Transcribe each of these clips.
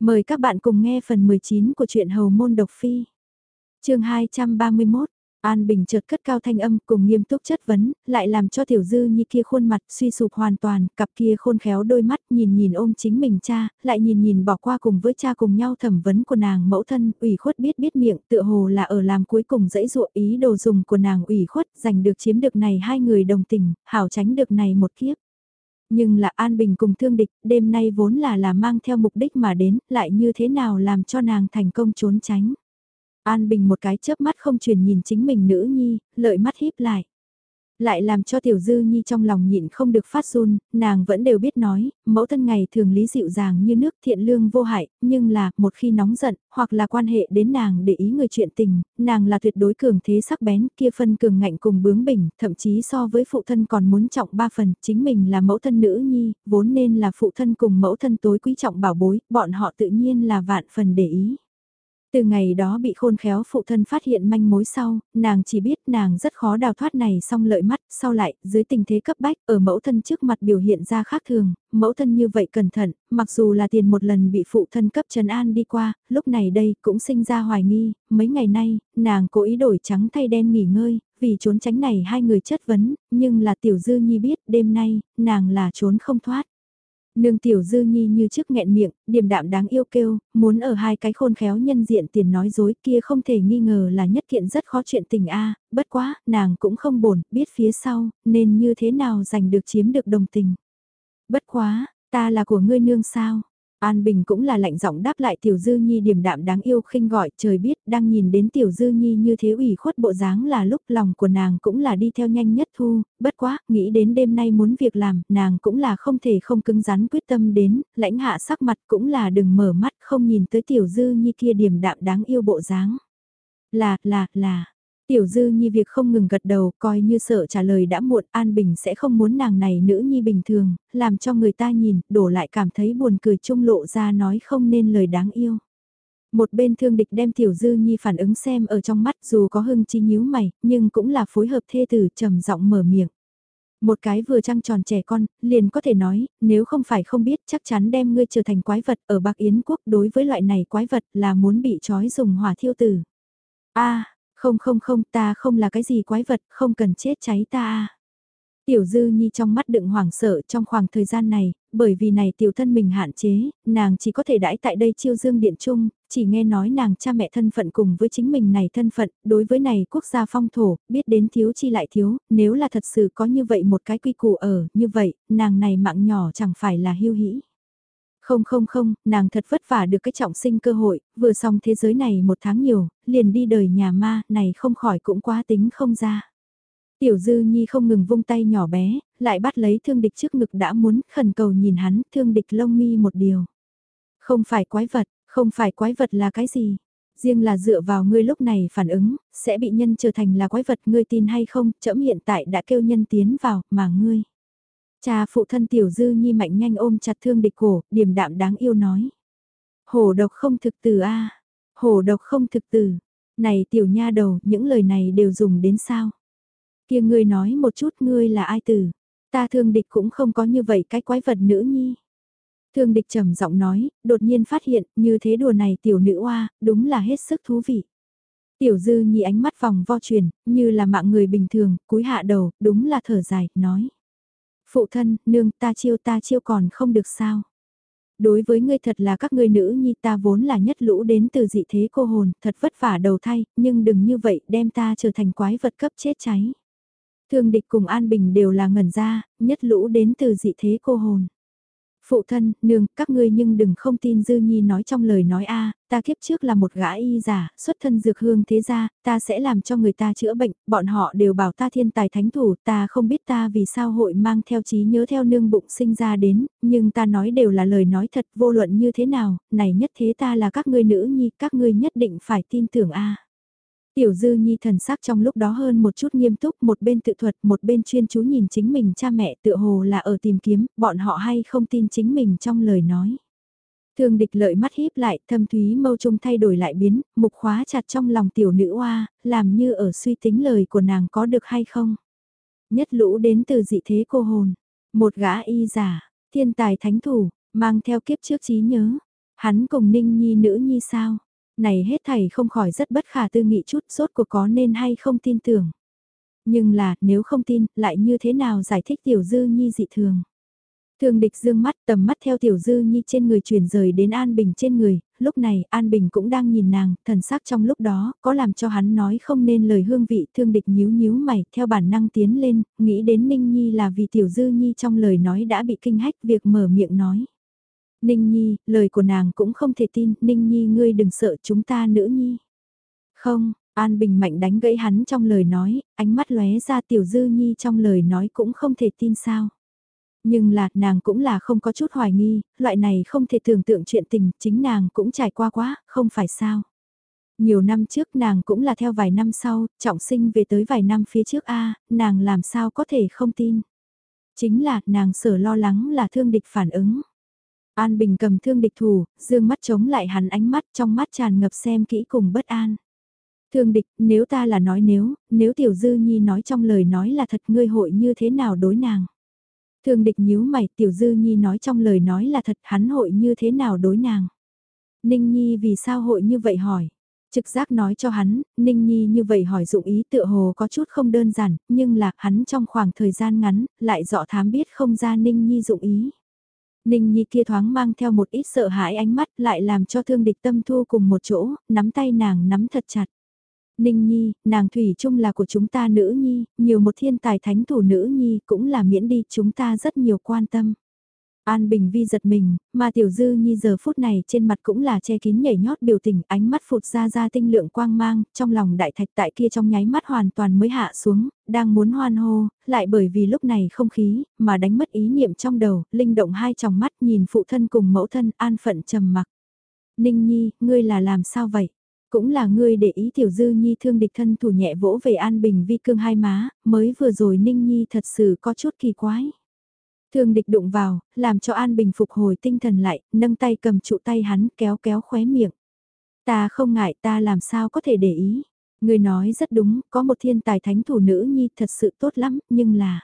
Mời các bạn cùng nghe phần 19 của truyện Hầu Môn Độc Phi. chương 231, An Bình chợt cất cao thanh âm cùng nghiêm túc chất vấn, lại làm cho tiểu dư nhi kia khuôn mặt suy sụp hoàn toàn, cặp kia khôn khéo đôi mắt nhìn nhìn ôm chính mình cha, lại nhìn nhìn bỏ qua cùng với cha cùng nhau thẩm vấn của nàng mẫu thân, ủy khuất biết biết miệng tựa hồ là ở làm cuối cùng dãy dụa ý đồ dùng của nàng ủy khuất, giành được chiếm được này hai người đồng tình, hảo tránh được này một kiếp. Nhưng là An Bình cùng thương địch, đêm nay vốn là là mang theo mục đích mà đến, lại như thế nào làm cho nàng thành công trốn tránh. An Bình một cái chớp mắt không truyền nhìn chính mình nữ nhi, lợi mắt híp lại lại làm cho Tiểu Dư Nhi trong lòng nhịn không được phát run, nàng vẫn đều biết nói, mẫu thân ngày thường lý dịu dàng như nước thiện lương vô hại, nhưng là, một khi nóng giận, hoặc là quan hệ đến nàng để ý người chuyện tình, nàng là tuyệt đối cường thế sắc bén, kia phân cường ngạnh cùng bướng bỉnh, thậm chí so với phụ thân còn muốn trọng ba phần, chính mình là mẫu thân nữ nhi, vốn nên là phụ thân cùng mẫu thân tối quý trọng bảo bối, bọn họ tự nhiên là vạn phần để ý. Từ ngày đó bị khôn khéo phụ thân phát hiện manh mối sau, nàng chỉ biết nàng rất khó đào thoát này xong lợi mắt, sau lại, dưới tình thế cấp bách, ở mẫu thân trước mặt biểu hiện ra khác thường, mẫu thân như vậy cẩn thận, mặc dù là tiền một lần bị phụ thân cấp trần an đi qua, lúc này đây cũng sinh ra hoài nghi, mấy ngày nay, nàng cố ý đổi trắng thay đen nghỉ ngơi, vì trốn tránh này hai người chất vấn, nhưng là tiểu dư nhi biết đêm nay, nàng là trốn không thoát. Nương tiểu dư nhi như trước nghẹn miệng, điềm đạm đáng yêu kêu, muốn ở hai cái khôn khéo nhân diện tiền nói dối kia không thể nghi ngờ là nhất kiện rất khó chuyện tình a bất quá, nàng cũng không bổn, biết phía sau, nên như thế nào giành được chiếm được đồng tình. Bất quá, ta là của ngươi nương sao? An Bình cũng là lạnh giọng đáp lại Tiểu Dư Nhi điềm đạm đáng yêu khinh gọi trời biết đang nhìn đến Tiểu Dư Nhi như thế ủy khuất bộ dáng là lúc lòng của nàng cũng là đi theo nhanh nhất thu, bất quá, nghĩ đến đêm nay muốn việc làm, nàng cũng là không thể không cứng rắn quyết tâm đến, lãnh hạ sắc mặt cũng là đừng mở mắt không nhìn tới Tiểu Dư Nhi kia điềm đạm đáng yêu bộ dáng. Là, là, là, Tiểu dư nhi việc không ngừng gật đầu, coi như sợ trả lời đã muộn, An Bình sẽ không muốn nàng này nữ nhi bình thường, làm cho người ta nhìn, đổ lại cảm thấy buồn cười trung lộ ra nói không nên lời đáng yêu. Một bên thương địch đem tiểu dư nhi phản ứng xem ở trong mắt dù có hưng chi nhíu mày, nhưng cũng là phối hợp thê tử trầm giọng mở miệng. Một cái vừa trăng tròn trẻ con, liền có thể nói, nếu không phải không biết chắc chắn đem ngươi trở thành quái vật ở Bắc Yến Quốc đối với loại này quái vật là muốn bị trói dùng hỏa thiêu tử. a không không không ta không là cái gì quái vật, không cần chết cháy ta Tiểu Dư Nhi trong mắt đựng hoảng sợ trong khoảng thời gian này, bởi vì này tiểu thân mình hạn chế, nàng chỉ có thể đãi tại đây chiêu dương điện trung, chỉ nghe nói nàng cha mẹ thân phận cùng với chính mình này thân phận, đối với này quốc gia phong thổ, biết đến thiếu chi lại thiếu, nếu là thật sự có như vậy một cái quy củ ở, như vậy, nàng này mạng nhỏ chẳng phải là hưu hĩ. Không không không, nàng thật vất vả được cái trọng sinh cơ hội, vừa xong thế giới này một tháng nhiều, liền đi đời nhà ma, này không khỏi cũng quá tính không ra. Tiểu dư nhi không ngừng vung tay nhỏ bé, lại bắt lấy thương địch trước ngực đã muốn khẩn cầu nhìn hắn, thương địch lông mi một điều. Không phải quái vật, không phải quái vật là cái gì? Riêng là dựa vào ngươi lúc này phản ứng, sẽ bị nhân trở thành là quái vật ngươi tin hay không, chậm hiện tại đã kêu nhân tiến vào, mà ngươi. Cha phụ thân tiểu dư nhi mạnh nhanh ôm chặt thương địch cổ, điềm đạm đáng yêu nói. Hổ độc không thực từ a Hổ độc không thực từ. Này tiểu nha đầu, những lời này đều dùng đến sao? kia ngươi nói một chút ngươi là ai từ? Ta thương địch cũng không có như vậy cái quái vật nữ nhi. Thương địch trầm giọng nói, đột nhiên phát hiện, như thế đùa này tiểu nữ oa, đúng là hết sức thú vị. Tiểu dư nhi ánh mắt vòng vo truyền, như là mạng người bình thường, cúi hạ đầu, đúng là thở dài, nói. Phụ thân, nương, ta chiêu ta chiêu còn không được sao. Đối với ngươi thật là các ngươi nữ nhi ta vốn là nhất lũ đến từ dị thế cô hồn, thật vất vả đầu thay, nhưng đừng như vậy đem ta trở thành quái vật cấp chết cháy. Thương địch cùng An Bình đều là ngẩn ra, nhất lũ đến từ dị thế cô hồn. Phụ thân, nương, các ngươi nhưng đừng không tin Dư Nhi nói trong lời nói a ta kiếp trước là một gã y giả, xuất thân dược hương thế gia, ta sẽ làm cho người ta chữa bệnh, bọn họ đều bảo ta thiên tài thánh thủ, ta không biết ta vì sao hội mang theo trí nhớ theo nương bụng sinh ra đến, nhưng ta nói đều là lời nói thật vô luận như thế nào, này nhất thế ta là các ngươi nữ nhi, các ngươi nhất định phải tin tưởng a. Tiểu dư nhi thần sắc trong lúc đó hơn một chút nghiêm túc, một bên tự thuật, một bên chuyên chú nhìn chính mình cha mẹ tựa hồ là ở tìm kiếm, bọn họ hay không tin chính mình trong lời nói. Thương địch lợi mắt híp lại, thâm thúy mâu trung thay đổi lại biến, mục khóa chặt trong lòng tiểu nữ oa, làm như ở suy tính lời của nàng có được hay không. Nhất lũ đến từ dị thế cô hồn, một gã y giả, thiên tài thánh thủ, mang theo kiếp trước trí nhớ, Hắn cùng Ninh Nhi nữ nhi sao? Này hết thầy không khỏi rất bất khả tư nghị chút sốt cuộc có nên hay không tin tưởng. Nhưng là, nếu không tin, lại như thế nào giải thích Tiểu Dư Nhi dị thường? Thương địch dương mắt tầm mắt theo Tiểu Dư Nhi trên người chuyển rời đến An Bình trên người, lúc này An Bình cũng đang nhìn nàng, thần sắc trong lúc đó, có làm cho hắn nói không nên lời hương vị thương địch nhíu nhíu mày, theo bản năng tiến lên, nghĩ đến Ninh Nhi là vì Tiểu Dư Nhi trong lời nói đã bị kinh hách việc mở miệng nói. Ninh Nhi, lời của nàng cũng không thể tin, Ninh Nhi ngươi đừng sợ chúng ta nữ nhi. Không, An Bình mạnh đánh gãy hắn trong lời nói, ánh mắt lóe ra Tiểu Dư Nhi trong lời nói cũng không thể tin sao. Nhưng là, nàng cũng là không có chút hoài nghi, loại này không thể tưởng tượng chuyện tình, chính nàng cũng trải qua quá, không phải sao. Nhiều năm trước nàng cũng là theo vài năm sau, trọng sinh về tới vài năm phía trước A, nàng làm sao có thể không tin. Chính là, nàng sở lo lắng là thương địch phản ứng. An Bình cầm thương địch thủ, dương mắt chống lại hắn ánh mắt trong mắt tràn ngập xem kỹ cùng bất an. Thương địch, nếu ta là nói nếu, nếu Tiểu Dư Nhi nói trong lời nói là thật ngươi hội như thế nào đối nàng. Thương địch nhíu mày Tiểu Dư Nhi nói trong lời nói là thật hắn hội như thế nào đối nàng. Ninh Nhi vì sao hội như vậy hỏi. Trực giác nói cho hắn, Ninh Nhi như vậy hỏi dụng ý tựa hồ có chút không đơn giản, nhưng là hắn trong khoảng thời gian ngắn, lại dọ thám biết không ra Ninh Nhi dụng ý. Ninh Nhi kia thoáng mang theo một ít sợ hãi ánh mắt lại làm cho thương địch tâm thu cùng một chỗ, nắm tay nàng nắm thật chặt. Ninh Nhi, nàng Thủy chung là của chúng ta nữ nhi, nhiều một thiên tài thánh thủ nữ nhi cũng là miễn đi chúng ta rất nhiều quan tâm. An Bình Vi giật mình, mà Tiểu Dư Nhi giờ phút này trên mặt cũng là che kín nhảy nhót biểu tình ánh mắt phụt ra ra tinh lượng quang mang, trong lòng đại thạch tại kia trong nháy mắt hoàn toàn mới hạ xuống, đang muốn hoan hô, lại bởi vì lúc này không khí, mà đánh mất ý niệm trong đầu, linh động hai tròng mắt nhìn phụ thân cùng mẫu thân an phận trầm mặc. Ninh Nhi, ngươi là làm sao vậy? Cũng là ngươi để ý Tiểu Dư Nhi thương địch thân thủ nhẹ vỗ về An Bình vi cương hai má, mới vừa rồi Ninh Nhi thật sự có chút kỳ quái. Thương địch đụng vào, làm cho An Bình phục hồi tinh thần lại, nâng tay cầm trụ tay hắn kéo kéo khóe miệng. Ta không ngại ta làm sao có thể để ý. Người nói rất đúng, có một thiên tài thánh thủ nữ nhi thật sự tốt lắm, nhưng là...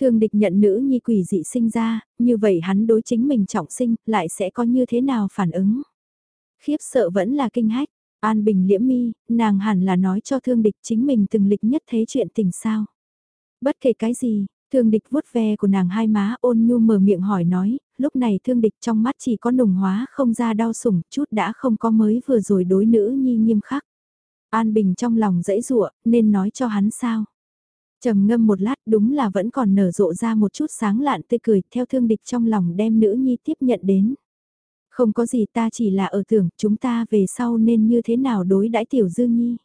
Thương địch nhận nữ nhi quỷ dị sinh ra, như vậy hắn đối chính mình trọng sinh, lại sẽ có như thế nào phản ứng. Khiếp sợ vẫn là kinh hách, An Bình liễm mi, nàng hẳn là nói cho thương địch chính mình từng lịch nhất thế chuyện tình sao. Bất kể cái gì, thương địch vuốt ve của nàng hai má ôn nhu mở miệng hỏi nói, lúc này thương địch trong mắt chỉ có nùng hóa không ra đau sủng, chút đã không có mới vừa rồi đối nữ nhi nghiêm khắc. An Bình trong lòng dãy dụa, nên nói cho hắn sao. trầm ngâm một lát đúng là vẫn còn nở rộ ra một chút sáng lạn tươi cười theo thương địch trong lòng đem nữ nhi tiếp nhận đến. Không có gì ta chỉ là ở tưởng chúng ta về sau nên như thế nào đối đãi tiểu dư nhi.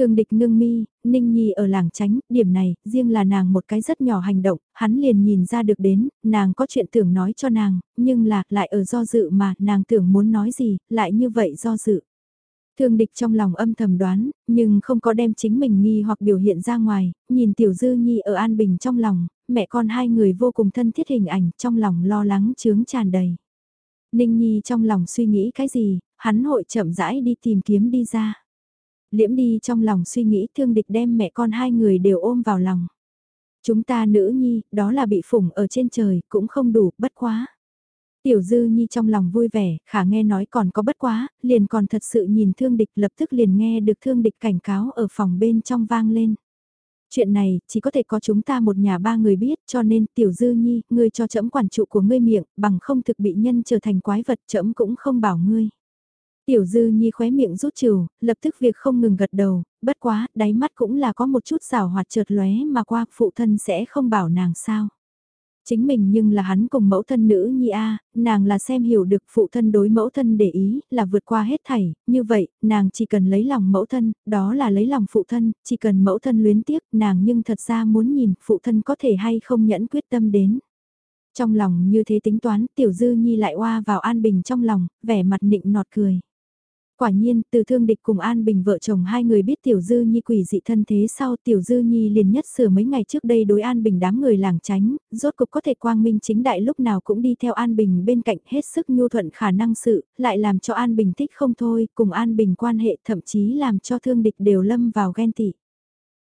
Thương địch ngưng mi, Ninh Nhi ở làng tránh, điểm này, riêng là nàng một cái rất nhỏ hành động, hắn liền nhìn ra được đến, nàng có chuyện tưởng nói cho nàng, nhưng là, lại ở do dự mà, nàng tưởng muốn nói gì, lại như vậy do dự. Thương địch trong lòng âm thầm đoán, nhưng không có đem chính mình nghi hoặc biểu hiện ra ngoài, nhìn Tiểu Dư Nhi ở An Bình trong lòng, mẹ con hai người vô cùng thân thiết hình ảnh trong lòng lo lắng chướng tràn đầy. Ninh Nhi trong lòng suy nghĩ cái gì, hắn hội chậm rãi đi tìm kiếm đi ra. Liễm đi trong lòng suy nghĩ thương địch đem mẹ con hai người đều ôm vào lòng. Chúng ta nữ nhi, đó là bị phủng ở trên trời, cũng không đủ, bất quá. Tiểu dư nhi trong lòng vui vẻ, khả nghe nói còn có bất quá, liền còn thật sự nhìn thương địch lập tức liền nghe được thương địch cảnh cáo ở phòng bên trong vang lên. Chuyện này, chỉ có thể có chúng ta một nhà ba người biết cho nên tiểu dư nhi, ngươi cho chấm quản trụ của ngươi miệng, bằng không thực bị nhân trở thành quái vật chấm cũng không bảo ngươi. Tiểu dư nhi khóe miệng rút trừ, lập tức việc không ngừng gật đầu, bất quá, đáy mắt cũng là có một chút rào hoạt chợt lóe mà qua phụ thân sẽ không bảo nàng sao. Chính mình nhưng là hắn cùng mẫu thân nữ nhi A, nàng là xem hiểu được phụ thân đối mẫu thân để ý, là vượt qua hết thảy, như vậy, nàng chỉ cần lấy lòng mẫu thân, đó là lấy lòng phụ thân, chỉ cần mẫu thân luyến tiếc, nàng nhưng thật ra muốn nhìn phụ thân có thể hay không nhẫn quyết tâm đến. Trong lòng như thế tính toán, tiểu dư nhi lại oa vào an bình trong lòng, vẻ mặt nịnh nọt cười. Quả nhiên, từ thương địch cùng An Bình vợ chồng hai người biết Tiểu Dư Nhi quỷ dị thân thế sau Tiểu Dư Nhi liền nhất sửa mấy ngày trước đây đối An Bình đám người làng tránh, rốt cục có thể quang minh chính đại lúc nào cũng đi theo An Bình bên cạnh hết sức nhu thuận khả năng sự, lại làm cho An Bình thích không thôi, cùng An Bình quan hệ thậm chí làm cho thương địch đều lâm vào ghen tị.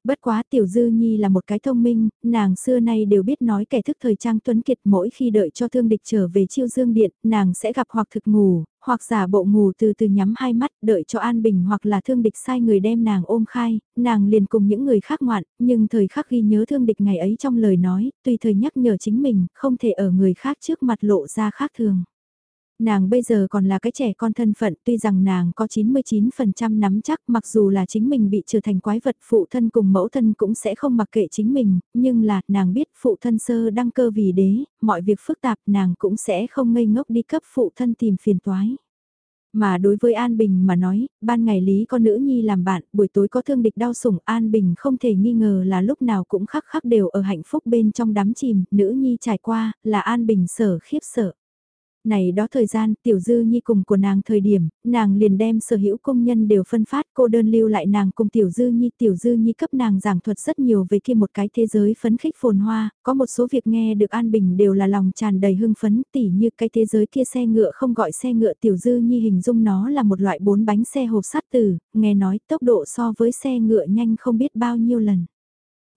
Bất quá Tiểu Dư Nhi là một cái thông minh, nàng xưa nay đều biết nói kẻ thức thời trang tuấn kiệt mỗi khi đợi cho thương địch trở về chiêu dương điện, nàng sẽ gặp hoặc thực ngủ, hoặc giả bộ ngủ từ từ nhắm hai mắt đợi cho an bình hoặc là thương địch sai người đem nàng ôm khai, nàng liền cùng những người khác ngoạn, nhưng thời khắc ghi nhớ thương địch ngày ấy trong lời nói, tùy thời nhắc nhở chính mình, không thể ở người khác trước mặt lộ ra khác thường. Nàng bây giờ còn là cái trẻ con thân phận tuy rằng nàng có 99% nắm chắc mặc dù là chính mình bị trở thành quái vật phụ thân cùng mẫu thân cũng sẽ không mặc kệ chính mình, nhưng là nàng biết phụ thân sơ đăng cơ vì đế, mọi việc phức tạp nàng cũng sẽ không ngây ngốc đi cấp phụ thân tìm phiền toái. Mà đối với An Bình mà nói, ban ngày Lý có nữ nhi làm bạn, buổi tối có thương địch đau sủng An Bình không thể nghi ngờ là lúc nào cũng khắc khắc đều ở hạnh phúc bên trong đám chìm, nữ nhi trải qua, là An Bình sở khiếp sợ này đó thời gian tiểu dư nhi cùng của nàng thời điểm, nàng liền đem sở hữu công nhân đều phân phát cô đơn lưu lại nàng cùng tiểu dư nhi tiểu dư nhi cấp nàng giảng thuật rất nhiều về kia một cái thế giới phấn khích phồn hoa, có một số việc nghe được an bình đều là lòng tràn đầy hưng phấn tỉ như cái thế giới kia xe ngựa không gọi xe ngựa tiểu dư nhi hình dung nó là một loại bốn bánh xe hộp sắt từ nghe nói tốc độ so với xe ngựa nhanh không biết bao nhiêu lần.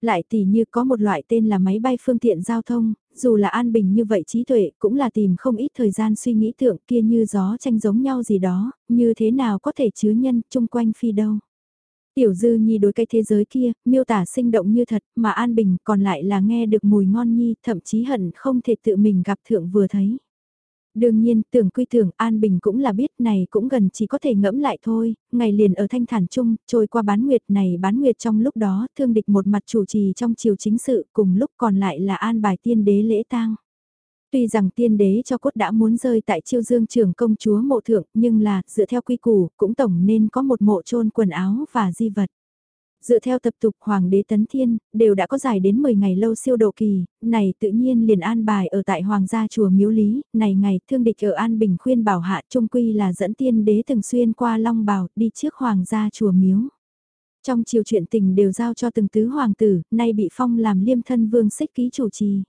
Lại tỉ như có một loại tên là máy bay phương tiện giao thông, dù là an bình như vậy trí tuệ cũng là tìm không ít thời gian suy nghĩ thượng kia như gió tranh giống nhau gì đó, như thế nào có thể chứa nhân chung quanh phi đâu. Tiểu dư nhi đối cái thế giới kia, miêu tả sinh động như thật, mà an bình còn lại là nghe được mùi ngon nhi, thậm chí hận không thể tự mình gặp thượng vừa thấy. Đương nhiên, tưởng quy tưởng An Bình cũng là biết này cũng gần chỉ có thể ngẫm lại thôi, ngày liền ở thanh thản chung, trôi qua bán nguyệt này bán nguyệt trong lúc đó, thương địch một mặt chủ trì trong chiều chính sự, cùng lúc còn lại là an bài tiên đế lễ tang. Tuy rằng tiên đế cho cốt đã muốn rơi tại chiêu dương trường công chúa mộ thượng, nhưng là, dựa theo quy củ, cũng tổng nên có một mộ trôn quần áo và di vật. Dựa theo tập tục Hoàng đế Tấn Thiên, đều đã có dài đến 10 ngày lâu siêu độ kỳ, này tự nhiên liền an bài ở tại Hoàng gia chùa Miếu Lý, này ngày thương địch ở An Bình khuyên bảo hạ trung quy là dẫn tiên đế từng xuyên qua Long Bào đi trước Hoàng gia chùa Miếu. Trong chiều chuyện tình đều giao cho từng tứ hoàng tử, nay bị phong làm liêm thân vương xích ký chủ trì.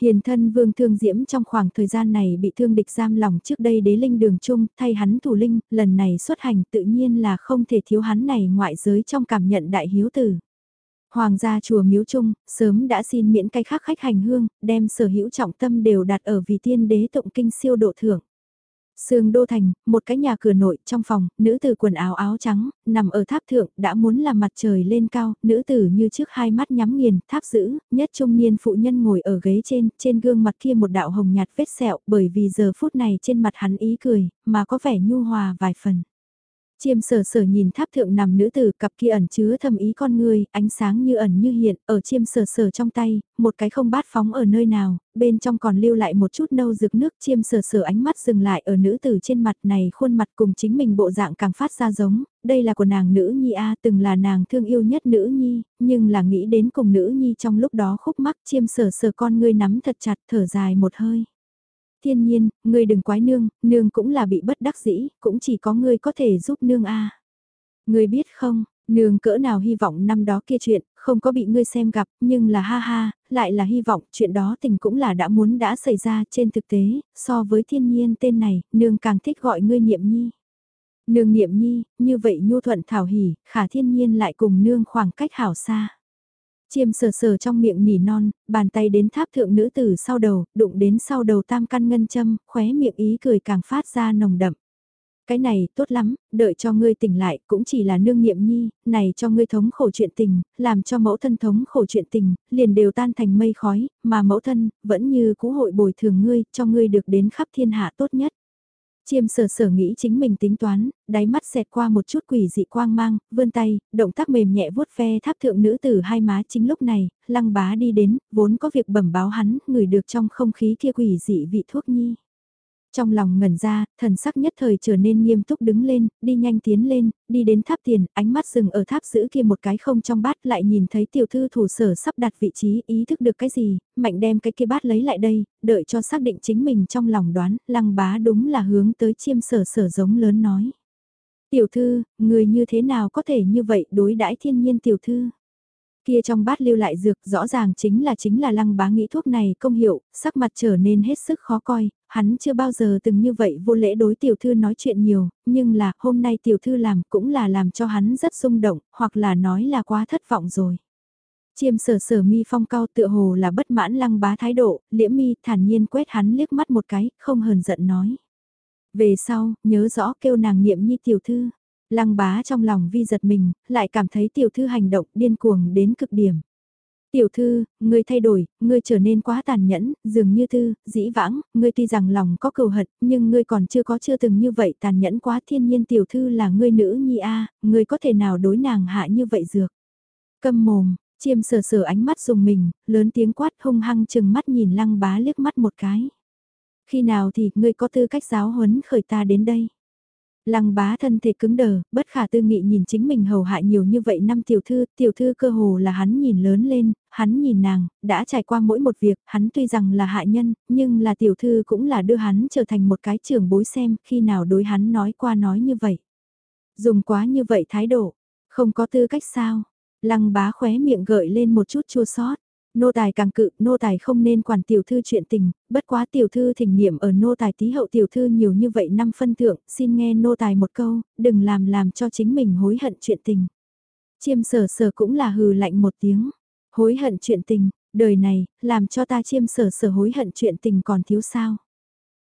Hiền thân vương thương diễm trong khoảng thời gian này bị thương địch giam lòng trước đây đế linh đường chung thay hắn thủ linh, lần này xuất hành tự nhiên là không thể thiếu hắn này ngoại giới trong cảm nhận đại hiếu tử. Hoàng gia chùa Miếu Trung, sớm đã xin miễn cây khắc khách hành hương, đem sở hữu trọng tâm đều đặt ở vì tiên đế tụng kinh siêu độ thưởng. Sương Đô Thành, một cái nhà cửa nội trong phòng, nữ tử quần áo áo trắng, nằm ở tháp thượng, đã muốn làm mặt trời lên cao, nữ tử như trước hai mắt nhắm nghiền, tháp giữ, nhất trung niên phụ nhân ngồi ở ghế trên, trên gương mặt kia một đạo hồng nhạt vết sẹo, bởi vì giờ phút này trên mặt hắn ý cười, mà có vẻ nhu hòa vài phần. Chiêm sở sở nhìn tháp thượng nằm nữ tử cặp kia ẩn chứa thầm ý con người, ánh sáng như ẩn như hiện, ở chiêm sở sở trong tay, một cái không bát phóng ở nơi nào, bên trong còn lưu lại một chút nâu rực nước. Chiêm sở sở ánh mắt dừng lại ở nữ tử trên mặt này khuôn mặt cùng chính mình bộ dạng càng phát ra giống, đây là của nàng nữ nhi A từng là nàng thương yêu nhất nữ nhi, nhưng là nghĩ đến cùng nữ nhi trong lúc đó khúc mắc chiêm sở sở con ngươi nắm thật chặt thở dài một hơi thiên nhiên, ngươi đừng quái nương, nương cũng là bị bất đắc dĩ, cũng chỉ có ngươi có thể giúp nương a. Ngươi biết không, nương cỡ nào hy vọng năm đó kia chuyện, không có bị ngươi xem gặp, nhưng là ha ha, lại là hy vọng chuyện đó tình cũng là đã muốn đã xảy ra trên thực tế, so với thiên nhiên tên này, nương càng thích gọi ngươi niệm nhi. Nương niệm nhi, như vậy nhu thuận thảo hỉ, khả thiên nhiên lại cùng nương khoảng cách hảo xa. Chiêm sờ sờ trong miệng nỉ non, bàn tay đến tháp thượng nữ tử sau đầu, đụng đến sau đầu tam căn ngân châm, khóe miệng ý cười càng phát ra nồng đậm. Cái này tốt lắm, đợi cho ngươi tỉnh lại cũng chỉ là nương nghiệm nhi, này cho ngươi thống khổ chuyện tình, làm cho mẫu thân thống khổ chuyện tình, liền đều tan thành mây khói, mà mẫu thân, vẫn như cũ hội bồi thường ngươi, cho ngươi được đến khắp thiên hạ tốt nhất. Chiêm sở sở nghĩ chính mình tính toán, đáy mắt xẹt qua một chút quỷ dị quang mang, vươn tay, động tác mềm nhẹ vuốt ve tháp thượng nữ tử hai má chính lúc này, lăng bá đi đến, vốn có việc bẩm báo hắn, người được trong không khí kia quỷ dị vị thuốc nhi. Trong lòng ngẩn ra, thần sắc nhất thời trở nên nghiêm túc đứng lên, đi nhanh tiến lên, đi đến tháp tiền, ánh mắt dừng ở tháp giữ kia một cái không trong bát lại nhìn thấy tiểu thư thủ sở sắp đặt vị trí ý thức được cái gì, mạnh đem cái kia bát lấy lại đây, đợi cho xác định chính mình trong lòng đoán, lăng bá đúng là hướng tới chiêm sở sở giống lớn nói. Tiểu thư, người như thế nào có thể như vậy đối đãi thiên nhiên tiểu thư? kia trong bát lưu lại dược rõ ràng chính là chính là lăng bá nghĩ thuốc này công hiệu, sắc mặt trở nên hết sức khó coi, hắn chưa bao giờ từng như vậy vô lễ đối tiểu thư nói chuyện nhiều, nhưng là hôm nay tiểu thư làm cũng là làm cho hắn rất rung động, hoặc là nói là quá thất vọng rồi. Chiêm sở sở mi phong cao tựa hồ là bất mãn lăng bá thái độ, liễm mi thản nhiên quét hắn liếc mắt một cái, không hờn giận nói. Về sau, nhớ rõ kêu nàng niệm nhi tiểu thư. Lăng bá trong lòng vi giật mình, lại cảm thấy tiểu thư hành động điên cuồng đến cực điểm. Tiểu thư, ngươi thay đổi, ngươi trở nên quá tàn nhẫn, dường như thư, dĩ vãng, ngươi tuy rằng lòng có cầu hận, nhưng ngươi còn chưa có chưa từng như vậy tàn nhẫn quá thiên nhiên tiểu thư là ngươi nữ nhi a, ngươi có thể nào đối nàng hạ như vậy dược. Câm mồm, chiêm sờ sờ ánh mắt dùng mình, lớn tiếng quát hung hăng chừng mắt nhìn lăng bá liếc mắt một cái. Khi nào thì ngươi có tư cách giáo huấn khởi ta đến đây? Lăng bá thân thể cứng đờ, bất khả tư nghị nhìn chính mình hầu hại nhiều như vậy năm tiểu thư, tiểu thư cơ hồ là hắn nhìn lớn lên, hắn nhìn nàng, đã trải qua mỗi một việc, hắn tuy rằng là hại nhân, nhưng là tiểu thư cũng là đưa hắn trở thành một cái trưởng bối xem khi nào đối hắn nói qua nói như vậy. Dùng quá như vậy thái độ, không có tư cách sao, lăng bá khóe miệng gợi lên một chút chua sót. Nô tài càng cự, nô tài không nên quản tiểu thư chuyện tình, bất quá tiểu thư thỉnh niệm ở nô tài tí hậu tiểu thư nhiều như vậy năm phân thượng, xin nghe nô tài một câu, đừng làm làm cho chính mình hối hận chuyện tình. Chiêm sở sở cũng là hừ lạnh một tiếng, hối hận chuyện tình, đời này, làm cho ta chiêm sở sở hối hận chuyện tình còn thiếu sao.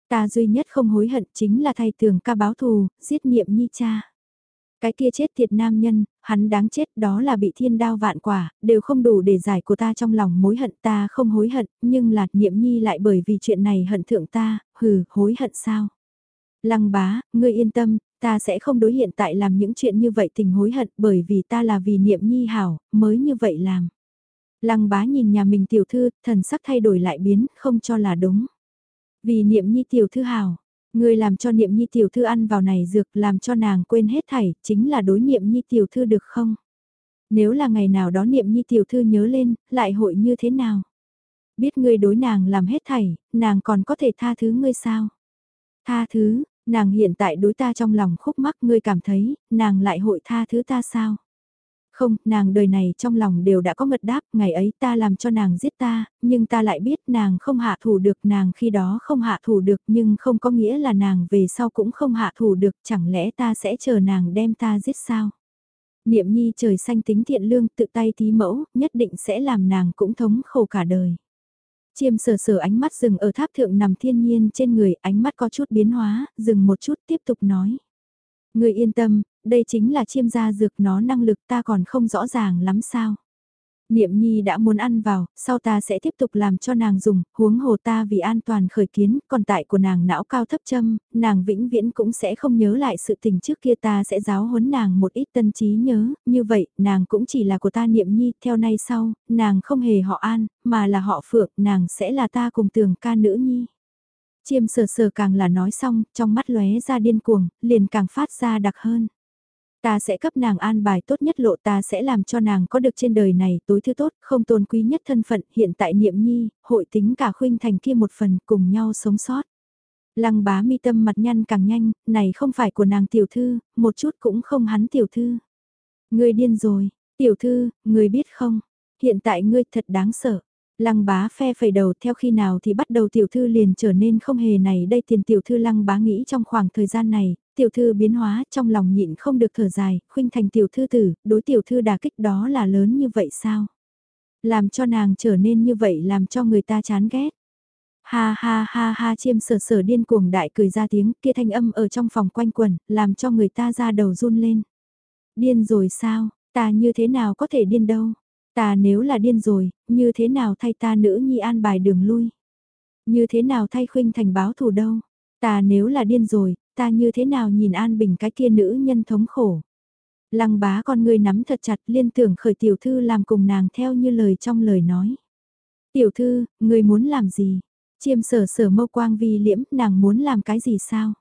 Ta duy nhất không hối hận chính là thay tường ca báo thù, giết niệm nhi cha. Cái kia chết thiệt nam nhân, hắn đáng chết đó là bị thiên đao vạn quả, đều không đủ để giải của ta trong lòng mối hận ta không hối hận, nhưng lạc niệm nhi lại bởi vì chuyện này hận thượng ta, hừ, hối hận sao? Lăng bá, ngươi yên tâm, ta sẽ không đối hiện tại làm những chuyện như vậy tình hối hận bởi vì ta là vì niệm nhi hảo, mới như vậy làm. Lăng bá nhìn nhà mình tiểu thư, thần sắc thay đổi lại biến, không cho là đúng. Vì niệm nhi tiểu thư hảo, Người làm cho niệm nhi tiểu thư ăn vào này dược làm cho nàng quên hết thảy, chính là đối niệm nhi tiểu thư được không? Nếu là ngày nào đó niệm nhi tiểu thư nhớ lên, lại hội như thế nào? Biết ngươi đối nàng làm hết thảy, nàng còn có thể tha thứ ngươi sao? Tha thứ, nàng hiện tại đối ta trong lòng khúc mắc ngươi cảm thấy, nàng lại hội tha thứ ta sao? Không, nàng đời này trong lòng đều đã có ngật đáp, ngày ấy ta làm cho nàng giết ta, nhưng ta lại biết nàng không hạ thủ được nàng khi đó không hạ thủ được nhưng không có nghĩa là nàng về sau cũng không hạ thủ được, chẳng lẽ ta sẽ chờ nàng đem ta giết sao? Niệm nhi trời xanh tính thiện lương tự tay tí mẫu, nhất định sẽ làm nàng cũng thống khổ cả đời. Chiêm sờ sờ ánh mắt dừng ở tháp thượng nằm thiên nhiên trên người, ánh mắt có chút biến hóa, dừng một chút tiếp tục nói. Người yên tâm, đây chính là chiêm gia dược nó năng lực ta còn không rõ ràng lắm sao. Niệm nhi đã muốn ăn vào, sau ta sẽ tiếp tục làm cho nàng dùng, huống hồ ta vì an toàn khởi kiến, còn tại của nàng não cao thấp châm, nàng vĩnh viễn cũng sẽ không nhớ lại sự tình trước kia ta sẽ giáo huấn nàng một ít tân trí nhớ, như vậy, nàng cũng chỉ là của ta niệm nhi, theo nay sau, nàng không hề họ an, mà là họ phượng, nàng sẽ là ta cùng tường ca nữ nhi. Chiêm sờ sờ càng là nói xong, trong mắt lóe ra điên cuồng, liền càng phát ra đặc hơn. Ta sẽ cấp nàng an bài tốt nhất lộ ta sẽ làm cho nàng có được trên đời này tối thứ tốt, không tôn quý nhất thân phận hiện tại niệm nhi, hội tính cả khuynh thành kia một phần cùng nhau sống sót. Lăng bá mi tâm mặt nhăn càng nhanh, này không phải của nàng tiểu thư, một chút cũng không hắn tiểu thư. Ngươi điên rồi, tiểu thư, ngươi biết không, hiện tại ngươi thật đáng sợ. Lăng bá phe phẩy đầu theo khi nào thì bắt đầu tiểu thư liền trở nên không hề này đây tiền tiểu thư lăng bá nghĩ trong khoảng thời gian này, tiểu thư biến hóa trong lòng nhịn không được thở dài, khuynh thành tiểu thư tử, đối tiểu thư đà kích đó là lớn như vậy sao? Làm cho nàng trở nên như vậy làm cho người ta chán ghét. Ha ha ha ha chiêm sở sở điên cuồng đại cười ra tiếng kia thanh âm ở trong phòng quanh quẩn, làm cho người ta ra đầu run lên. Điên rồi sao, ta như thế nào có thể điên đâu? Ta nếu là điên rồi, như thế nào thay ta nữ nhi an bài đường lui? Như thế nào thay khuynh thành báo thù đâu? Ta nếu là điên rồi, ta như thế nào nhìn an bình cái kia nữ nhân thống khổ? Lăng bá con người nắm thật chặt liên tưởng khởi tiểu thư làm cùng nàng theo như lời trong lời nói. Tiểu thư, người muốn làm gì? Chiêm sở sở mâu quang vi liễm, nàng muốn làm cái gì sao?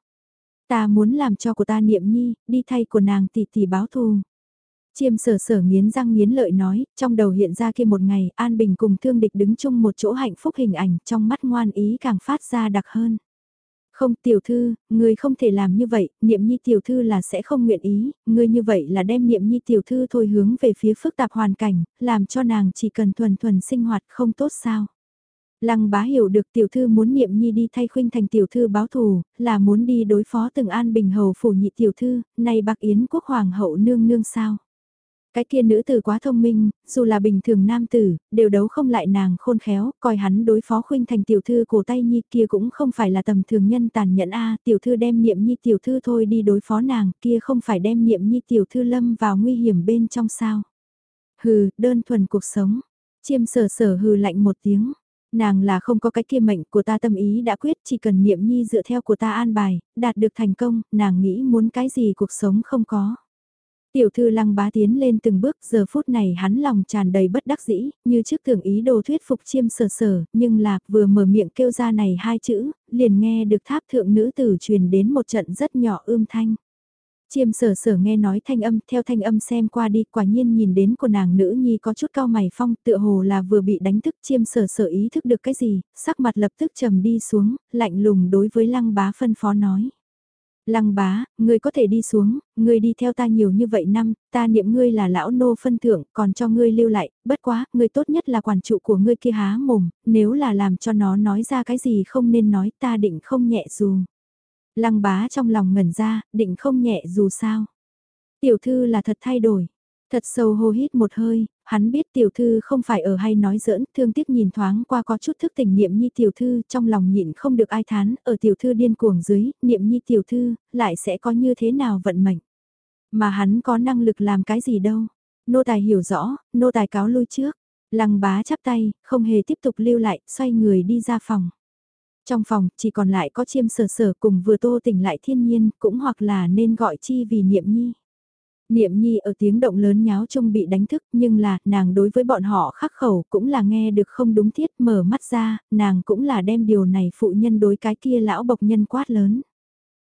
Ta muốn làm cho của ta niệm nhi, đi thay của nàng tỷ tỷ báo thù. Chiêm sở sở nghiến răng nghiến lợi nói, trong đầu hiện ra kia một ngày, An Bình cùng thương địch đứng chung một chỗ hạnh phúc hình ảnh, trong mắt ngoan ý càng phát ra đặc hơn. Không tiểu thư, người không thể làm như vậy, niệm nhi tiểu thư là sẽ không nguyện ý, người như vậy là đem niệm nhi tiểu thư thôi hướng về phía phức tạp hoàn cảnh, làm cho nàng chỉ cần thuần thuần sinh hoạt không tốt sao. Lăng bá hiểu được tiểu thư muốn niệm nhi đi thay khuynh thành tiểu thư báo thù, là muốn đi đối phó từng an bình hầu phủ nhị tiểu thư, này bạc yến quốc hoàng hậu nương nương sao. Cái kia nữ tử quá thông minh, dù là bình thường nam tử, đều đấu không lại nàng khôn khéo, coi hắn đối phó khuynh thành tiểu thư cổ tay nhi kia cũng không phải là tầm thường nhân tàn nhẫn a tiểu thư đem niệm nhi tiểu thư thôi đi đối phó nàng kia không phải đem niệm nhi tiểu thư lâm vào nguy hiểm bên trong sao. Hừ, đơn thuần cuộc sống, chiêm sở sở hừ lạnh một tiếng nàng là không có cái kia mệnh của ta tâm ý đã quyết chỉ cần niệm nhi dựa theo của ta an bài, đạt được thành công, nàng nghĩ muốn cái gì cuộc sống không có. Tiểu thư lăng bá tiến lên từng bước giờ phút này hắn lòng tràn đầy bất đắc dĩ, như trước tưởng ý đồ thuyết phục chiêm sở sở, nhưng là vừa mở miệng kêu ra này hai chữ, liền nghe được tháp thượng nữ tử truyền đến một trận rất nhỏ ươm thanh. Chiêm sở sở nghe nói thanh âm, theo thanh âm xem qua đi, quả nhiên nhìn đến của nàng nữ nhi có chút cao mày phong, tựa hồ là vừa bị đánh thức chiêm sở sở ý thức được cái gì, sắc mặt lập tức trầm đi xuống, lạnh lùng đối với lăng bá phân phó nói. Lăng bá, ngươi có thể đi xuống, ngươi đi theo ta nhiều như vậy năm, ta niệm ngươi là lão nô phân thưởng, còn cho ngươi lưu lại, bất quá, ngươi tốt nhất là quản trụ của ngươi kia há mồm, nếu là làm cho nó nói ra cái gì không nên nói ta định không nhẹ dù. Lăng bá trong lòng ngẩn ra, định không nhẹ dù sao. Tiểu thư là thật thay đổi. Thật sâu hô hít một hơi, hắn biết tiểu thư không phải ở hay nói giỡn, thương tiếc nhìn thoáng qua có chút thức tỉnh niệm nhi tiểu thư, trong lòng nhịn không được ai thán, ở tiểu thư điên cuồng dưới, niệm nhi tiểu thư, lại sẽ có như thế nào vận mệnh. Mà hắn có năng lực làm cái gì đâu. Nô tài hiểu rõ, nô tài cáo lui trước. Lăng bá chắp tay, không hề tiếp tục lưu lại, xoay người đi ra phòng. Trong phòng, chỉ còn lại có chiêm sở sở cùng vừa tô tỉnh lại thiên nhiên, cũng hoặc là nên gọi chi vì niệm nhi. Niệm nhi ở tiếng động lớn nháo chung bị đánh thức nhưng là nàng đối với bọn họ khắc khẩu cũng là nghe được không đúng thiết mở mắt ra, nàng cũng là đem điều này phụ nhân đối cái kia lão bộc nhân quát lớn.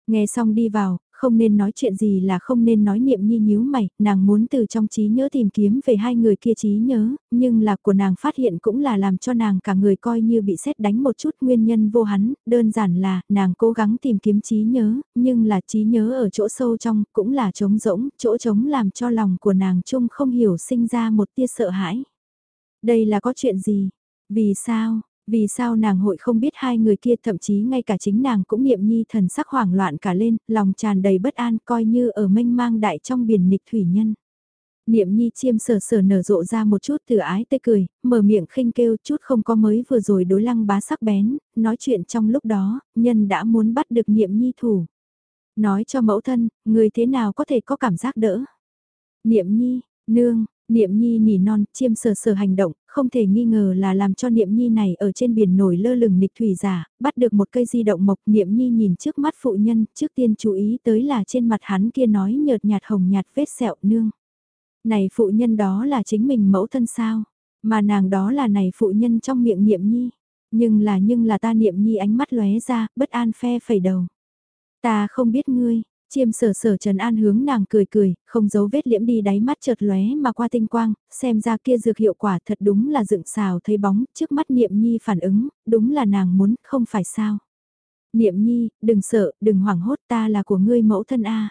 Nghe xong đi vào, không nên nói chuyện gì là không nên nói niệm nhi nhíu mày, nàng muốn từ trong trí nhớ tìm kiếm về hai người kia trí nhớ, nhưng là của nàng phát hiện cũng là làm cho nàng cả người coi như bị xét đánh một chút nguyên nhân vô hắn, đơn giản là nàng cố gắng tìm kiếm trí nhớ, nhưng là trí nhớ ở chỗ sâu trong cũng là trống rỗng, chỗ trống làm cho lòng của nàng chung không hiểu sinh ra một tia sợ hãi. Đây là có chuyện gì? Vì sao? Vì sao nàng hội không biết hai người kia thậm chí ngay cả chính nàng cũng niệm nhi thần sắc hoảng loạn cả lên, lòng tràn đầy bất an coi như ở mênh mang đại trong biển nịch thủy nhân. Niệm nhi chiêm sờ sờ nở rộ ra một chút từ ái tê cười, mở miệng khinh kêu chút không có mới vừa rồi đối lăng bá sắc bén, nói chuyện trong lúc đó, nhân đã muốn bắt được niệm nhi thủ. Nói cho mẫu thân, người thế nào có thể có cảm giác đỡ. Niệm nhi, nương, Niệm Nhi nỉ non, chiêm sờ sờ hành động, không thể nghi ngờ là làm cho Niệm Nhi này ở trên biển nổi lơ lửng nịch thủy giả, bắt được một cây di động mộc Niệm Nhi nhìn trước mắt phụ nhân, trước tiên chú ý tới là trên mặt hắn kia nói nhợt nhạt hồng nhạt vết sẹo nương. Này phụ nhân đó là chính mình mẫu thân sao, mà nàng đó là này phụ nhân trong miệng Niệm Nhi, nhưng là nhưng là ta Niệm Nhi ánh mắt lóe ra, bất an phe phẩy đầu. Ta không biết ngươi, Chiêm sở sở trần an hướng nàng cười cười, không giấu vết liễm đi đáy mắt chợt lóe mà qua tinh quang, xem ra kia dược hiệu quả thật đúng là dựng xào thấy bóng, trước mắt niệm nhi phản ứng, đúng là nàng muốn, không phải sao. Niệm nhi, đừng sợ, đừng hoảng hốt ta là của ngươi mẫu thân A.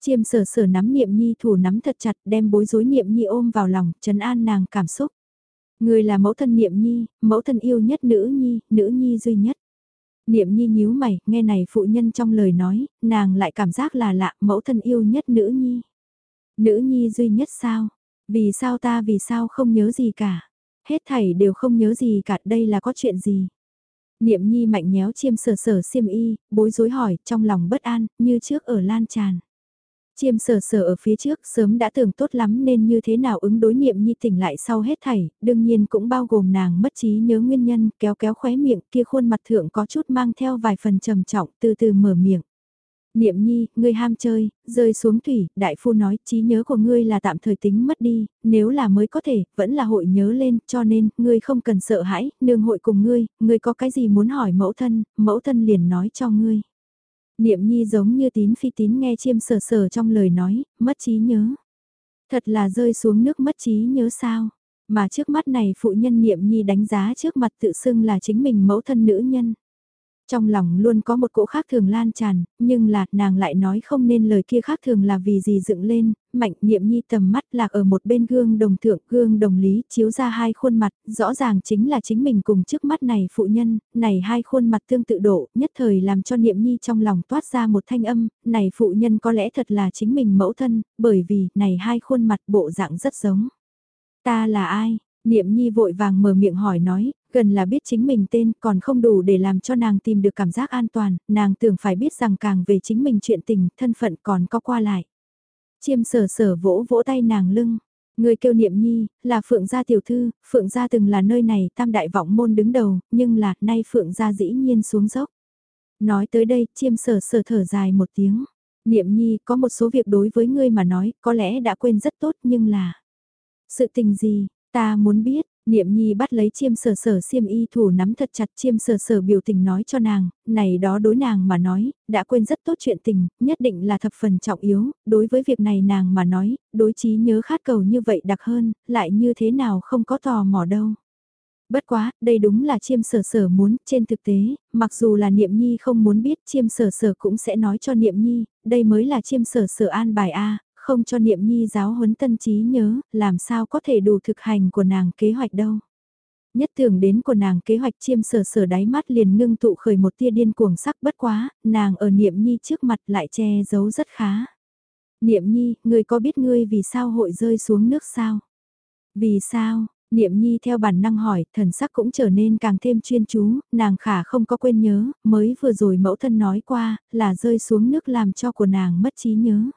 Chiêm sở sở nắm niệm nhi thủ nắm thật chặt đem bối rối niệm nhi ôm vào lòng, trấn an nàng cảm xúc. Ngươi là mẫu thân niệm nhi, mẫu thân yêu nhất nữ nhi, nữ nhi duy nhất. Niệm nhi nhíu mày, nghe này phụ nhân trong lời nói, nàng lại cảm giác là lạ, mẫu thân yêu nhất nữ nhi. Nữ nhi duy nhất sao? Vì sao ta vì sao không nhớ gì cả? Hết thảy đều không nhớ gì cả, đây là có chuyện gì? Niệm nhi mạnh nhéo chiêm sờ sờ xiêm y, bối rối hỏi, trong lòng bất an, như trước ở lan tràn. Chiêm sở sở ở phía trước sớm đã tưởng tốt lắm nên như thế nào ứng đối niệm nhi tỉnh lại sau hết thảy, đương nhiên cũng bao gồm nàng mất trí nhớ nguyên nhân, kéo kéo khóe miệng kia khuôn mặt thượng có chút mang theo vài phần trầm trọng, từ từ mở miệng. Niệm nhi, ngươi ham chơi, rơi xuống thủy, đại phu nói trí nhớ của ngươi là tạm thời tính mất đi, nếu là mới có thể, vẫn là hội nhớ lên, cho nên, ngươi không cần sợ hãi, nương hội cùng ngươi, ngươi có cái gì muốn hỏi mẫu thân, mẫu thân liền nói cho ngươi. Niệm nhi giống như tín phi tín nghe chiêm sờ sờ trong lời nói, mất trí nhớ. Thật là rơi xuống nước mất trí nhớ sao. Mà trước mắt này phụ nhân niệm nhi đánh giá trước mặt tự xưng là chính mình mẫu thân nữ nhân. Trong lòng luôn có một cỗ khác thường lan tràn, nhưng là, nàng lại nói không nên lời kia khác thường là vì gì dựng lên, mạnh niệm nhi tầm mắt lạc ở một bên gương đồng thượng, gương đồng lý, chiếu ra hai khuôn mặt, rõ ràng chính là chính mình cùng trước mắt này phụ nhân, này hai khuôn mặt tương tự độ, nhất thời làm cho niệm nhi trong lòng toát ra một thanh âm, này phụ nhân có lẽ thật là chính mình mẫu thân, bởi vì, này hai khuôn mặt bộ dạng rất giống. Ta là ai? Niệm nhi vội vàng mở miệng hỏi nói, gần là biết chính mình tên còn không đủ để làm cho nàng tìm được cảm giác an toàn, nàng tưởng phải biết rằng càng về chính mình chuyện tình, thân phận còn có qua lại. Chiêm sở sở vỗ vỗ tay nàng lưng. Người kêu niệm nhi, là Phượng gia tiểu thư, Phượng gia từng là nơi này tam đại vọng môn đứng đầu, nhưng là, nay Phượng gia dĩ nhiên xuống dốc. Nói tới đây, chiêm sở sở thở dài một tiếng. Niệm nhi, có một số việc đối với ngươi mà nói, có lẽ đã quên rất tốt nhưng là... Sự tình gì, ta muốn biết, Niệm Nhi bắt lấy chiêm sở sở xiêm y thủ nắm thật chặt chiêm sở sở biểu tình nói cho nàng, này đó đối nàng mà nói, đã quên rất tốt chuyện tình, nhất định là thập phần trọng yếu, đối với việc này nàng mà nói, đối trí nhớ khát cầu như vậy đặc hơn, lại như thế nào không có tò mò đâu. Bất quá, đây đúng là chiêm sở sở muốn, trên thực tế, mặc dù là niệm nhi không muốn biết chiêm sở sở cũng sẽ nói cho niệm nhi, đây mới là chiêm sở sở an bài A, không cho niệm nhi giáo huấn tân trí nhớ, làm sao có thể đủ thực hành của nàng kế hoạch đâu. Nhất tưởng đến của nàng kế hoạch chiêm sở sở đáy mắt liền ngưng tụ khởi một tia điên cuồng sắc bất quá, nàng ở niệm nhi trước mặt lại che giấu rất khá. Niệm nhi, ngươi có biết ngươi vì sao hội rơi xuống nước sao? Vì sao? Niệm nhi theo bản năng hỏi, thần sắc cũng trở nên càng thêm chuyên chú, nàng khả không có quên nhớ, mới vừa rồi mẫu thân nói qua, là rơi xuống nước làm cho của nàng mất trí nhớ.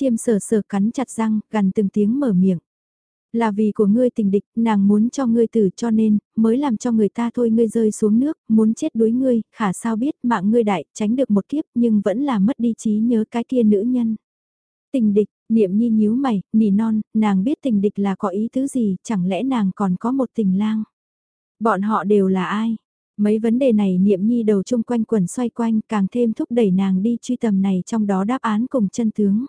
Chiêm sờ sờ cắn chặt răng, gần từng tiếng mở miệng. Là vì của ngươi tình địch, nàng muốn cho ngươi tử cho nên, mới làm cho người ta thôi ngươi rơi xuống nước, muốn chết đuối ngươi, khả sao biết mạng ngươi đại, tránh được một kiếp nhưng vẫn là mất đi trí nhớ cái kia nữ nhân. Tình địch, niệm nhi nhíu mày, nỉ non, nàng biết tình địch là có ý tứ gì, chẳng lẽ nàng còn có một tình lang. Bọn họ đều là ai? Mấy vấn đề này niệm nhi đầu chung quanh quẩn xoay quanh càng thêm thúc đẩy nàng đi truy tầm này trong đó đáp án cùng chân tướng.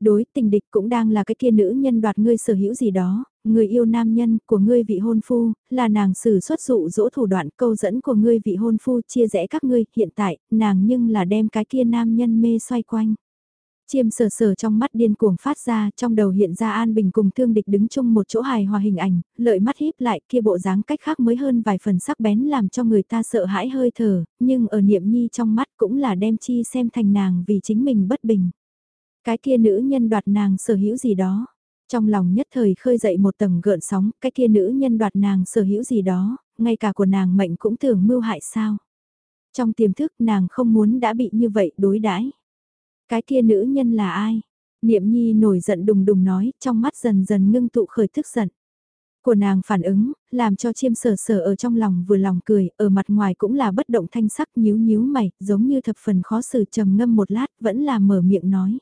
Đối tình địch cũng đang là cái kia nữ nhân đoạt ngươi sở hữu gì đó, người yêu nam nhân của ngươi vị hôn phu, là nàng sử xuất dụ dỗ thủ đoạn câu dẫn của ngươi vị hôn phu chia rẽ các ngươi, hiện tại, nàng nhưng là đem cái kia nam nhân mê xoay quanh. Chiêm sờ sờ trong mắt điên cuồng phát ra, trong đầu hiện ra An Bình cùng thương địch đứng chung một chỗ hài hòa hình ảnh, lợi mắt híp lại kia bộ dáng cách khác mới hơn vài phần sắc bén làm cho người ta sợ hãi hơi thở, nhưng ở niệm nhi trong mắt cũng là đem chi xem thành nàng vì chính mình bất bình. Cái kia nữ nhân đoạt nàng sở hữu gì đó. Trong lòng nhất thời khơi dậy một tầng gợn sóng, cái kia nữ nhân đoạt nàng sở hữu gì đó, ngay cả của nàng mệnh cũng tưởng mưu hại sao. Trong tiềm thức nàng không muốn đã bị như vậy đối đãi. Cái kia nữ nhân là ai? Niệm nhi nổi giận đùng đùng nói, trong mắt dần dần ngưng tụ khởi thức giận. Của nàng phản ứng, làm cho chiêm sở sở ở trong lòng vừa lòng cười, ở mặt ngoài cũng là bất động thanh sắc nhíu nhíu mày, giống như thập phần khó xử trầm ngâm một lát, vẫn là mở miệng nói.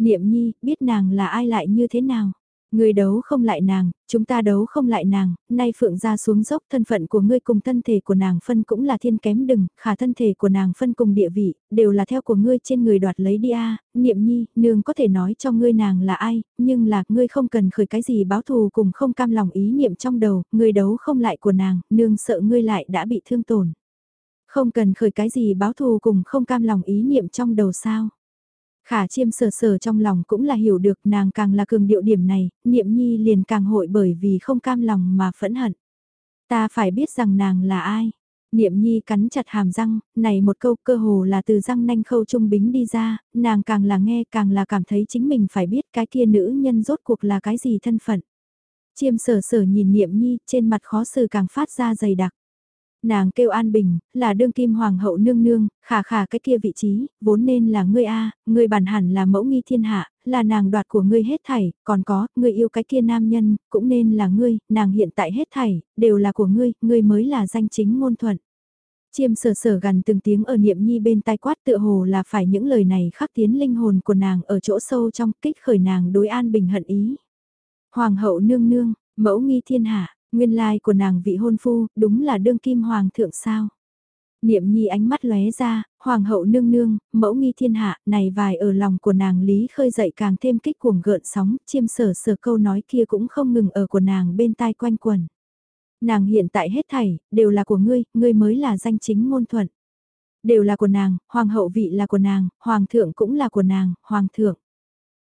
Niệm nhi, biết nàng là ai lại như thế nào? Người đấu không lại nàng, chúng ta đấu không lại nàng, nay phượng ra xuống dốc thân phận của ngươi cùng thân thể của nàng phân cũng là thiên kém đừng, khả thân thể của nàng phân cùng địa vị, đều là theo của ngươi trên người đoạt lấy đi a niệm nhi, nương có thể nói cho ngươi nàng là ai, nhưng là ngươi không cần khởi cái gì báo thù cùng không cam lòng ý niệm trong đầu, ngươi đấu không lại của nàng, nương sợ ngươi lại đã bị thương tổn. Không cần khởi cái gì báo thù cùng không cam lòng ý niệm trong đầu sao. Khả chiêm sờ sờ trong lòng cũng là hiểu được nàng càng là cường điệu điểm này, niệm nhi liền càng hội bởi vì không cam lòng mà phẫn hận. Ta phải biết rằng nàng là ai. Niệm nhi cắn chặt hàm răng, này một câu cơ hồ là từ răng nanh khâu trung bính đi ra, nàng càng là nghe càng là cảm thấy chính mình phải biết cái kia nữ nhân rốt cuộc là cái gì thân phận. Chiêm sở sở nhìn niệm nhi trên mặt khó xử càng phát ra dày đặc. Nàng kêu An Bình, là đương kim hoàng hậu nương nương, khả khả cái kia vị trí, vốn nên là ngươi A, ngươi bản hẳn là mẫu nghi thiên hạ, là nàng đoạt của ngươi hết thảy, còn có, ngươi yêu cái kia nam nhân, cũng nên là ngươi, nàng hiện tại hết thảy, đều là của ngươi, ngươi mới là danh chính ngôn thuận. Chiêm sở sở gần từng tiếng ở niệm nhi bên tai quát tựa hồ là phải những lời này khắc tiến linh hồn của nàng ở chỗ sâu trong kích khởi nàng đối an bình hận ý. Hoàng hậu nương nương, mẫu nghi thiên hạ, Nguyên lai của nàng vị hôn phu, đúng là đương kim hoàng thượng sao. Niệm nhi ánh mắt lóe ra, hoàng hậu nương nương, mẫu nghi thiên hạ, này vài ở lòng của nàng lý khơi dậy càng thêm kích cuồng gợn sóng, chiêm sở sở câu nói kia cũng không ngừng ở của nàng bên tai quanh quần. Nàng hiện tại hết thảy, đều là của ngươi, ngươi mới là danh chính ngôn thuận. Đều là của nàng, hoàng hậu vị là của nàng, hoàng thượng cũng là của nàng, hoàng thượng.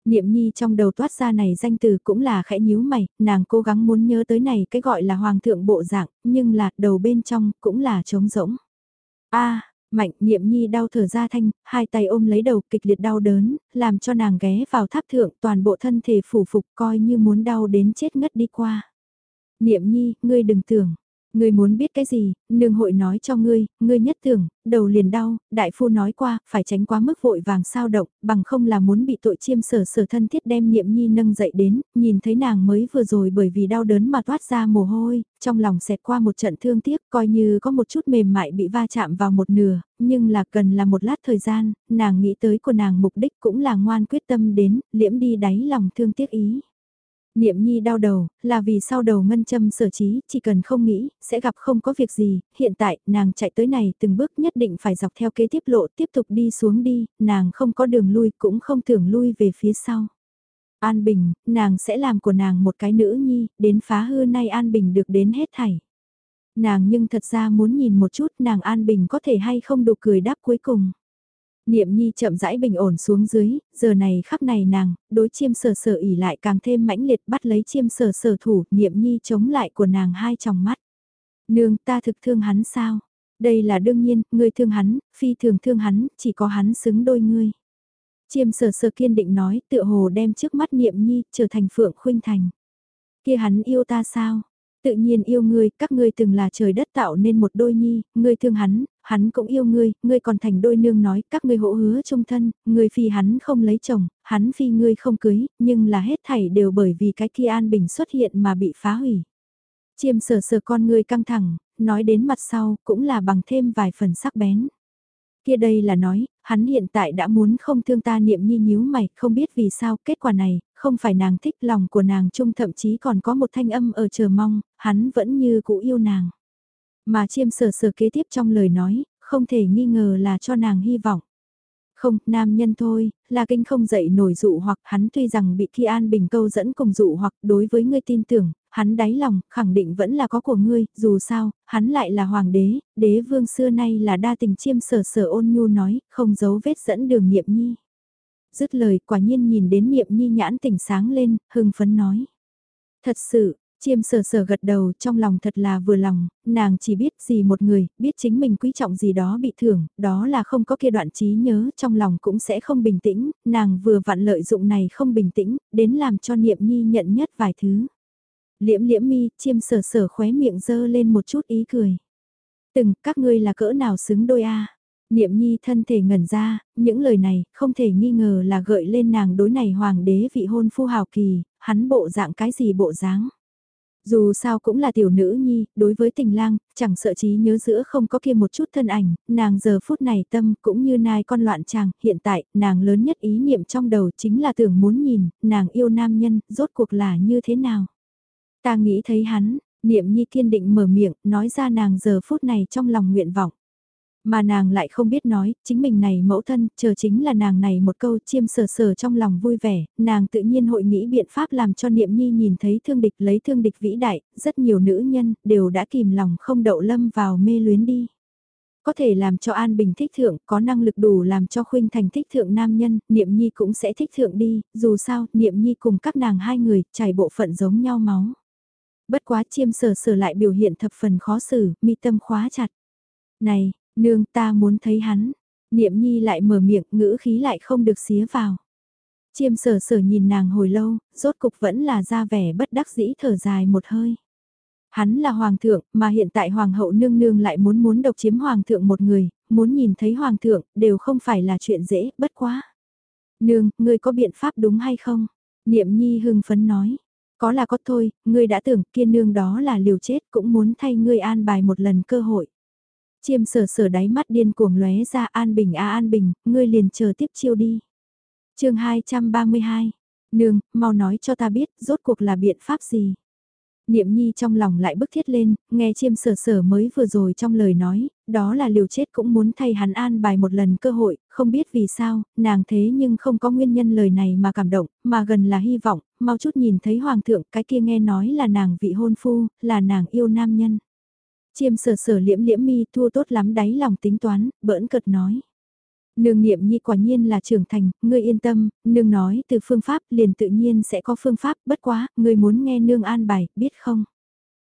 Niệm nhi trong đầu toát ra này danh từ cũng là khẽ nhíu mày, nàng cố gắng muốn nhớ tới này cái gọi là hoàng thượng bộ dạng, nhưng là đầu bên trong cũng là trống rỗng. a mạnh niệm nhi đau thở ra thanh, hai tay ôm lấy đầu kịch liệt đau đớn, làm cho nàng ghé vào tháp thượng toàn bộ thân thể phủ phục coi như muốn đau đến chết ngất đi qua. Niệm nhi, ngươi đừng tưởng, Ngươi muốn biết cái gì, nương hội nói cho ngươi, ngươi nhất tưởng, đầu liền đau, đại phu nói qua, phải tránh quá mức vội vàng sao động, bằng không là muốn bị tội chiêm sở sở thân thiết đem niệm nhi nâng dậy đến, nhìn thấy nàng mới vừa rồi bởi vì đau đớn mà toát ra mồ hôi, trong lòng xẹt qua một trận thương tiếc, coi như có một chút mềm mại bị va chạm vào một nửa, nhưng là cần là một lát thời gian, nàng nghĩ tới của nàng mục đích cũng là ngoan quyết tâm đến, liễm đi đáy lòng thương tiếc ý. Niệm nhi đau đầu, là vì sau đầu ngân châm sở trí, chỉ cần không nghĩ, sẽ gặp không có việc gì, hiện tại, nàng chạy tới này từng bước nhất định phải dọc theo kế tiếp lộ tiếp tục đi xuống đi, nàng không có đường lui cũng không tưởng lui về phía sau. An Bình, nàng sẽ làm của nàng một cái nữ nhi, đến phá hư nay An Bình được đến hết thảy. Nàng nhưng thật ra muốn nhìn một chút nàng An Bình có thể hay không đủ cười đáp cuối cùng. Niệm nhi chậm rãi bình ổn xuống dưới, giờ này khắp này nàng, đối chiêm sờ sờ ỉ lại càng thêm mãnh liệt bắt lấy chiêm sờ sờ thủ, niệm nhi chống lại của nàng hai tròng mắt. Nương ta thực thương hắn sao? Đây là đương nhiên, ngươi thương hắn, phi thường thương hắn, chỉ có hắn xứng đôi ngươi. Chiêm sờ sờ kiên định nói, tựa hồ đem trước mắt niệm nhi, trở thành phượng khuynh thành. Kia hắn yêu ta sao? Tự nhiên yêu ngươi, các ngươi từng là trời đất tạo nên một đôi nhi, ngươi thương hắn, hắn cũng yêu ngươi, ngươi còn thành đôi nương nói, các ngươi hộ hứa chung thân, ngươi phi hắn không lấy chồng, hắn phi ngươi không cưới, nhưng là hết thảy đều bởi vì cái kia an bình xuất hiện mà bị phá hủy. Chiêm sờ sờ con ngươi căng thẳng, nói đến mặt sau cũng là bằng thêm vài phần sắc bén. Kia đây là nói, hắn hiện tại đã muốn không thương ta niệm nhi nhíu mày, không biết vì sao kết quả này, không phải nàng thích lòng của nàng chung thậm chí còn có một thanh âm ở chờ mong, hắn vẫn như cũ yêu nàng. Mà chiêm sở sở kế tiếp trong lời nói, không thể nghi ngờ là cho nàng hy vọng. Không, nam nhân thôi, là kinh không dậy nổi dụ hoặc hắn tuy rằng bị Ki An Bình câu dẫn cùng dụ hoặc đối với ngươi tin tưởng, hắn đáy lòng, khẳng định vẫn là có của ngươi, dù sao, hắn lại là hoàng đế, đế vương xưa nay là đa tình chiêm sở sở ôn nhu nói, không giấu vết dẫn đường nghiệm nhi. Dứt lời quả nhiên nhìn đến niệm nhi nhãn tỉnh sáng lên, hưng phấn nói. Thật sự, Chiêm sờ sờ gật đầu trong lòng thật là vừa lòng, nàng chỉ biết gì một người, biết chính mình quý trọng gì đó bị thưởng, đó là không có kia đoạn trí nhớ, trong lòng cũng sẽ không bình tĩnh, nàng vừa vặn lợi dụng này không bình tĩnh, đến làm cho niệm nhi nhận nhất vài thứ. Liễm liễm mi, chiêm sờ sờ khóe miệng dơ lên một chút ý cười. Từng, các ngươi là cỡ nào xứng đôi a Niệm nhi thân thể ngẩn ra, những lời này không thể nghi ngờ là gợi lên nàng đối này hoàng đế vị hôn phu hào kỳ, hắn bộ dạng cái gì bộ dáng. Dù sao cũng là tiểu nữ nhi, đối với tình lang, chẳng sợ trí nhớ giữa không có kia một chút thân ảnh, nàng giờ phút này tâm cũng như nai con loạn chàng, hiện tại, nàng lớn nhất ý niệm trong đầu chính là tưởng muốn nhìn, nàng yêu nam nhân, rốt cuộc là như thế nào. Ta nghĩ thấy hắn, niệm nhi kiên định mở miệng, nói ra nàng giờ phút này trong lòng nguyện vọng. Mà nàng lại không biết nói, chính mình này mẫu thân, chờ chính là nàng này một câu chiêm sờ sờ trong lòng vui vẻ, nàng tự nhiên hội nghĩ biện pháp làm cho niệm nhi nhìn thấy thương địch lấy thương địch vĩ đại, rất nhiều nữ nhân đều đã kìm lòng không đậu lâm vào mê luyến đi. Có thể làm cho An Bình thích thượng, có năng lực đủ làm cho Khuynh Thành thích thượng nam nhân, Niệm Nhi cũng sẽ thích thượng đi, dù sao, Niệm Nhi cùng các nàng hai người, chảy bộ phận giống nhau máu. Bất quá chiêm sờ sờ lại biểu hiện thập phần khó xử, mi tâm khóa chặt. Này, Nương ta muốn thấy hắn. Niệm nhi lại mở miệng ngữ khí lại không được xía vào. Chiêm sở sở nhìn nàng hồi lâu, rốt cục vẫn là ra vẻ bất đắc dĩ thở dài một hơi. Hắn là hoàng thượng, mà hiện tại hoàng hậu nương nương lại muốn muốn độc chiếm hoàng thượng một người, muốn nhìn thấy hoàng thượng, đều không phải là chuyện dễ, bất quá. Nương, ngươi có biện pháp đúng hay không? Niệm nhi hưng phấn nói. Có là có thôi, ngươi đã tưởng kia nương đó là liều chết cũng muốn thay ngươi an bài một lần cơ hội. Chiêm sở sở đáy mắt điên cuồng lóe ra an bình a an bình, ngươi liền chờ tiếp chiêu đi. chương 232, nương, mau nói cho ta biết, rốt cuộc là biện pháp gì. Niệm nhi trong lòng lại bức thiết lên, nghe chiêm sở sở mới vừa rồi trong lời nói, đó là liều chết cũng muốn thay hắn an bài một lần cơ hội, không biết vì sao, nàng thế nhưng không có nguyên nhân lời này mà cảm động, mà gần là hy vọng, mau chút nhìn thấy hoàng thượng cái kia nghe nói là nàng vị hôn phu, là nàng yêu nam nhân. Chiêm sở sở liễm liễm mi thua tốt lắm đáy lòng tính toán, bỡn cợt nói. Nương niệm nhi quả nhiên là trưởng thành, ngươi yên tâm, nương nói từ phương pháp liền tự nhiên sẽ có phương pháp, bất quá, ngươi muốn nghe nương an bài, biết không?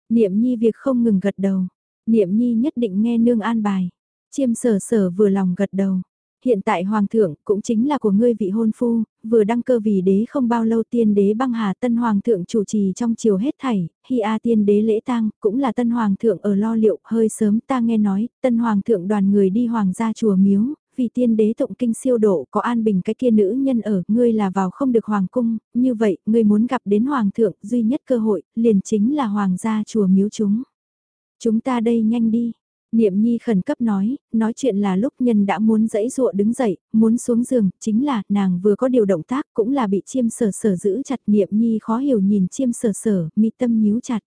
Niệm nhi việc không ngừng gật đầu, niệm nhi nhất định nghe nương an bài. Chiêm sở sở vừa lòng gật đầu, Hiện tại hoàng thượng cũng chính là của ngươi vị hôn phu, vừa đăng cơ vì đế không bao lâu tiên đế băng hà tân hoàng thượng chủ trì trong chiều hết thảy, hi a tiên đế lễ tang cũng là tân hoàng thượng ở lo liệu hơi sớm ta nghe nói, tân hoàng thượng đoàn người đi hoàng gia chùa miếu, vì tiên đế tụng kinh siêu độ có an bình cái kia nữ nhân ở, ngươi là vào không được hoàng cung, như vậy, ngươi muốn gặp đến hoàng thượng, duy nhất cơ hội, liền chính là hoàng gia chùa miếu chúng. Chúng ta đây nhanh đi, Niệm Nhi khẩn cấp nói, nói chuyện là lúc nhân đã muốn dẫy dụa đứng dậy, muốn xuống giường, chính là nàng vừa có điều động tác cũng là bị chiêm sở sở giữ chặt Niệm Nhi khó hiểu nhìn chiêm sở sở, mi tâm nhíu chặt.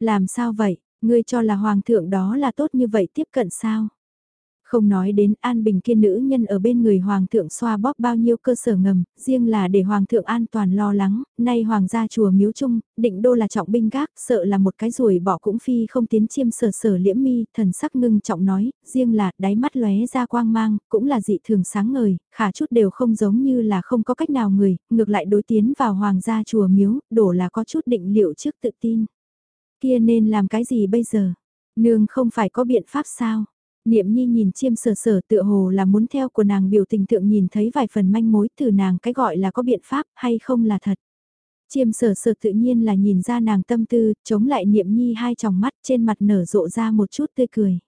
Làm sao vậy, ngươi cho là hoàng thượng đó là tốt như vậy tiếp cận sao? Không nói đến an bình kia nữ nhân ở bên người hoàng thượng xoa bóp bao nhiêu cơ sở ngầm, riêng là để hoàng thượng an toàn lo lắng, nay hoàng gia chùa miếu trung, định đô là trọng binh gác, sợ là một cái ruồi bỏ cũng phi không tiến chiêm sở sở liễm mi, thần sắc ngưng trọng nói, riêng là đáy mắt lóe ra quang mang, cũng là dị thường sáng ngời, khả chút đều không giống như là không có cách nào người, ngược lại đối tiến vào hoàng gia chùa miếu, đổ là có chút định liệu trước tự tin. Kia nên làm cái gì bây giờ? Nương không phải có biện pháp sao? Niệm nhi nhìn chiêm sở sở tựa hồ là muốn theo của nàng biểu tình thượng nhìn thấy vài phần manh mối từ nàng cái gọi là có biện pháp hay không là thật. Chiêm sở sở tự nhiên là nhìn ra nàng tâm tư, chống lại niệm nhi hai tròng mắt trên mặt nở rộ ra một chút tươi cười.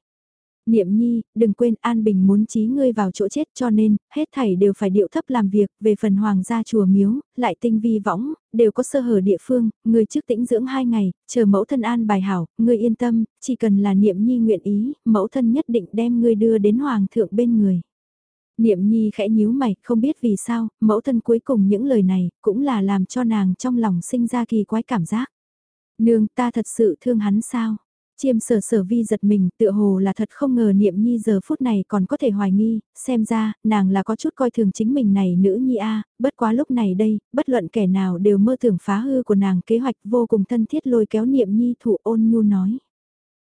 Niệm nhi, đừng quên An Bình muốn trí ngươi vào chỗ chết cho nên, hết thảy đều phải điệu thấp làm việc, về phần hoàng gia chùa miếu, lại tinh vi võng, đều có sơ hở địa phương, ngươi trước tĩnh dưỡng hai ngày, chờ mẫu thân an bài hảo, ngươi yên tâm, chỉ cần là niệm nhi nguyện ý, mẫu thân nhất định đem ngươi đưa đến hoàng thượng bên người. Niệm nhi khẽ nhíu mày, không biết vì sao, mẫu thân cuối cùng những lời này, cũng là làm cho nàng trong lòng sinh ra kỳ quái cảm giác. Nương ta thật sự thương hắn sao? Chiêm sở sở vi giật mình tựa hồ là thật không ngờ niệm nhi giờ phút này còn có thể hoài nghi, xem ra, nàng là có chút coi thường chính mình này nữ nhi a bất quá lúc này đây, bất luận kẻ nào đều mơ tưởng phá hư của nàng kế hoạch vô cùng thân thiết lôi kéo niệm nhi thủ ôn nhu nói.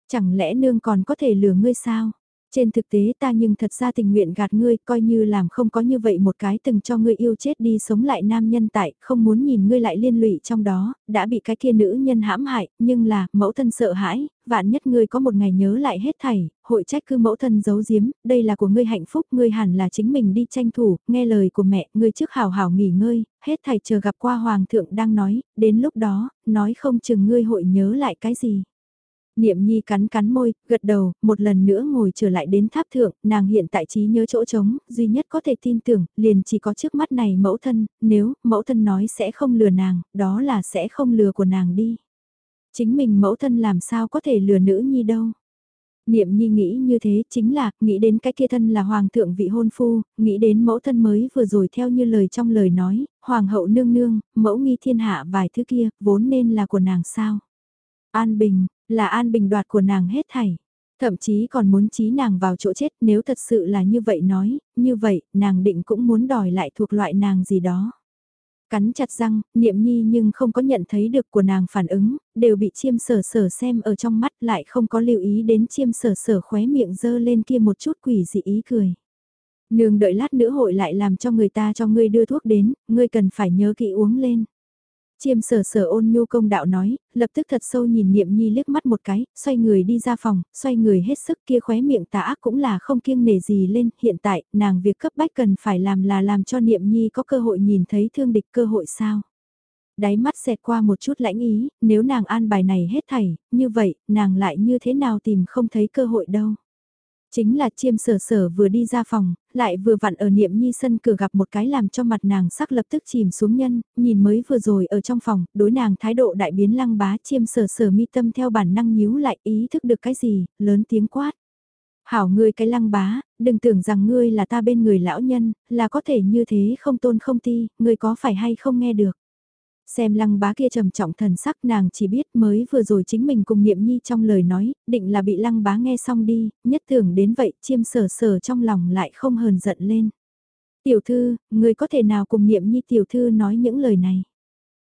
Chẳng lẽ nương còn có thể lừa ngươi sao? Trên thực tế ta nhưng thật ra tình nguyện gạt ngươi coi như làm không có như vậy một cái từng cho ngươi yêu chết đi sống lại nam nhân tại, không muốn nhìn ngươi lại liên lụy trong đó, đã bị cái kia nữ nhân hãm hại, nhưng là, mẫu thân sợ hãi, vạn nhất ngươi có một ngày nhớ lại hết thảy, hội trách cứ mẫu thân giấu giếm, đây là của ngươi hạnh phúc, ngươi hẳn là chính mình đi tranh thủ, nghe lời của mẹ, ngươi trước hào hào nghỉ ngơi, hết thảy chờ gặp qua hoàng thượng đang nói, đến lúc đó, nói không chừng ngươi hội nhớ lại cái gì. Niệm Nhi cắn cắn môi, gật đầu, một lần nữa ngồi trở lại đến tháp thượng, nàng hiện tại trí nhớ chỗ trống, duy nhất có thể tin tưởng, liền chỉ có trước mắt này mẫu thân, nếu mẫu thân nói sẽ không lừa nàng, đó là sẽ không lừa của nàng đi. Chính mình mẫu thân làm sao có thể lừa nữ nhi đâu. Niệm nhi nghĩ như thế chính là, nghĩ đến cái kia thân là hoàng thượng vị hôn phu, nghĩ đến mẫu thân mới vừa rồi theo như lời trong lời nói, hoàng hậu nương nương, mẫu nghi thiên hạ vài thứ kia, vốn nên là của nàng sao. An Bình, là An Bình đoạt của nàng hết thảy. Thậm chí còn muốn trí nàng vào chỗ chết nếu thật sự là như vậy nói, như vậy, nàng định cũng muốn đòi lại thuộc loại nàng gì đó. Cắn chặt răng, niệm nhi nhưng không có nhận thấy được của nàng phản ứng, đều bị chiêm sở sở xem ở trong mắt lại không có lưu ý đến chiêm sở sở khóe miệng dơ lên kia một chút quỷ dị ý cười. Nương đợi lát nữa hội lại làm cho người ta cho ngươi đưa thuốc đến, ngươi cần phải nhớ kỹ uống lên. Chiêm sở sở ôn nhu công đạo nói, lập tức thật sâu nhìn niệm nhi liếc mắt một cái, xoay người đi ra phòng, xoay người hết sức kia khóe miệng tà ác cũng là không kiêng nể gì lên, hiện tại, nàng việc cấp bách cần phải làm là làm cho niệm nhi có cơ hội nhìn thấy thương địch cơ hội sao. Đáy mắt xẹt qua một chút lãnh ý, nếu nàng an bài này hết thảy, như vậy, nàng lại như thế nào tìm không thấy cơ hội đâu. Chính là chiêm sở sở vừa đi ra phòng, lại vừa vặn ở niệm nhi sân cửa gặp một cái làm cho mặt nàng sắc lập tức chìm xuống nhân, nhìn mới vừa rồi ở trong phòng, đối nàng thái độ đại biến lăng bá chiêm sở sở mi tâm theo bản năng nhíu lại ý thức được cái gì, lớn tiếng quát. Hảo ngươi cái lăng bá, đừng tưởng rằng ngươi là ta bên người lão nhân, là có thể như thế không tôn không ti, ngươi có phải hay không nghe được. Xem lăng bá kia trầm trọng thần sắc nàng chỉ biết mới vừa rồi chính mình cùng niệm nhi trong lời nói, định là bị lăng bá nghe xong đi, nhất tưởng đến vậy chiêm sở sở trong lòng lại không hờn giận lên. Tiểu thư, người có thể nào cùng niệm nhi tiểu thư nói những lời này?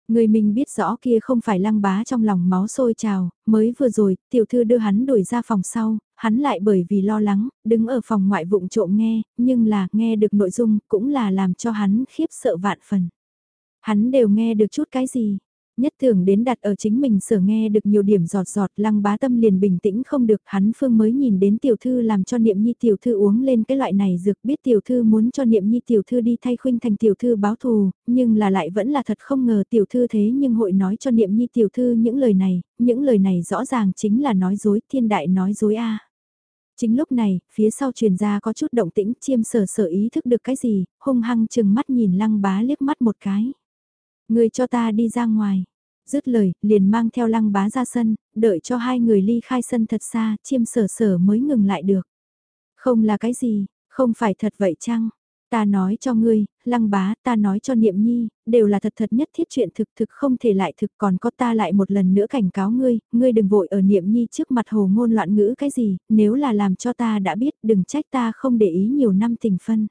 Người mình biết rõ kia không phải lăng bá trong lòng máu sôi trào, mới vừa rồi, tiểu thư đưa hắn đuổi ra phòng sau, hắn lại bởi vì lo lắng, đứng ở phòng ngoại vụng trộm nghe, nhưng là nghe được nội dung cũng là làm cho hắn khiếp sợ vạn phần. Hắn đều nghe được chút cái gì, Nhất thường đến đặt ở chính mình sở nghe được nhiều điểm giọt giọt lăng bá tâm liền bình tĩnh không được hắn phương mới nhìn đến tiểu thư làm cho niệm nhi tiểu thư uống lên cái loại này dược biết tiểu thư muốn cho niệm nhi tiểu thư đi thay khuynh thành tiểu thư báo thù, nhưng là lại vẫn là thật không ngờ tiểu thư thế nhưng hội nói cho niệm nhi tiểu thư những lời này, những lời này rõ ràng chính là nói dối thiên đại nói dối a. Chính lúc này, phía sau truyền ra có chút động tĩnh chiêm sở sở ý thức được cái gì, hung hăng chừng mắt nhìn lăng bá liếc mắt một cái. Người cho ta đi ra ngoài. Dứt lời, liền mang theo lăng bá ra sân, đợi cho hai người ly khai sân thật xa, chiêm sở sở mới ngừng lại được. Không là cái gì, không phải thật vậy chăng? Ta nói cho ngươi, lăng bá, ta nói cho niệm nhi, đều là thật thật nhất thiết chuyện thực thực không thể lại thực còn có ta lại một lần nữa cảnh cáo ngươi, ngươi đừng vội ở niệm nhi trước mặt hồ ngôn loạn ngữ cái gì, nếu là làm cho ta đã biết đừng trách ta không để ý nhiều năm tình phân.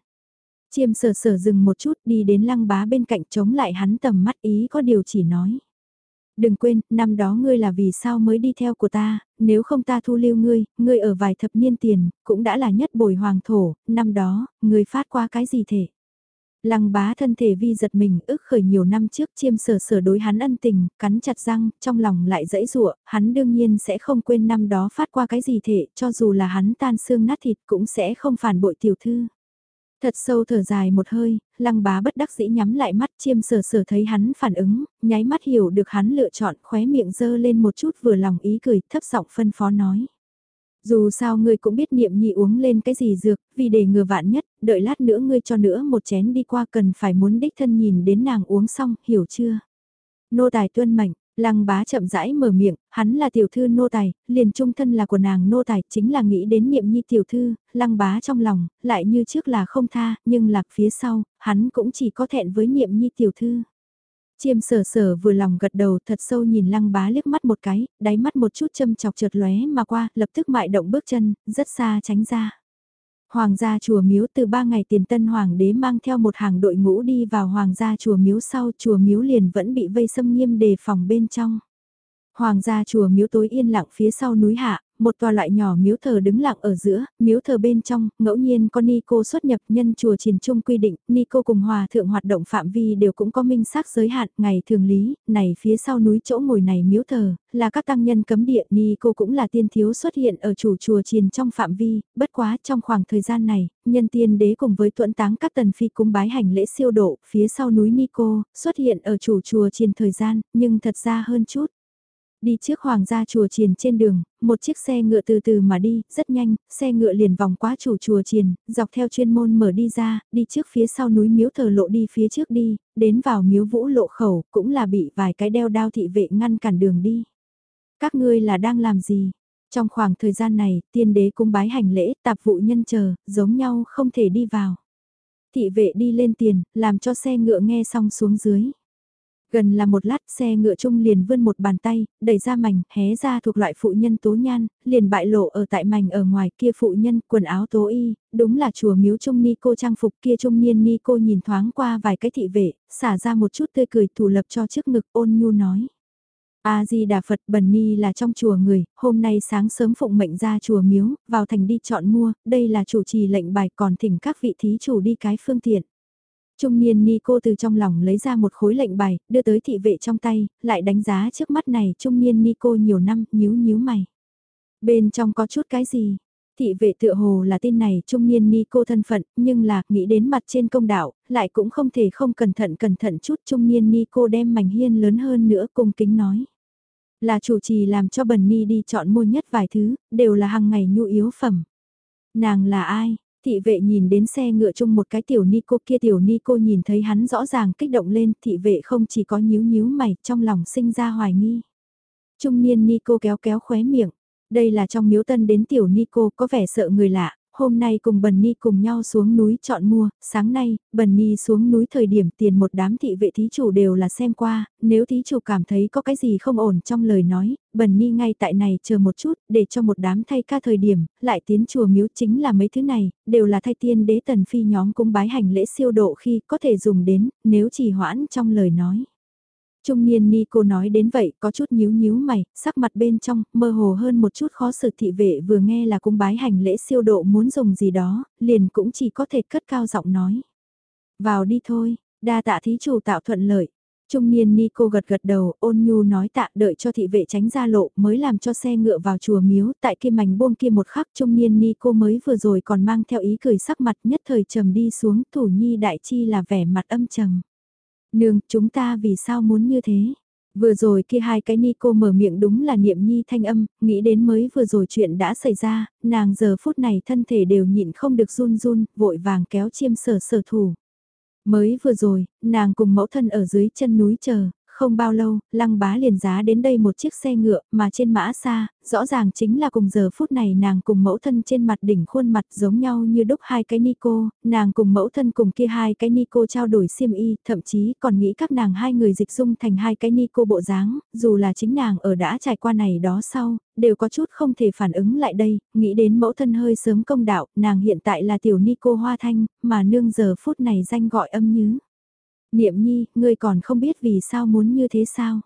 Chiêm sở sở dừng một chút đi đến lăng bá bên cạnh chống lại hắn tầm mắt ý có điều chỉ nói. Đừng quên, năm đó ngươi là vì sao mới đi theo của ta, nếu không ta thu lưu ngươi, ngươi ở vài thập niên tiền, cũng đã là nhất bồi hoàng thổ, năm đó, ngươi phát qua cái gì thể. Lăng bá thân thể vi giật mình ức khởi nhiều năm trước chiêm sở sở đối hắn ân tình, cắn chặt răng, trong lòng lại dẫy rụa, hắn đương nhiên sẽ không quên năm đó phát qua cái gì thể, cho dù là hắn tan xương nát thịt cũng sẽ không phản bội tiểu thư. Thật sâu thở dài một hơi, lăng bá bất đắc dĩ nhắm lại mắt chiêm sờ sờ thấy hắn phản ứng, nháy mắt hiểu được hắn lựa chọn khóe miệng dơ lên một chút vừa lòng ý cười thấp giọng phân phó nói. Dù sao ngươi cũng biết niệm nhị uống lên cái gì dược, vì để ngừa vạn nhất, đợi lát nữa ngươi cho nữa một chén đi qua cần phải muốn đích thân nhìn đến nàng uống xong, hiểu chưa? Nô tài tuân mệnh, Lăng bá chậm rãi mở miệng, hắn là tiểu thư nô tài, liền trung thân là của nàng nô tài, chính là nghĩ đến niệm nhi tiểu thư, lăng bá trong lòng, lại như trước là không tha, nhưng lạc phía sau, hắn cũng chỉ có thẹn với niệm nhi tiểu thư. Chiêm sở sở vừa lòng gật đầu thật sâu nhìn lăng bá liếc mắt một cái, đáy mắt một chút châm chọc trượt lóe mà qua, lập tức mại động bước chân, rất xa tránh ra. Hoàng gia chùa miếu từ ba ngày tiền tân hoàng đế mang theo một hàng đội ngũ đi vào hoàng gia chùa miếu sau, chùa miếu liền vẫn bị vây xâm nghiêm đề phòng bên trong. Hoàng gia chùa miếu tối yên lặng phía sau núi hạ, một tòa loại nhỏ miếu thờ đứng lặng ở giữa, miếu thờ bên trong, ngẫu nhiên có ni cô xuất nhập nhân chùa triền trung quy định, ni cô cùng hòa thượng hoạt động phạm vi đều cũng có minh xác giới hạn, ngày thường lý, này phía sau núi chỗ ngồi này miếu thờ, là các tăng nhân cấm địa, ni cô cũng là tiên thiếu xuất hiện ở chủ chùa triền trong phạm vi, bất quá trong khoảng thời gian này, nhân tiên đế cùng với tuẫn táng các tần phi cung bái hành lễ siêu độ, phía sau núi ni cô, xuất hiện ở chủ chùa triền thời gian, nhưng thật ra hơn chút. Đi trước hoàng gia chùa triền trên đường, một chiếc xe ngựa từ từ mà đi, rất nhanh, xe ngựa liền vòng qua chủ chùa triền, dọc theo chuyên môn mở đi ra, đi trước phía sau núi miếu thờ lộ đi phía trước đi, đến vào miếu vũ lộ khẩu, cũng là bị vài cái đeo đao thị vệ ngăn cản đường đi. Các ngươi là đang làm gì? Trong khoảng thời gian này, tiên đế cung bái hành lễ, tạp vụ nhân chờ, giống nhau không thể đi vào. Thị vệ đi lên tiền, làm cho xe ngựa nghe xong xuống dưới. Gần là một lát xe ngựa chung liền vươn một bàn tay, đẩy ra mảnh, hé ra thuộc loại phụ nhân tố nhan, liền bại lộ ở tại mảnh ở ngoài kia phụ nhân, quần áo tố y, đúng là chùa miếu trung ni cô trang phục kia trung niên ni cô nhìn thoáng qua vài cái thị vệ, xả ra một chút tươi cười thủ lập cho trước ngực ôn nhu nói. A-di-đà Phật Bần Ni là trong chùa người, hôm nay sáng sớm phụng mệnh ra chùa miếu, vào thành đi chọn mua, đây là chủ trì lệnh bài còn thỉnh các vị thí chủ đi cái phương tiện. Trung niên ni cô từ trong lòng lấy ra một khối lệnh bài, đưa tới thị vệ trong tay, lại đánh giá trước mắt này trung niên ni cô nhiều năm, nhíu nhíu mày. Bên trong có chút cái gì? Thị vệ tựa hồ là tin này trung niên ni cô thân phận, nhưng là nghĩ đến mặt trên công đạo, lại cũng không thể không cẩn thận cẩn thận chút trung niên ni cô đem mảnh hiên lớn hơn nữa cung kính nói. Là chủ trì làm cho bần ni đi chọn mua nhất vài thứ, đều là hàng ngày nhu yếu phẩm. Nàng là ai? Thị vệ nhìn đến xe ngựa chung một cái tiểu ni cô kia tiểu ni cô nhìn thấy hắn rõ ràng kích động lên, thị vệ không chỉ có nhíu nhíu mày, trong lòng sinh ra hoài nghi. Trung niên ni cô kéo kéo khóe miệng, đây là trong miếu tân đến tiểu ni cô có vẻ sợ người lạ, hôm nay cùng Bần Ni cùng nhau xuống núi chọn mua, sáng nay, Bần Ni xuống núi thời điểm tiền một đám thị vệ thí chủ đều là xem qua, nếu thí chủ cảm thấy có cái gì không ổn trong lời nói, Bần Ni ngay tại này chờ một chút, để cho một đám thay ca thời điểm, lại tiến chùa miếu chính là mấy thứ này, đều là thay tiên đế tần phi nhóm cung bái hành lễ siêu độ khi có thể dùng đến, nếu chỉ hoãn trong lời nói. Trung niên ni cô nói đến vậy có chút nhíu nhíu mày, sắc mặt bên trong, mơ hồ hơn một chút khó xử thị vệ vừa nghe là cung bái hành lễ siêu độ muốn dùng gì đó, liền cũng chỉ có thể cất cao giọng nói. Vào đi thôi, đa tạ thí chủ tạo thuận lợi. Trung niên ni cô gật gật đầu, ôn nhu nói tạ đợi cho thị vệ tránh ra lộ mới làm cho xe ngựa vào chùa miếu tại kia mảnh buông kia một khắc trung niên ni cô mới vừa rồi còn mang theo ý cười sắc mặt nhất thời trầm đi xuống thủ nhi đại chi là vẻ mặt âm trầm. Nương, chúng ta vì sao muốn như thế? Vừa rồi kia hai cái ni cô mở miệng đúng là niệm nhi thanh âm, nghĩ đến mới vừa rồi chuyện đã xảy ra, nàng giờ phút này thân thể đều nhịn không được run run, vội vàng kéo chiêm sở sở thủ. Mới vừa rồi, nàng cùng mẫu thân ở dưới chân núi chờ, không bao lâu, lăng bá liền giá đến đây một chiếc xe ngựa mà trên mã xa, rõ ràng chính là cùng giờ phút này nàng cùng mẫu thân trên mặt đỉnh khuôn mặt giống nhau như đúc hai cái ni cô, nàng cùng mẫu thân cùng kia hai cái ni cô trao đổi xiêm y, thậm chí còn nghĩ các nàng hai người dịch dung thành hai cái ni cô bộ dáng, dù là chính nàng ở đã trải qua này đó sau, đều có chút không thể phản ứng lại đây, nghĩ đến mẫu thân hơi sớm công đạo, nàng hiện tại là tiểu ni cô hoa thanh, mà nương giờ phút này danh gọi âm nhứ. Niệm nhi, ngươi còn không biết vì sao muốn như thế sao?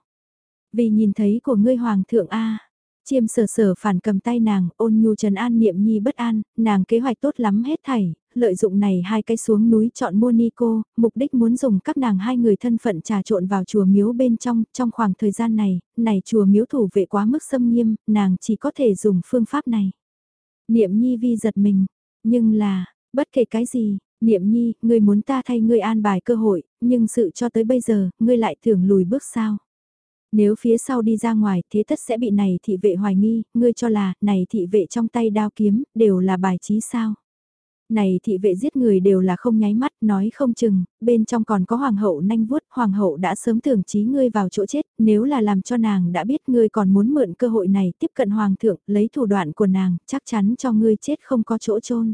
Vì nhìn thấy của ngươi hoàng thượng A. Chiêm sở sở phản cầm tay nàng, ôn nhu trần an niệm nhi bất an, nàng kế hoạch tốt lắm hết thảy, lợi dụng này hai cái xuống núi chọn mua ni cô, mục đích muốn dùng các nàng hai người thân phận trà trộn vào chùa miếu bên trong, trong khoảng thời gian này, này chùa miếu thủ vệ quá mức xâm nghiêm, nàng chỉ có thể dùng phương pháp này. Niệm nhi vi giật mình, nhưng là, bất kể cái gì, Niệm nhi, ngươi muốn ta thay ngươi an bài cơ hội, nhưng sự cho tới bây giờ, ngươi lại thường lùi bước sao? Nếu phía sau đi ra ngoài, thế tất sẽ bị này thị vệ hoài nghi, ngươi cho là, này thị vệ trong tay đao kiếm, đều là bài trí sao? Này thị vệ giết người đều là không nháy mắt, nói không chừng, bên trong còn có hoàng hậu nanh vuốt, hoàng hậu đã sớm tưởng trí ngươi vào chỗ chết, nếu là làm cho nàng đã biết ngươi còn muốn mượn cơ hội này tiếp cận hoàng thượng, lấy thủ đoạn của nàng, chắc chắn cho ngươi chết không có chỗ chôn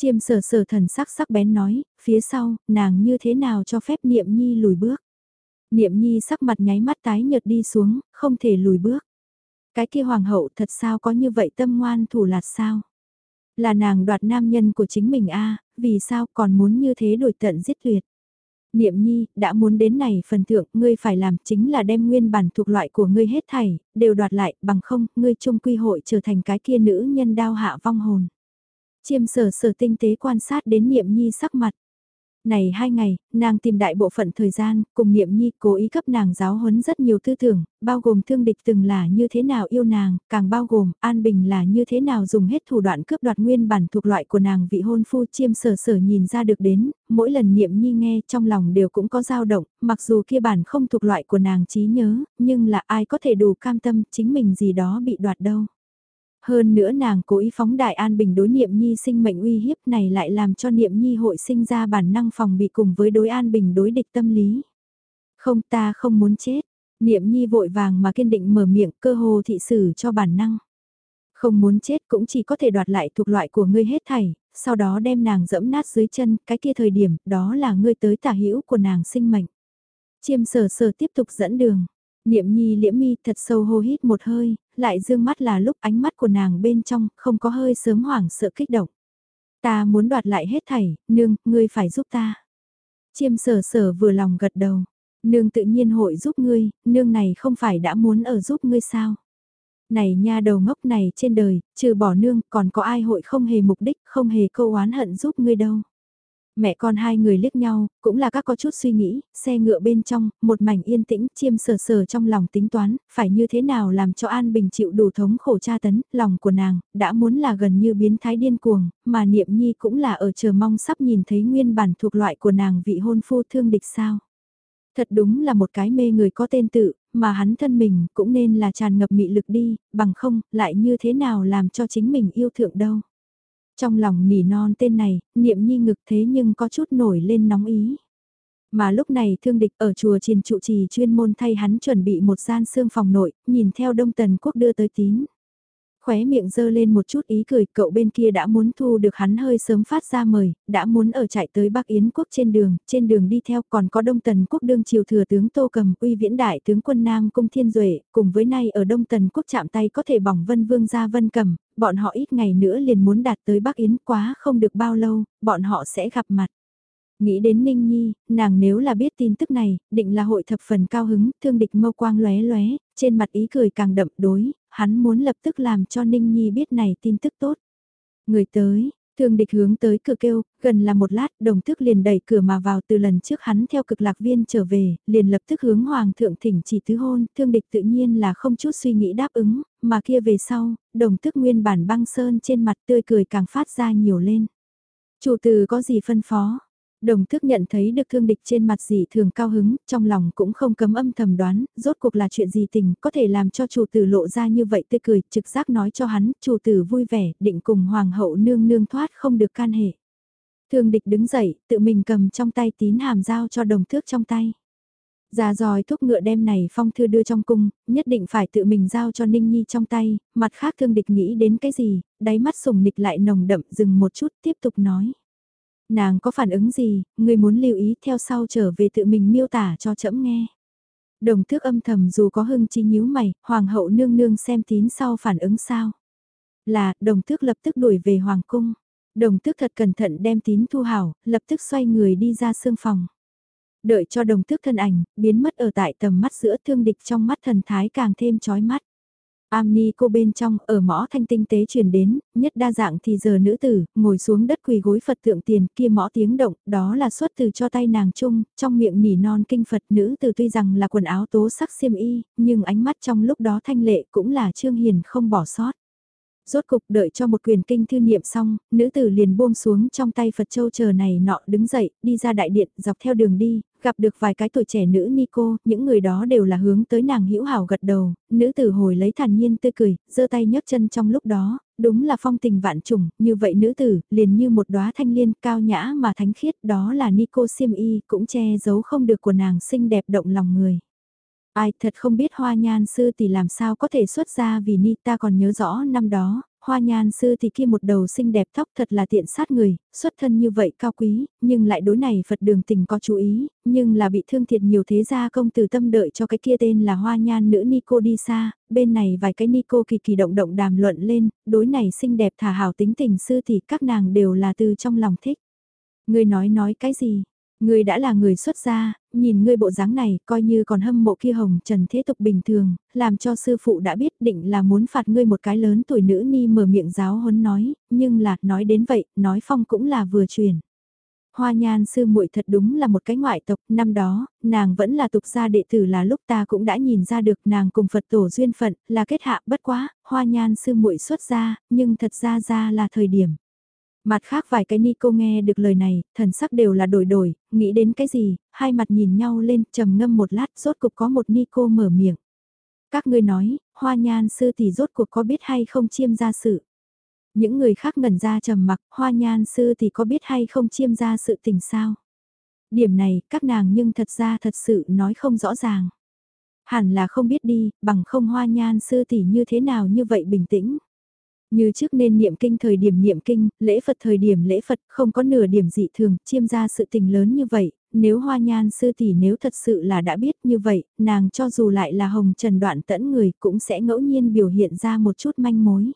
Chiêm sở sở thần sắc sắc bén nói, phía sau, nàng như thế nào cho phép niệm nhi lùi bước. Niệm nhi sắc mặt nháy mắt tái nhợt đi xuống, không thể lùi bước. Cái kia hoàng hậu thật sao có như vậy tâm ngoan thủ lạt sao? Là nàng đoạt nam nhân của chính mình a vì sao còn muốn như thế đổi tận giết tuyệt? Niệm nhi, đã muốn đến này phần thượng, ngươi phải làm chính là đem nguyên bản thuộc loại của ngươi hết thảy, đều đoạt lại, bằng không, ngươi trung quy hội trở thành cái kia nữ nhân đao hạ vong hồn. Chiêm sở sở tinh tế quan sát đến niệm nhi sắc mặt. Này hai ngày, nàng tìm đại bộ phận thời gian, cùng niệm nhi cố ý cấp nàng giáo huấn rất nhiều tư tưởng, bao gồm thương địch từng là như thế nào yêu nàng, càng bao gồm an bình là như thế nào dùng hết thủ đoạn cướp đoạt nguyên bản thuộc loại của nàng vị hôn phu chiêm sở sở nhìn ra được đến, mỗi lần niệm nhi nghe trong lòng đều cũng có dao động, mặc dù kia bản không thuộc loại của nàng trí nhớ, nhưng là ai có thể đủ cam tâm chính mình gì đó bị đoạt đâu. Hơn nữa nàng cố ý phóng đại an bình đối niệm nhi sinh mệnh uy hiếp này lại làm cho niệm nhi hội sinh ra bản năng phòng bị cùng với đối an bình đối địch tâm lý. Không ta không muốn chết, niệm nhi vội vàng mà kiên định mở miệng cơ hồ thị xử cho bản năng. Không muốn chết cũng chỉ có thể đoạt lại thuộc loại của ngươi hết thảy, sau đó đem nàng dẫm nát dưới chân, cái kia thời điểm, đó là ngươi tới tả hữu của nàng sinh mệnh. Chiêm sờ sờ tiếp tục dẫn đường. Niệm nhi liễm mi thật sâu hô hít một hơi, lại dương mắt là lúc ánh mắt của nàng bên trong không có hơi sớm hoảng sợ kích động. Ta muốn đoạt lại hết thảy, nương, ngươi phải giúp ta. Chiêm sở sở vừa lòng gật đầu. Nương tự nhiên hội giúp ngươi, nương này không phải đã muốn ở giúp ngươi sao? Này nha đầu ngốc này trên đời, trừ bỏ nương còn có ai hội không hề mục đích, không hề câu oán hận giúp ngươi đâu mẹ con hai người liếc nhau, cũng là các có chút suy nghĩ, xe ngựa bên trong, một mảnh yên tĩnh, chiêm sờ sờ trong lòng tính toán, phải như thế nào làm cho An Bình chịu đủ thống khổ tra tấn, lòng của nàng, đã muốn là gần như biến thái điên cuồng, mà niệm nhi cũng là ở chờ mong sắp nhìn thấy nguyên bản thuộc loại của nàng vị hôn phu thương địch sao. Thật đúng là một cái mê người có tên tự, mà hắn thân mình cũng nên là tràn ngập mị lực đi, bằng không, lại như thế nào làm cho chính mình yêu thượng đâu. Trong lòng nỉ non tên này, niệm nhi ngực thế nhưng có chút nổi lên nóng ý. Mà lúc này thương địch ở chùa triền trụ trì chuyên môn thay hắn chuẩn bị một gian xương phòng nội, nhìn theo Đông Tần Quốc đưa tới tín khóe miệng dơ lên một chút ý cười, cậu bên kia đã muốn thu được hắn hơi sớm phát ra mời, đã muốn ở chạy tới Bắc Yến quốc trên đường, trên đường đi theo còn có Đông Tần quốc đương triều thừa tướng Tô Cầm, uy viễn đại tướng quân Nam Cung Thiên Duệ, cùng với nay ở Đông Tần quốc chạm tay có thể bỏng Vân Vương ra Vân Cầm, bọn họ ít ngày nữa liền muốn đạt tới Bắc Yến quá không được bao lâu, bọn họ sẽ gặp mặt. Nghĩ đến Ninh Nhi, nàng nếu là biết tin tức này, định là hội thập phần cao hứng, thương địch mâu quang lóe lóe, trên mặt ý cười càng đậm đối, hắn muốn lập tức làm cho Ninh Nhi biết này tin tức tốt. Người tới, thương địch hướng tới cửa kêu, gần là một lát, đồng thức liền đẩy cửa mà vào từ lần trước hắn theo cực lạc viên trở về, liền lập tức hướng hoàng thượng thỉnh chỉ tứ hôn, thương địch tự nhiên là không chút suy nghĩ đáp ứng, mà kia về sau, đồng thức nguyên bản băng sơn trên mặt tươi cười càng phát ra nhiều lên. Chủ từ có gì phân phó? Đồng thức nhận thấy được thương địch trên mặt dị thường cao hứng, trong lòng cũng không cấm âm thầm đoán, rốt cuộc là chuyện gì tình, có thể làm cho chủ tử lộ ra như vậy tươi cười, trực giác nói cho hắn, chủ tử vui vẻ, định cùng hoàng hậu nương nương thoát không được can hệ. Thương địch đứng dậy, tự mình cầm trong tay tín hàm giao cho đồng thước trong tay. Già dòi thúc ngựa đem này phong thư đưa trong cung, nhất định phải tự mình giao cho Ninh Nhi trong tay, mặt khác thương địch nghĩ đến cái gì, đáy mắt sùng nịch lại nồng đậm dừng một chút tiếp tục nói. Nàng có phản ứng gì, người muốn lưu ý theo sau trở về tự mình miêu tả cho trẫm nghe. Đồng thước âm thầm dù có hưng chi nhíu mày, hoàng hậu nương nương xem tín sau phản ứng sao. Là, đồng thước lập tức đuổi về hoàng cung. Đồng tước thật cẩn thận đem tín thu hảo, lập tức xoay người đi ra sương phòng. Đợi cho đồng tước thân ảnh, biến mất ở tại tầm mắt giữa thương địch trong mắt thần thái càng thêm chói mắt. Amni cô bên trong, ở mõ thanh tinh tế truyền đến, nhất đa dạng thì giờ nữ tử, ngồi xuống đất quỳ gối Phật thượng tiền kia mõ tiếng động, đó là xuất từ cho tay nàng chung, trong miệng nỉ non kinh Phật nữ tử tuy rằng là quần áo tố sắc xiêm y, nhưng ánh mắt trong lúc đó thanh lệ cũng là trương hiền không bỏ sót. Rốt cục đợi cho một quyền kinh thư niệm xong, nữ tử liền buông xuống trong tay Phật Châu chờ này nọ đứng dậy, đi ra đại điện, dọc theo đường đi, gặp được vài cái tuổi trẻ nữ Nico, những người đó đều là hướng tới nàng hữu hảo gật đầu, nữ tử hồi lấy thản nhiên tươi cười, giơ tay nhấc chân trong lúc đó, đúng là phong tình vạn trùng, như vậy nữ tử, liền như một đóa thanh liên cao nhã mà thánh khiết, đó là Nico Siêm Y, cũng che giấu không được của nàng xinh đẹp động lòng người. Ai thật không biết hoa nhan sư thì làm sao có thể xuất ra vì ni ta còn nhớ rõ năm đó, hoa nhan sư thì kia một đầu xinh đẹp tóc thật là tiện sát người, xuất thân như vậy cao quý, nhưng lại đối này Phật đường tình có chú ý, nhưng là bị thương thiệt nhiều thế gia công từ tâm đợi cho cái kia tên là hoa nhan nữ Nico đi xa, bên này vài cái Nico kỳ kỳ động động đàm luận lên, đối này xinh đẹp thả hảo tính tình sư thì các nàng đều là từ trong lòng thích. Người nói nói cái gì? Ngươi đã là người xuất gia, nhìn ngươi bộ dáng này, coi như còn hâm mộ kia hồng trần thế tục bình thường, làm cho sư phụ đã biết định là muốn phạt ngươi một cái lớn tuổi nữ ni mở miệng giáo huấn nói, nhưng là, nói đến vậy, nói phong cũng là vừa truyền. Hoa nhan sư muội thật đúng là một cái ngoại tộc, năm đó, nàng vẫn là tục gia đệ tử là lúc ta cũng đã nhìn ra được nàng cùng Phật tổ duyên phận, là kết hạ bất quá, hoa nhan sư muội xuất gia, nhưng thật ra ra là thời điểm. Mặt khác vài cái ni cô nghe được lời này, thần sắc đều là đổi đổi, nghĩ đến cái gì, hai mặt nhìn nhau lên, trầm ngâm một lát, rốt cục có một ni cô mở miệng. Các ngươi nói, hoa nhan sư thì rốt cuộc có biết hay không chiêm ra sự. Những người khác ngẩn ra trầm mặc, hoa nhan sư thì có biết hay không chiêm ra sự tình sao. Điểm này, các nàng nhưng thật ra thật sự nói không rõ ràng. Hẳn là không biết đi, bằng không hoa nhan sư tỷ như thế nào như vậy bình tĩnh. Như trước nên niệm kinh thời điểm niệm kinh, lễ Phật thời điểm lễ Phật, không có nửa điểm dị thường, chiêm ra sự tình lớn như vậy, nếu hoa nhan sư tỷ nếu thật sự là đã biết như vậy, nàng cho dù lại là hồng trần đoạn tẫn người cũng sẽ ngẫu nhiên biểu hiện ra một chút manh mối.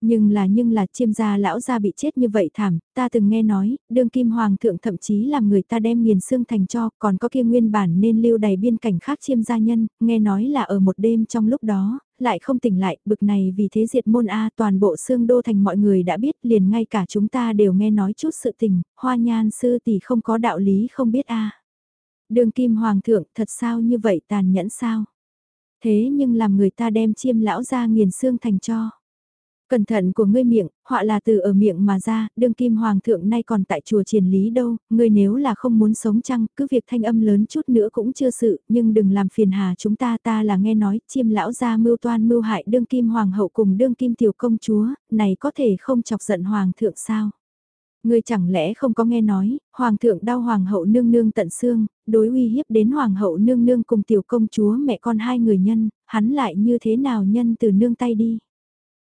Nhưng là nhưng là chiêm gia lão gia bị chết như vậy thảm, ta từng nghe nói, đương kim hoàng thượng thậm chí làm người ta đem nghiền xương thành cho, còn có kia nguyên bản nên lưu đầy biên cảnh khác chiêm gia nhân, nghe nói là ở một đêm trong lúc đó, lại không tỉnh lại, bực này vì thế diệt môn A toàn bộ xương đô thành mọi người đã biết liền ngay cả chúng ta đều nghe nói chút sự tình, hoa nhan sư tỷ không có đạo lý không biết A. Đường kim hoàng thượng thật sao như vậy tàn nhẫn sao? Thế nhưng làm người ta đem chiêm lão ra nghiền xương thành cho. Cẩn thận của ngươi miệng, họa là từ ở miệng mà ra, đương kim hoàng thượng nay còn tại chùa triền lý đâu, ngươi nếu là không muốn sống chăng, cứ việc thanh âm lớn chút nữa cũng chưa sự, nhưng đừng làm phiền hà chúng ta ta là nghe nói, chiêm lão gia mưu toan mưu hại đương kim hoàng hậu cùng đương kim tiểu công chúa, này có thể không chọc giận hoàng thượng sao? Ngươi chẳng lẽ không có nghe nói, hoàng thượng đau hoàng hậu nương nương tận xương, đối uy hiếp đến hoàng hậu nương nương cùng tiểu công chúa mẹ con hai người nhân, hắn lại như thế nào nhân từ nương tay đi?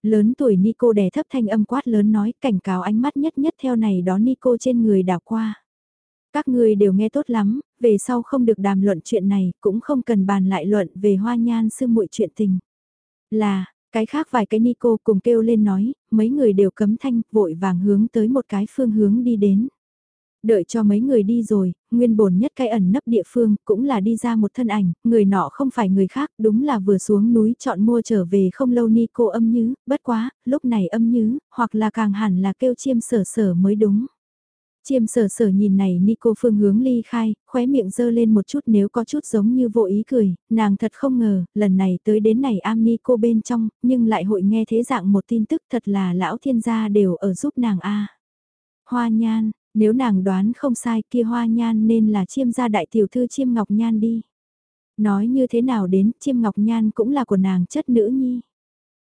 Lớn tuổi Nico đè thấp thanh âm quát lớn nói cảnh cáo ánh mắt nhất nhất theo này đó Nico trên người đảo qua. Các người đều nghe tốt lắm, về sau không được đàm luận chuyện này, cũng không cần bàn lại luận về hoa nhan sư muội chuyện tình. Là, cái khác vài cái Nico cùng kêu lên nói, mấy người đều cấm thanh, vội vàng hướng tới một cái phương hướng đi đến. Đợi cho mấy người đi rồi, nguyên bổn nhất cái ẩn nấp địa phương cũng là đi ra một thân ảnh, người nọ không phải người khác, đúng là vừa xuống núi chọn mua trở về không lâu ni cô âm nhứ, bất quá, lúc này âm nhứ, hoặc là càng hẳn là kêu chiêm sở sở mới đúng. Chiêm sở sở nhìn này Nico phương hướng ly khai, khóe miệng dơ lên một chút nếu có chút giống như vô ý cười, nàng thật không ngờ, lần này tới đến này am Nico bên trong, nhưng lại hội nghe thế dạng một tin tức thật là lão thiên gia đều ở giúp nàng a Hoa nhan, nếu nàng đoán không sai kia hoa nhan nên là chiêm gia đại tiểu thư chiêm ngọc nhan đi. Nói như thế nào đến chiêm ngọc nhan cũng là của nàng chất nữ nhi.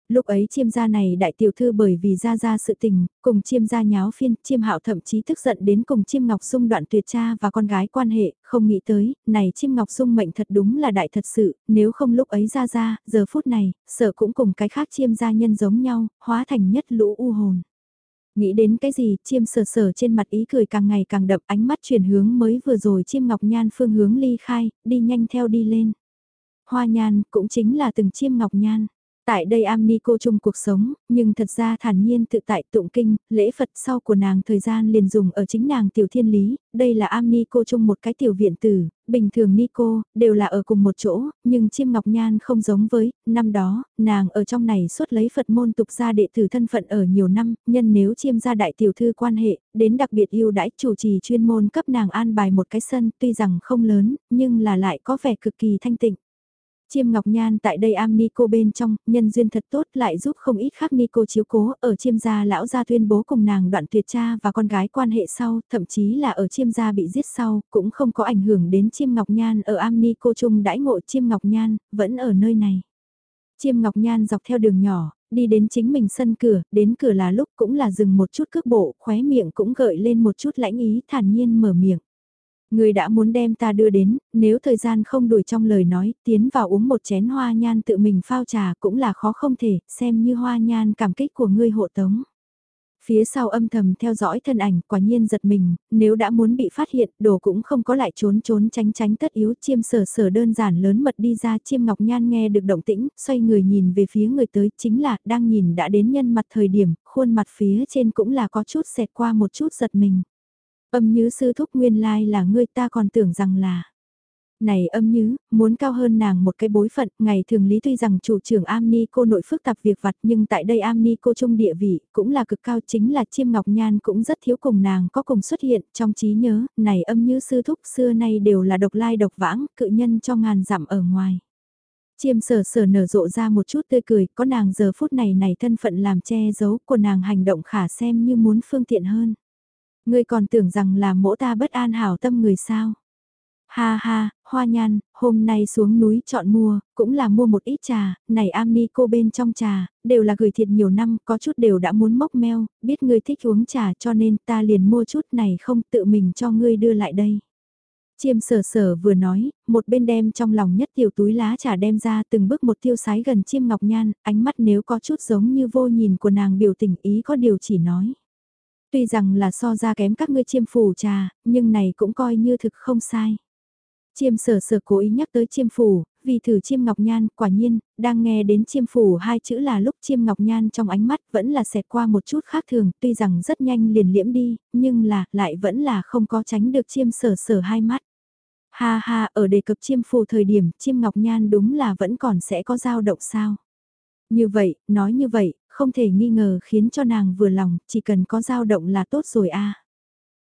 Lúc ấy chiêm gia này đại tiểu thư bởi vì ra ra sự tình, cùng chiêm gia nháo phiên, chiêm hạo thậm chí tức giận đến cùng chiêm ngọc sung đoạn tuyệt cha và con gái quan hệ, không nghĩ tới, này chiêm ngọc sung mệnh thật đúng là đại thật sự, nếu không lúc ấy ra ra, giờ phút này, sợ cũng cùng cái khác chiêm gia nhân giống nhau, hóa thành nhất lũ u hồn. Nghĩ đến cái gì, chiêm sờ sờ trên mặt ý cười càng ngày càng đậm ánh mắt chuyển hướng mới vừa rồi chiêm ngọc nhan phương hướng ly khai, đi nhanh theo đi lên. Hoa nhan cũng chính là từng chiêm ngọc nhan. Tại đây am ni cô chung cuộc sống, nhưng thật ra thản nhiên tự tại tụng kinh, lễ Phật sau của nàng thời gian liền dùng ở chính nàng tiểu thiên lý, đây là am ni cô chung một cái tiểu viện tử, bình thường ni cô, đều là ở cùng một chỗ, nhưng chiêm ngọc nhan không giống với, năm đó, nàng ở trong này suốt lấy Phật môn tục ra đệ tử thân phận ở nhiều năm, nhân nếu chiêm gia đại tiểu thư quan hệ, đến đặc biệt yêu đãi chủ trì chuyên môn cấp nàng an bài một cái sân, tuy rằng không lớn, nhưng là lại có vẻ cực kỳ thanh tịnh. Chiêm Ngọc Nhan tại đây am ni cô bên trong, nhân duyên thật tốt lại giúp không ít khác ni cô chiếu cố, ở chiêm gia lão gia tuyên bố cùng nàng đoạn tuyệt cha và con gái quan hệ sau, thậm chí là ở chiêm gia bị giết sau, cũng không có ảnh hưởng đến chiêm Ngọc Nhan ở am ni cô chung đãi ngộ chiêm Ngọc Nhan, vẫn ở nơi này. Chiêm Ngọc Nhan dọc theo đường nhỏ, đi đến chính mình sân cửa, đến cửa là lúc cũng là dừng một chút cước bộ, khóe miệng cũng gợi lên một chút lãnh ý thản nhiên mở miệng. Người đã muốn đem ta đưa đến, nếu thời gian không đuổi trong lời nói, tiến vào uống một chén hoa nhan tự mình phao trà cũng là khó không thể, xem như hoa nhan cảm kích của ngươi hộ tống. Phía sau âm thầm theo dõi thân ảnh, quả nhiên giật mình, nếu đã muốn bị phát hiện, đồ cũng không có lại trốn trốn tránh tránh tất yếu, chiêm sở sở đơn giản lớn mật đi ra, chiêm ngọc nhan nghe được động tĩnh, xoay người nhìn về phía người tới, chính là, đang nhìn đã đến nhân mặt thời điểm, khuôn mặt phía trên cũng là có chút xẹt qua một chút giật mình. Âm nhứ sư thúc nguyên lai là ngươi ta còn tưởng rằng là. Này âm nhứ, muốn cao hơn nàng một cái bối phận, ngày thường lý tuy rằng chủ trưởng am ni cô nội phức tạp việc vặt nhưng tại đây am ni cô trung địa vị, cũng là cực cao chính là chiêm ngọc nhan cũng rất thiếu cùng nàng có cùng xuất hiện trong trí nhớ, này âm nhứ sư thúc xưa nay đều là độc lai độc vãng, cự nhân cho ngàn dặm ở ngoài. Chiêm sở sở nở rộ ra một chút tươi cười, có nàng giờ phút này này thân phận làm che giấu của nàng hành động khả xem như muốn phương tiện hơn. Ngươi còn tưởng rằng là mỗ ta bất an hảo tâm người sao? Ha ha, hoa nhan, hôm nay xuống núi chọn mua, cũng là mua một ít trà, này am ni cô bên trong trà, đều là gửi thiệt nhiều năm, có chút đều đã muốn mốc meo, biết ngươi thích uống trà cho nên ta liền mua chút này không tự mình cho ngươi đưa lại đây. Chiêm sở sở vừa nói, một bên đem trong lòng nhất tiểu túi lá trà đem ra từng bước một tiêu sái gần chiêm ngọc nhan, ánh mắt nếu có chút giống như vô nhìn của nàng biểu tình ý có điều chỉ nói. Tuy rằng là so ra kém các ngươi chiêm phủ trà, nhưng này cũng coi như thực không sai. Chiêm sở sở cố ý nhắc tới chiêm phủ, vì thử chiêm ngọc nhan, quả nhiên, đang nghe đến chiêm phủ hai chữ là lúc chiêm ngọc nhan trong ánh mắt vẫn là xẹt qua một chút khác thường, tuy rằng rất nhanh liền liễm đi, nhưng là, lại vẫn là không có tránh được chiêm sở sở hai mắt. Ha ha, ở đề cập chiêm phủ thời điểm, chiêm ngọc nhan đúng là vẫn còn sẽ có dao động sao. Như vậy, nói như vậy, không thể nghi ngờ khiến cho nàng vừa lòng, chỉ cần có dao động là tốt rồi a.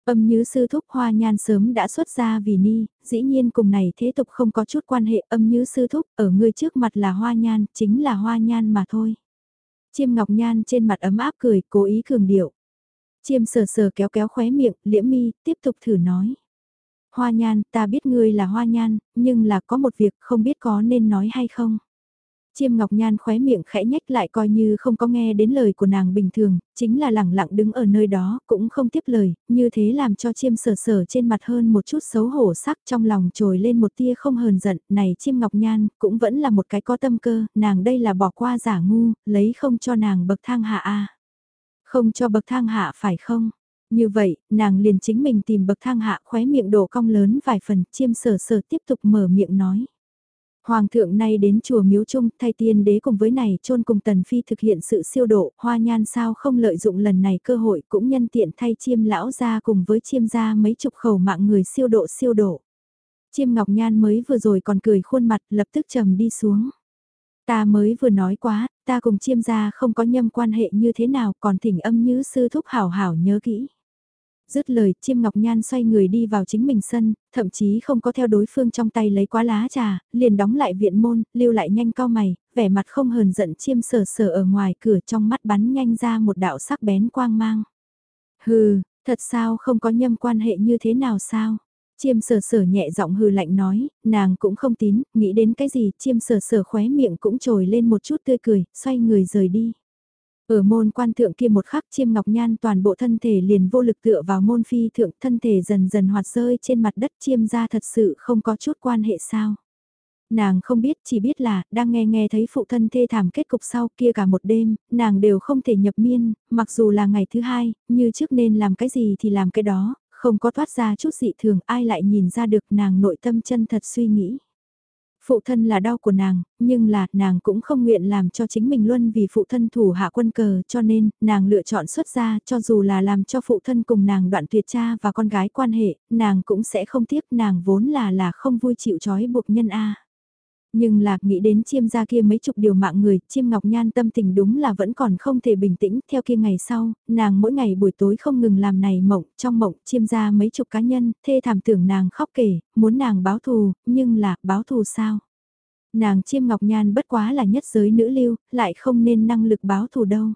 Âm như sư thúc hoa nhan sớm đã xuất ra vì ni, dĩ nhiên cùng này thế tục không có chút quan hệ âm như sư thúc, ở người trước mặt là hoa nhan, chính là hoa nhan mà thôi. Chiêm ngọc nhan trên mặt ấm áp cười, cố ý cường điệu. Chiêm sờ sờ kéo kéo khóe miệng, liễm mi, tiếp tục thử nói. Hoa nhan, ta biết ngươi là hoa nhan, nhưng là có một việc không biết có nên nói hay không. Chiêm Ngọc Nhan khóe miệng khẽ nhách lại coi như không có nghe đến lời của nàng bình thường, chính là lẳng lặng đứng ở nơi đó, cũng không tiếp lời, như thế làm cho chiêm sờ sờ trên mặt hơn một chút xấu hổ sắc trong lòng trồi lên một tia không hờn giận, này chiêm Ngọc Nhan cũng vẫn là một cái có tâm cơ, nàng đây là bỏ qua giả ngu, lấy không cho nàng bậc thang hạ a Không cho bậc thang hạ phải không? Như vậy, nàng liền chính mình tìm bậc thang hạ khóe miệng đổ cong lớn vài phần, chiêm sở sở tiếp tục mở miệng nói. Hoàng thượng nay đến chùa Miếu Trung thay tiên đế cùng với này chôn cùng Tần Phi thực hiện sự siêu độ, hoa nhan sao không lợi dụng lần này cơ hội cũng nhân tiện thay chiêm lão ra cùng với chiêm gia mấy chục khẩu mạng người siêu độ siêu độ. Chiêm Ngọc Nhan mới vừa rồi còn cười khuôn mặt lập tức trầm đi xuống. Ta mới vừa nói quá, ta cùng chiêm gia không có nhâm quan hệ như thế nào còn thỉnh âm như sư thúc hảo hảo nhớ kỹ. Dứt lời, chiêm ngọc nhan xoay người đi vào chính mình sân, thậm chí không có theo đối phương trong tay lấy quá lá trà, liền đóng lại viện môn, lưu lại nhanh cao mày, vẻ mặt không hờn giận chiêm sờ sờ ở ngoài cửa trong mắt bắn nhanh ra một đạo sắc bén quang mang. Hừ, thật sao không có nhâm quan hệ như thế nào sao? Chiêm sở sở nhẹ giọng hừ lạnh nói, nàng cũng không tín, nghĩ đến cái gì, chiêm sở sở khóe miệng cũng trồi lên một chút tươi cười, xoay người rời đi. Ở môn quan thượng kia một khắc chiêm ngọc nhan toàn bộ thân thể liền vô lực tựa vào môn phi thượng thân thể dần dần hoạt rơi trên mặt đất chiêm ra thật sự không có chút quan hệ sao. Nàng không biết chỉ biết là đang nghe nghe thấy phụ thân thê thảm kết cục sau kia cả một đêm, nàng đều không thể nhập miên, mặc dù là ngày thứ hai, như trước nên làm cái gì thì làm cái đó, không có thoát ra chút dị thường ai lại nhìn ra được nàng nội tâm chân thật suy nghĩ. Phụ thân là đau của nàng, nhưng là nàng cũng không nguyện làm cho chính mình luôn vì phụ thân thủ hạ quân cờ cho nên nàng lựa chọn xuất ra cho dù là làm cho phụ thân cùng nàng đoạn tuyệt cha và con gái quan hệ, nàng cũng sẽ không tiếc nàng vốn là là không vui chịu trói buộc nhân A. Nhưng lạc nghĩ đến chiêm gia kia mấy chục điều mạng người, chiêm ngọc nhan tâm tình đúng là vẫn còn không thể bình tĩnh, theo kia ngày sau, nàng mỗi ngày buổi tối không ngừng làm này mộng, trong mộng chiêm gia mấy chục cá nhân, thê thảm tưởng nàng khóc kể, muốn nàng báo thù, nhưng là, báo thù sao? Nàng chiêm ngọc nhan bất quá là nhất giới nữ lưu, lại không nên năng lực báo thù đâu.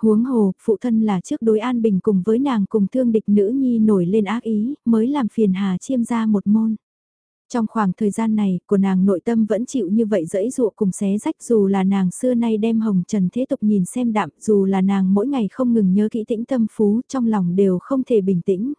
Huống hồ, phụ thân là trước đối an bình cùng với nàng cùng thương địch nữ nhi nổi lên ác ý, mới làm phiền hà chiêm gia một môn. Trong khoảng thời gian này, của nàng nội tâm vẫn chịu như vậy dẫy dụa cùng xé rách dù là nàng xưa nay đem hồng trần thế tục nhìn xem đạm, dù là nàng mỗi ngày không ngừng nhớ kỹ tĩnh tâm phú, trong lòng đều không thể bình tĩnh.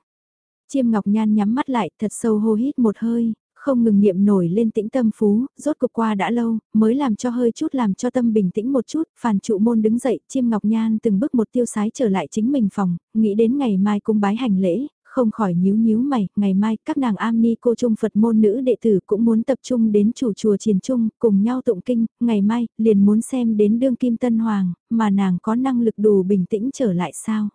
Chiêm Ngọc Nhan nhắm mắt lại, thật sâu hô hít một hơi, không ngừng niệm nổi lên tĩnh tâm phú, rốt cuộc qua đã lâu, mới làm cho hơi chút làm cho tâm bình tĩnh một chút, phàn trụ môn đứng dậy, chiêm ngọc nhan từng bước một tiêu sái trở lại chính mình phòng, nghĩ đến ngày mai cung bái hành lễ, không khỏi nhíu nhíu mày, ngày mai các nàng am ni cô trung Phật môn nữ đệ tử cũng muốn tập trung đến chủ chùa triền trung, cùng nhau tụng kinh, ngày mai, liền muốn xem đến đương kim tân hoàng, mà nàng có năng lực đủ bình tĩnh trở lại sao.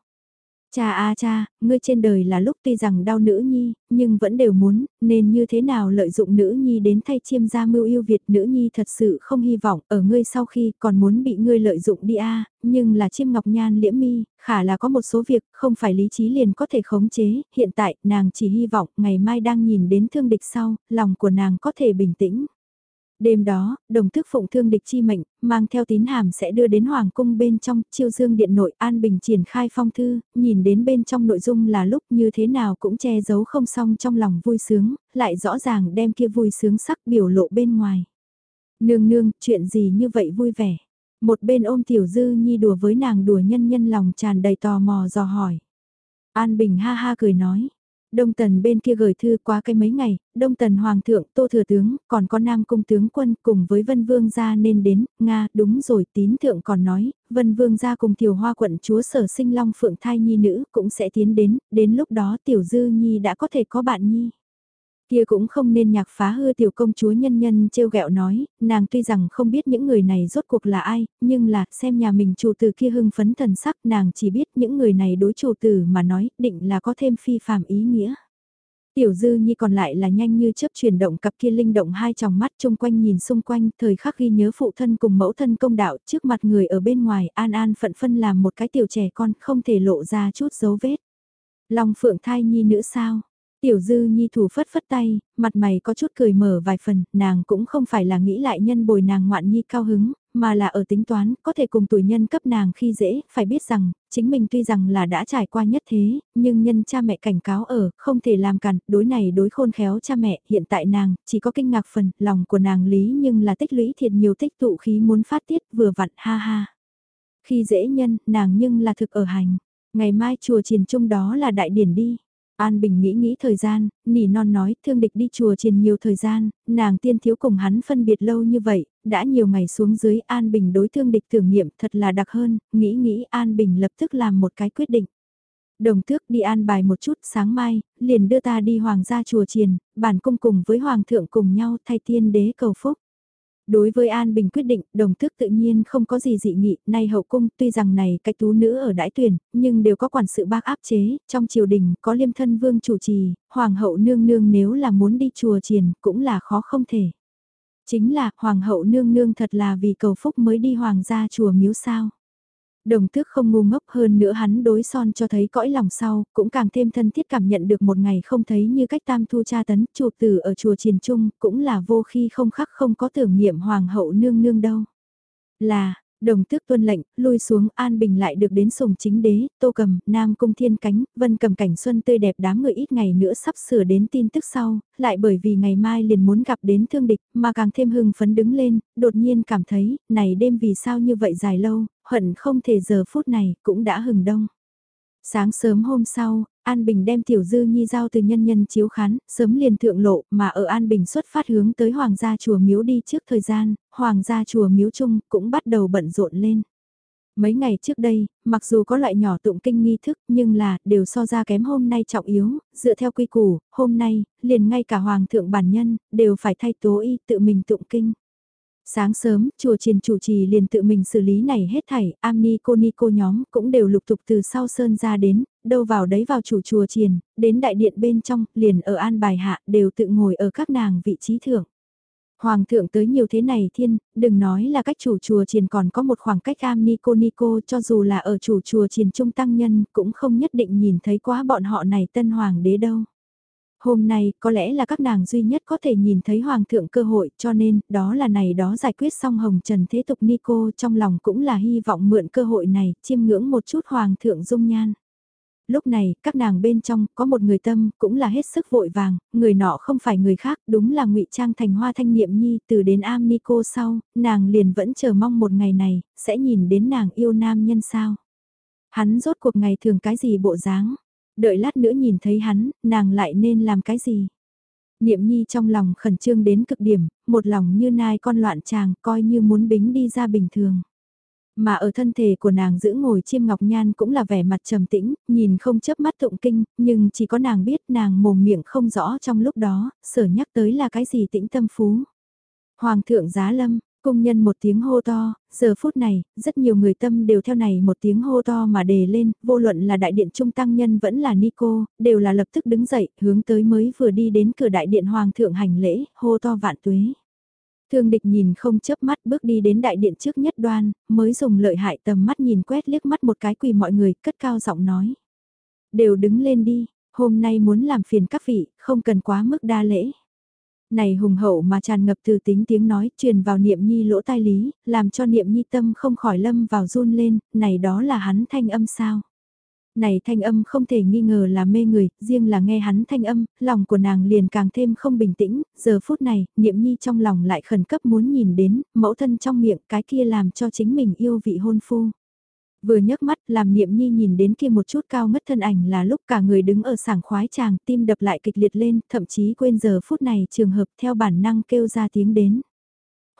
Cha a cha, ngươi trên đời là lúc tuy rằng đau nữ nhi, nhưng vẫn đều muốn, nên như thế nào lợi dụng nữ nhi đến thay chiêm gia mưu yêu Việt nữ nhi thật sự không hy vọng ở ngươi sau khi còn muốn bị ngươi lợi dụng đi a nhưng là chiêm ngọc nhan liễm mi, khả là có một số việc không phải lý trí liền có thể khống chế, hiện tại nàng chỉ hy vọng ngày mai đang nhìn đến thương địch sau, lòng của nàng có thể bình tĩnh. Đêm đó, đồng thức phụng thương địch chi mệnh, mang theo tín hàm sẽ đưa đến Hoàng cung bên trong, chiêu dương điện nội an bình triển khai phong thư, nhìn đến bên trong nội dung là lúc như thế nào cũng che giấu không xong trong lòng vui sướng, lại rõ ràng đem kia vui sướng sắc biểu lộ bên ngoài. Nương nương, chuyện gì như vậy vui vẻ. Một bên ôm tiểu dư nhi đùa với nàng đùa nhân nhân lòng tràn đầy tò mò dò hỏi. An Bình ha ha cười nói, Đông Tần bên kia gửi thư qua cái mấy ngày, Đông Tần Hoàng thượng, Tô Thừa Tướng, còn có Nam Cung Tướng Quân cùng với Vân Vương gia nên đến, Nga, đúng rồi, tín thượng còn nói, Vân Vương gia cùng Tiểu Hoa quận chúa sở sinh long phượng thai nhi nữ cũng sẽ tiến đến, đến lúc đó Tiểu Dư Nhi đã có thể có bạn nhi. Kia cũng không nên nhạc phá hư tiểu công chúa nhân nhân trêu ghẹo nói, nàng tuy rằng không biết những người này rốt cuộc là ai, nhưng là xem nhà mình chủ tử kia hưng phấn thần sắc nàng chỉ biết những người này đối chủ tử mà nói định là có thêm phi phàm ý nghĩa. Tiểu dư nhi còn lại là nhanh như chớp chuyển động cặp kia linh động hai tròng mắt chung quanh nhìn xung quanh thời khắc ghi nhớ phụ thân cùng mẫu thân công đạo trước mặt người ở bên ngoài an an phận phân làm một cái tiểu trẻ con không thể lộ ra chút dấu vết. Long phượng thai nhi nữa sao? Tiểu dư nhi thủ phất phất tay, mặt mày có chút cười mở vài phần, nàng cũng không phải là nghĩ lại nhân bồi nàng ngoạn nhi cao hứng, mà là ở tính toán, có thể cùng tuổi nhân cấp nàng khi dễ, phải biết rằng, chính mình tuy rằng là đã trải qua nhất thế, nhưng nhân cha mẹ cảnh cáo ở, không thể làm cản, đối này đối khôn khéo cha mẹ, hiện tại nàng, chỉ có kinh ngạc phần, lòng của nàng lý nhưng là tích lũy thiệt nhiều tích tụ khí muốn phát tiết, vừa vặn ha ha. Khi dễ nhân, nàng nhưng là thực ở hành, ngày mai chùa triền trung đó là đại điển đi. An Bình nghĩ nghĩ thời gian, nỉ non nói thương địch đi chùa triền nhiều thời gian, nàng tiên thiếu cùng hắn phân biệt lâu như vậy, đã nhiều ngày xuống dưới An Bình đối thương địch tưởng niệm thật là đặc hơn, nghĩ nghĩ An Bình lập tức làm một cái quyết định. Đồng thước đi an bài một chút sáng mai, liền đưa ta đi hoàng gia chùa triền, bản cung cùng với hoàng thượng cùng nhau thay tiên đế cầu phúc. Đối với An Bình quyết định, đồng thức tự nhiên không có gì dị nghị, nay hậu cung tuy rằng này cái tú nữ ở đãi tuyển, nhưng đều có quản sự bác áp chế, trong triều đình có liêm thân vương chủ trì, hoàng hậu nương nương nếu là muốn đi chùa triền cũng là khó không thể. Chính là hoàng hậu nương nương thật là vì cầu phúc mới đi hoàng gia chùa miếu sao. Đồng tước không ngu ngốc hơn nữa hắn đối son cho thấy cõi lòng sau, cũng càng thêm thân thiết cảm nhận được một ngày không thấy như cách tam thu cha tấn, chụp tử ở chùa triền trung, cũng là vô khi không khắc không có tưởng niệm hoàng hậu nương nương đâu. Là, Đồng tước tuân lệnh, lui xuống an bình lại được đến sùng chính đế, tô cầm, nam cung thiên cánh, vân cầm cảnh xuân tươi đẹp đám người ít ngày nữa sắp sửa đến tin tức sau, lại bởi vì ngày mai liền muốn gặp đến thương địch, mà càng thêm hưng phấn đứng lên, đột nhiên cảm thấy, này đêm vì sao như vậy dài lâu, hận không thể giờ phút này, cũng đã hừng đông. Sáng sớm hôm sau, An Bình đem Tiểu Dư Nhi giao từ nhân nhân chiếu khán, sớm liền thượng lộ, mà ở An Bình xuất phát hướng tới Hoàng gia chùa miếu đi trước thời gian, Hoàng gia chùa miếu chung cũng bắt đầu bận rộn lên. Mấy ngày trước đây, mặc dù có loại nhỏ tụng kinh nghi thức nhưng là đều so ra kém hôm nay trọng yếu, dựa theo quy củ, hôm nay, liền ngay cả Hoàng thượng bản nhân, đều phải thay tố y tự mình tụng kinh. Sáng sớm, chùa triền chủ trì liền tự mình xử lý này hết thảy, am ni cô ni cô nhóm cũng đều lục tục từ sau sơn ra đến, đâu vào đấy vào chủ chùa triền, đến đại điện bên trong, liền ở an bài hạ, đều tự ngồi ở các nàng vị trí thượng. Hoàng thượng tới nhiều thế này thiên, đừng nói là cách chủ chùa triền còn có một khoảng cách am ni cô ni cô cho dù là ở chủ chùa triền trung tăng nhân cũng không nhất định nhìn thấy quá bọn họ này tân hoàng đế đâu. Hôm nay, có lẽ là các nàng duy nhất có thể nhìn thấy Hoàng thượng cơ hội, cho nên, đó là này đó giải quyết xong Hồng Trần Thế Tục Nico trong lòng cũng là hy vọng mượn cơ hội này, chiêm ngưỡng một chút Hoàng thượng dung nhan. Lúc này, các nàng bên trong, có một người tâm, cũng là hết sức vội vàng, người nọ không phải người khác, đúng là ngụy Trang thành hoa thanh niệm nhi, từ đến am Nico sau, nàng liền vẫn chờ mong một ngày này, sẽ nhìn đến nàng yêu nam nhân sao. Hắn rốt cuộc ngày thường cái gì bộ dáng, đợi lát nữa nhìn thấy hắn, nàng lại nên làm cái gì? Niệm nhi trong lòng khẩn trương đến cực điểm, một lòng như nai con loạn chàng coi như muốn bính đi ra bình thường. Mà ở thân thể của nàng giữ ngồi chiêm ngọc nhan cũng là vẻ mặt trầm tĩnh, nhìn không chớp mắt tụng kinh, nhưng chỉ có nàng biết nàng mồm miệng không rõ trong lúc đó, sở nhắc tới là cái gì tĩnh tâm phú. Hoàng thượng giá lâm, Cung nhân một tiếng hô to, giờ phút này, rất nhiều người tâm đều theo này một tiếng hô to mà đề lên, vô luận là đại điện trung tăng nhân vẫn là Nico, đều là lập tức đứng dậy, hướng tới mới vừa đi đến cửa đại điện hoàng thượng hành lễ, hô to vạn tuế. Thương địch nhìn không chớp mắt bước đi đến đại điện trước nhất đoan, mới dùng lợi hại tầm mắt nhìn quét liếc mắt một cái quỳ mọi người, cất cao giọng nói. Đều đứng lên đi, hôm nay muốn làm phiền các vị, không cần quá mức đa lễ. Này hùng hậu mà tràn ngập từ tính tiếng nói truyền vào niệm nhi lỗ tai lý, làm cho niệm nhi tâm không khỏi lâm vào run lên, này đó là hắn thanh âm sao. Này thanh âm không thể nghi ngờ là mê người, riêng là nghe hắn thanh âm, lòng của nàng liền càng thêm không bình tĩnh, giờ phút này, niệm nhi trong lòng lại khẩn cấp muốn nhìn đến, mẫu thân trong miệng cái kia làm cho chính mình yêu vị hôn phu. Vừa nhấc mắt làm niệm nhi nhìn đến kia một chút cao mất thân ảnh là lúc cả người đứng ở sảng khoái chàng tim đập lại kịch liệt lên, thậm chí quên giờ phút này trường hợp theo bản năng kêu ra tiếng đến.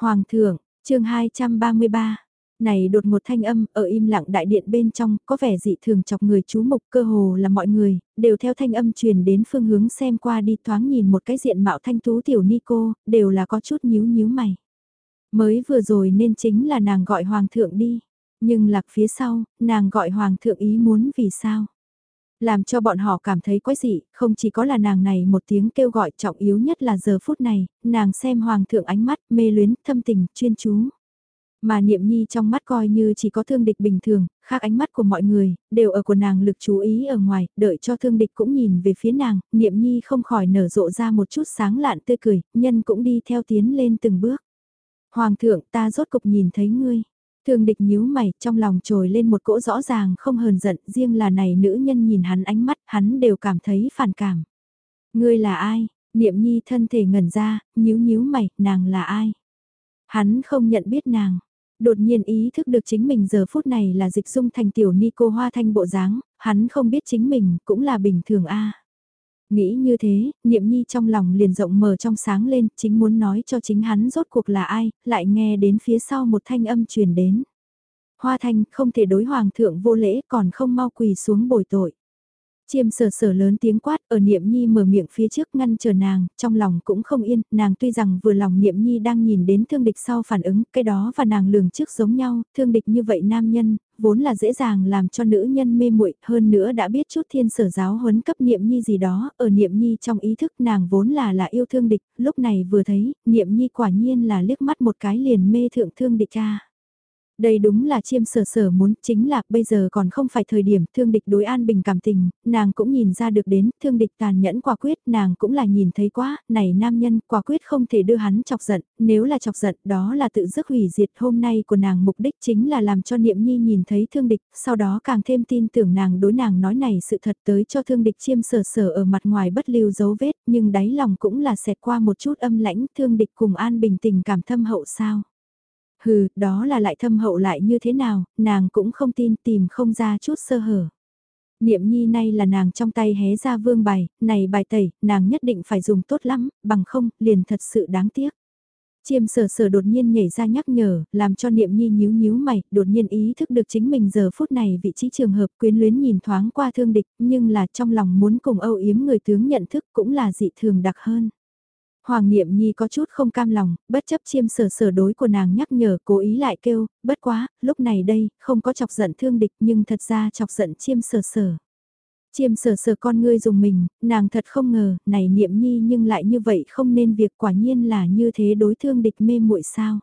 Hoàng thượng, chương 233 này đột một thanh âm ở im lặng đại điện bên trong có vẻ dị thường chọc người chú mục cơ hồ là mọi người, đều theo thanh âm truyền đến phương hướng xem qua đi thoáng nhìn một cái diện mạo thanh tú tiểu ni cô, đều là có chút nhíu nhíu mày. Mới vừa rồi nên chính là nàng gọi hoàng thượng đi. Nhưng lạc phía sau, nàng gọi hoàng thượng ý muốn vì sao? Làm cho bọn họ cảm thấy quái dị, không chỉ có là nàng này một tiếng kêu gọi trọng yếu nhất là giờ phút này, nàng xem hoàng thượng ánh mắt, mê luyến, thâm tình, chuyên chú. Mà niệm nhi trong mắt coi như chỉ có thương địch bình thường, khác ánh mắt của mọi người, đều ở của nàng lực chú ý ở ngoài, đợi cho thương địch cũng nhìn về phía nàng, niệm nhi không khỏi nở rộ ra một chút sáng lạn tươi cười, nhân cũng đi theo tiến lên từng bước. Hoàng thượng ta rốt cục nhìn thấy ngươi. Thương địch nhíu mày, trong lòng trồi lên một cỗ rõ ràng không hờn giận, riêng là này nữ nhân nhìn hắn ánh mắt, hắn đều cảm thấy phản cảm. Ngươi là ai? Niệm nhi thân thể ngẩn ra, nhíu nhíu mày, nàng là ai? Hắn không nhận biết nàng. Đột nhiên ý thức được chính mình giờ phút này là dịch dung thành tiểu ni cô hoa thanh bộ dáng, hắn không biết chính mình cũng là bình thường a. Nghĩ như thế, niệm nhi trong lòng liền rộng mở trong sáng lên, chính muốn nói cho chính hắn rốt cuộc là ai, lại nghe đến phía sau một thanh âm truyền đến. Hoa thanh không thể đối hoàng thượng vô lễ còn không mau quỳ xuống bồi tội. Chiêm sở sở lớn tiếng quát ở niệm nhi mở miệng phía trước ngăn chờ nàng, trong lòng cũng không yên, nàng tuy rằng vừa lòng niệm nhi đang nhìn đến thương địch sau phản ứng, cái đó và nàng lường trước giống nhau, thương địch như vậy nam nhân, vốn là dễ dàng làm cho nữ nhân mê muội hơn nữa đã biết chút thiên sở giáo huấn cấp niệm nhi gì đó, ở niệm nhi trong ý thức nàng vốn là là yêu thương địch, lúc này vừa thấy, niệm nhi quả nhiên là liếc mắt một cái liền mê thượng thương địch cha. Đây đúng là chiêm sở sở muốn, chính là bây giờ còn không phải thời điểm thương địch đối an bình cảm tình, nàng cũng nhìn ra được đến, thương địch tàn nhẫn quả quyết, nàng cũng là nhìn thấy quá, này nam nhân quả quyết không thể đưa hắn chọc giận, nếu là chọc giận đó là tự dứt hủy diệt hôm nay của nàng mục đích chính là làm cho niệm nhi nhìn thấy thương địch, sau đó càng thêm tin tưởng nàng đối nàng nói này sự thật tới cho thương địch chiêm sở sở ở mặt ngoài bất lưu dấu vết, nhưng đáy lòng cũng là xẹt qua một chút âm lãnh thương địch cùng an bình tình cảm thâm hậu sao. Hừ, đó là lại thâm hậu lại như thế nào, nàng cũng không tin tìm không ra chút sơ hở. Niệm nhi nay là nàng trong tay hé ra vương bài, này bài tẩy, nàng nhất định phải dùng tốt lắm, bằng không, liền thật sự đáng tiếc. Chiêm sở sở đột nhiên nhảy ra nhắc nhở, làm cho niệm nhi nhíu nhíu mày, đột nhiên ý thức được chính mình giờ phút này vị trí trường hợp quyến luyến nhìn thoáng qua thương địch, nhưng là trong lòng muốn cùng âu yếm người tướng nhận thức cũng là dị thường đặc hơn. Hoàng Niệm Nhi có chút không cam lòng, bất chấp chiêm sở sở đối của nàng nhắc nhở cố ý lại kêu, bất quá, lúc này đây, không có chọc giận thương địch nhưng thật ra chọc giận chiêm sở sở. Chiêm sở sở con ngươi dùng mình, nàng thật không ngờ, này Niệm Nhi nhưng lại như vậy không nên việc quả nhiên là như thế đối thương địch mê muội sao.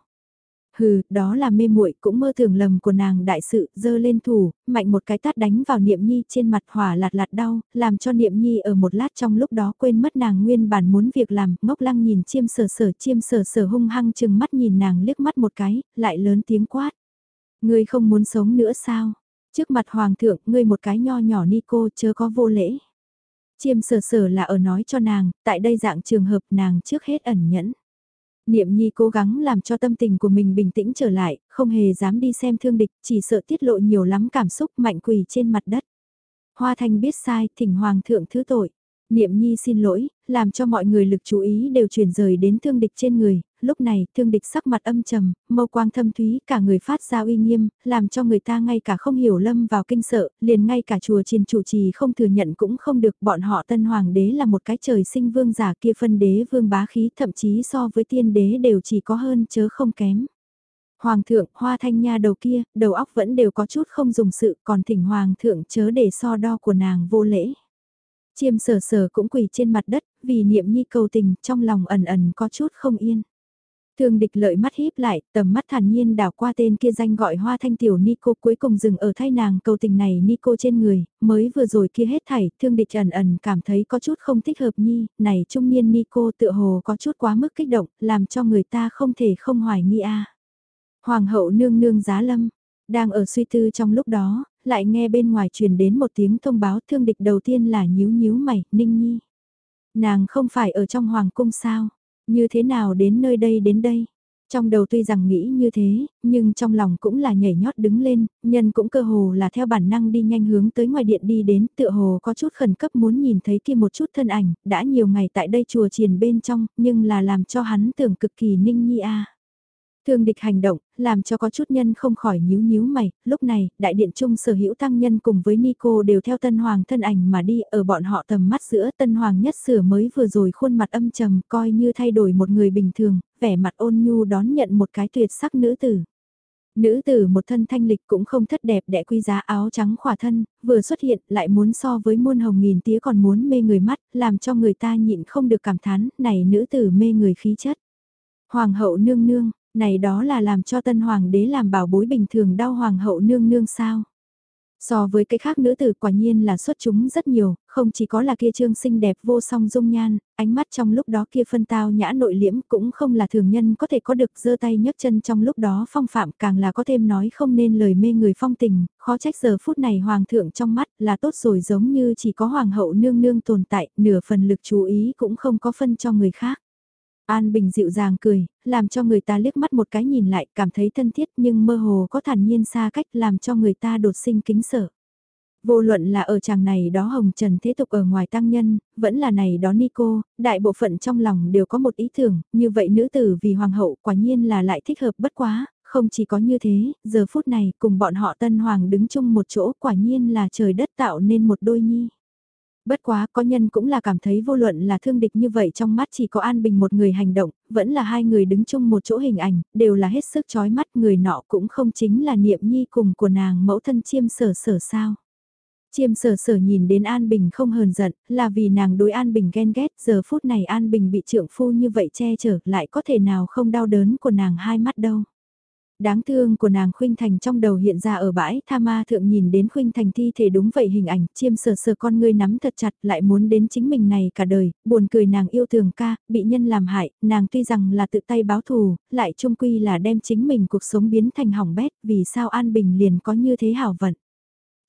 Hừ, đó là mê muội cũng mơ tưởng lầm của nàng đại sự, dơ lên thủ, mạnh một cái tát đánh vào niệm nhi trên mặt hỏa lạt lạt đau, làm cho niệm nhi ở một lát trong lúc đó quên mất nàng nguyên bản muốn việc làm, ngốc lăng nhìn chiêm sở sở chiêm sở sở hung hăng chừng mắt nhìn nàng liếc mắt một cái, lại lớn tiếng quát. Ngươi không muốn sống nữa sao? Trước mặt hoàng thượng, ngươi một cái nho nhỏ ni cô chớ có vô lễ. Chiêm sở sở là ở nói cho nàng, tại đây dạng trường hợp nàng trước hết ẩn nhẫn. Niệm Nhi cố gắng làm cho tâm tình của mình bình tĩnh trở lại, không hề dám đi xem thương địch, chỉ sợ tiết lộ nhiều lắm cảm xúc mạnh quỳ trên mặt đất. Hoa Thanh biết sai, thỉnh Hoàng thượng thứ tội. Niệm Nhi xin lỗi, làm cho mọi người lực chú ý đều chuyển rời đến thương địch trên người, lúc này thương địch sắc mặt âm trầm, mâu quang thâm thúy, cả người phát ra uy nghiêm, làm cho người ta ngay cả không hiểu lâm vào kinh sợ, liền ngay cả chùa triền chủ trì không thừa nhận cũng không được, bọn họ tân hoàng đế là một cái trời sinh vương giả kia phân đế vương bá khí thậm chí so với tiên đế đều chỉ có hơn chớ không kém. Hoàng thượng, hoa thanh nha đầu kia, đầu óc vẫn đều có chút không dùng sự, còn thỉnh hoàng thượng chớ để so đo của nàng vô lễ. Chiêm sở sở cũng quỳ trên mặt đất, vì niệm nhi cầu tình, trong lòng ẩn ẩn có chút không yên. Thương địch lợi mắt híp lại, tầm mắt thản nhiên đảo qua tên kia danh gọi hoa thanh tiểu Nico cuối cùng dừng ở thay nàng cầu tình này Nico trên người, mới vừa rồi kia hết thảy, thương địch ẩn ẩn cảm thấy có chút không thích hợp nhi, này trung niên Nico tựa hồ có chút quá mức kích động, làm cho người ta không thể không hoài nghi a. Hoàng hậu nương nương giá lâm, đang ở suy tư trong lúc đó, lại nghe bên ngoài truyền đến một tiếng thông báo thương địch đầu tiên là nhíu nhíu mày, ninh nhi. Nàng không phải ở trong hoàng cung sao? Như thế nào đến nơi đây đến đây? Trong đầu tuy rằng nghĩ như thế, nhưng trong lòng cũng là nhảy nhót đứng lên, nhân cũng cơ hồ là theo bản năng đi nhanh hướng tới ngoài điện đi đến, tựa hồ có chút khẩn cấp muốn nhìn thấy kia một chút thân ảnh, đã nhiều ngày tại đây chùa triền bên trong, nhưng là làm cho hắn tưởng cực kỳ ninh nhi a. Thương địch hành động, làm cho có chút nhân không khỏi nhíu nhíu mày, lúc này, đại điện trung sở hữu tăng nhân cùng với Nico đều theo tân hoàng thân ảnh mà đi ở bọn họ tầm mắt giữa tân hoàng nhất sửa mới vừa rồi khuôn mặt âm trầm coi như thay đổi một người bình thường, vẻ mặt ôn nhu đón nhận một cái tuyệt sắc nữ tử. Nữ tử một thân thanh lịch cũng không thất đẹp đẽ quy giá áo trắng khỏa thân, vừa xuất hiện lại muốn so với muôn hồng nghìn tía còn muốn mê người mắt, làm cho người ta nhịn không được cảm thán, này nữ tử mê người khí chất. Hoàng hậu nương nương, này đó là làm cho tân hoàng đế làm bảo bối bình thường đau hoàng hậu nương nương sao. So với cái khác nữ tử quả nhiên là xuất chúng rất nhiều, không chỉ có là kia trương xinh đẹp vô song dung nhan, ánh mắt trong lúc đó kia phân tao nhã nội liễm cũng không là thường nhân có thể có được giơ tay nhấc chân trong lúc đó phong phạm càng là có thêm nói không nên lời mê người phong tình, khó trách giờ phút này hoàng thượng trong mắt là tốt rồi giống như chỉ có hoàng hậu nương nương tồn tại, nửa phần lực chú ý cũng không có phân cho người khác. An Bình dịu dàng cười, làm cho người ta liếc mắt một cái nhìn lại cảm thấy thân thiết nhưng mơ hồ có thản nhiên xa cách làm cho người ta đột sinh kính sợ. Vô luận là ở chàng này đó hồng trần thế tục ở ngoài tăng nhân, vẫn là này đó Nico, đại bộ phận trong lòng đều có một ý tưởng, như vậy nữ tử vì hoàng hậu quả nhiên là lại thích hợp bất quá, không chỉ có như thế, giờ phút này cùng bọn họ tân hoàng đứng chung một chỗ quả nhiên là trời đất tạo nên một đôi nhi. Bất quá có nhân cũng là cảm thấy vô luận là thương địch như vậy trong mắt chỉ có An Bình một người hành động, vẫn là hai người đứng chung một chỗ hình ảnh, đều là hết sức chói mắt người nọ cũng không chính là niệm nhi cùng của nàng mẫu thân chiêm sở sở sao. Chiêm sở sở nhìn đến An Bình không hờn giận, là vì nàng đối An Bình ghen ghét, giờ phút này An Bình bị trượng phu như vậy che chở lại có thể nào không đau đớn của nàng hai mắt đâu. Đáng thương của nàng Khuynh Thành trong đầu hiện ra ở bãi tha ma thượng nhìn đến Khuynh Thành thi thể đúng vậy hình ảnh, chiêm sờ sờ con ngươi nắm thật chặt lại muốn đến chính mình này cả đời, buồn cười nàng yêu thường ca, bị nhân làm hại, nàng tuy rằng là tự tay báo thù, lại trung quy là đem chính mình cuộc sống biến thành hỏng bét, vì sao An Bình liền có như thế hảo vận.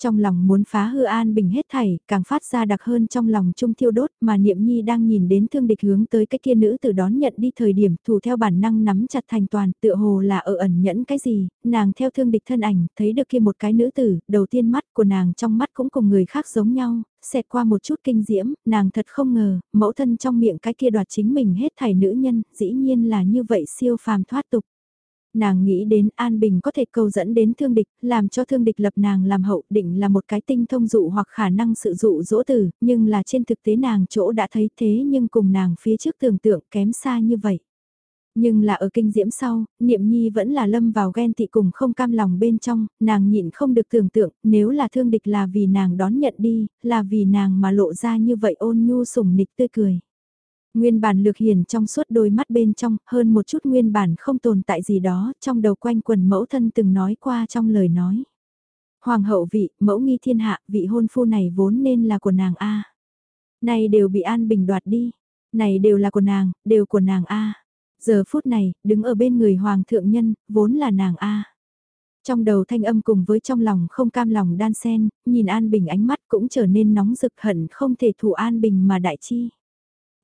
Trong lòng muốn phá hư an bình hết thảy, càng phát ra đặc hơn trong lòng trung thiêu đốt mà niệm nhi đang nhìn đến thương địch hướng tới cái kia nữ tử đón nhận đi thời điểm thủ theo bản năng nắm chặt thành toàn tựa hồ là ở ẩn nhẫn cái gì, nàng theo thương địch thân ảnh thấy được kia một cái nữ tử, đầu tiên mắt của nàng trong mắt cũng cùng người khác giống nhau, xẹt qua một chút kinh diễm, nàng thật không ngờ, mẫu thân trong miệng cái kia đoạt chính mình hết thảy nữ nhân, dĩ nhiên là như vậy siêu phàm thoát tục nàng nghĩ đến An Bình có thể câu dẫn đến thương địch, làm cho thương địch lập nàng làm hậu định là một cái tinh thông dụ hoặc khả năng sự dụ dỗ tử, nhưng là trên thực tế nàng chỗ đã thấy thế nhưng cùng nàng phía trước tưởng tượng kém xa như vậy. Nhưng là ở kinh diễm sau, niệm nhi vẫn là lâm vào ghen tị cùng không cam lòng bên trong, nàng nhịn không được tưởng tượng, nếu là thương địch là vì nàng đón nhận đi, là vì nàng mà lộ ra như vậy ôn nhu sủng nịch tươi cười. Nguyên bản lược hiển trong suốt đôi mắt bên trong, hơn một chút nguyên bản không tồn tại gì đó, trong đầu quanh quần mẫu thân từng nói qua trong lời nói. Hoàng hậu vị, mẫu nghi thiên hạ, vị hôn phu này vốn nên là của nàng A. Này đều bị An Bình đoạt đi. Này đều là của nàng, đều của nàng A. Giờ phút này, đứng ở bên người Hoàng thượng nhân, vốn là nàng A. Trong đầu thanh âm cùng với trong lòng không cam lòng đan sen, nhìn An Bình ánh mắt cũng trở nên nóng rực hận không thể thủ An Bình mà đại chi.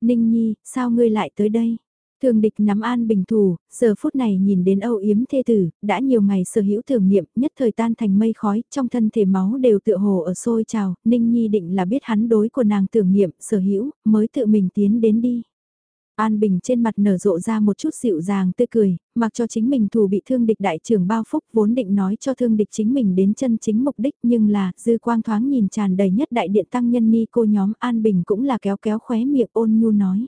Ninh Nhi, sao ngươi lại tới đây? Thường địch nắm an bình thủ, giờ phút này nhìn đến âu yếm thê tử, đã nhiều ngày sở hữu thường niệm, nhất thời tan thành mây khói, trong thân thể máu đều tựa hồ ở sôi trào, Ninh Nhi định là biết hắn đối của nàng tưởng niệm, sở hữu, mới tự mình tiến đến đi. An Bình trên mặt nở rộ ra một chút dịu dàng tươi cười, mặc cho chính mình thù bị thương địch đại trưởng bao phúc vốn định nói cho thương địch chính mình đến chân chính mục đích nhưng là dư quang thoáng nhìn tràn đầy nhất đại điện tăng nhân ni cô nhóm An Bình cũng là kéo kéo khóe miệng ôn nhu nói.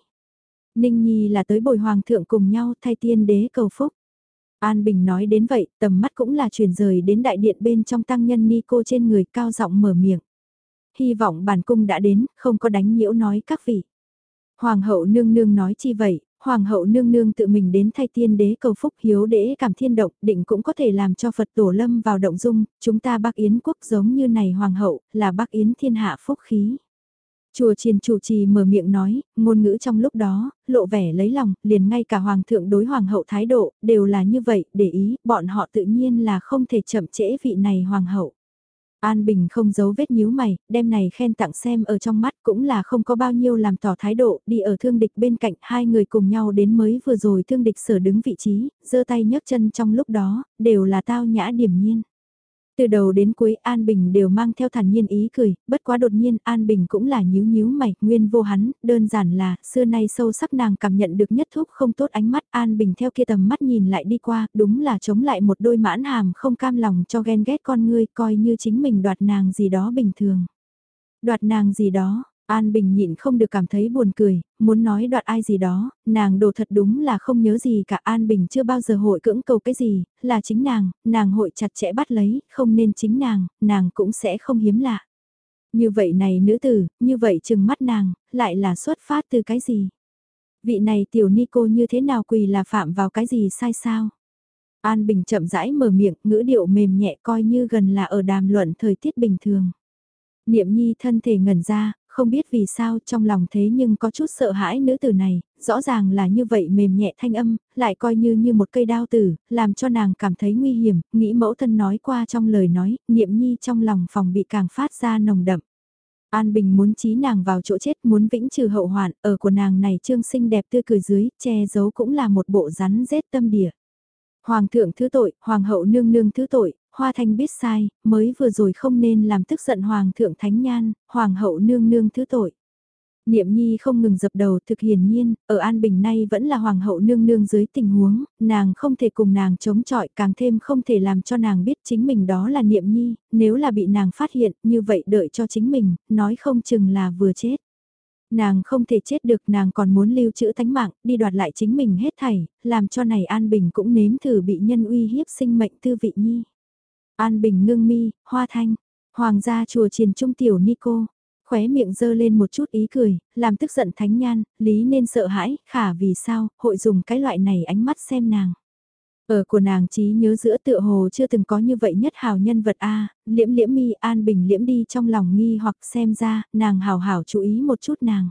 Ninh Nhi là tới bồi hoàng thượng cùng nhau thay tiên đế cầu phúc. An Bình nói đến vậy, tầm mắt cũng là chuyển rời đến đại điện bên trong tăng nhân ni cô trên người cao giọng mở miệng. Hy vọng bản cung đã đến, không có đánh nhiễu nói các vị. Hoàng hậu nương nương nói chi vậy, hoàng hậu nương nương tự mình đến thay tiên đế cầu phúc hiếu đế cảm thiên động, định cũng có thể làm cho Phật tổ lâm vào động dung, chúng ta bác yến quốc giống như này hoàng hậu, là bác yến thiên hạ phúc khí. Chùa triền chủ trì mở miệng nói, ngôn ngữ trong lúc đó, lộ vẻ lấy lòng, liền ngay cả hoàng thượng đối hoàng hậu thái độ, đều là như vậy, để ý, bọn họ tự nhiên là không thể chậm trễ vị này hoàng hậu. An Bình không giấu vết nhíu mày, đem này khen tặng xem ở trong mắt cũng là không có bao nhiêu làm tỏ thái độ, đi ở thương địch bên cạnh hai người cùng nhau đến mới vừa rồi thương địch sở đứng vị trí, giơ tay nhấc chân trong lúc đó, đều là tao nhã điểm nhiên. Từ đầu đến cuối An Bình đều mang theo thản nhiên ý cười, bất quá đột nhiên An Bình cũng là nhíu nhíu mày, nguyên vô hắn, đơn giản là, xưa nay sâu sắc nàng cảm nhận được nhất thúc không tốt ánh mắt An Bình theo kia tầm mắt nhìn lại đi qua, đúng là chống lại một đôi mãn hàm không cam lòng cho ghen ghét con ngươi, coi như chính mình đoạt nàng gì đó bình thường. Đoạt nàng gì đó, An Bình nhịn không được cảm thấy buồn cười, muốn nói đoạn ai gì đó, nàng đồ thật đúng là không nhớ gì cả An Bình chưa bao giờ hội cưỡng cầu cái gì, là chính nàng, nàng hội chặt chẽ bắt lấy, không nên chính nàng, nàng cũng sẽ không hiếm lạ. Như vậy này nữ tử, như vậy chừng mắt nàng, lại là xuất phát từ cái gì? Vị này tiểu ni cô như thế nào quỳ là phạm vào cái gì sai sao? An Bình chậm rãi mở miệng, ngữ điệu mềm nhẹ coi như gần là ở đàm luận thời tiết bình thường. Niệm nhi thân thể ngẩn ra, không biết vì sao trong lòng thế nhưng có chút sợ hãi nữ tử này, rõ ràng là như vậy mềm nhẹ thanh âm, lại coi như như một cây đao tử, làm cho nàng cảm thấy nguy hiểm, nghĩ mẫu thân nói qua trong lời nói, niệm nhi trong lòng phòng bị càng phát ra nồng đậm. An Bình muốn trí nàng vào chỗ chết muốn vĩnh trừ hậu hoạn, ở của nàng này trương xinh đẹp tươi cười dưới, che giấu cũng là một bộ rắn rết tâm địa. Hoàng thượng thứ tội, hoàng hậu nương nương thứ tội, Hoa Thanh biết sai, mới vừa rồi không nên làm tức giận Hoàng thượng Thánh Nhan, Hoàng hậu nương nương thứ tội. Niệm Nhi không ngừng dập đầu thực hiển nhiên, ở An Bình nay vẫn là hoàng hậu nương nương dưới tình huống, nàng không thể cùng nàng chống chọi càng thêm không thể làm cho nàng biết chính mình đó là Niệm Nhi, nếu là bị nàng phát hiện như vậy đợi cho chính mình, nói không chừng là vừa chết. Nàng không thể chết được nàng còn muốn lưu trữ thánh mạng, đi đoạt lại chính mình hết thảy, làm cho này An Bình cũng nếm thử bị nhân uy hiếp sinh mệnh tư vị nhi. An Bình ngưng mi, hoa thanh, hoàng gia chùa triền trung tiểu Nico, khóe miệng dơ lên một chút ý cười, làm tức giận thánh nhan, lý nên sợ hãi, khả vì sao, hội dùng cái loại này ánh mắt xem nàng. Ở của nàng trí nhớ giữa tựa hồ chưa từng có như vậy nhất hào nhân vật A, liễm liễm mi an bình liễm đi trong lòng nghi hoặc xem ra, nàng hào hảo chú ý một chút nàng.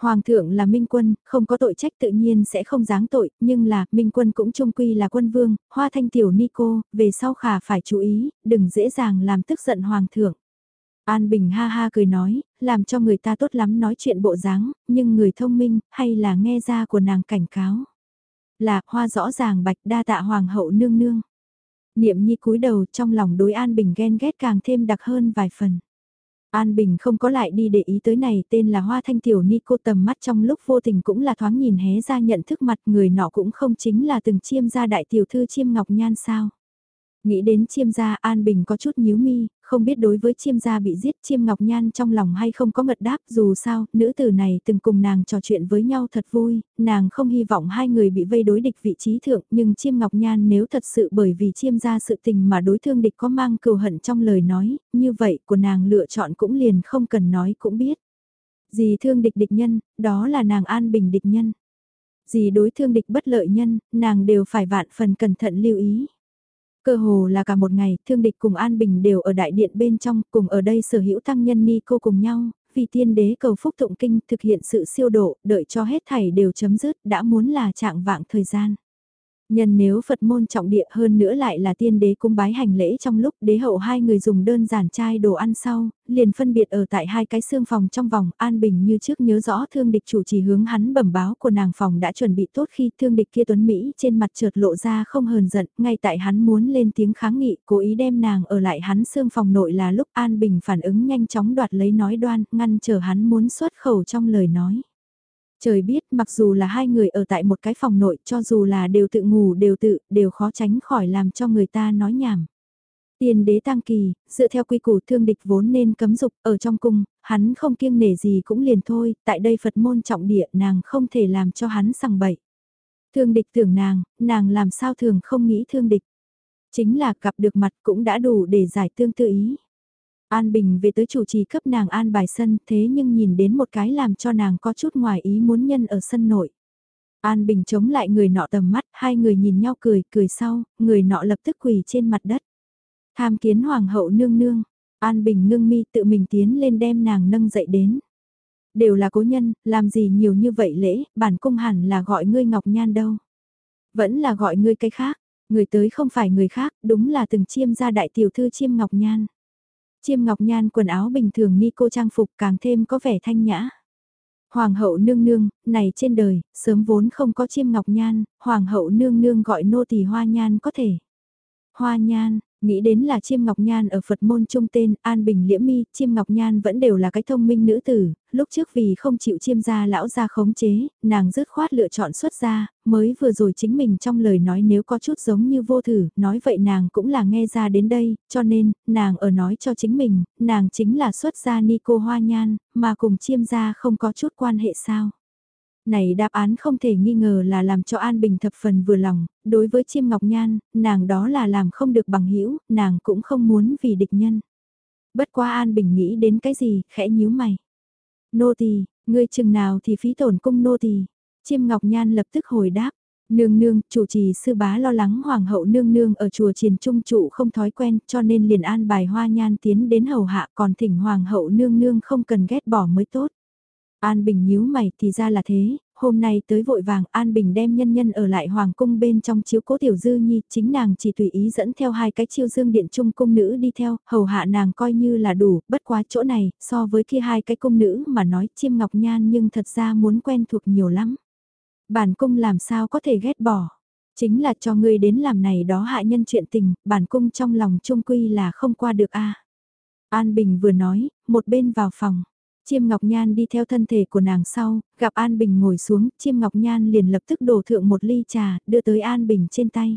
Hoàng thượng là minh quân, không có tội trách tự nhiên sẽ không giáng tội, nhưng là, minh quân cũng trung quy là quân vương, hoa thanh tiểu ni cô, về sau khả phải chú ý, đừng dễ dàng làm tức giận hoàng thượng. An Bình ha ha cười nói, làm cho người ta tốt lắm nói chuyện bộ dáng, nhưng người thông minh, hay là nghe ra của nàng cảnh cáo. Là, hoa rõ ràng bạch đa tạ hoàng hậu nương nương. Niệm nhi cúi đầu trong lòng đối An Bình ghen ghét càng thêm đặc hơn vài phần. An Bình không có lại đi để ý tới này, tên là Hoa Thanh Tiểu Ni cô tầm mắt trong lúc vô tình cũng là thoáng nhìn hé ra nhận thức mặt người nọ cũng không chính là từng chiêm gia đại tiểu thư chiêm ngọc nhan sao. Nghĩ đến chiêm gia An Bình có chút nhíu mi, không biết đối với chiêm gia bị giết chiêm ngọc nhan trong lòng hay không có ngật đáp dù sao, nữ tử này từng cùng nàng trò chuyện với nhau thật vui, nàng không hy vọng hai người bị vây đối địch vị trí thượng nhưng chiêm ngọc nhan nếu thật sự bởi vì chiêm gia sự tình mà đối thương địch có mang cừu hận trong lời nói, như vậy của nàng lựa chọn cũng liền không cần nói cũng biết. Gì thương địch địch nhân, đó là nàng an bình địch nhân. Gì đối thương địch bất lợi nhân, nàng đều phải vạn phần cẩn thận lưu ý. Cơ hồ là cả một ngày, thương địch cùng An Bình đều ở đại điện bên trong, cùng ở đây sở hữu tăng nhân ni cô cùng nhau, vì tiên đế cầu phúc tụng kinh thực hiện sự siêu độ, đợi cho hết thảy đều chấm dứt, đã muốn là trạng vạng thời gian. Nhân nếu Phật môn trọng địa hơn nữa lại là tiên đế cung bái hành lễ trong lúc đế hậu hai người dùng đơn giản chai đồ ăn sau, liền phân biệt ở tại hai cái xương phòng trong vòng an bình như trước nhớ rõ thương địch chủ chỉ hướng hắn bẩm báo của nàng phòng đã chuẩn bị tốt khi thương địch kia tuấn Mỹ trên mặt trượt lộ ra không hờn giận, ngay tại hắn muốn lên tiếng kháng nghị cố ý đem nàng ở lại hắn xương phòng nội là lúc an bình phản ứng nhanh chóng đoạt lấy nói đoan ngăn chờ hắn muốn xuất khẩu trong lời nói. Trời biết mặc dù là hai người ở tại một cái phòng nội cho dù là đều tự ngủ đều tự, đều khó tránh khỏi làm cho người ta nói nhảm. Tiên đế tăng kỳ, dựa theo quy củ thương địch vốn nên cấm dục ở trong cung, hắn không kiêng nể gì cũng liền thôi, tại đây Phật môn trọng địa nàng không thể làm cho hắn sằng bậy. Thương địch tưởng nàng, nàng làm sao thường không nghĩ thương địch. Chính là gặp được mặt cũng đã đủ để giải tương tự ý. An Bình về tới chủ trì cấp nàng an bài sân thế nhưng nhìn đến một cái làm cho nàng có chút ngoài ý muốn nhân ở sân nội. An Bình chống lại người nọ tầm mắt, hai người nhìn nhau cười, cười sau, người nọ lập tức quỳ trên mặt đất. Tham kiến hoàng hậu nương nương, An Bình ngưng mi tự mình tiến lên đem nàng nâng dậy đến. Đều là cố nhân, làm gì nhiều như vậy lễ, bản cung hẳn là gọi ngươi Ngọc Nhan đâu. Vẫn là gọi ngươi cái khác, người tới không phải người khác, đúng là từng chiêm gia đại tiểu thư chiêm Ngọc Nhan. Chiêm ngọc nhan quần áo bình thường ni cô trang phục càng thêm có vẻ thanh nhã. Hoàng hậu nương nương, này trên đời, sớm vốn không có chiêm ngọc nhan, hoàng hậu nương nương gọi nô tỳ hoa nhan có thể. Hoa nhan, Nghĩ đến là chiêm ngọc nhan ở Phật môn trung tên An Bình Liễm Mi, chiêm ngọc nhan vẫn đều là cái thông minh nữ tử, lúc trước vì không chịu chiêm gia lão gia khống chế, nàng dứt khoát lựa chọn xuất gia, mới vừa rồi chính mình trong lời nói nếu có chút giống như vô thử, nói vậy nàng cũng là nghe ra đến đây, cho nên, nàng ở nói cho chính mình, nàng chính là xuất gia ni cô hoa nhan, mà cùng chiêm gia không có chút quan hệ sao. Này đáp án không thể nghi ngờ là làm cho An Bình thập phần vừa lòng, đối với chiêm ngọc nhan, nàng đó là làm không được bằng hữu nàng cũng không muốn vì địch nhân. Bất qua An Bình nghĩ đến cái gì, khẽ nhíu mày. Nô tỳ, ngươi chừng nào thì phí tổn cung nô tỳ. Chiêm Ngọc Nhan lập tức hồi đáp. Nương nương, chủ trì sư bá lo lắng hoàng hậu nương nương ở chùa triền trung trụ không thói quen cho nên liền an bài hoa nhan tiến đến hầu hạ còn thỉnh hoàng hậu nương nương không cần ghét bỏ mới tốt. An Bình nhíu mày thì ra là thế, hôm nay tới vội vàng An Bình đem nhân nhân ở lại Hoàng cung bên trong chiếu cố tiểu dư nhi, chính nàng chỉ tùy ý dẫn theo hai cái chiêu dương điện trung cung nữ đi theo, hầu hạ nàng coi như là đủ, bất quá chỗ này, so với kia hai cái cung nữ mà nói chiêm ngọc nhan nhưng thật ra muốn quen thuộc nhiều lắm. Bản cung làm sao có thể ghét bỏ, chính là cho ngươi đến làm này đó hạ nhân chuyện tình, bản cung trong lòng trung quy là không qua được a An Bình vừa nói, một bên vào phòng. Chiêm Ngọc Nhan đi theo thân thể của nàng sau, gặp An Bình ngồi xuống, Chiêm Ngọc Nhan liền lập tức đổ thượng một ly trà, đưa tới An Bình trên tay.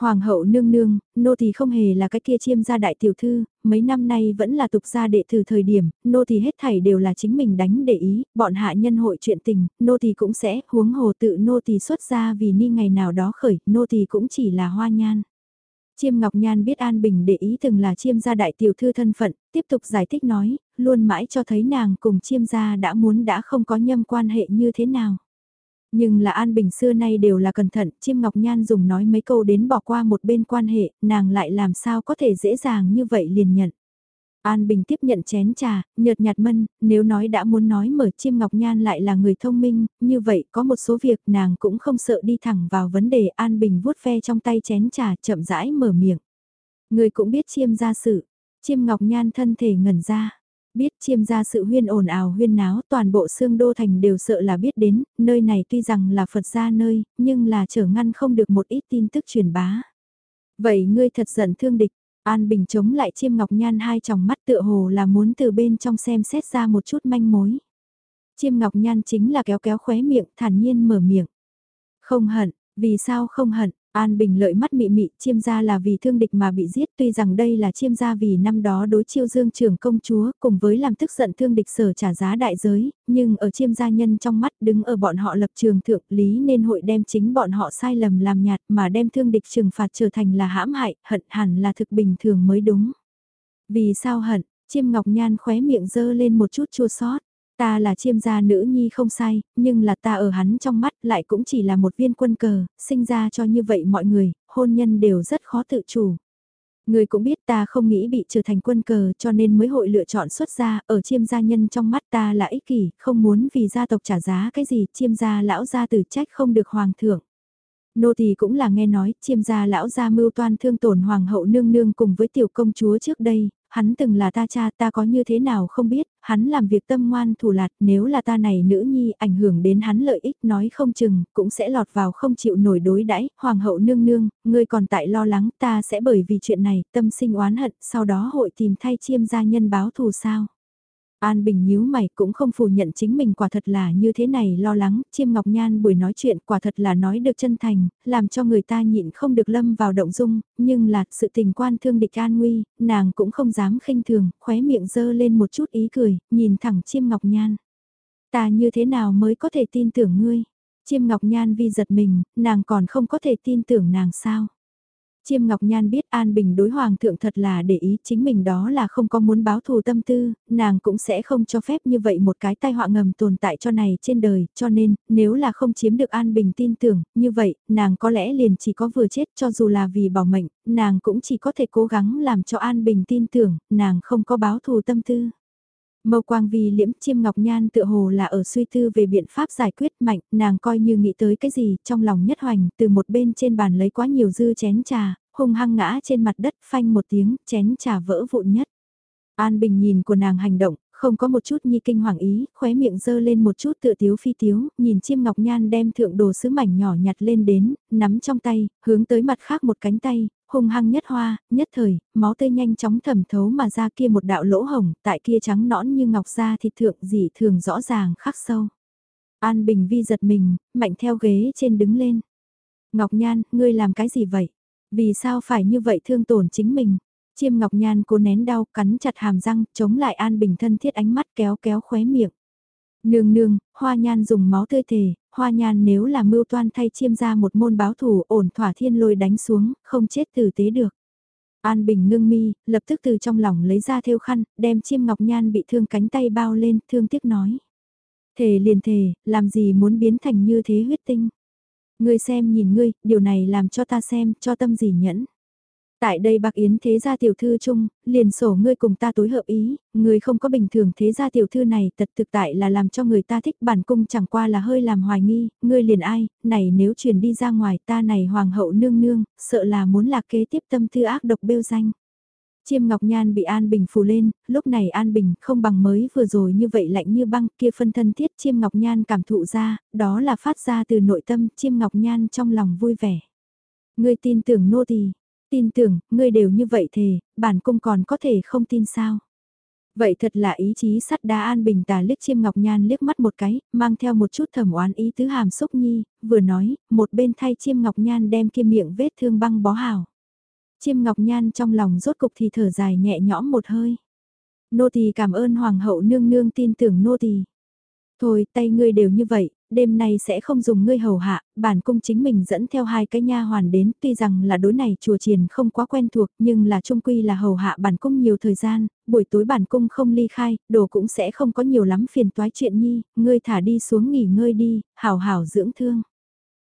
Hoàng hậu nương nương, nô thì không hề là cái kia chiêm gia đại tiểu thư, mấy năm nay vẫn là tục gia đệ thử thời điểm, nô thì hết thảy đều là chính mình đánh để ý, bọn hạ nhân hội chuyện tình, nô thì cũng sẽ, huống hồ tự nô thì xuất ra vì ni ngày nào đó khởi, nô thì cũng chỉ là hoa nhan. Chiêm Ngọc Nhan biết An Bình để ý từng là chiêm gia đại tiểu thư thân phận, tiếp tục giải thích nói, luôn mãi cho thấy nàng cùng chiêm gia đã muốn đã không có nhâm quan hệ như thế nào. Nhưng là An Bình xưa nay đều là cẩn thận, chiêm Ngọc Nhan dùng nói mấy câu đến bỏ qua một bên quan hệ, nàng lại làm sao có thể dễ dàng như vậy liền nhận. An Bình tiếp nhận chén trà, nhợt nhạt mân, nếu nói đã muốn nói mở chiêm ngọc nhan lại là người thông minh, như vậy có một số việc nàng cũng không sợ đi thẳng vào vấn đề An Bình vuốt ve trong tay chén trà chậm rãi mở miệng. Người cũng biết chiêm ra sự, chiêm ngọc nhan thân thể ngẩn ra. Biết chiêm ra sự huyên ồn ào huyên náo toàn bộ xương đô thành đều sợ là biết đến, nơi này tuy rằng là Phật gia nơi, nhưng là trở ngăn không được một ít tin tức truyền bá. Vậy ngươi thật giận thương địch, An Bình chống lại chiêm ngọc nhan hai tròng mắt tựa hồ là muốn từ bên trong xem xét ra một chút manh mối. Chiêm ngọc nhan chính là kéo kéo khóe miệng thản nhiên mở miệng. Không hận, vì sao không hận, An Bình lợi mắt mị mị, chiêm gia là vì thương địch mà bị giết, tuy rằng đây là chiêm gia vì năm đó đối chiêu dương trưởng công chúa, cùng với làm tức giận thương địch sở trả giá đại giới, nhưng ở chiêm gia nhân trong mắt đứng ở bọn họ lập trường thượng lý nên hội đem chính bọn họ sai lầm làm nhạt mà đem thương địch trừng phạt trở thành là hãm hại, hận hẳn là thực bình thường mới đúng. Vì sao hận, chiêm ngọc nhan khóe miệng dơ lên một chút chua sót. Ta là chiêm gia nữ nhi không sai, nhưng là ta ở hắn trong mắt lại cũng chỉ là một viên quân cờ, sinh ra cho như vậy mọi người, hôn nhân đều rất khó tự chủ. Người cũng biết ta không nghĩ bị trở thành quân cờ cho nên mới hội lựa chọn xuất gia, ở chiêm gia nhân trong mắt ta là ích kỷ, không muốn vì gia tộc trả giá cái gì, chiêm gia lão gia tử trách không được hoàng thượng. Nô tỳ cũng là nghe nói, chiêm gia lão gia mưu toan thương tổn hoàng hậu nương nương cùng với tiểu công chúa trước đây, hắn từng là ta cha ta có như thế nào không biết, hắn làm việc tâm ngoan thủ lạt nếu là ta này nữ nhi ảnh hưởng đến hắn lợi ích nói không chừng, cũng sẽ lọt vào không chịu nổi đối đãi hoàng hậu nương nương, ngươi còn tại lo lắng ta sẽ bởi vì chuyện này tâm sinh oán hận, sau đó hội tìm thay chiêm gia nhân báo thù sao. An Bình nhíu mày cũng không phủ nhận chính mình quả thật là như thế này lo lắng, chiêm ngọc nhan buổi nói chuyện quả thật là nói được chân thành, làm cho người ta nhịn không được lâm vào động dung, nhưng là sự tình quan thương địch an nguy, nàng cũng không dám khinh thường, khóe miệng dơ lên một chút ý cười, nhìn thẳng chiêm ngọc nhan. Ta như thế nào mới có thể tin tưởng ngươi? Chiêm ngọc nhan vi giật mình, nàng còn không có thể tin tưởng nàng sao? Chiêm Ngọc Nhan biết An Bình đối Hoàng thượng thật là để ý chính mình đó là không có muốn báo thù tâm tư, nàng cũng sẽ không cho phép như vậy một cái tai họa ngầm tồn tại cho này trên đời, cho nên, nếu là không chiếm được An Bình tin tưởng, như vậy, nàng có lẽ liền chỉ có vừa chết cho dù là vì bảo mệnh, nàng cũng chỉ có thể cố gắng làm cho An Bình tin tưởng, nàng không có báo thù tâm tư. Mâu quang vì liễm chiêm ngọc nhan tựa hồ là ở suy tư về biện pháp giải quyết mạnh, nàng coi như nghĩ tới cái gì trong lòng nhất hoành, từ một bên trên bàn lấy quá nhiều dư chén trà, hung hăng ngã trên mặt đất phanh một tiếng, chén trà vỡ vụn nhất. An Bình nhìn của nàng hành động, không có một chút nhi kinh hoàng ý, khóe miệng dơ lên một chút tựa tiếu phi tiếu, nhìn chiêm ngọc nhan đem thượng đồ sứ mảnh nhỏ nhặt lên đến, nắm trong tay, hướng tới mặt khác một cánh tay, hung hăng nhất hoa, nhất thời, máu tươi nhanh chóng thẩm thấu mà ra kia một đạo lỗ hồng, tại kia trắng nõn như ngọc da thịt thượng dị thường rõ ràng khắc sâu. An Bình Vi giật mình, mạnh theo ghế trên đứng lên. Ngọc Nhan, ngươi làm cái gì vậy? Vì sao phải như vậy thương tổn chính mình? Chiêm Ngọc Nhan cố nén đau, cắn chặt hàm răng, chống lại An Bình thân thiết ánh mắt kéo kéo khóe miệng. Nương nương, hoa nhan dùng máu tươi thề, hoa nhan nếu là mưu toan thay chiêm ra một môn báo thủ ổn thỏa thiên lôi đánh xuống, không chết tử tế được. An Bình ngưng mi, lập tức từ trong lòng lấy ra theo khăn, đem chiêm ngọc nhan bị thương cánh tay bao lên, thương tiếc nói. Thề liền thề, làm gì muốn biến thành như thế huyết tinh. Ngươi xem nhìn ngươi, điều này làm cho ta xem, cho tâm gì nhẫn. Tại đây bạc yến thế gia tiểu thư chung, liền sổ ngươi cùng ta tối hợp ý, ngươi không có bình thường thế gia tiểu thư này tật thực tại là làm cho người ta thích bản cung chẳng qua là hơi làm hoài nghi, ngươi liền ai, này nếu truyền đi ra ngoài ta này hoàng hậu nương nương, sợ là muốn lạc kế tiếp tâm tư ác độc bêu danh. Chiêm Ngọc Nhan bị An Bình phù lên, lúc này An Bình không bằng mới vừa rồi như vậy lạnh như băng kia phân thân thiết Chiêm Ngọc Nhan cảm thụ ra, đó là phát ra từ nội tâm Chiêm Ngọc Nhan trong lòng vui vẻ. Ngươi tin tưởng nô tỳ tin tưởng, ngươi đều như vậy thề, bản cung còn có thể không tin sao. Vậy thật là ý chí sắt đá an bình tà liếc chiêm ngọc nhan liếc mắt một cái, mang theo một chút thầm oán ý tứ hàm xúc nhi, vừa nói, một bên thay chiêm ngọc nhan đem kia miệng vết thương băng bó hào. Chiêm ngọc nhan trong lòng rốt cục thì thở dài nhẹ nhõm một hơi. Nô tỳ cảm ơn hoàng hậu nương nương tin tưởng nô tỳ. Thôi tay ngươi đều như vậy, đêm nay sẽ không dùng ngươi hầu hạ, bản cung chính mình dẫn theo hai cái nha hoàn đến, tuy rằng là đối này chùa triền không quá quen thuộc, nhưng là trung quy là hầu hạ bản cung nhiều thời gian, buổi tối bản cung không ly khai, đồ cũng sẽ không có nhiều lắm phiền toái chuyện nhi, ngươi thả đi xuống nghỉ ngơi đi, hảo hảo dưỡng thương.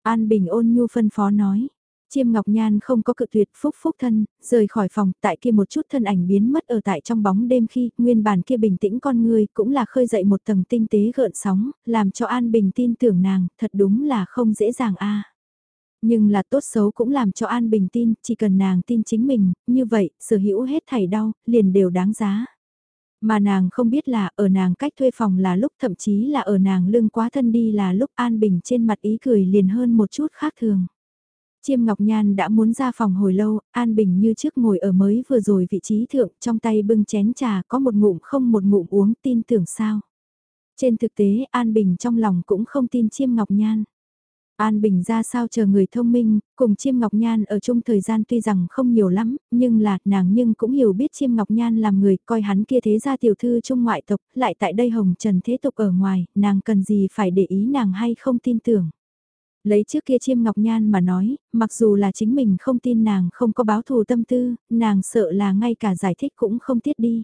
An Bình ôn nhu phân phó nói. Chiêm Ngọc Nhan không có cự tuyệt phúc phúc thân, rời khỏi phòng, tại kia một chút thân ảnh biến mất ở tại trong bóng đêm khi nguyên bản kia bình tĩnh con người cũng là khơi dậy một tầng tinh tế gợn sóng, làm cho An Bình tin tưởng nàng, thật đúng là không dễ dàng a. Nhưng là tốt xấu cũng làm cho An Bình tin, chỉ cần nàng tin chính mình, như vậy, sở hữu hết thảy đau, liền đều đáng giá. Mà nàng không biết là ở nàng cách thuê phòng là lúc thậm chí là ở nàng lưng quá thân đi là lúc An Bình trên mặt ý cười liền hơn một chút khác thường. Chiêm Ngọc Nhan đã muốn ra phòng hồi lâu, An Bình như trước ngồi ở mới vừa rồi vị trí thượng, trong tay bưng chén trà có một ngụm không một ngụm uống tin tưởng sao. Trên thực tế An Bình trong lòng cũng không tin Chiêm Ngọc Nhan. An Bình ra sao chờ người thông minh, cùng Chiêm Ngọc Nhan ở chung thời gian tuy rằng không nhiều lắm, nhưng là nàng nhưng cũng hiểu biết Chiêm Ngọc Nhan làm người coi hắn kia thế gia tiểu thư trung ngoại tộc, lại tại đây hồng trần thế tục ở ngoài, nàng cần gì phải để ý nàng hay không tin tưởng. Lấy trước kia chiêm ngọc nhan mà nói, mặc dù là chính mình không tin nàng không có báo thù tâm tư, nàng sợ là ngay cả giải thích cũng không tiết đi.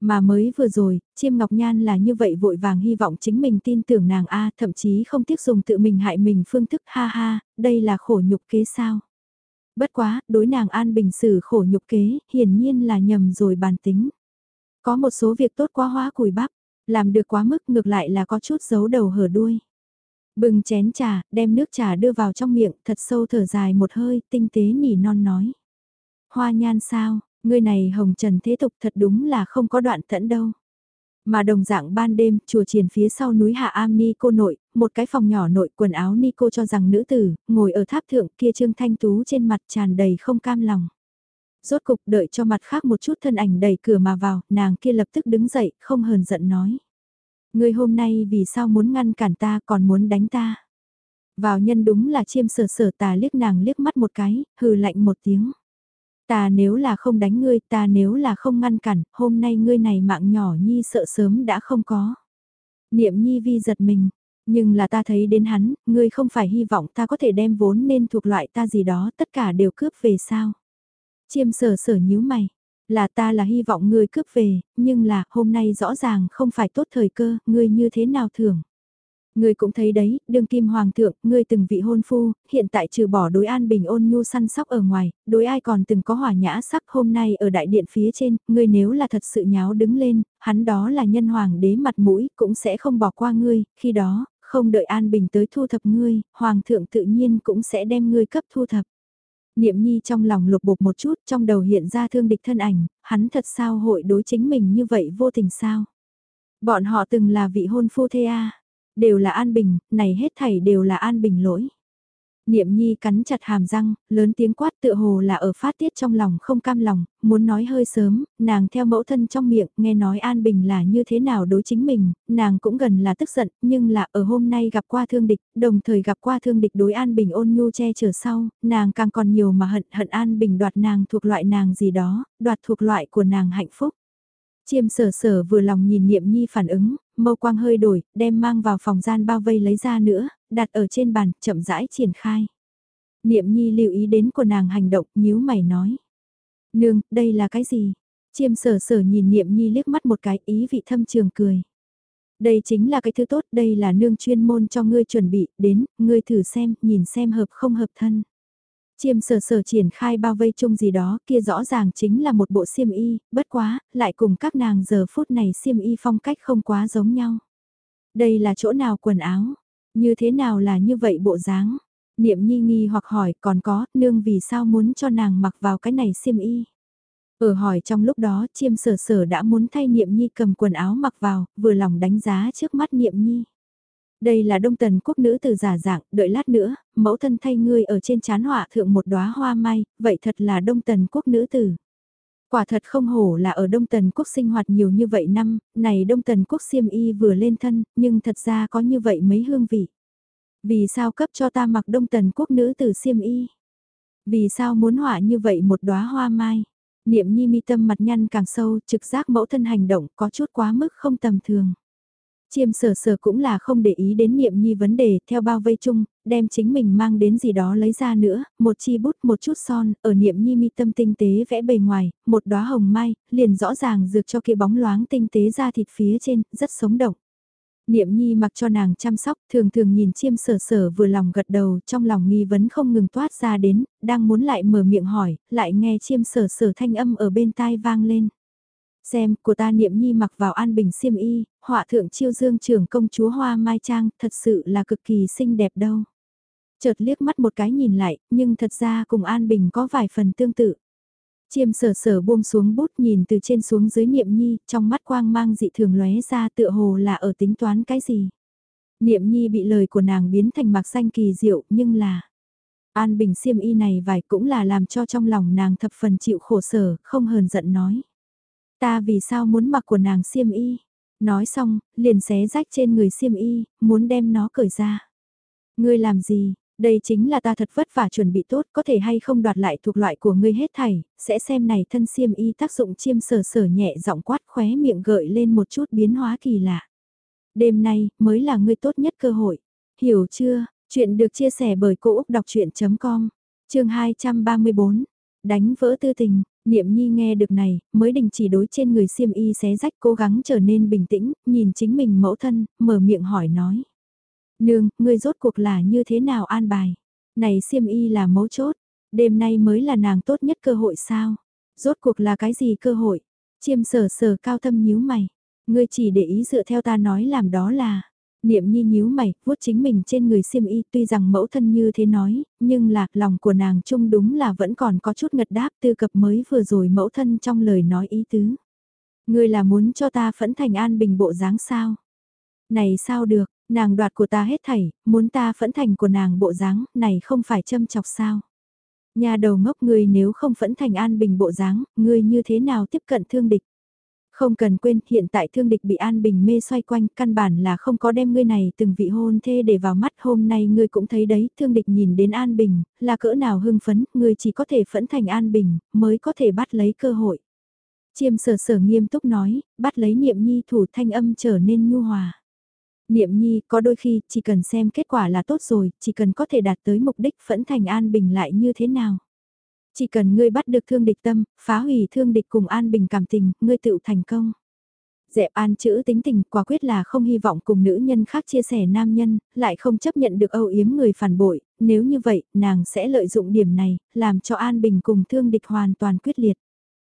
Mà mới vừa rồi, chiêm ngọc nhan là như vậy vội vàng hy vọng chính mình tin tưởng nàng A thậm chí không tiếc dùng tự mình hại mình phương thức ha ha, đây là khổ nhục kế sao. Bất quá, đối nàng an bình xử khổ nhục kế, hiển nhiên là nhầm rồi bàn tính. Có một số việc tốt quá hóa cùi bắp, làm được quá mức ngược lại là có chút giấu đầu hở đuôi. Bừng chén trà, đem nước trà đưa vào trong miệng, thật sâu thở dài một hơi, tinh tế nỉ non nói. Hoa nhan sao, người này hồng trần thế tục thật đúng là không có đoạn thẫn đâu. Mà đồng dạng ban đêm, chùa triền phía sau núi Hạ Am Ni cô nội, một cái phòng nhỏ nội quần áo Ni cô cho rằng nữ tử, ngồi ở tháp thượng kia trương thanh tú trên mặt tràn đầy không cam lòng. Rốt cục đợi cho mặt khác một chút thân ảnh đẩy cửa mà vào, nàng kia lập tức đứng dậy, không hờn giận nói. Ngươi hôm nay vì sao muốn ngăn cản ta còn muốn đánh ta? Vào nhân đúng là chiêm sở sở tà liếc nàng liếc mắt một cái, hừ lạnh một tiếng. Ta nếu là không đánh ngươi, ta nếu là không ngăn cản, hôm nay ngươi này mạng nhỏ nhi sợ sớm đã không có. Niệm nhi vi giật mình, nhưng là ta thấy đến hắn, ngươi không phải hy vọng ta có thể đem vốn nên thuộc loại ta gì đó, tất cả đều cướp về sao. Chiêm sở sở nhíu mày, là ta là hy vọng ngươi cướp về, nhưng là hôm nay rõ ràng không phải tốt thời cơ, ngươi như thế nào thưởng. Ngươi cũng thấy đấy, đương kim hoàng thượng, ngươi từng vị hôn phu, hiện tại trừ bỏ đối an bình ôn nhu săn sóc ở ngoài, đối ai còn từng có hỏa nhã sắc hôm nay ở đại điện phía trên, ngươi nếu là thật sự nháo đứng lên, hắn đó là nhân hoàng đế mặt mũi, cũng sẽ không bỏ qua ngươi, khi đó, không đợi an bình tới thu thập ngươi, hoàng thượng tự nhiên cũng sẽ đem ngươi cấp thu thập. Niệm nhi trong lòng lục bục một chút, trong đầu hiện ra thương địch thân ảnh, hắn thật sao hội đối chính mình như vậy vô tình sao? Bọn họ từng là vị hôn phu thê a đều là an bình, này hết thảy đều là an bình lỗi. Niệm nhi cắn chặt hàm răng, lớn tiếng quát tựa hồ là ở phát tiết trong lòng không cam lòng, muốn nói hơi sớm, nàng theo mẫu thân trong miệng, nghe nói An Bình là như thế nào đối chính mình, nàng cũng gần là tức giận, nhưng là ở hôm nay gặp qua thương địch, đồng thời gặp qua thương địch đối An Bình ôn nhu che chở sau, nàng càng còn nhiều mà hận hận An Bình đoạt nàng thuộc loại nàng gì đó, đoạt thuộc loại của nàng hạnh phúc. Chiêm sở sở vừa lòng nhìn niệm nhi phản ứng, mâu quang hơi đổi, đem mang vào phòng gian bao vây lấy ra nữa, đặt ở trên bàn, chậm rãi triển khai. Niệm nhi lưu ý đến của nàng hành động, nhíu mày nói. Nương, đây là cái gì? Chiêm sở sở nhìn niệm nhi liếc mắt một cái ý vị thâm trường cười. Đây chính là cái thứ tốt, đây là nương chuyên môn cho ngươi chuẩn bị, đến, ngươi thử xem, nhìn xem hợp không hợp thân. Chiêm sờ sờ triển khai bao vây chung gì đó, kia rõ ràng chính là một bộ xiêm y, bất quá, lại cùng các nàng giờ phút này xiêm y phong cách không quá giống nhau. Đây là chỗ nào quần áo? Như thế nào là như vậy bộ dáng? Niệm nhi nghi hoặc hỏi còn có, nương vì sao muốn cho nàng mặc vào cái này xiêm y? Ở hỏi trong lúc đó chiêm sở sở đã muốn thay niệm nhi cầm quần áo mặc vào, vừa lòng đánh giá trước mắt niệm nhi. Đây là đông tần quốc nữ từ giả dạng, đợi lát nữa, mẫu thân thay ngươi ở trên chán họa thượng một đóa hoa mai, vậy thật là đông tần quốc nữ tử. Quả thật không hổ là ở Đông Tần Quốc sinh hoạt nhiều như vậy năm, này Đông Tần Quốc xiêm y vừa lên thân, nhưng thật ra có như vậy mấy hương vị. Vì sao cấp cho ta mặc Đông Tần Quốc nữ từ xiêm y? Vì sao muốn họa như vậy một đóa hoa mai? Niệm nhi mi tâm mặt nhăn càng sâu, trực giác mẫu thân hành động có chút quá mức không tầm thường. Chiêm sở sở cũng là không để ý đến niệm nhi vấn đề, theo bao vây chung, đem chính mình mang đến gì đó lấy ra nữa, một chi bút một chút son, ở niệm nhi mi tâm tinh tế vẽ bề ngoài, một đóa hồng mai, liền rõ ràng dược cho kia bóng loáng tinh tế ra thịt phía trên, rất sống động. Niệm nhi mặc cho nàng chăm sóc, thường thường nhìn chiêm sở sở vừa lòng gật đầu, trong lòng nghi vấn không ngừng toát ra đến, đang muốn lại mở miệng hỏi, lại nghe chiêm sở sở thanh âm ở bên tai vang lên. Xem, của ta niệm nhi mặc vào an bình xiêm y, họa thượng chiêu dương trưởng công chúa Hoa Mai Trang, thật sự là cực kỳ xinh đẹp đâu. Chợt liếc mắt một cái nhìn lại, nhưng thật ra cùng An Bình có vài phần tương tự. Chiêm sở sở buông xuống bút nhìn từ trên xuống dưới niệm nhi, trong mắt quang mang dị thường lóe ra tựa hồ là ở tính toán cái gì. Niệm nhi bị lời của nàng biến thành mạc xanh kỳ diệu, nhưng là... An Bình xiêm y này vài cũng là làm cho trong lòng nàng thập phần chịu khổ sở, không hờn giận nói. Ta vì sao muốn mặc của nàng xiêm y? Nói xong, liền xé rách trên người xiêm y, muốn đem nó cởi ra. Ngươi làm gì? Đây chính là ta thật vất vả chuẩn bị tốt, có thể hay không đoạt lại thuộc loại của ngươi hết thảy, sẽ xem này thân xiêm y tác dụng chiêm sở sở nhẹ giọng quát khóe miệng gợi lên một chút biến hóa kỳ lạ. Đêm nay, mới là ngươi tốt nhất cơ hội. Hiểu chưa? Chuyện được chia sẻ bởi Cô Úc Đọc Chuyện.com, chương 234, đánh vỡ tư tình, Niệm Nhi nghe được này, mới đình chỉ đối trên người xiêm y xé rách cố gắng trở nên bình tĩnh, nhìn chính mình mẫu thân, mở miệng hỏi nói. Nương, ngươi rốt cuộc là như thế nào an bài? Này xiêm y là mấu chốt, đêm nay mới là nàng tốt nhất cơ hội sao? Rốt cuộc là cái gì cơ hội? Chiêm sở sở cao thâm nhíu mày. Ngươi chỉ để ý dựa theo ta nói làm đó là Niệm nhi nhíu mày, vuốt chính mình trên người xiêm y tuy rằng mẫu thân như thế nói, nhưng lạc lòng của nàng chung đúng là vẫn còn có chút ngật đáp tư cập mới vừa rồi mẫu thân trong lời nói ý tứ. Ngươi là muốn cho ta phẫn thành an bình bộ dáng sao? Này sao được, nàng đoạt của ta hết thảy, muốn ta phẫn thành của nàng bộ dáng, này không phải châm chọc sao? Nhà đầu ngốc ngươi nếu không phẫn thành an bình bộ dáng, ngươi như thế nào tiếp cận thương địch? Không cần quên, hiện tại thương địch bị An Bình mê xoay quanh, căn bản là không có đem ngươi này từng vị hôn thê để vào mắt. Hôm nay ngươi cũng thấy đấy, thương địch nhìn đến An Bình, là cỡ nào hưng phấn, ngươi chỉ có thể phẫn thành An Bình, mới có thể bắt lấy cơ hội. Chiêm sở sở nghiêm túc nói, bắt lấy niệm nhi thủ thanh âm trở nên nhu hòa. Niệm nhi có đôi khi chỉ cần xem kết quả là tốt rồi, chỉ cần có thể đạt tới mục đích phẫn thành an bình lại như thế nào. Chỉ cần ngươi bắt được thương địch tâm, phá hủy thương địch cùng an bình cảm tình, ngươi tự thành công. Dẹp an chữ tính tình quả quyết là không hy vọng cùng nữ nhân khác chia sẻ nam nhân, lại không chấp nhận được âu yếm người phản bội, nếu như vậy, nàng sẽ lợi dụng điểm này, làm cho an bình cùng thương địch hoàn toàn quyết liệt.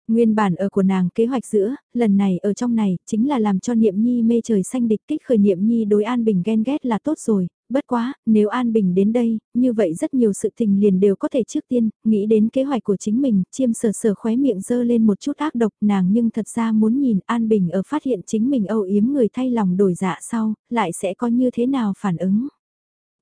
Nguyên bản ở của nàng kế hoạch giữa, lần này ở trong này, chính là làm cho niệm nhi mê trời xanh địch kích khởi niệm nhi đối an bình ghen ghét là tốt rồi, bất quá, nếu an bình đến đây, như vậy rất nhiều sự tình liền đều có thể trước tiên, nghĩ đến kế hoạch của chính mình, chiêm sờ sờ khóe miệng dơ lên một chút ác độc nàng nhưng thật ra muốn nhìn an bình ở phát hiện chính mình âu yếm người thay lòng đổi dạ sau, lại sẽ có như thế nào phản ứng.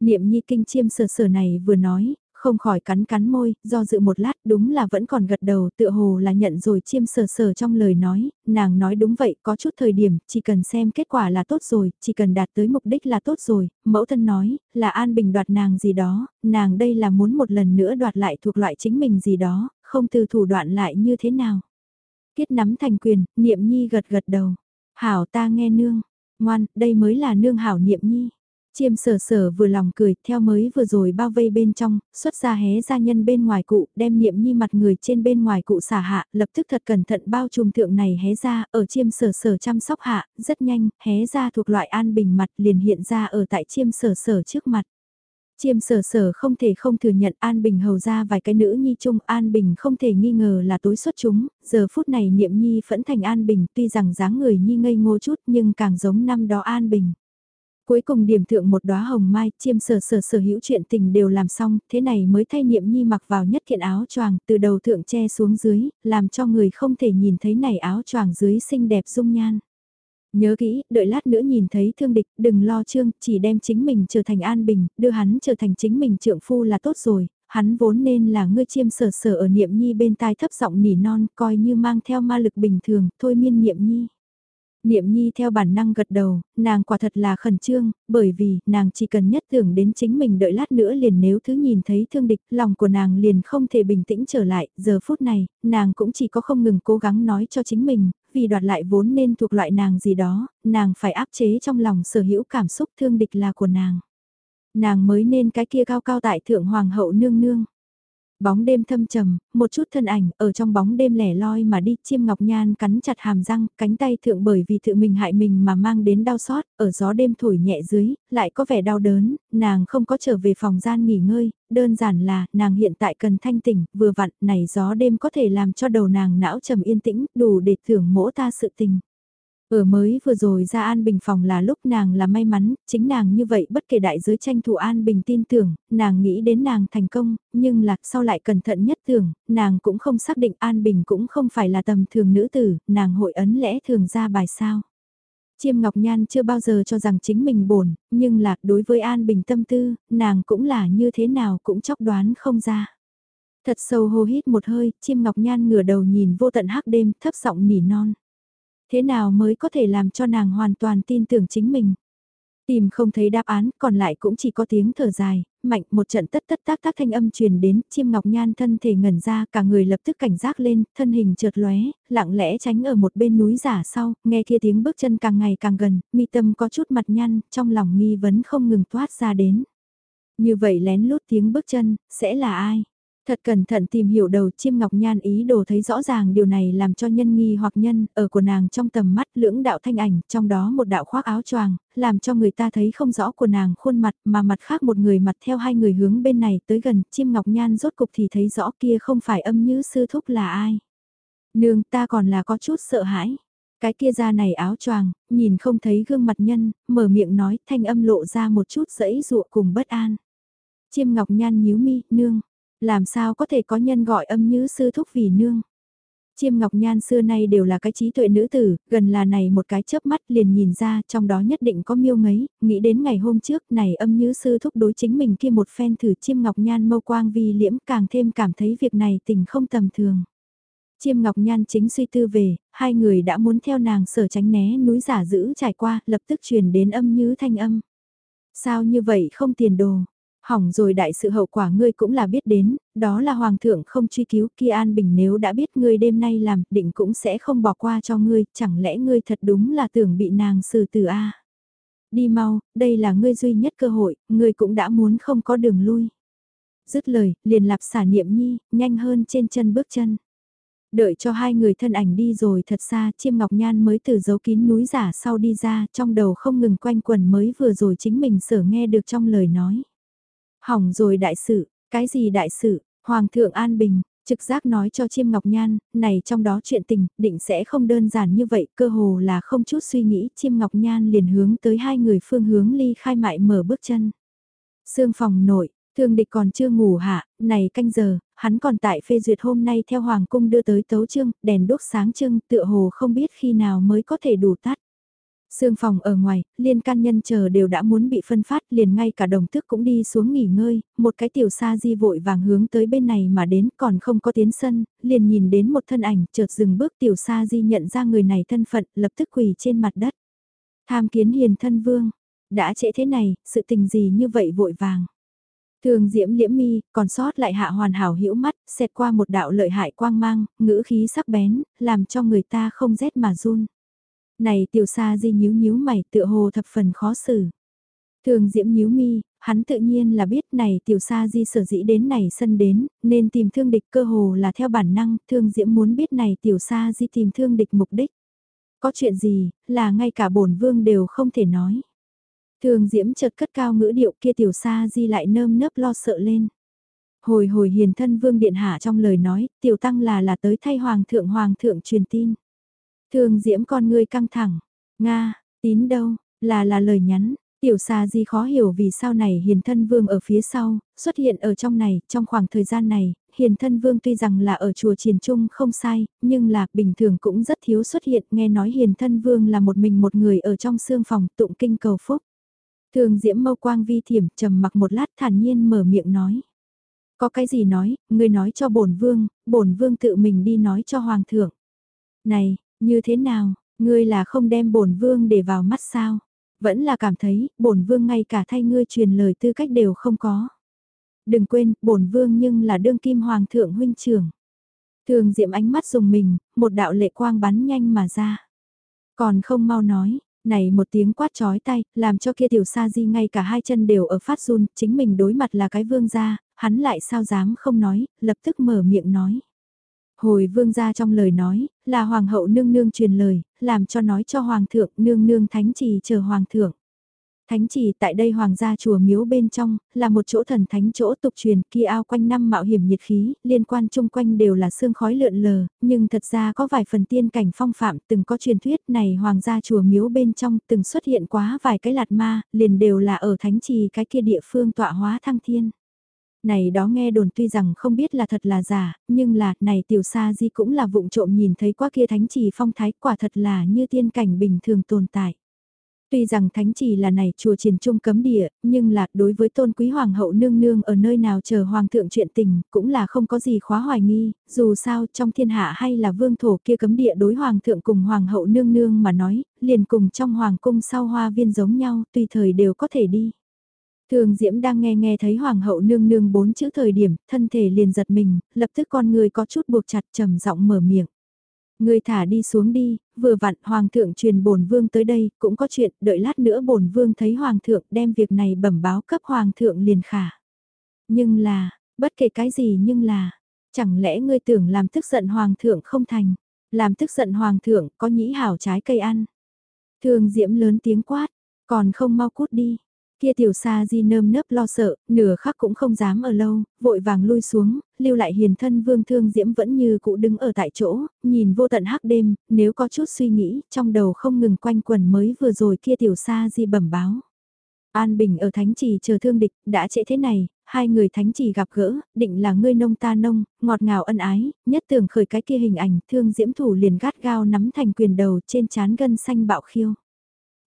Niệm nhi kinh chiêm sờ sờ này vừa nói, không khỏi cắn cắn môi, do dự một lát đúng là vẫn còn gật đầu tựa hồ là nhận rồi chiêm sờ sờ trong lời nói, nàng nói đúng vậy có chút thời điểm, chỉ cần xem kết quả là tốt rồi, chỉ cần đạt tới mục đích là tốt rồi, mẫu thân nói, là an bình đoạt nàng gì đó, nàng đây là muốn một lần nữa đoạt lại thuộc loại chính mình gì đó, không từ thủ đoạn lại như thế nào. Kết nắm thành quyền, niệm nhi gật gật đầu, hảo ta nghe nương, ngoan, đây mới là nương hảo niệm nhi. Chiêm sở sở vừa lòng cười, theo mới vừa rồi bao vây bên trong, xuất ra hé ra nhân bên ngoài cụ, đem niệm nhi mặt người trên bên ngoài cụ xả hạ, lập tức thật cẩn thận bao trùm thượng này hé ra, ở chiêm sở sở chăm sóc hạ, rất nhanh, hé ra thuộc loại an bình mặt liền hiện ra ở tại chiêm sở sở trước mặt. Chiêm sở sở không thể không thừa nhận An Bình hầu ra vài cái nữ nhi chung An Bình không thể nghi ngờ là tối xuất chúng, giờ phút này niệm nhi phẫn thành An Bình tuy rằng dáng người nhi ngây ngô chút nhưng càng giống năm đó An Bình. Cuối cùng điểm thượng một đóa hồng mai, chiêm sở sở sở hữu chuyện tình đều làm xong, thế này mới thay niệm nhi mặc vào nhất kiện áo choàng từ đầu thượng che xuống dưới, làm cho người không thể nhìn thấy này áo choàng dưới xinh đẹp dung nhan. Nhớ kỹ, đợi lát nữa nhìn thấy thương địch, đừng lo trương, chỉ đem chính mình trở thành an bình, đưa hắn trở thành chính mình trượng phu là tốt rồi, hắn vốn nên là ngươi chiêm sở sở ở niệm nhi bên tai thấp giọng nỉ non coi như mang theo ma lực bình thường, thôi miên niệm nhi. Niệm nhi theo bản năng gật đầu, nàng quả thật là khẩn trương, bởi vì nàng chỉ cần nhất tưởng đến chính mình đợi lát nữa liền nếu thứ nhìn thấy thương địch, lòng của nàng liền không thể bình tĩnh trở lại, giờ phút này, nàng cũng chỉ có không ngừng cố gắng nói cho chính mình, vì đoạt lại vốn nên thuộc loại nàng gì đó, nàng phải áp chế trong lòng sở hữu cảm xúc thương địch là của nàng. Nàng mới nên cái kia cao cao tại thượng hoàng hậu nương nương. Bóng đêm thâm trầm, một chút thân ảnh ở trong bóng đêm lẻ loi mà đi chiêm ngọc nhan cắn chặt hàm răng, cánh tay thượng bởi vì tự mình hại mình mà mang đến đau xót, ở gió đêm thổi nhẹ dưới, lại có vẻ đau đớn, nàng không có trở về phòng gian nghỉ ngơi, đơn giản là nàng hiện tại cần thanh tỉnh, vừa vặn này gió đêm có thể làm cho đầu nàng não trầm yên tĩnh, đủ để thưởng mỗ ta sự tình. Ở mới vừa rồi ra An Bình phòng là lúc nàng là may mắn, chính nàng như vậy bất kể đại giới tranh thủ An Bình tin tưởng, nàng nghĩ đến nàng thành công, nhưng là sau lại cẩn thận nhất tưởng, nàng cũng không xác định An Bình cũng không phải là tầm thường nữ tử, nàng hội ấn lẽ thường ra bài sao. Chiêm Ngọc Nhan chưa bao giờ cho rằng chính mình bổn, nhưng là đối với An Bình tâm tư, nàng cũng là như thế nào cũng chóc đoán không ra. Thật sâu hô hít một hơi, Chiêm Ngọc Nhan ngửa đầu nhìn vô tận hắc đêm, thấp giọng nỉ non. Thế nào mới có thể làm cho nàng hoàn toàn tin tưởng chính mình? Tìm không thấy đáp án, còn lại cũng chỉ có tiếng thở dài, mạnh một trận tất tất tác tác thanh âm truyền đến, chim ngọc nhan thân thể ngẩn ra, cả người lập tức cảnh giác lên, thân hình trượt lóe, lặng lẽ tránh ở một bên núi giả sau, nghe kia tiếng bước chân càng ngày càng gần, mi tâm có chút mặt nhăn, trong lòng nghi vấn không ngừng toát ra đến. Như vậy lén lút tiếng bước chân, sẽ là ai? Thật cẩn thận tìm hiểu đầu chiêm ngọc nhan ý đồ thấy rõ ràng điều này làm cho nhân nghi hoặc nhân ở của nàng trong tầm mắt lưỡng đạo thanh ảnh, trong đó một đạo khoác áo choàng, làm cho người ta thấy không rõ của nàng khuôn mặt mà mặt khác một người mặt theo hai người hướng bên này tới gần chiêm ngọc nhan rốt cục thì thấy rõ kia không phải âm như sư thúc là ai. Nương ta còn là có chút sợ hãi. Cái kia ra này áo choàng, nhìn không thấy gương mặt nhân, mở miệng nói thanh âm lộ ra một chút dẫy dụa cùng bất an. Chiêm ngọc nhan nhíu mi, nương làm sao có thể có nhân gọi âm như sư thúc vì nương. Chiêm Ngọc Nhan xưa nay đều là cái trí tuệ nữ tử, gần là này một cái chớp mắt liền nhìn ra trong đó nhất định có miêu ngấy, nghĩ đến ngày hôm trước này âm như sư thúc đối chính mình kia một phen thử Chiêm Ngọc Nhan mâu quang vi liễm càng thêm cảm thấy việc này tình không tầm thường. Chiêm Ngọc Nhan chính suy tư về, hai người đã muốn theo nàng sở tránh né núi giả giữ trải qua, lập tức truyền đến âm như thanh âm. Sao như vậy không tiền đồ, Hỏng rồi đại sự hậu quả ngươi cũng là biết đến, đó là hoàng thượng không truy cứu kia An Bình nếu đã biết ngươi đêm nay làm, định cũng sẽ không bỏ qua cho ngươi, chẳng lẽ ngươi thật đúng là tưởng bị nàng xử tử a Đi mau, đây là ngươi duy nhất cơ hội, ngươi cũng đã muốn không có đường lui. Dứt lời, liền lạp xả niệm nhi, nhanh hơn trên chân bước chân. Đợi cho hai người thân ảnh đi rồi thật xa, chiêm ngọc nhan mới từ dấu kín núi giả sau đi ra, trong đầu không ngừng quanh quần mới vừa rồi chính mình sở nghe được trong lời nói. Hỏng rồi đại sự, cái gì đại sự, Hoàng thượng An Bình, trực giác nói cho chiêm ngọc nhan, này trong đó chuyện tình, định sẽ không đơn giản như vậy, cơ hồ là không chút suy nghĩ, chiêm ngọc nhan liền hướng tới hai người phương hướng ly khai mại mở bước chân. Sương phòng nội, thương địch còn chưa ngủ hạ, này canh giờ, hắn còn tại phê duyệt hôm nay theo Hoàng cung đưa tới tấu trương, đèn đốt sáng trưng, tựa hồ không biết khi nào mới có thể đủ tắt. Sương phòng ở ngoài, liên can nhân chờ đều đã muốn bị phân phát liền ngay cả đồng thức cũng đi xuống nghỉ ngơi, một cái tiểu sa di vội vàng hướng tới bên này mà đến còn không có tiến sân, liền nhìn đến một thân ảnh chợt dừng bước tiểu sa di nhận ra người này thân phận lập tức quỳ trên mặt đất. Tham kiến hiền thân vương, đã trễ thế này, sự tình gì như vậy vội vàng. Thường diễm liễm mi, còn sót lại hạ hoàn hảo hữu mắt, xẹt qua một đạo lợi hại quang mang, ngữ khí sắc bén, làm cho người ta không rét mà run. Này tiểu sa di nhíu nhíu mày tựa hồ thập phần khó xử. Thường diễm nhíu mi, hắn tự nhiên là biết này tiểu sa di sở dĩ đến này sân đến, nên tìm thương địch cơ hồ là theo bản năng, thương diễm muốn biết này tiểu sa di tìm thương địch mục đích. Có chuyện gì, là ngay cả bổn vương đều không thể nói. Thường diễm chợt cất cao ngữ điệu kia tiểu sa di lại nơm nớp lo sợ lên. Hồi hồi hiền thân vương điện hạ trong lời nói, tiểu tăng là là tới thay hoàng thượng hoàng thượng truyền tin. Thường diễm con ngươi căng thẳng. Nga, tín đâu, là là lời nhắn. Tiểu xa gì khó hiểu vì sao này hiền thân vương ở phía sau, xuất hiện ở trong này, trong khoảng thời gian này, hiền thân vương tuy rằng là ở chùa triền trung không sai, nhưng là bình thường cũng rất thiếu xuất hiện, nghe nói hiền thân vương là một mình một người ở trong xương phòng tụng kinh cầu phúc. Thường diễm mâu quang vi thiểm trầm mặc một lát thản nhiên mở miệng nói. Có cái gì nói, người nói cho bổn vương, bổn vương tự mình đi nói cho hoàng thượng. Này, như thế nào, ngươi là không đem bổn vương để vào mắt sao? Vẫn là cảm thấy, bổn vương ngay cả thay ngươi truyền lời tư cách đều không có. Đừng quên, bổn vương nhưng là đương kim hoàng thượng huynh trưởng. Thường diệm ánh mắt dùng mình, một đạo lệ quang bắn nhanh mà ra. Còn không mau nói, này một tiếng quát chói tay, làm cho kia tiểu sa di ngay cả hai chân đều ở phát run, chính mình đối mặt là cái vương gia, hắn lại sao dám không nói, lập tức mở miệng nói. Hồi vương gia trong lời nói, là hoàng hậu nương nương truyền lời, làm cho nói cho hoàng thượng nương nương thánh trì chờ hoàng thượng. Thánh trì tại đây hoàng gia chùa miếu bên trong, là một chỗ thần thánh chỗ tục truyền kia ao quanh năm mạo hiểm nhiệt khí, liên quan chung quanh đều là sương khói lượn lờ, nhưng thật ra có vài phần tiên cảnh phong phạm từng có truyền thuyết này hoàng gia chùa miếu bên trong từng xuất hiện quá vài cái lạt ma, liền đều là ở thánh trì cái kia địa phương tọa hóa thăng thiên này đó nghe đồn tuy rằng không biết là thật là giả, nhưng là, này tiểu sa di cũng là vụng trộm nhìn thấy qua kia thánh trì phong thái quả thật là như tiên cảnh bình thường tồn tại. Tuy rằng thánh trì là này chùa triền trung cấm địa, nhưng là đối với tôn quý hoàng hậu nương nương ở nơi nào chờ hoàng thượng chuyện tình, cũng là không có gì khóa hoài nghi, dù sao trong thiên hạ hay là vương thổ kia cấm địa đối hoàng thượng cùng hoàng hậu nương nương mà nói, liền cùng trong hoàng cung sau hoa viên giống nhau, tùy thời đều có thể đi. Thường Diễm đang nghe nghe thấy Hoàng hậu nương nương bốn chữ thời điểm, thân thể liền giật mình, lập tức con người có chút buộc chặt trầm giọng mở miệng. Người thả đi xuống đi, vừa vặn Hoàng thượng truyền bổn vương tới đây, cũng có chuyện, đợi lát nữa bổn vương thấy Hoàng thượng đem việc này bẩm báo cấp Hoàng thượng liền khả. Nhưng là, bất kể cái gì nhưng là, chẳng lẽ ngươi tưởng làm tức giận Hoàng thượng không thành, làm tức giận Hoàng thượng có nhĩ hảo trái cây ăn. Thường Diễm lớn tiếng quát, còn không mau cút đi, Kia tiểu sa di nơm nớp lo sợ, nửa khắc cũng không dám ở lâu, vội vàng lui xuống, lưu lại hiền thân vương thương diễm vẫn như cũ đứng ở tại chỗ, nhìn vô tận hắc đêm, nếu có chút suy nghĩ, trong đầu không ngừng quanh quần mới vừa rồi kia tiểu sa di bẩm báo. An Bình ở Thánh Trì chờ thương địch, đã trễ thế này, hai người Thánh Trì gặp gỡ, định là ngươi nông ta nông, ngọt ngào ân ái, nhất tưởng khởi cái kia hình ảnh, thương diễm thủ liền gắt gao nắm thành quyền đầu trên chán gân xanh bạo khiêu.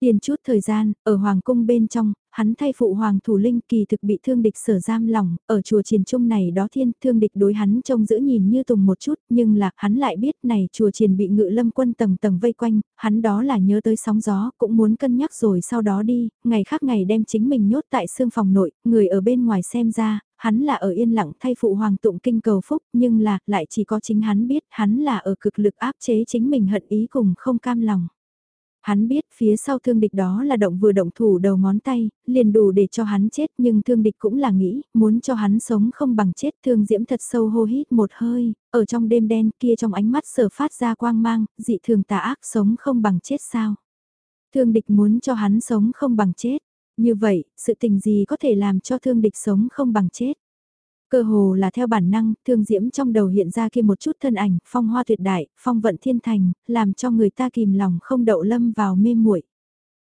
Tiền chút thời gian, ở Hoàng cung bên trong, hắn thay phụ Hoàng thủ linh kỳ thực bị thương địch sở giam lòng, ở chùa triền trung này đó thiên thương địch đối hắn trông giữ nhìn như tùng một chút, nhưng là hắn lại biết này chùa triền bị ngự lâm quân tầng tầng vây quanh, hắn đó là nhớ tới sóng gió, cũng muốn cân nhắc rồi sau đó đi, ngày khác ngày đem chính mình nhốt tại xương phòng nội, người ở bên ngoài xem ra, hắn là ở yên lặng thay phụ hoàng tụng kinh cầu phúc, nhưng là, lại chỉ có chính hắn biết, hắn là ở cực lực áp chế chính mình hận ý cùng không cam lòng. Hắn biết phía sau thương địch đó là động vừa động thủ đầu ngón tay, liền đủ để cho hắn chết nhưng thương địch cũng là nghĩ, muốn cho hắn sống không bằng chết thương diễm thật sâu hô hít một hơi, ở trong đêm đen kia trong ánh mắt sở phát ra quang mang, dị thường tà ác sống không bằng chết sao. Thương địch muốn cho hắn sống không bằng chết, như vậy, sự tình gì có thể làm cho thương địch sống không bằng chết. Cơ hồ là theo bản năng, thương diễm trong đầu hiện ra kia một chút thân ảnh, phong hoa tuyệt đại, phong vận thiên thành, làm cho người ta kìm lòng không đậu lâm vào mê muội.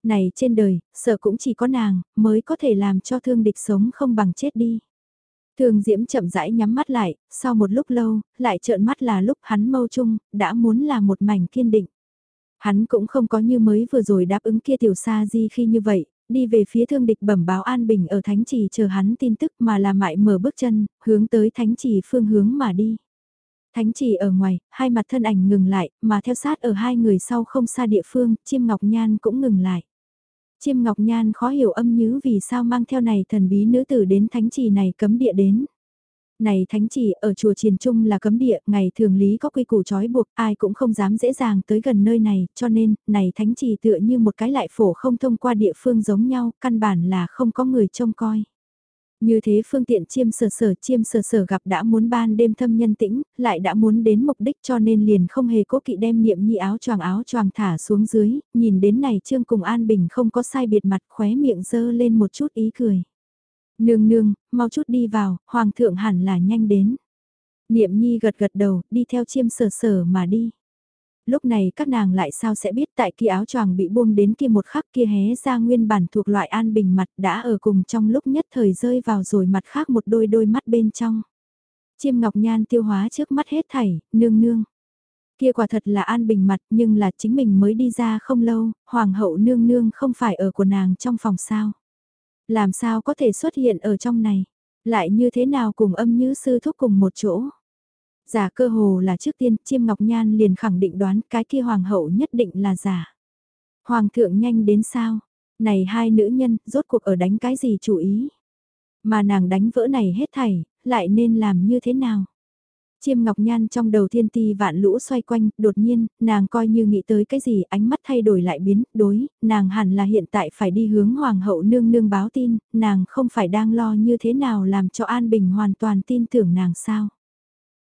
Này trên đời, sợ cũng chỉ có nàng, mới có thể làm cho thương địch sống không bằng chết đi. Thương diễm chậm rãi nhắm mắt lại, sau một lúc lâu, lại trợn mắt là lúc hắn mâu chung, đã muốn là một mảnh kiên định. Hắn cũng không có như mới vừa rồi đáp ứng kia tiểu sa di khi như vậy, đi về phía thương địch bẩm báo an bình ở thánh trì chờ hắn tin tức mà là mại mở bước chân, hướng tới thánh trì phương hướng mà đi. Thánh trì ở ngoài, hai mặt thân ảnh ngừng lại, mà theo sát ở hai người sau không xa địa phương, chiêm ngọc nhan cũng ngừng lại. Chiêm ngọc nhan khó hiểu âm nhứ vì sao mang theo này thần bí nữ tử đến thánh trì này cấm địa đến. Này thánh chỉ ở chùa Triền Trung là cấm địa, ngày thường lý có quy củ trói buộc, ai cũng không dám dễ dàng tới gần nơi này, cho nên, này thánh chỉ tựa như một cái lại phổ không thông qua địa phương giống nhau, căn bản là không có người trông coi. Như thế phương tiện chiêm sờ sờ chiêm sờ sờ gặp đã muốn ban đêm thâm nhân tĩnh, lại đã muốn đến mục đích cho nên liền không hề cố kỵ đem niệm nhi áo choàng áo choàng thả xuống dưới, nhìn đến này trương cùng an bình không có sai biệt mặt khóe miệng dơ lên một chút ý cười. Nương nương, mau chút đi vào, hoàng thượng hẳn là nhanh đến. Niệm nhi gật gật đầu, đi theo chiêm sở sở mà đi. Lúc này các nàng lại sao sẽ biết tại kia áo choàng bị buông đến kia một khắc kia hé ra nguyên bản thuộc loại an bình mặt đã ở cùng trong lúc nhất thời rơi vào rồi mặt khác một đôi đôi mắt bên trong. Chiêm ngọc nhan tiêu hóa trước mắt hết thảy, nương nương. Kia quả thật là an bình mặt nhưng là chính mình mới đi ra không lâu, hoàng hậu nương nương không phải ở của nàng trong phòng sao. Làm sao có thể xuất hiện ở trong này? Lại như thế nào cùng âm như sư thúc cùng một chỗ? Giả cơ hồ là trước tiên, chiêm ngọc nhan liền khẳng định đoán cái kia hoàng hậu nhất định là giả. Hoàng thượng nhanh đến sao? Này hai nữ nhân, rốt cuộc ở đánh cái gì chủ ý? Mà nàng đánh vỡ này hết thảy, lại nên làm như thế nào? Chiêm Ngọc Nhan trong đầu thiên ti vạn lũ xoay quanh, đột nhiên, nàng coi như nghĩ tới cái gì, ánh mắt thay đổi lại biến, đối, nàng hẳn là hiện tại phải đi hướng Hoàng hậu nương nương báo tin, nàng không phải đang lo như thế nào làm cho An Bình hoàn toàn tin tưởng nàng sao.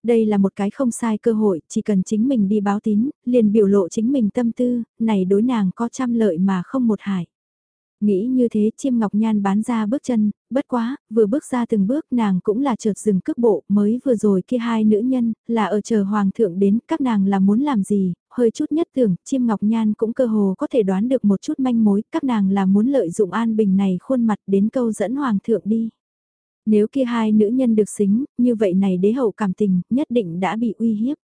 Đây là một cái không sai cơ hội, chỉ cần chính mình đi báo tín, liền biểu lộ chính mình tâm tư, này đối nàng có trăm lợi mà không một hại. Nghĩ như thế chiêm ngọc nhan bán ra bước chân, bất quá, vừa bước ra từng bước nàng cũng là chợt dừng cước bộ, mới vừa rồi kia hai nữ nhân, là ở chờ hoàng thượng đến, các nàng là muốn làm gì, hơi chút nhất tưởng, chiêm ngọc nhan cũng cơ hồ có thể đoán được một chút manh mối, các nàng là muốn lợi dụng an bình này khuôn mặt đến câu dẫn hoàng thượng đi. Nếu kia hai nữ nhân được xính, như vậy này đế hậu cảm tình, nhất định đã bị uy hiếp.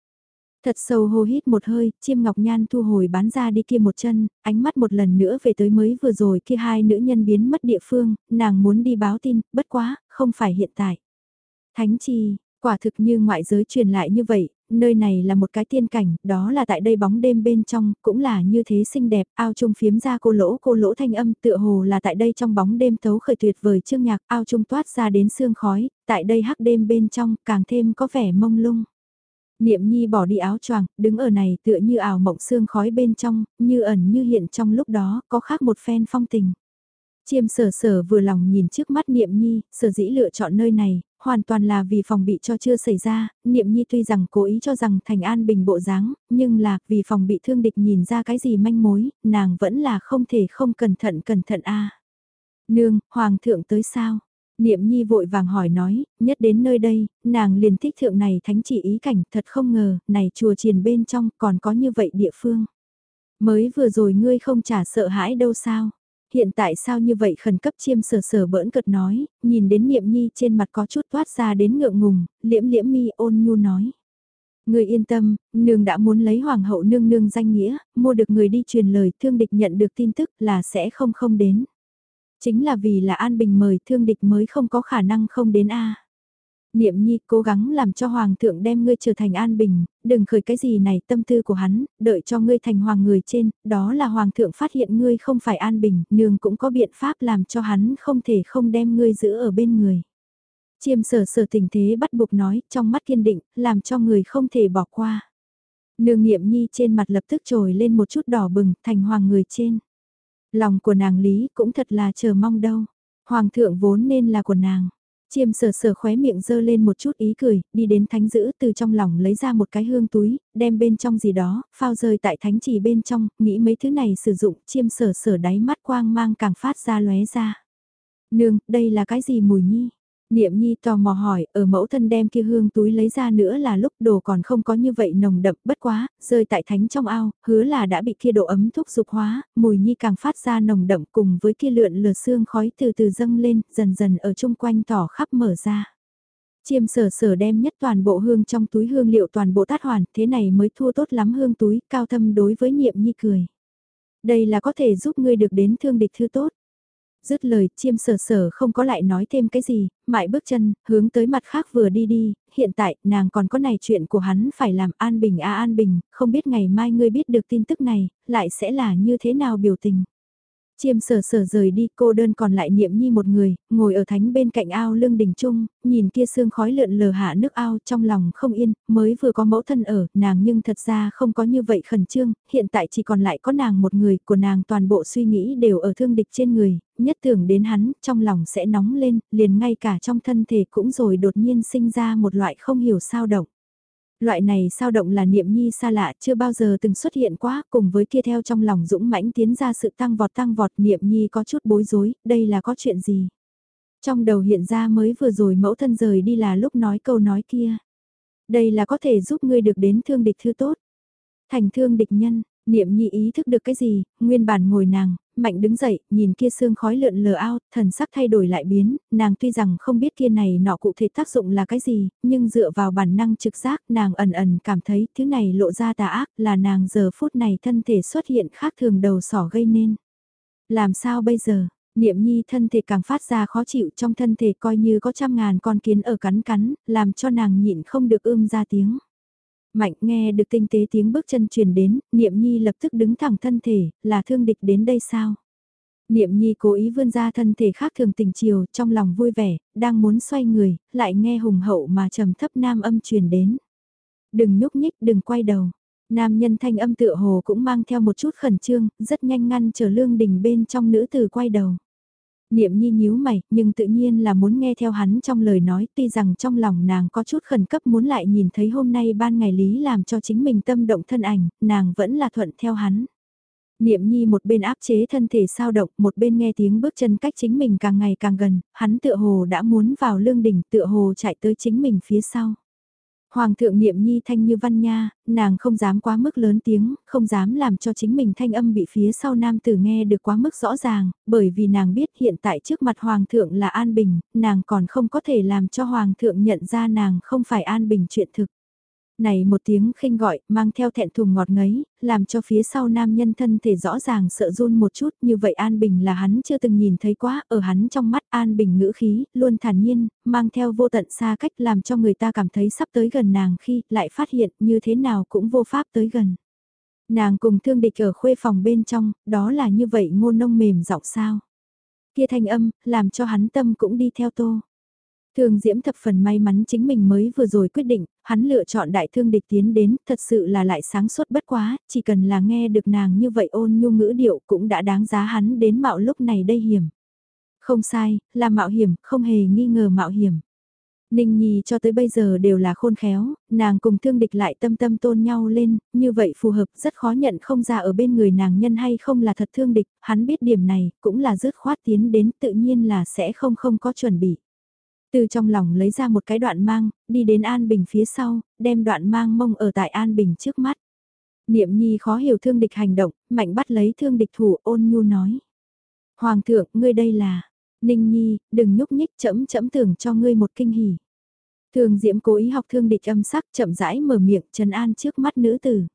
Thật sâu hô hít một hơi, chiêm ngọc nhan thu hồi bán ra đi kia một chân, ánh mắt một lần nữa về tới mới vừa rồi kia hai nữ nhân biến mất địa phương, nàng muốn đi báo tin, bất quá, không phải hiện tại. Thánh chi, quả thực như ngoại giới truyền lại như vậy, nơi này là một cái tiên cảnh, đó là tại đây bóng đêm bên trong, cũng là như thế xinh đẹp, ao trung phiếm ra cô lỗ cô lỗ thanh âm tựa hồ là tại đây trong bóng đêm tấu khởi tuyệt vời chương nhạc, ao trung toát ra đến sương khói, tại đây hắc đêm bên trong, càng thêm có vẻ mông lung. Niệm Nhi bỏ đi áo choàng, đứng ở này tựa như ảo mộng sương khói bên trong, như ẩn như hiện trong lúc đó, có khác một phen phong tình. Chiêm sở sở vừa lòng nhìn trước mắt Niệm Nhi, sở dĩ lựa chọn nơi này, hoàn toàn là vì phòng bị cho chưa xảy ra, Niệm Nhi tuy rằng cố ý cho rằng Thành An bình bộ dáng, nhưng là vì phòng bị thương địch nhìn ra cái gì manh mối, nàng vẫn là không thể không cẩn thận cẩn thận a. Nương, Hoàng thượng tới sao? Niệm Nhi vội vàng hỏi nói, nhất đến nơi đây, nàng liền thích thượng này thánh chỉ ý cảnh, thật không ngờ, này chùa triền bên trong còn có như vậy địa phương. Mới vừa rồi ngươi không trả sợ hãi đâu sao? Hiện tại sao như vậy khẩn cấp chiêm sờ sờ bỡn cợt nói, nhìn đến Niệm Nhi trên mặt có chút toát ra đến ngượng ngùng, liễm liễm mi ôn nhu nói. Người yên tâm, nương đã muốn lấy hoàng hậu nương nương danh nghĩa, mua được người đi truyền lời thương địch nhận được tin tức là sẽ không không đến. Chính là vì là An Bình mời thương địch mới không có khả năng không đến A. Niệm Nhi cố gắng làm cho Hoàng thượng đem ngươi trở thành An Bình, đừng khởi cái gì này tâm tư của hắn, đợi cho ngươi thành Hoàng người trên, đó là Hoàng thượng phát hiện ngươi không phải An Bình, nương cũng có biện pháp làm cho hắn không thể không đem ngươi giữ ở bên người. Chiêm sở sở tình thế bắt buộc nói, trong mắt kiên định, làm cho người không thể bỏ qua. Nương Niệm Nhi trên mặt lập tức trồi lên một chút đỏ bừng, thành Hoàng người trên. Lòng của nàng Lý cũng thật là chờ mong đâu. Hoàng thượng vốn nên là của nàng. Chiêm sờ sờ khóe miệng dơ lên một chút ý cười, đi đến thánh giữ từ trong lòng lấy ra một cái hương túi, đem bên trong gì đó, phao rơi tại thánh trì bên trong, nghĩ mấy thứ này sử dụng, chiêm sờ sờ đáy mắt quang mang càng phát ra lóe ra. Nương, đây là cái gì mùi nhi? Niệm Nhi tò mò hỏi, ở mẫu thân đem kia hương túi lấy ra nữa là lúc đồ còn không có như vậy nồng đậm bất quá, rơi tại thánh trong ao, hứa là đã bị kia độ ấm thúc dục hóa, mùi Nhi càng phát ra nồng đậm cùng với kia lượn lờ xương khói từ từ dâng lên, dần dần ở chung quanh tỏ khắp mở ra. Chiêm sở sở đem nhất toàn bộ hương trong túi hương liệu toàn bộ tát hoàn, thế này mới thua tốt lắm hương túi, cao thâm đối với Niệm Nhi cười. Đây là có thể giúp ngươi được đến thương địch thư tốt. Dứt lời, chiêm sở sở không có lại nói thêm cái gì, mại bước chân, hướng tới mặt khác vừa đi đi, hiện tại, nàng còn có này chuyện của hắn phải làm an bình a an bình, không biết ngày mai ngươi biết được tin tức này, lại sẽ là như thế nào biểu tình. Chiêm sở sở rời đi cô đơn còn lại niệm nhi một người, ngồi ở thánh bên cạnh ao lương đình trung, nhìn kia sương khói lượn lờ hạ nước ao trong lòng không yên, mới vừa có mẫu thân ở, nàng nhưng thật ra không có như vậy khẩn trương, hiện tại chỉ còn lại có nàng một người, của nàng toàn bộ suy nghĩ đều ở thương địch trên người, nhất tưởng đến hắn, trong lòng sẽ nóng lên, liền ngay cả trong thân thể cũng rồi đột nhiên sinh ra một loại không hiểu sao động. Loại này sao động là niệm nhi xa lạ chưa bao giờ từng xuất hiện quá cùng với kia theo trong lòng dũng mãnh tiến ra sự tăng vọt tăng vọt niệm nhi có chút bối rối, đây là có chuyện gì? Trong đầu hiện ra mới vừa rồi mẫu thân rời đi là lúc nói câu nói kia. Đây là có thể giúp ngươi được đến thương địch thư tốt. Thành thương địch nhân, Niệm nhi ý thức được cái gì, nguyên bản ngồi nàng, mạnh đứng dậy, nhìn kia xương khói lượn lờ ao, thần sắc thay đổi lại biến, nàng tuy rằng không biết kia này nọ cụ thể tác dụng là cái gì, nhưng dựa vào bản năng trực giác nàng ẩn ẩn cảm thấy thứ này lộ ra tà ác là nàng giờ phút này thân thể xuất hiện khác thường đầu sỏ gây nên. Làm sao bây giờ, Niệm nhi thân thể càng phát ra khó chịu trong thân thể coi như có trăm ngàn con kiến ở cắn cắn, làm cho nàng nhịn không được ưm ra tiếng. Mạnh nghe được tinh tế tiếng bước chân truyền đến, Niệm Nhi lập tức đứng thẳng thân thể, là thương địch đến đây sao? Niệm Nhi cố ý vươn ra thân thể khác thường tình chiều, trong lòng vui vẻ, đang muốn xoay người, lại nghe hùng hậu mà trầm thấp nam âm truyền đến. Đừng nhúc nhích, đừng quay đầu. Nam nhân thanh âm tựa hồ cũng mang theo một chút khẩn trương, rất nhanh ngăn chờ lương đình bên trong nữ tử quay đầu. Niệm nhi nhíu mày, nhưng tự nhiên là muốn nghe theo hắn trong lời nói, tuy rằng trong lòng nàng có chút khẩn cấp muốn lại nhìn thấy hôm nay ban ngày lý làm cho chính mình tâm động thân ảnh, nàng vẫn là thuận theo hắn. Niệm nhi một bên áp chế thân thể sao động, một bên nghe tiếng bước chân cách chính mình càng ngày càng gần, hắn tựa hồ đã muốn vào lương đỉnh tựa hồ chạy tới chính mình phía sau. Hoàng thượng niệm nhi thanh như văn nha, nàng không dám quá mức lớn tiếng, không dám làm cho chính mình thanh âm bị phía sau nam tử nghe được quá mức rõ ràng, bởi vì nàng biết hiện tại trước mặt hoàng thượng là an bình, nàng còn không có thể làm cho hoàng thượng nhận ra nàng không phải an bình chuyện thực này một tiếng khinh gọi, mang theo thẹn thùng ngọt ngấy, làm cho phía sau nam nhân thân thể rõ ràng sợ run một chút, như vậy An Bình là hắn chưa từng nhìn thấy quá, ở hắn trong mắt An Bình ngữ khí, luôn thản nhiên, mang theo vô tận xa cách làm cho người ta cảm thấy sắp tới gần nàng khi lại phát hiện như thế nào cũng vô pháp tới gần. Nàng cùng thương địch ở khuê phòng bên trong, đó là như vậy ngôn nông mềm giọng sao. Kia thanh âm, làm cho hắn tâm cũng đi theo tô. Thường Diễm thập phần may mắn chính mình mới vừa rồi quyết định, hắn lựa chọn đại thương địch tiến đến, thật sự là lại sáng suốt bất quá, chỉ cần là nghe được nàng như vậy ôn nhu ngữ điệu cũng đã đáng giá hắn đến mạo lúc này đây hiểm. Không sai, là mạo hiểm, không hề nghi ngờ mạo hiểm. Ninh Nhi cho tới bây giờ đều là khôn khéo, nàng cùng thương địch lại tâm tâm tôn nhau lên, như vậy phù hợp rất khó nhận không ra ở bên người nàng nhân hay không là thật thương địch, hắn biết điểm này, cũng là dứt khoát tiến đến tự nhiên là sẽ không không có chuẩn bị. Từ trong lòng lấy ra một cái đoạn mang, đi đến An Bình phía sau, đem đoạn mang mông ở tại An Bình trước mắt. Niệm nhi khó hiểu thương địch hành động, mạnh bắt lấy thương địch thủ ôn nhu nói. Hoàng thượng, ngươi đây là, Ninh nhi, đừng nhúc nhích chậm chậm tưởng cho ngươi một kinh hỉ. Thường diễm cố ý học thương địch âm sắc chậm rãi mở miệng trần an trước mắt nữ tử.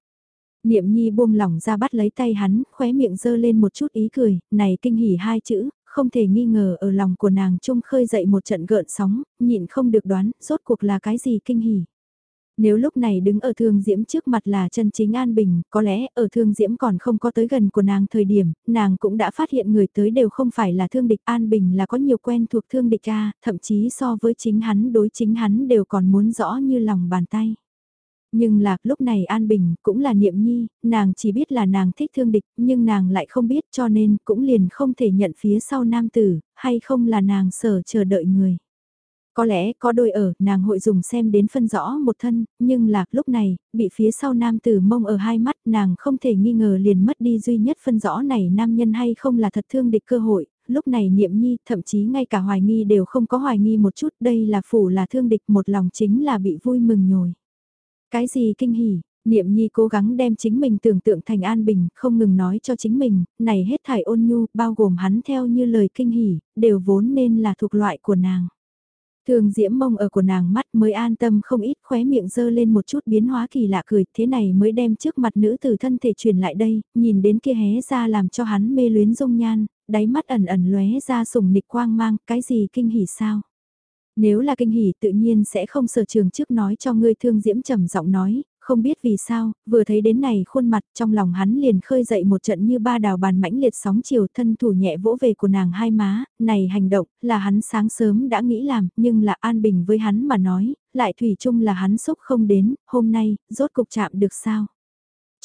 Niệm nhi buông lỏng ra bắt lấy tay hắn, khóe miệng dơ lên một chút ý cười, này kinh hỉ hai chữ, không thể nghi ngờ ở lòng của nàng trung khơi dậy một trận gợn sóng, nhịn không được đoán, rốt cuộc là cái gì kinh hỉ. Nếu lúc này đứng ở thương diễm trước mặt là chân chính an bình, có lẽ ở thương diễm còn không có tới gần của nàng thời điểm, nàng cũng đã phát hiện người tới đều không phải là thương địch an bình là có nhiều quen thuộc thương địch ca, thậm chí so với chính hắn đối chính hắn đều còn muốn rõ như lòng bàn tay. Nhưng lạc lúc này An Bình cũng là niệm nhi, nàng chỉ biết là nàng thích thương địch, nhưng nàng lại không biết cho nên cũng liền không thể nhận phía sau nam tử, hay không là nàng sở chờ đợi người. Có lẽ có đôi ở, nàng hội dùng xem đến phân rõ một thân, nhưng lạc lúc này, bị phía sau nam tử mông ở hai mắt, nàng không thể nghi ngờ liền mất đi duy nhất phân rõ này nam nhân hay không là thật thương địch cơ hội, lúc này niệm nhi, thậm chí ngay cả hoài nghi đều không có hoài nghi một chút, đây là phủ là thương địch một lòng chính là bị vui mừng nhồi. Cái gì kinh hỉ, Niệm Nhi cố gắng đem chính mình tưởng tượng thành an bình, không ngừng nói cho chính mình, này hết thải ôn nhu, bao gồm hắn theo như lời kinh hỉ, đều vốn nên là thuộc loại của nàng. Thường diễm mông ở của nàng mắt mới an tâm không ít khóe miệng dơ lên một chút biến hóa kỳ lạ cười, thế này mới đem trước mặt nữ từ thân thể truyền lại đây, nhìn đến kia hé ra làm cho hắn mê luyến dung nhan, đáy mắt ẩn ẩn lóe ra sùng nịch quang mang, cái gì kinh hỉ sao? Nếu là kinh hỉ tự nhiên sẽ không sở trường trước nói cho ngươi thương diễm trầm giọng nói, không biết vì sao, vừa thấy đến này khuôn mặt trong lòng hắn liền khơi dậy một trận như ba đào bàn mãnh liệt sóng chiều thân thủ nhẹ vỗ về của nàng hai má, này hành động là hắn sáng sớm đã nghĩ làm nhưng là an bình với hắn mà nói, lại thủy chung là hắn xúc không đến, hôm nay, rốt cục chạm được sao?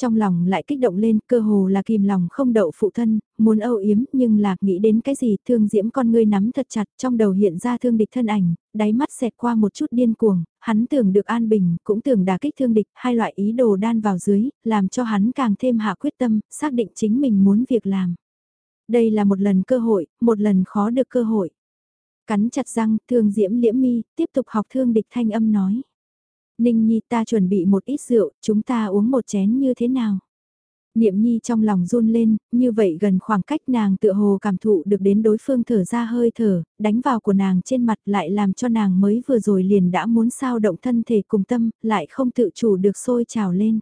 Trong lòng lại kích động lên, cơ hồ là kìm lòng không đậu phụ thân, muốn âu yếm, nhưng lạc nghĩ đến cái gì, thương diễm con ngươi nắm thật chặt, trong đầu hiện ra thương địch thân ảnh, đáy mắt xẹt qua một chút điên cuồng, hắn tưởng được an bình, cũng tưởng đả kích thương địch, hai loại ý đồ đan vào dưới, làm cho hắn càng thêm hạ quyết tâm, xác định chính mình muốn việc làm. Đây là một lần cơ hội, một lần khó được cơ hội. Cắn chặt răng, thương diễm liễm mi, tiếp tục học thương địch thanh âm nói. Ninh Nhi ta chuẩn bị một ít rượu, chúng ta uống một chén như thế nào? Niệm Nhi trong lòng run lên, như vậy gần khoảng cách nàng tựa hồ cảm thụ được đến đối phương thở ra hơi thở, đánh vào của nàng trên mặt lại làm cho nàng mới vừa rồi liền đã muốn sao động thân thể cùng tâm, lại không tự chủ được sôi trào lên.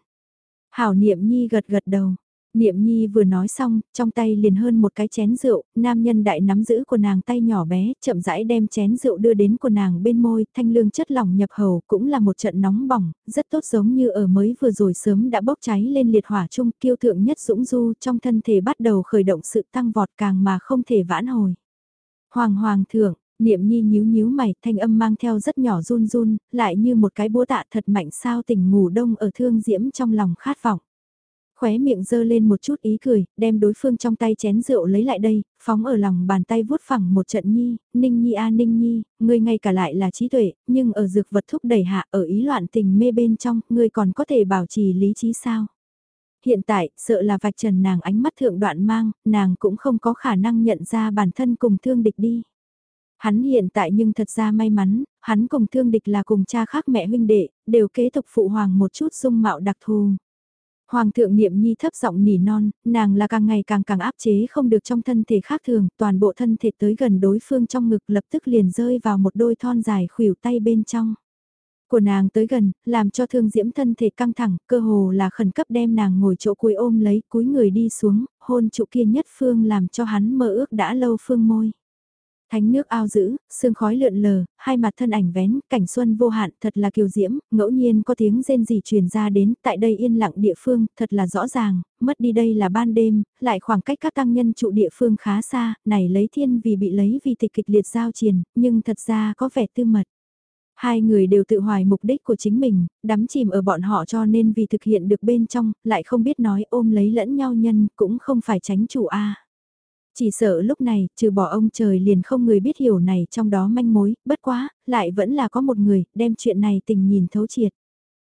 Hảo Niệm Nhi gật gật đầu, Niệm Nhi vừa nói xong, trong tay liền hơn một cái chén rượu, nam nhân đại nắm giữ của nàng tay nhỏ bé, chậm rãi đem chén rượu đưa đến của nàng bên môi, thanh lương chất lỏng nhập hầu, cũng là một trận nóng bỏng, rất tốt giống như ở mới vừa rồi sớm đã bốc cháy lên liệt hỏa chung, kiêu thượng nhất dũng du trong thân thể bắt đầu khởi động sự tăng vọt càng mà không thể vãn hồi. Hoàng hoàng thượng, Niệm nhi nhíu nhíu mày, thanh âm mang theo rất nhỏ run run, lại như một cái búa tạ thật mạnh sao tỉnh ngủ đông ở thương diễm trong lòng khát vọng. Khóe miệng dơ lên một chút ý cười, đem đối phương trong tay chén rượu lấy lại đây, phóng ở lòng bàn tay vuốt phẳng một trận nhi, ninh nhi a ninh nhi, ngươi ngay cả lại là trí tuệ, nhưng ở dược vật thúc đẩy hạ ở ý loạn tình mê bên trong, ngươi còn có thể bảo trì lý trí sao? Hiện tại, sợ là vạch trần nàng ánh mắt thượng đoạn mang, nàng cũng không có khả năng nhận ra bản thân cùng thương địch đi. Hắn hiện tại nhưng thật ra may mắn, hắn cùng thương địch là cùng cha khác mẹ huynh đệ, đều kế tục phụ hoàng một chút dung mạo đặc thù. Hoàng thượng niệm nhi thấp giọng nỉ non, nàng là càng ngày càng càng áp chế không được trong thân thể khác thường, toàn bộ thân thể tới gần đối phương trong ngực lập tức liền rơi vào một đôi thon dài khuỷu tay bên trong. Của nàng tới gần, làm cho thương diễm thân thể căng thẳng, cơ hồ là khẩn cấp đem nàng ngồi chỗ cuối ôm lấy, cúi người đi xuống, hôn trụ kia nhất phương làm cho hắn mơ ước đã lâu phương môi. Thánh nước ao giữ, sương khói lượn lờ, hai mặt thân ảnh vén, cảnh xuân vô hạn, thật là kiều diễm, ngẫu nhiên có tiếng rên gì truyền ra đến, tại đây yên lặng địa phương, thật là rõ ràng, mất đi đây là ban đêm, lại khoảng cách các tăng nhân trụ địa phương khá xa, này lấy thiên vì bị lấy vì tịch kịch liệt giao triền, nhưng thật ra có vẻ tư mật. Hai người đều tự hoài mục đích của chính mình, đắm chìm ở bọn họ cho nên vì thực hiện được bên trong, lại không biết nói ôm lấy lẫn nhau nhân, cũng không phải tránh chủ A. Chỉ sợ lúc này, trừ bỏ ông trời liền không người biết hiểu này trong đó manh mối, bất quá, lại vẫn là có một người, đem chuyện này tình nhìn thấu triệt.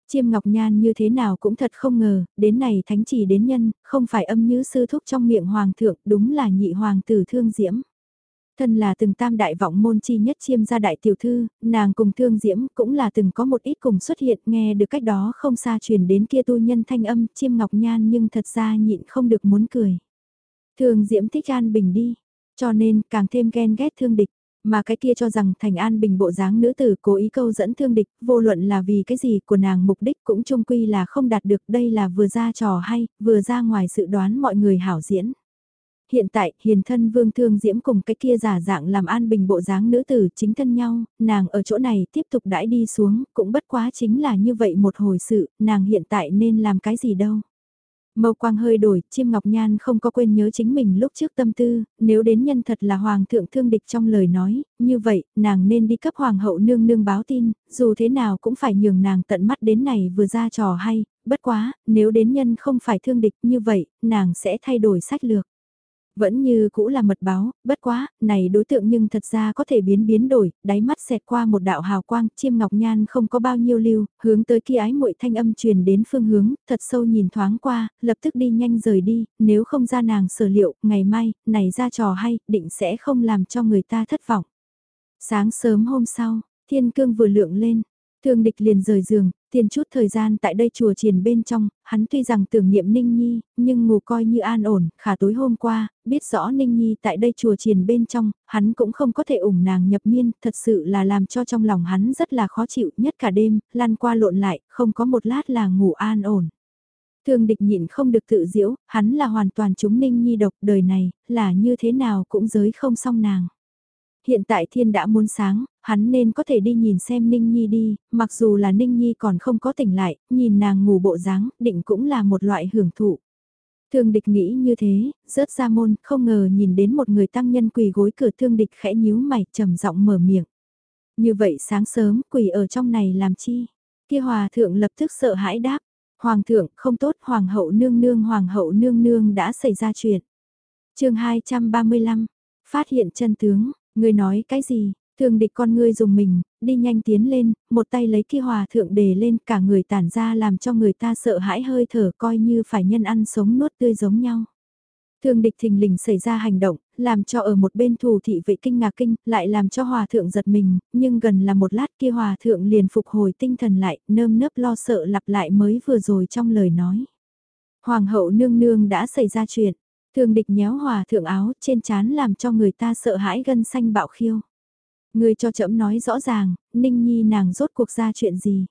Chiêm Ngọc Nhan như thế nào cũng thật không ngờ, đến này thánh chỉ đến nhân, không phải âm như sư thúc trong miệng hoàng thượng, đúng là nhị hoàng tử thương diễm. Thân là từng tam đại vọng môn chi nhất chiêm gia đại tiểu thư, nàng cùng thương diễm cũng là từng có một ít cùng xuất hiện nghe được cách đó không xa truyền đến kia tu nhân thanh âm chiêm ngọc nhan nhưng thật ra nhịn không được muốn cười thường Diễm thích An Bình đi, cho nên càng thêm ghen ghét thương địch. Mà cái kia cho rằng thành an bình bộ dáng nữ tử cố ý câu dẫn thương địch, vô luận là vì cái gì của nàng mục đích cũng chung quy là không đạt được đây là vừa ra trò hay, vừa ra ngoài sự đoán mọi người hảo diễn. Hiện tại, hiền thân vương thương diễm cùng cái kia giả dạng làm an bình bộ dáng nữ tử chính thân nhau, nàng ở chỗ này tiếp tục đãi đi xuống, cũng bất quá chính là như vậy một hồi sự, nàng hiện tại nên làm cái gì đâu. Mâu quang hơi đổi, chiêm ngọc nhan không có quên nhớ chính mình lúc trước tâm tư, nếu đến nhân thật là hoàng thượng thương địch trong lời nói, như vậy, nàng nên đi cấp hoàng hậu nương nương báo tin, dù thế nào cũng phải nhường nàng tận mắt đến này vừa ra trò hay, bất quá, nếu đến nhân không phải thương địch như vậy, nàng sẽ thay đổi sách lược. Vẫn như cũ là mật báo, bất quá, này đối tượng nhưng thật ra có thể biến biến đổi, đáy mắt xẹt qua một đạo hào quang, chiêm ngọc nhan không có bao nhiêu lưu, hướng tới kia ái muội thanh âm truyền đến phương hướng, thật sâu nhìn thoáng qua, lập tức đi nhanh rời đi, nếu không ra nàng sở liệu, ngày mai, này ra trò hay, định sẽ không làm cho người ta thất vọng. Sáng sớm hôm sau, thiên cương vừa lượng lên, Thương địch liền rời giường, tiền chút thời gian tại đây chùa triền bên trong, hắn tuy rằng tưởng niệm Ninh Nhi, nhưng ngủ coi như an ổn, khả tối hôm qua, biết rõ Ninh Nhi tại đây chùa triền bên trong, hắn cũng không có thể ủng nàng nhập miên, thật sự là làm cho trong lòng hắn rất là khó chịu nhất cả đêm, lăn qua lộn lại, không có một lát là ngủ an ổn. Thương địch nhịn không được tự diễu, hắn là hoàn toàn chúng Ninh Nhi độc đời này, là như thế nào cũng giới không xong nàng hiện tại thiên đã muốn sáng, hắn nên có thể đi nhìn xem Ninh Nhi đi, mặc dù là Ninh Nhi còn không có tỉnh lại, nhìn nàng ngủ bộ dáng, định cũng là một loại hưởng thụ. Thương địch nghĩ như thế, rớt ra môn, không ngờ nhìn đến một người tăng nhân quỳ gối cửa thương địch khẽ nhíu mày, trầm giọng mở miệng. Như vậy sáng sớm, quỳ ở trong này làm chi? Kia hòa thượng lập tức sợ hãi đáp. Hoàng thượng, không tốt, hoàng hậu nương nương, hoàng hậu nương nương đã xảy ra chuyện. chương 235, phát hiện chân tướng, Ngươi nói cái gì? Thường địch con ngươi dùng mình, đi nhanh tiến lên, một tay lấy kia hòa thượng đề lên cả người tản ra làm cho người ta sợ hãi hơi thở coi như phải nhân ăn sống nuốt tươi giống nhau. Thường địch thình lình xảy ra hành động, làm cho ở một bên thù thị vệ kinh ngạc kinh, lại làm cho hòa thượng giật mình, nhưng gần là một lát kia hòa thượng liền phục hồi tinh thần lại, nơm nớp lo sợ lặp lại mới vừa rồi trong lời nói. Hoàng hậu nương nương đã xảy ra chuyện, Thường địch nhéo hòa thượng áo trên chán làm cho người ta sợ hãi gân xanh bạo khiêu. Người cho trẫm nói rõ ràng, Ninh Nhi nàng rốt cuộc ra chuyện gì.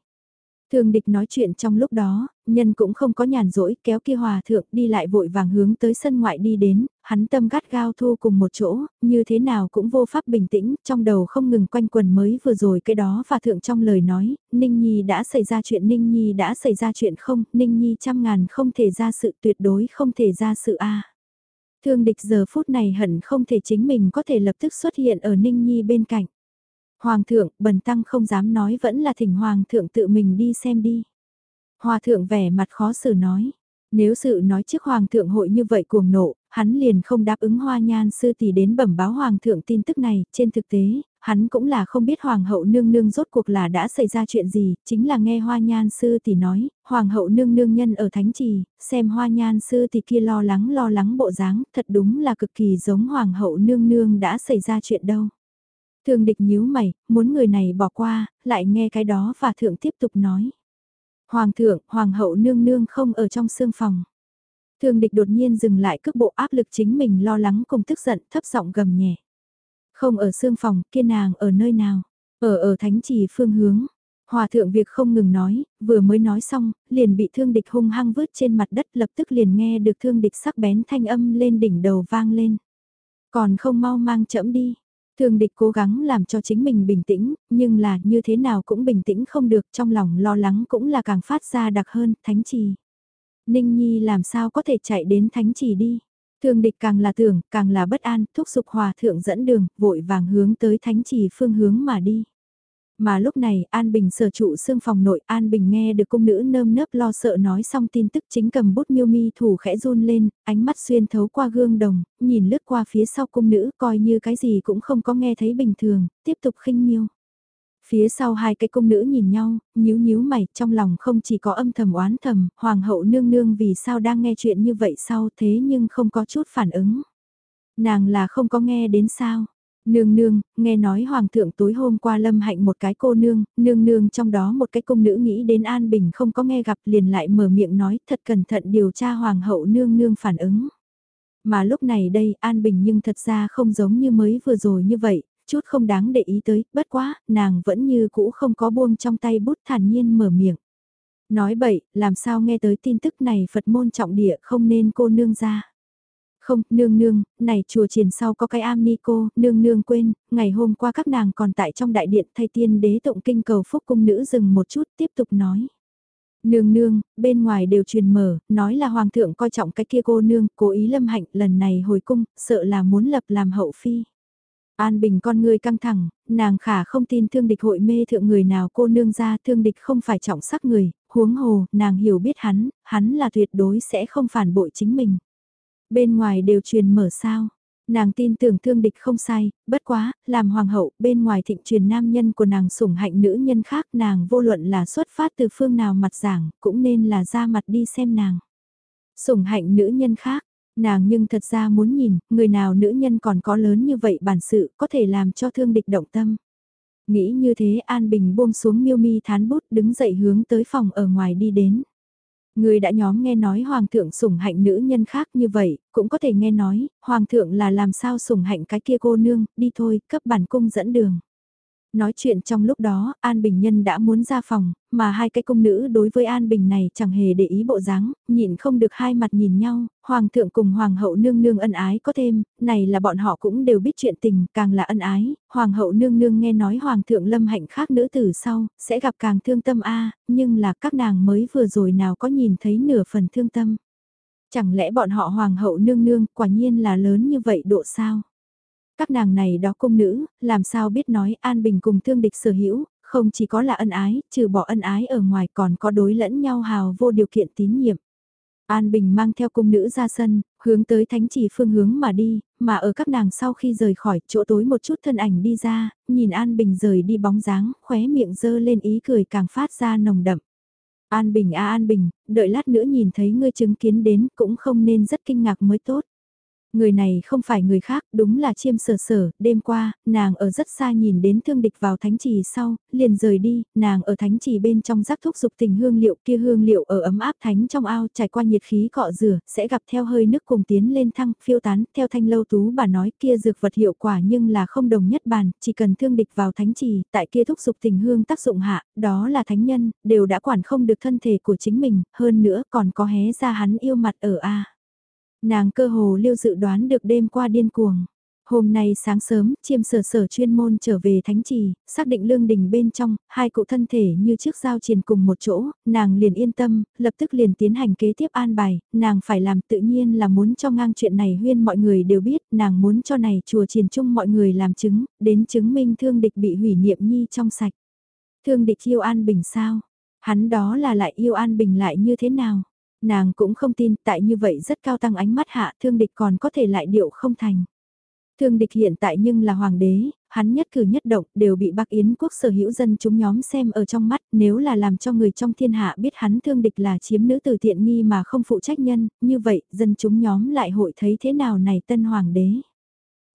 thường địch nói chuyện trong lúc đó, nhân cũng không có nhàn rỗi kéo kia hòa thượng đi lại vội vàng hướng tới sân ngoại đi đến, hắn tâm gắt gao thu cùng một chỗ, như thế nào cũng vô pháp bình tĩnh, trong đầu không ngừng quanh quần mới vừa rồi cái đó và thượng trong lời nói, Ninh Nhi đã xảy ra chuyện Ninh Nhi đã xảy ra chuyện không, Ninh Nhi trăm ngàn không thể ra sự tuyệt đối không thể ra sự a Thương địch giờ phút này hận không thể chính mình có thể lập tức xuất hiện ở Ninh Nhi bên cạnh. Hoàng thượng, bần tăng không dám nói vẫn là thỉnh hoàng thượng tự mình đi xem đi. Hòa thượng vẻ mặt khó xử nói. Nếu sự nói trước hoàng thượng hội như vậy cuồng nộ, hắn liền không đáp ứng hoa nhan sư tỷ đến bẩm báo hoàng thượng tin tức này, trên thực tế, hắn cũng là không biết hoàng hậu nương nương rốt cuộc là đã xảy ra chuyện gì, chính là nghe hoa nhan sư tỷ nói, hoàng hậu nương nương nhân ở thánh trì, xem hoa nhan sư tỷ kia lo lắng lo lắng bộ dáng, thật đúng là cực kỳ giống hoàng hậu nương nương đã xảy ra chuyện đâu. thường địch nhíu mày, muốn người này bỏ qua, lại nghe cái đó và thượng tiếp tục nói. Hoàng thượng, hoàng hậu nương nương không ở trong sương phòng. thường địch đột nhiên dừng lại cước bộ áp lực chính mình lo lắng cùng tức giận thấp giọng gầm nhẹ. Không ở xương phòng, kia nàng ở nơi nào? Ở ở thánh trì phương hướng. Hòa thượng việc không ngừng nói, vừa mới nói xong, liền bị thương địch hung hăng vứt trên mặt đất lập tức liền nghe được thương địch sắc bén thanh âm lên đỉnh đầu vang lên. Còn không mau mang chậm đi. Thương địch cố gắng làm cho chính mình bình tĩnh, nhưng là như thế nào cũng bình tĩnh không được trong lòng lo lắng cũng là càng phát ra đặc hơn, thánh trì. Ninh Nhi làm sao có thể chạy đến thánh trì đi. Thương địch càng là tưởng, càng là bất an, thúc giục hòa thượng dẫn đường, vội vàng hướng tới thánh trì phương hướng mà đi. Mà lúc này An Bình sở trụ xương phòng nội An Bình nghe được cung nữ nơm nớp lo sợ nói xong tin tức chính cầm bút miêu mi thủ khẽ run lên, ánh mắt xuyên thấu qua gương đồng, nhìn lướt qua phía sau cung nữ coi như cái gì cũng không có nghe thấy bình thường, tiếp tục khinh miêu. Phía sau hai cái cung nữ nhìn nhau, nhíu nhíu mày, trong lòng không chỉ có âm thầm oán thầm, hoàng hậu nương nương vì sao đang nghe chuyện như vậy sau thế nhưng không có chút phản ứng. Nàng là không có nghe đến sao, Nương nương, nghe nói hoàng thượng tối hôm qua lâm hạnh một cái cô nương, nương nương trong đó một cái cung nữ nghĩ đến An Bình không có nghe gặp liền lại mở miệng nói thật cẩn thận điều tra hoàng hậu nương nương phản ứng. Mà lúc này đây An Bình nhưng thật ra không giống như mới vừa rồi như vậy, chút không đáng để ý tới, bất quá, nàng vẫn như cũ không có buông trong tay bút thản nhiên mở miệng. Nói bậy, làm sao nghe tới tin tức này Phật môn trọng địa không nên cô nương ra. Không, nương nương, này chùa triển sau có cái am ni cô, nương nương quên, ngày hôm qua các nàng còn tại trong đại điện thay tiên đế tụng kinh cầu phúc cung nữ dừng một chút tiếp tục nói. Nương nương, bên ngoài đều truyền mở, nói là hoàng thượng coi trọng cái kia cô nương, cố ý lâm hạnh lần này hồi cung, sợ là muốn lập làm hậu phi. An Bình con người căng thẳng, nàng khả không tin thương địch hội mê thượng người nào cô nương ra thương địch không phải trọng sắc người, huống hồ, nàng hiểu biết hắn, hắn là tuyệt đối sẽ không phản bội chính mình. Bên ngoài đều truyền mở sao. Nàng tin tưởng thương địch không sai, bất quá, làm hoàng hậu, bên ngoài thịnh truyền nam nhân của nàng sủng hạnh nữ nhân khác nàng vô luận là xuất phát từ phương nào mặt giảng, cũng nên là ra mặt đi xem nàng. Sủng hạnh nữ nhân khác, nàng nhưng thật ra muốn nhìn, người nào nữ nhân còn có lớn như vậy bản sự có thể làm cho thương địch động tâm. Nghĩ như thế An Bình buông xuống miêu mi thán bút đứng dậy hướng tới phòng ở ngoài đi đến. Người đã nhóm nghe nói hoàng thượng sủng hạnh nữ nhân khác như vậy, cũng có thể nghe nói, hoàng thượng là làm sao sủng hạnh cái kia cô nương, đi thôi, cấp bản cung dẫn đường. Nói chuyện trong lúc đó, An Bình Nhân đã muốn ra phòng, mà hai cái công nữ đối với An Bình này chẳng hề để ý bộ dáng, nhịn không được hai mặt nhìn nhau, Hoàng thượng cùng Hoàng hậu nương nương ân ái có thêm, này là bọn họ cũng đều biết chuyện tình, càng là ân ái, Hoàng hậu nương nương nghe nói Hoàng thượng lâm hạnh khác nữ tử sau, sẽ gặp càng thương tâm a nhưng là các nàng mới vừa rồi nào có nhìn thấy nửa phần thương tâm. Chẳng lẽ bọn họ Hoàng hậu nương nương quả nhiên là lớn như vậy độ sao? Các nàng này đó cung nữ, làm sao biết nói an bình cùng thương địch sở hữu, không chỉ có là ân ái, trừ bỏ ân ái ở ngoài còn có đối lẫn nhau hào vô điều kiện tín nhiệm. An Bình mang theo cung nữ ra sân, hướng tới thánh chỉ phương hướng mà đi, mà ở các nàng sau khi rời khỏi chỗ tối một chút thân ảnh đi ra, nhìn An Bình rời đi bóng dáng, khóe miệng dơ lên ý cười càng phát ra nồng đậm. An Bình a An Bình, đợi lát nữa nhìn thấy ngươi chứng kiến đến cũng không nên rất kinh ngạc mới tốt. Người này không phải người khác, đúng là chiêm sở sở, đêm qua, nàng ở rất xa nhìn đến thương địch vào thánh trì sau, liền rời đi, nàng ở thánh trì bên trong giác thúc dục tình hương liệu kia hương liệu ở ấm áp thánh trong ao trải qua nhiệt khí cọ rửa, sẽ gặp theo hơi nước cùng tiến lên thăng, phiêu tán, theo thanh lâu tú bà nói kia dược vật hiệu quả nhưng là không đồng nhất bàn, chỉ cần thương địch vào thánh trì, tại kia thúc dục tình hương tác dụng hạ, đó là thánh nhân, đều đã quản không được thân thể của chính mình, hơn nữa còn có hé ra hắn yêu mặt ở A. Nàng cơ hồ lưu dự đoán được đêm qua điên cuồng. Hôm nay sáng sớm, chiêm sở sở chuyên môn trở về thánh trì, xác định lương đình bên trong, hai cụ thân thể như trước giao triền cùng một chỗ, nàng liền yên tâm, lập tức liền tiến hành kế tiếp an bài, nàng phải làm tự nhiên là muốn cho ngang chuyện này huyên mọi người đều biết, nàng muốn cho này chùa triền chung mọi người làm chứng, đến chứng minh thương địch bị hủy niệm nhi trong sạch. Thương địch yêu an bình sao? Hắn đó là lại yêu an bình lại như thế nào? Nàng cũng không tin tại như vậy rất cao tăng ánh mắt hạ thương địch còn có thể lại điệu không thành. Thương địch hiện tại nhưng là hoàng đế, hắn nhất cử nhất động đều bị Bắc Yến quốc sở hữu dân chúng nhóm xem ở trong mắt nếu là làm cho người trong thiên hạ biết hắn thương địch là chiếm nữ tử tiện nghi mà không phụ trách nhân, như vậy dân chúng nhóm lại hội thấy thế nào này tân hoàng đế.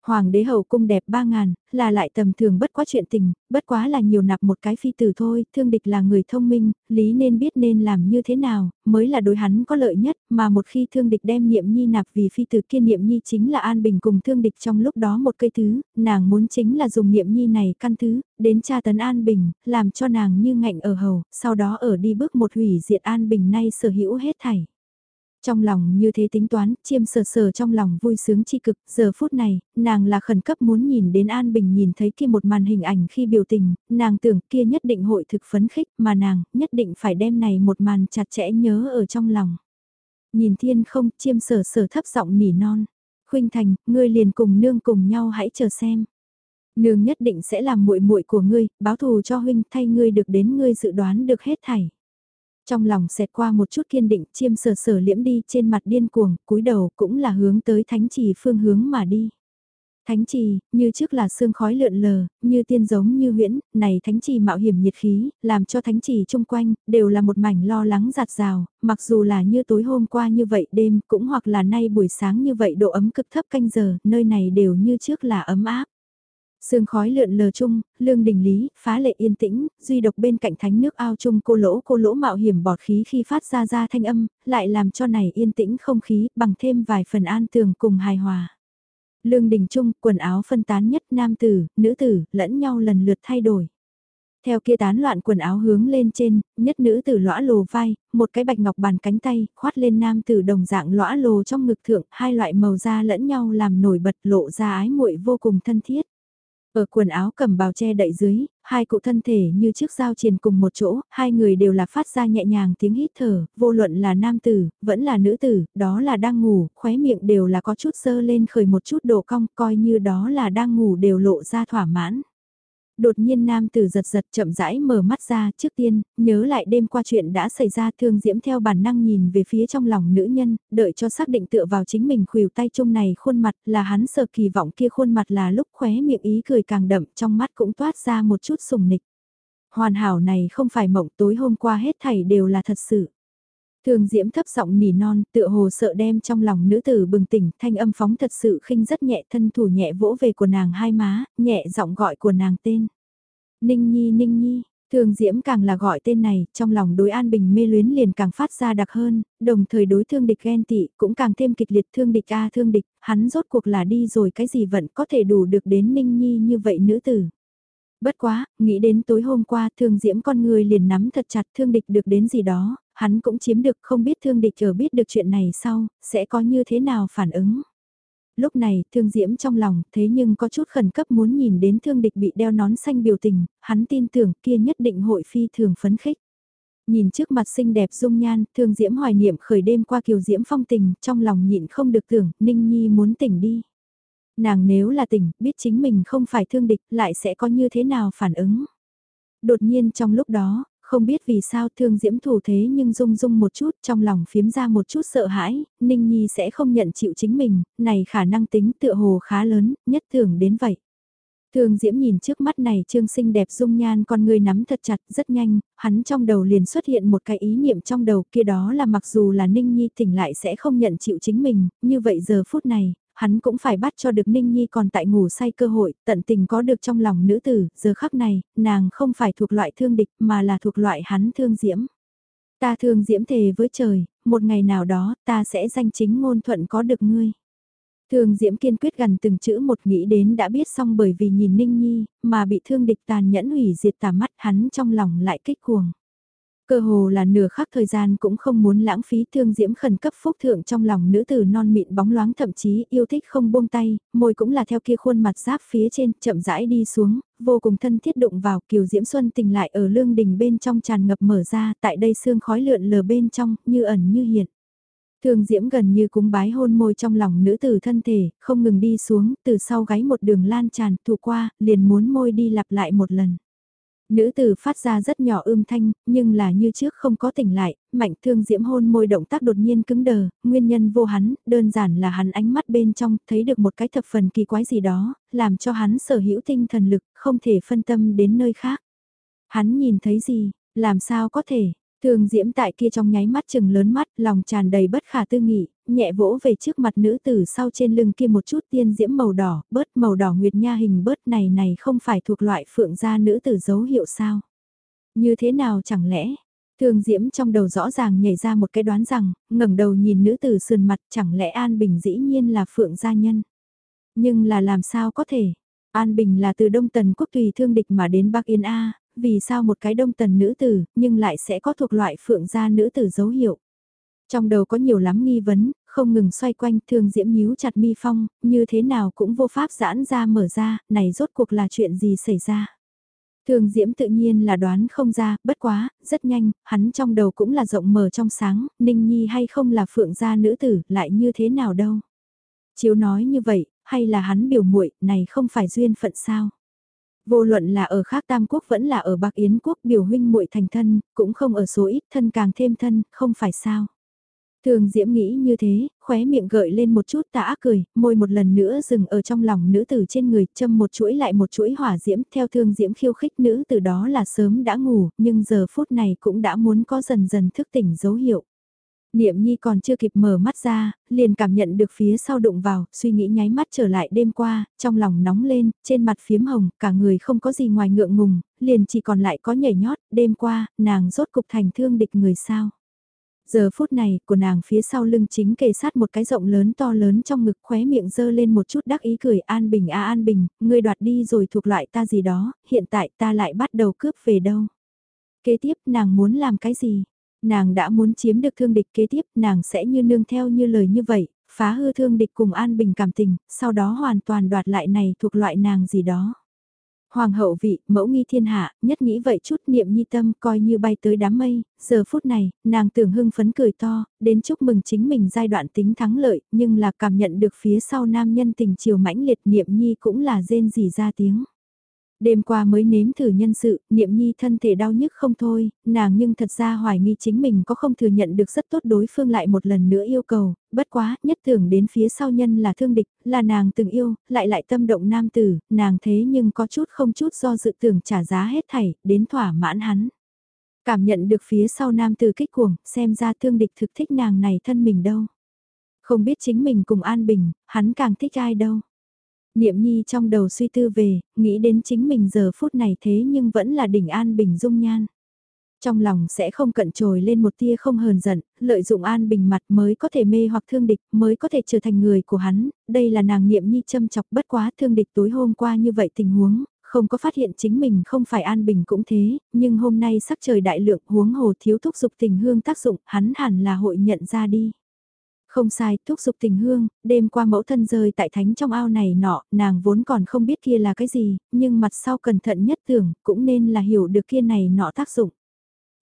Hoàng đế hậu cung đẹp ba ngàn, là lại tầm thường bất quá chuyện tình, bất quá là nhiều nạp một cái phi tử thôi, thương địch là người thông minh, lý nên biết nên làm như thế nào, mới là đối hắn có lợi nhất, mà một khi thương địch đem niệm nhi nạp vì phi tử kiên niệm nhi chính là an bình cùng thương địch trong lúc đó một cây thứ, nàng muốn chính là dùng niệm nhi này căn thứ, đến tra tấn an bình, làm cho nàng như ngạnh ở hầu, sau đó ở đi bước một hủy diệt an bình nay sở hữu hết thảy. Trong lòng như thế tính toán, chiêm sờ sờ trong lòng vui sướng chi cực, giờ phút này, nàng là khẩn cấp muốn nhìn đến An Bình nhìn thấy kia một màn hình ảnh khi biểu tình, nàng tưởng kia nhất định hội thực phấn khích mà nàng nhất định phải đem này một màn chặt chẽ nhớ ở trong lòng. Nhìn thiên không, chiêm sờ sờ thấp giọng nỉ non. Khuynh Thành, ngươi liền cùng nương cùng nhau hãy chờ xem. Nương nhất định sẽ làm muội muội của ngươi, báo thù cho huynh thay ngươi được đến ngươi dự đoán được hết thảy. Trong lòng xẹt qua một chút kiên định chiêm sờ sờ liễm đi trên mặt điên cuồng, cúi đầu cũng là hướng tới thánh trì phương hướng mà đi. Thánh trì, như trước là sương khói lượn lờ, như tiên giống như huyễn, này thánh trì mạo hiểm nhiệt khí, làm cho thánh trì chung quanh, đều là một mảnh lo lắng giạt rào, mặc dù là như tối hôm qua như vậy đêm, cũng hoặc là nay buổi sáng như vậy độ ấm cực thấp canh giờ, nơi này đều như trước là ấm áp. Sương khói lượn lờ chung, lương đình lý, phá lệ yên tĩnh, duy độc bên cạnh thánh nước ao chung cô lỗ cô lỗ mạo hiểm bọt khí khi phát ra ra thanh âm, lại làm cho này yên tĩnh không khí, bằng thêm vài phần an tường cùng hài hòa. Lương đình chung, quần áo phân tán nhất nam tử, nữ tử, lẫn nhau lần lượt thay đổi. Theo kia tán loạn quần áo hướng lên trên, nhất nữ tử lõa lồ vai, một cái bạch ngọc bàn cánh tay, khoát lên nam tử đồng dạng lõa lồ trong ngực thượng, hai loại màu da lẫn nhau làm nổi bật lộ ra ái muội vô cùng thân thiết. Ở quần áo cầm bào che đậy dưới, hai cụ thân thể như chiếc dao triền cùng một chỗ, hai người đều là phát ra nhẹ nhàng tiếng hít thở, vô luận là nam tử, vẫn là nữ tử, đó là đang ngủ, khóe miệng đều là có chút sơ lên khởi một chút độ cong, coi như đó là đang ngủ đều lộ ra thỏa mãn. Đột nhiên nam tử giật giật chậm rãi mở mắt ra trước tiên, nhớ lại đêm qua chuyện đã xảy ra thương diễm theo bản năng nhìn về phía trong lòng nữ nhân, đợi cho xác định tựa vào chính mình khuỷu tay chung này khuôn mặt là hắn sợ kỳ vọng kia khuôn mặt là lúc khóe miệng ý cười càng đậm trong mắt cũng toát ra một chút sùng nịch. Hoàn hảo này không phải mộng tối hôm qua hết thảy đều là thật sự. Thường diễm thấp giọng nỉ non, tựa hồ sợ đem trong lòng nữ tử bừng tỉnh, thanh âm phóng thật sự khinh rất nhẹ thân thủ nhẹ vỗ về của nàng hai má, nhẹ giọng gọi của nàng tên. Ninh nhi ninh nhi, thường diễm càng là gọi tên này, trong lòng đối an bình mê luyến liền càng phát ra đặc hơn, đồng thời đối thương địch ghen tị cũng càng thêm kịch liệt thương địch a thương địch, hắn rốt cuộc là đi rồi cái gì vẫn có thể đủ được đến ninh nhi như vậy nữ tử. Bất quá, nghĩ đến tối hôm qua thương diễm con người liền nắm thật chặt thương địch được đến gì đó, hắn cũng chiếm được không biết thương địch ở biết được chuyện này sau, sẽ có như thế nào phản ứng. Lúc này, thương diễm trong lòng, thế nhưng có chút khẩn cấp muốn nhìn đến thương địch bị đeo nón xanh biểu tình, hắn tin tưởng kia nhất định hội phi thường phấn khích. Nhìn trước mặt xinh đẹp dung nhan, thương diễm hoài niệm khởi đêm qua kiều diễm phong tình, trong lòng nhịn không được tưởng, ninh nhi muốn tỉnh đi. Nàng nếu là tỉnh, biết chính mình không phải thương địch, lại sẽ có như thế nào phản ứng. Đột nhiên trong lúc đó, không biết vì sao thương diễm thủ thế nhưng rung rung một chút trong lòng phiếm ra một chút sợ hãi, Ninh Nhi sẽ không nhận chịu chính mình, này khả năng tính tựa hồ khá lớn, nhất thường đến vậy. Thương Diễm nhìn trước mắt này trương sinh đẹp dung nhan con người nắm thật chặt rất nhanh, hắn trong đầu liền xuất hiện một cái ý niệm trong đầu kia đó là mặc dù là Ninh Nhi tỉnh lại sẽ không nhận chịu chính mình, như vậy giờ phút này, hắn cũng phải bắt cho được Ninh Nhi còn tại ngủ say cơ hội, tận tình có được trong lòng nữ tử, giờ khắc này, nàng không phải thuộc loại thương địch mà là thuộc loại hắn thương diễm. Ta thương diễm thề với trời, một ngày nào đó ta sẽ danh chính ngôn thuận có được ngươi. thương Diễm kiên quyết gần từng chữ một nghĩ đến đã biết xong bởi vì nhìn Ninh Nhi, mà bị thương địch tàn nhẫn hủy diệt tà mắt hắn trong lòng lại kích cuồng. Cơ hồ là nửa khắc thời gian cũng không muốn lãng phí thương diễm khẩn cấp phúc thượng trong lòng nữ tử non mịn bóng loáng thậm chí yêu thích không buông tay, môi cũng là theo kia khuôn mặt giáp phía trên, chậm rãi đi xuống, vô cùng thân thiết đụng vào kiều diễm xuân tình lại ở lương đình bên trong tràn ngập mở ra, tại đây xương khói lượn lờ bên trong, như ẩn như hiện. Thường diễm gần như cúng bái hôn môi trong lòng nữ tử thân thể, không ngừng đi xuống, từ sau gáy một đường lan tràn, thụ qua, liền muốn môi đi lặp lại một lần. Nữ tử phát ra rất nhỏ ưm thanh, nhưng là như trước không có tỉnh lại, mạnh thương diễm hôn môi động tác đột nhiên cứng đờ, nguyên nhân vô hắn, đơn giản là hắn ánh mắt bên trong, thấy được một cái thập phần kỳ quái gì đó, làm cho hắn sở hữu tinh thần lực, không thể phân tâm đến nơi khác. Hắn nhìn thấy gì, làm sao có thể, Thường diễm tại kia trong nháy mắt chừng lớn mắt, lòng tràn đầy bất khả tư nghị, nhẹ vỗ về trước mặt nữ tử sau trên lưng kia một chút tiên diễm màu đỏ, bớt màu đỏ nguyệt nha hình bớt này này không phải thuộc loại phượng gia nữ tử dấu hiệu sao. Như thế nào chẳng lẽ, Thường Diễm trong đầu rõ ràng nhảy ra một cái đoán rằng, ngẩng đầu nhìn nữ tử sườn mặt chẳng lẽ An Bình dĩ nhiên là Phượng gia nhân. Nhưng là làm sao có thể, An Bình là từ Đông Tần Quốc tùy thương địch mà đến Bắc Yên A, vì sao một cái Đông Tần nữ tử, nhưng lại sẽ có thuộc loại Phượng gia nữ tử dấu hiệu. Trong đầu có nhiều lắm nghi vấn, không ngừng xoay quanh thường diễm nhíu chặt mi phong, như thế nào cũng vô pháp giãn ra mở ra, này rốt cuộc là chuyện gì xảy ra. Thường Diễm tự nhiên là đoán không ra, bất quá, rất nhanh, hắn trong đầu cũng là rộng mở trong sáng, Ninh Nhi hay không là phượng gia nữ tử, lại như thế nào đâu. Chiếu nói như vậy, hay là hắn biểu muội này không phải duyên phận sao. Vô luận là ở khác Tam Quốc vẫn là ở Bắc Yến Quốc biểu huynh muội thành thân, cũng không ở số ít thân càng thêm thân, không phải sao. Thường Diễm nghĩ như thế, khóe miệng gợi lên một chút tà cười, môi một lần nữa dừng ở trong lòng nữ tử trên người, châm một chuỗi lại một chuỗi hỏa diễm, theo thường Diễm khiêu khích nữ tử đó là sớm đã ngủ, nhưng giờ phút này cũng đã muốn có dần dần thức tỉnh dấu hiệu. Niệm Nhi còn chưa kịp mở mắt ra, liền cảm nhận được phía sau đụng vào, suy nghĩ nháy mắt trở lại đêm qua, trong lòng nóng lên, trên mặt phiếm hồng, cả người không có gì ngoài ngượng ngùng, liền chỉ còn lại có nhảy nhót, đêm qua, nàng rốt cục thành thương địch người sao. Giờ phút này, của nàng phía sau lưng chính kề sát một cái rộng lớn to lớn trong ngực khóe miệng dơ lên một chút đắc ý cười an bình a an bình, ngươi đoạt đi rồi thuộc loại ta gì đó, hiện tại ta lại bắt đầu cướp về đâu. Kế tiếp nàng muốn làm cái gì? Nàng đã muốn chiếm được thương địch kế tiếp nàng sẽ như nương theo như lời như vậy, phá hư thương địch cùng an bình cảm tình, sau đó hoàn toàn đoạt lại này thuộc loại nàng gì đó. Hoàng hậu vị, mẫu nghi thiên hạ, nhất nghĩ vậy chút niệm nhi tâm coi như bay tới đám mây, giờ phút này, nàng tưởng hưng phấn cười to, đến chúc mừng chính mình giai đoạn tính thắng lợi, nhưng là cảm nhận được phía sau nam nhân tình chiều mãnh liệt niệm nhi cũng là rên gì ra tiếng. Đêm qua mới nếm thử nhân sự, niệm nhi thân thể đau nhức không thôi, nàng nhưng thật ra hoài nghi chính mình có không thừa nhận được rất tốt đối phương lại một lần nữa yêu cầu, bất quá, nhất tưởng đến phía sau nhân là thương địch, là nàng từng yêu, lại lại tâm động nam tử, nàng thế nhưng có chút không chút do dự tưởng trả giá hết thảy, đến thỏa mãn hắn. Cảm nhận được phía sau nam tử kích cuồng, xem ra thương địch thực thích nàng này thân mình đâu. Không biết chính mình cùng an bình, hắn càng thích ai đâu. Niệm Nhi trong đầu suy tư về, nghĩ đến chính mình giờ phút này thế nhưng vẫn là đỉnh an bình dung nhan. Trong lòng sẽ không cận trồi lên một tia không hờn giận, lợi dụng an bình mặt mới có thể mê hoặc thương địch, mới có thể trở thành người của hắn, đây là nàng Niệm Nhi châm chọc bất quá thương địch tối hôm qua như vậy tình huống, không có phát hiện chính mình không phải an bình cũng thế, nhưng hôm nay sắc trời đại lượng huống hồ thiếu thúc dục tình hương tác dụng, hắn hẳn là hội nhận ra đi. Không sai, thúc giục tình hương, đêm qua mẫu thân rơi tại thánh trong ao này nọ, nàng vốn còn không biết kia là cái gì, nhưng mặt sau cẩn thận nhất tưởng, cũng nên là hiểu được kia này nọ tác dụng.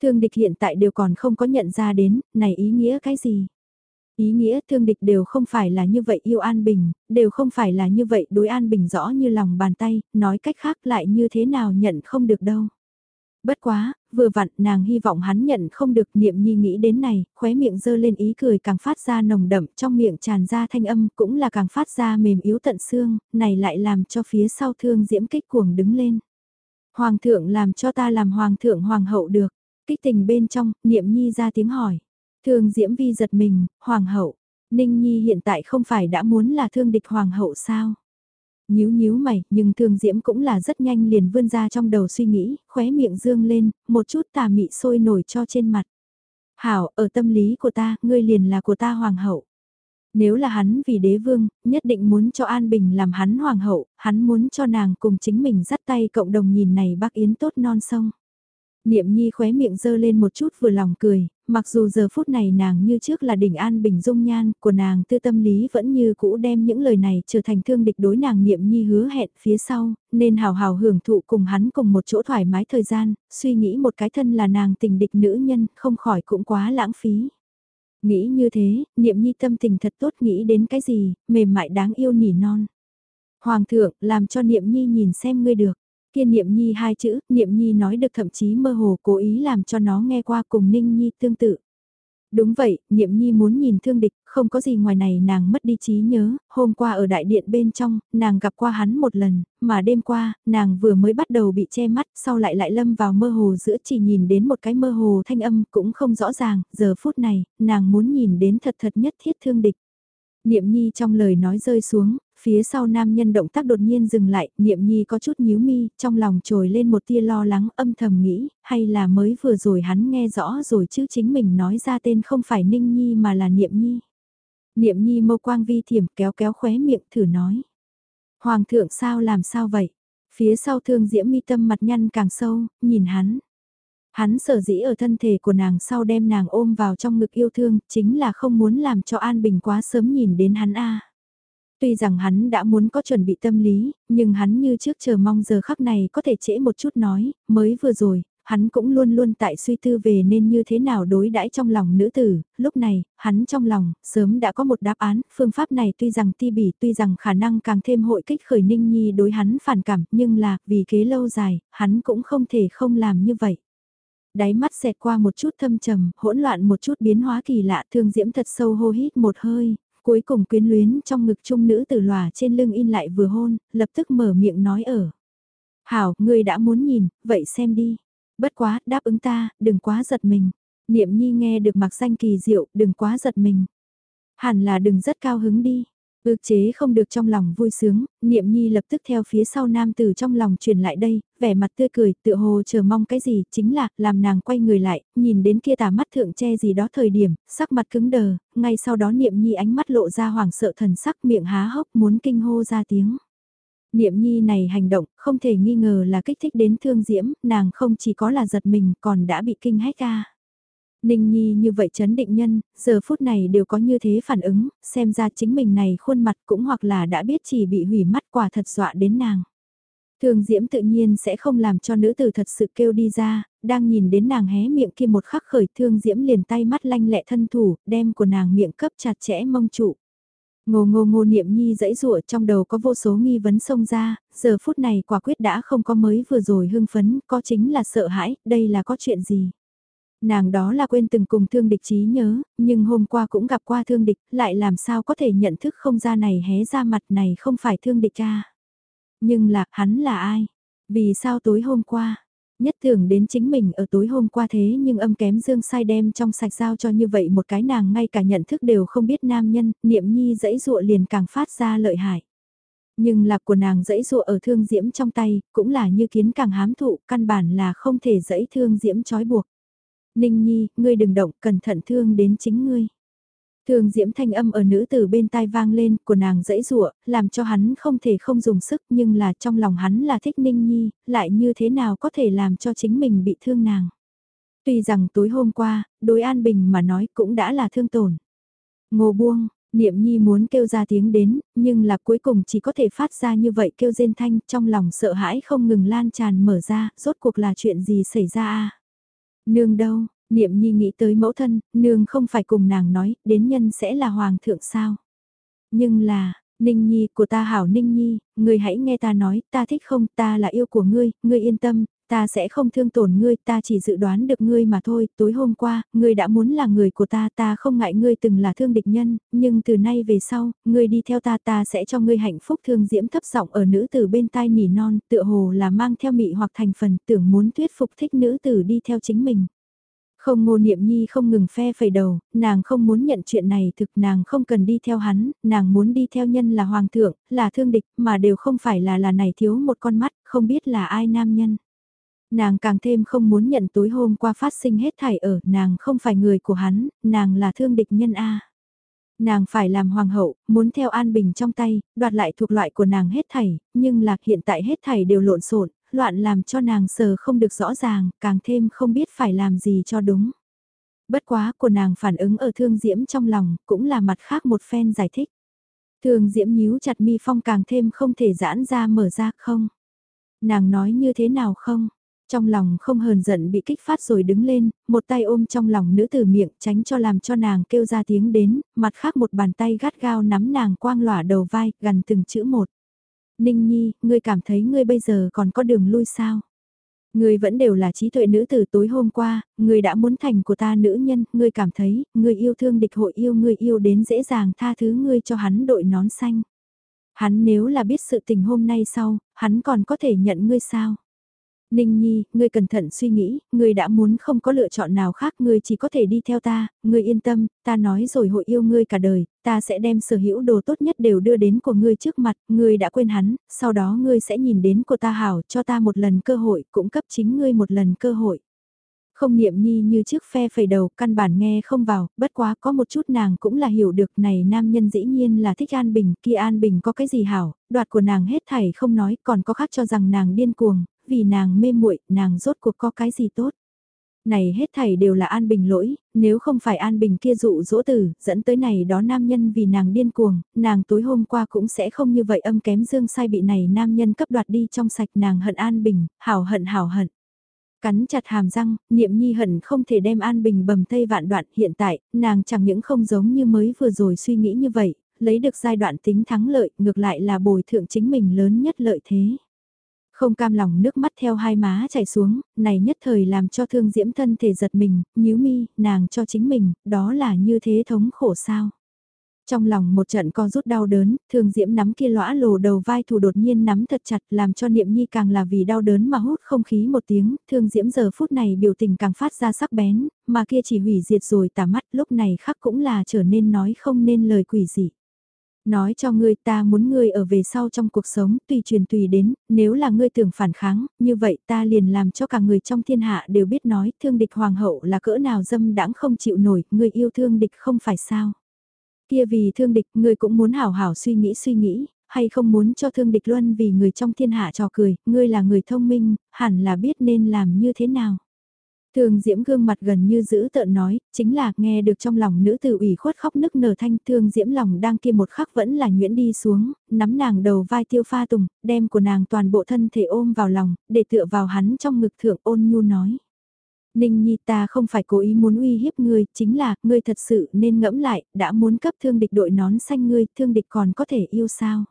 Thương địch hiện tại đều còn không có nhận ra đến, này ý nghĩa cái gì? Ý nghĩa thương địch đều không phải là như vậy yêu An Bình, đều không phải là như vậy đối An Bình rõ như lòng bàn tay, nói cách khác lại như thế nào nhận không được đâu. Bất quá, vừa vặn nàng hy vọng hắn nhận không được niệm nhi nghĩ đến này, khóe miệng dơ lên ý cười càng phát ra nồng đậm trong miệng tràn ra thanh âm cũng là càng phát ra mềm yếu tận xương, này lại làm cho phía sau thương diễm kích cuồng đứng lên. Hoàng thượng làm cho ta làm hoàng thượng hoàng hậu được, kích tình bên trong, niệm nhi ra tiếng hỏi. Thương diễm vi giật mình, hoàng hậu, Ninh Nhi hiện tại không phải đã muốn là thương địch hoàng hậu sao? Nhíu nhíu mày, nhưng thương diễm cũng là rất nhanh liền vươn ra trong đầu suy nghĩ, khóe miệng dương lên, một chút tà mị sôi nổi cho trên mặt. Hảo, ở tâm lý của ta, ngươi liền là của ta hoàng hậu. Nếu là hắn vì đế vương, nhất định muốn cho An Bình làm hắn hoàng hậu, hắn muốn cho nàng cùng chính mình dắt tay cộng đồng nhìn này bác Yến tốt non sông. Niệm Nhi khóe miệng dơ lên một chút vừa lòng cười, mặc dù giờ phút này nàng như trước là đỉnh an bình dung nhan của nàng tư tâm lý vẫn như cũ đem những lời này trở thành thương địch đối nàng Niệm Nhi hứa hẹn phía sau, nên hào hào hưởng thụ cùng hắn cùng một chỗ thoải mái thời gian, suy nghĩ một cái thân là nàng tình địch nữ nhân, không khỏi cũng quá lãng phí. Nghĩ như thế, Niệm Nhi tâm tình thật tốt nghĩ đến cái gì, mềm mại đáng yêu nỉ non. Hoàng thượng, làm cho Niệm Nhi nhìn xem ngươi được. Kia Niệm Nhi hai chữ, Niệm Nhi nói được thậm chí mơ hồ cố ý làm cho nó nghe qua cùng Ninh Nhi tương tự. Đúng vậy, Niệm Nhi muốn nhìn thương địch, không có gì ngoài này nàng mất đi trí nhớ, hôm qua ở đại điện bên trong, nàng gặp qua hắn một lần, mà đêm qua, nàng vừa mới bắt đầu bị che mắt, sau lại lại lâm vào mơ hồ giữa chỉ nhìn đến một cái mơ hồ thanh âm cũng không rõ ràng, giờ phút này, nàng muốn nhìn đến thật thật nhất thiết thương địch. Niệm Nhi trong lời nói rơi xuống, Phía sau nam nhân động tác đột nhiên dừng lại, niệm nhi có chút nhíu mi, trong lòng trồi lên một tia lo lắng âm thầm nghĩ, hay là mới vừa rồi hắn nghe rõ rồi chứ chính mình nói ra tên không phải ninh nhi mà là niệm nhi. Niệm nhi mâu quang vi thiểm kéo kéo khóe miệng thử nói. Hoàng thượng sao làm sao vậy? Phía sau thương diễm mi tâm mặt nhăn càng sâu, nhìn hắn. Hắn sở dĩ ở thân thể của nàng sau đem nàng ôm vào trong ngực yêu thương, chính là không muốn làm cho An Bình quá sớm nhìn đến hắn a. Tuy rằng hắn đã muốn có chuẩn bị tâm lý, nhưng hắn như trước chờ mong giờ khắc này có thể trễ một chút nói, mới vừa rồi, hắn cũng luôn luôn tại suy tư về nên như thế nào đối đãi trong lòng nữ tử, lúc này, hắn trong lòng, sớm đã có một đáp án, phương pháp này tuy rằng ti bỉ, tuy rằng khả năng càng thêm hội kích khởi ninh nhi đối hắn phản cảm, nhưng là, vì kế lâu dài, hắn cũng không thể không làm như vậy. Đáy mắt xẹt qua một chút thâm trầm, hỗn loạn một chút biến hóa kỳ lạ thương diễm thật sâu hô hít một hơi, Cuối cùng quyến luyến trong ngực trung nữ tử lòa trên lưng in lại vừa hôn, lập tức mở miệng nói ở. Hảo, ngươi đã muốn nhìn, vậy xem đi. Bất quá, đáp ứng ta, đừng quá giật mình. Niệm nhi nghe được mặc danh kỳ diệu, đừng quá giật mình. Hẳn là đừng rất cao hứng đi. Ước chế không được trong lòng vui sướng, niệm nhi lập tức theo phía sau nam tử trong lòng truyền lại đây, vẻ mặt tươi cười, tựa hồ chờ mong cái gì, chính là, làm nàng quay người lại, nhìn đến kia tà mắt thượng che gì đó thời điểm, sắc mặt cứng đờ, ngay sau đó niệm nhi ánh mắt lộ ra hoảng sợ thần sắc miệng há hốc muốn kinh hô ra tiếng. Niệm nhi này hành động, không thể nghi ngờ là kích thích đến thương diễm, nàng không chỉ có là giật mình còn đã bị kinh hách ca. Ninh Nhi như vậy chấn định nhân, giờ phút này đều có như thế phản ứng, xem ra chính mình này khuôn mặt cũng hoặc là đã biết chỉ bị hủy mắt quả thật dọa đến nàng. Thường Diễm tự nhiên sẽ không làm cho nữ tử thật sự kêu đi ra, đang nhìn đến nàng hé miệng kia một khắc khởi Thương Diễm liền tay mắt lanh lẹ thân thủ, đem của nàng miệng cấp chặt chẽ mông trụ. Ngô ngô ngô niệm nhi dãy rụa trong đầu có vô số nghi vấn xông ra, giờ phút này quả quyết đã không có mới vừa rồi hưng phấn, có chính là sợ hãi, đây là có chuyện gì. Nàng đó là quên từng cùng thương địch trí nhớ, nhưng hôm qua cũng gặp qua thương địch, lại làm sao có thể nhận thức không ra này hé ra mặt này không phải thương địch cha. Nhưng là, hắn là ai? Vì sao tối hôm qua? Nhất thường đến chính mình ở tối hôm qua thế nhưng âm kém dương sai đem trong sạch giao cho như vậy một cái nàng ngay cả nhận thức đều không biết nam nhân, niệm nhi dãy dụa liền càng phát ra lợi hại. Nhưng lạc của nàng dãy dụa ở thương diễm trong tay, cũng là như kiến càng hám thụ, căn bản là không thể dãy thương diễm trói buộc. Ninh Nhi, ngươi đừng động, cẩn thận thương đến chính ngươi. Thường diễm thanh âm ở nữ tử bên tai vang lên của nàng dãy rụa, làm cho hắn không thể không dùng sức nhưng là trong lòng hắn là thích Ninh Nhi, lại như thế nào có thể làm cho chính mình bị thương nàng. Tuy rằng tối hôm qua, đối an bình mà nói cũng đã là thương tổn. Ngô buông, niệm nhi muốn kêu ra tiếng đến, nhưng là cuối cùng chỉ có thể phát ra như vậy kêu rên thanh trong lòng sợ hãi không ngừng lan tràn mở ra, rốt cuộc là chuyện gì xảy ra à. Nương đâu, niệm nhi nghĩ tới mẫu thân, nương không phải cùng nàng nói, đến nhân sẽ là hoàng thượng sao. Nhưng là, Ninh Nhi của ta hảo Ninh Nhi, ngươi hãy nghe ta nói, ta thích không, ta là yêu của ngươi, ngươi yên tâm, ta sẽ không thương tổn ngươi, ta chỉ dự đoán được ngươi mà thôi, tối hôm qua, ngươi đã muốn là người của ta, ta không ngại ngươi từng là thương địch nhân, nhưng từ nay về sau, ngươi đi theo ta ta sẽ cho ngươi hạnh phúc thương diễm thấp giọng ở nữ tử bên tai nỉ non, tựa hồ là mang theo mị hoặc thành phần, tưởng muốn thuyết phục thích nữ tử đi theo chính mình. Không ngô niệm nhi không ngừng phe phẩy đầu, nàng không muốn nhận chuyện này thực nàng không cần đi theo hắn, nàng muốn đi theo nhân là hoàng thượng, là thương địch, mà đều không phải là là này thiếu một con mắt, không biết là ai nam nhân. Nàng càng thêm không muốn nhận tối hôm qua phát sinh hết thảy ở, nàng không phải người của hắn, nàng là thương địch nhân A. Nàng phải làm hoàng hậu, muốn theo An Bình trong tay, đoạt lại thuộc loại của nàng hết thảy, nhưng lạc hiện tại hết thảy đều lộn xộn, loạn làm cho nàng sờ không được rõ ràng, càng thêm không biết phải làm gì cho đúng. Bất quá của nàng phản ứng ở thương diễm trong lòng, cũng là mặt khác một phen giải thích. Thương diễm nhíu chặt mi phong càng thêm không thể giãn ra mở ra không. Nàng nói như thế nào không? Trong lòng không hờn giận bị kích phát rồi đứng lên, một tay ôm trong lòng nữ tử miệng tránh cho làm cho nàng kêu ra tiếng đến, mặt khác một bàn tay gắt gao nắm nàng quang lỏa đầu vai, gần từng chữ một. Ninh Nhi, ngươi cảm thấy ngươi bây giờ còn có đường lui sao? Ngươi vẫn đều là trí tuệ nữ tử tối hôm qua, ngươi đã muốn thành của ta nữ nhân, ngươi cảm thấy, ngươi yêu thương địch hội yêu ngươi yêu đến dễ dàng tha thứ ngươi cho hắn đội nón xanh. Hắn nếu là biết sự tình hôm nay sau, hắn còn có thể nhận ngươi sao? Ninh Nhi, ngươi cẩn thận suy nghĩ, ngươi đã muốn không có lựa chọn nào khác, ngươi chỉ có thể đi theo ta, ngươi yên tâm, ta nói rồi hội yêu ngươi cả đời, ta sẽ đem sở hữu đồ tốt nhất đều đưa đến của ngươi trước mặt, ngươi đã quên hắn, sau đó ngươi sẽ nhìn đến của ta hảo, cho ta một lần cơ hội, cũng cấp chính ngươi một lần cơ hội. Không niệm nhi như trước phe phẩy đầu, căn bản nghe không vào, bất quá có một chút nàng cũng là hiểu được này nam nhân dĩ nhiên là thích An Bình, kia An Bình có cái gì hảo, đoạt của nàng hết thảy không nói, còn có khác cho rằng nàng điên cuồng, vì nàng mê muội, nàng rốt cuộc có cái gì tốt. Này hết thảy đều là An Bình lỗi, nếu không phải An Bình kia dụ dỗ tử, dẫn tới này đó nam nhân vì nàng điên cuồng, nàng tối hôm qua cũng sẽ không như vậy âm kém dương sai bị này nam nhân cấp đoạt đi trong sạch nàng hận An Bình, hảo hận hảo hận. Cắn chặt hàm răng, niệm nhi hận không thể đem An Bình bầm thây vạn đoạn hiện tại, nàng chẳng những không giống như mới vừa rồi suy nghĩ như vậy, lấy được giai đoạn tính thắng lợi, ngược lại là bồi thượng chính mình lớn nhất lợi thế. Không cam lòng nước mắt theo hai má chảy xuống, này nhất thời làm cho thương diễm thân thể giật mình, nhíu mi, nàng cho chính mình, đó là như thế thống khổ sao. Trong lòng một trận co rút đau đớn, thương diễm nắm kia lõa lồ đầu vai thủ đột nhiên nắm thật chặt làm cho niệm nhi càng là vì đau đớn mà hút không khí một tiếng, thương diễm giờ phút này biểu tình càng phát ra sắc bén, mà kia chỉ hủy diệt rồi tả mắt lúc này khắc cũng là trở nên nói không nên lời quỷ dị Nói cho ngươi ta muốn ngươi ở về sau trong cuộc sống tùy truyền tùy đến, nếu là ngươi tưởng phản kháng, như vậy ta liền làm cho cả người trong thiên hạ đều biết nói thương địch hoàng hậu là cỡ nào dâm đãng không chịu nổi, ngươi yêu thương địch không phải sao. Kia vì thương địch ngươi cũng muốn hảo hảo suy nghĩ suy nghĩ, hay không muốn cho thương địch luân vì người trong thiên hạ trò cười, ngươi là người thông minh, hẳn là biết nên làm như thế nào. Thường Diễm gương mặt gần như giữ tợn nói, chính là nghe được trong lòng nữ tử ủy khuất khóc nức nở thanh Thương Diễm lòng đang kia một khắc vẫn là nhuyễn đi xuống, nắm nàng đầu vai tiêu pha tùng, đem của nàng toàn bộ thân thể ôm vào lòng, để tựa vào hắn trong ngực thượng ôn nhu nói. Ninh Nhi ta không phải cố ý muốn uy hiếp ngươi, chính là, ngươi thật sự nên ngẫm lại, đã muốn cấp thương địch đội nón xanh ngươi, thương địch còn có thể yêu sao?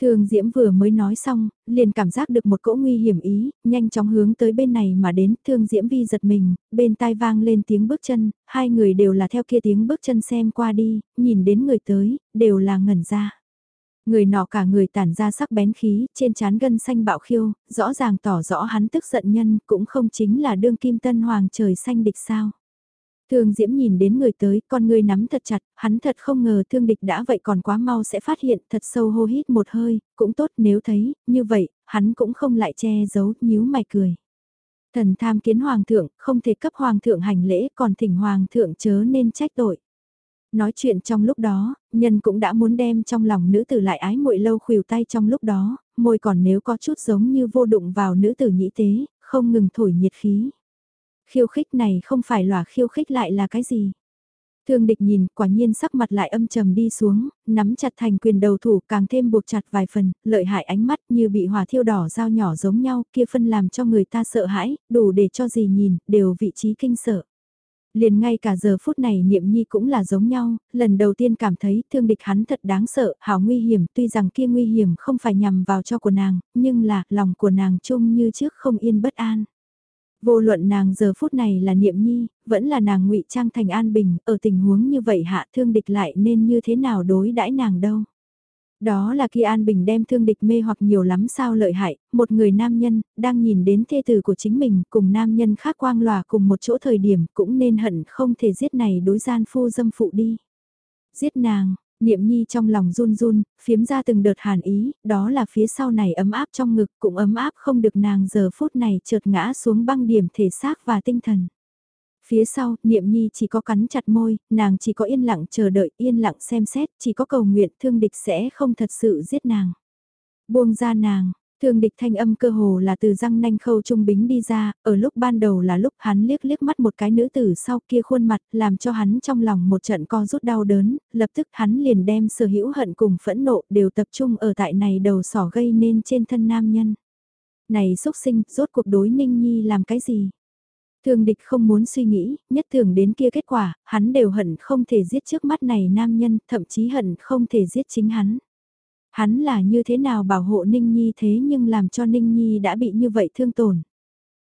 Thường Diễm vừa mới nói xong, liền cảm giác được một cỗ nguy hiểm ý, nhanh chóng hướng tới bên này mà đến, Thương Diễm Vi giật mình, bên tai vang lên tiếng bước chân, hai người đều là theo kia tiếng bước chân xem qua đi, nhìn đến người tới, đều là ngẩn ra. Người nọ cả người tản ra sắc bén khí, trên trán gân xanh bạo khiêu, rõ ràng tỏ rõ hắn tức giận nhân, cũng không chính là đương kim tân hoàng trời xanh địch sao. Thương Diễm nhìn đến người tới, con người nắm thật chặt, hắn thật không ngờ thương địch đã vậy còn quá mau sẽ phát hiện, thật sâu hô hít một hơi, cũng tốt nếu thấy, như vậy, hắn cũng không lại che giấu, nhíu mày cười. Thần tham kiến hoàng thượng, không thể cấp hoàng thượng hành lễ, còn thỉnh hoàng thượng chớ nên trách tội. Nói chuyện trong lúc đó, nhân cũng đã muốn đem trong lòng nữ tử lại ái muội lâu khuỷu tay trong lúc đó, môi còn nếu có chút giống như vô đụng vào nữ tử nhĩ tế, không ngừng thổi nhiệt khí. Khiêu khích này không phải lòa khiêu khích lại là cái gì? Thương địch nhìn, quả nhiên sắc mặt lại âm trầm đi xuống, nắm chặt thành quyền đầu thủ càng thêm buộc chặt vài phần, lợi hại ánh mắt như bị hỏa thiêu đỏ dao nhỏ giống nhau, kia phân làm cho người ta sợ hãi, đủ để cho gì nhìn, đều vị trí kinh sợ. Liền ngay cả giờ phút này niệm nhi cũng là giống nhau, lần đầu tiên cảm thấy thương địch hắn thật đáng sợ, hảo nguy hiểm, tuy rằng kia nguy hiểm không phải nhằm vào cho của nàng, nhưng là lòng của nàng chung như trước không yên bất an. Vô luận nàng giờ phút này là niệm nhi, vẫn là nàng ngụy trang thành an bình, ở tình huống như vậy hạ thương địch lại nên như thế nào đối đãi nàng đâu. Đó là khi An Bình đem thương địch mê hoặc nhiều lắm sao lợi hại, một người nam nhân, đang nhìn đến thê tử của chính mình cùng nam nhân khác quang lòa cùng một chỗ thời điểm cũng nên hận không thể giết này đối gian phu dâm phụ đi. Giết nàng, Niệm Nhi trong lòng run run, phiếm ra từng đợt hàn ý, đó là phía sau này ấm áp trong ngực cũng ấm áp không được nàng giờ phút này trượt ngã xuống băng điểm thể xác và tinh thần. Phía sau, Niệm Nhi chỉ có cắn chặt môi, nàng chỉ có yên lặng chờ đợi, yên lặng xem xét, chỉ có cầu nguyện thương địch sẽ không thật sự giết nàng. Buông ra nàng, Thương địch thanh âm cơ hồ là từ răng nanh khâu trung bính đi ra, ở lúc ban đầu là lúc hắn liếc liếc mắt một cái nữ tử sau kia khuôn mặt, làm cho hắn trong lòng một trận co rút đau đớn, lập tức hắn liền đem sở hữu hận cùng phẫn nộ đều tập trung ở tại này đầu sỏ gây nên trên thân nam nhân. Này xúc sinh, rốt cuộc đối ninh nhi làm cái gì? thường địch không muốn suy nghĩ, nhất thường đến kia kết quả, hắn đều hận không thể giết trước mắt này nam nhân, thậm chí hận không thể giết chính hắn. Hắn là như thế nào bảo hộ Ninh Nhi thế nhưng làm cho Ninh Nhi đã bị như vậy thương tổn.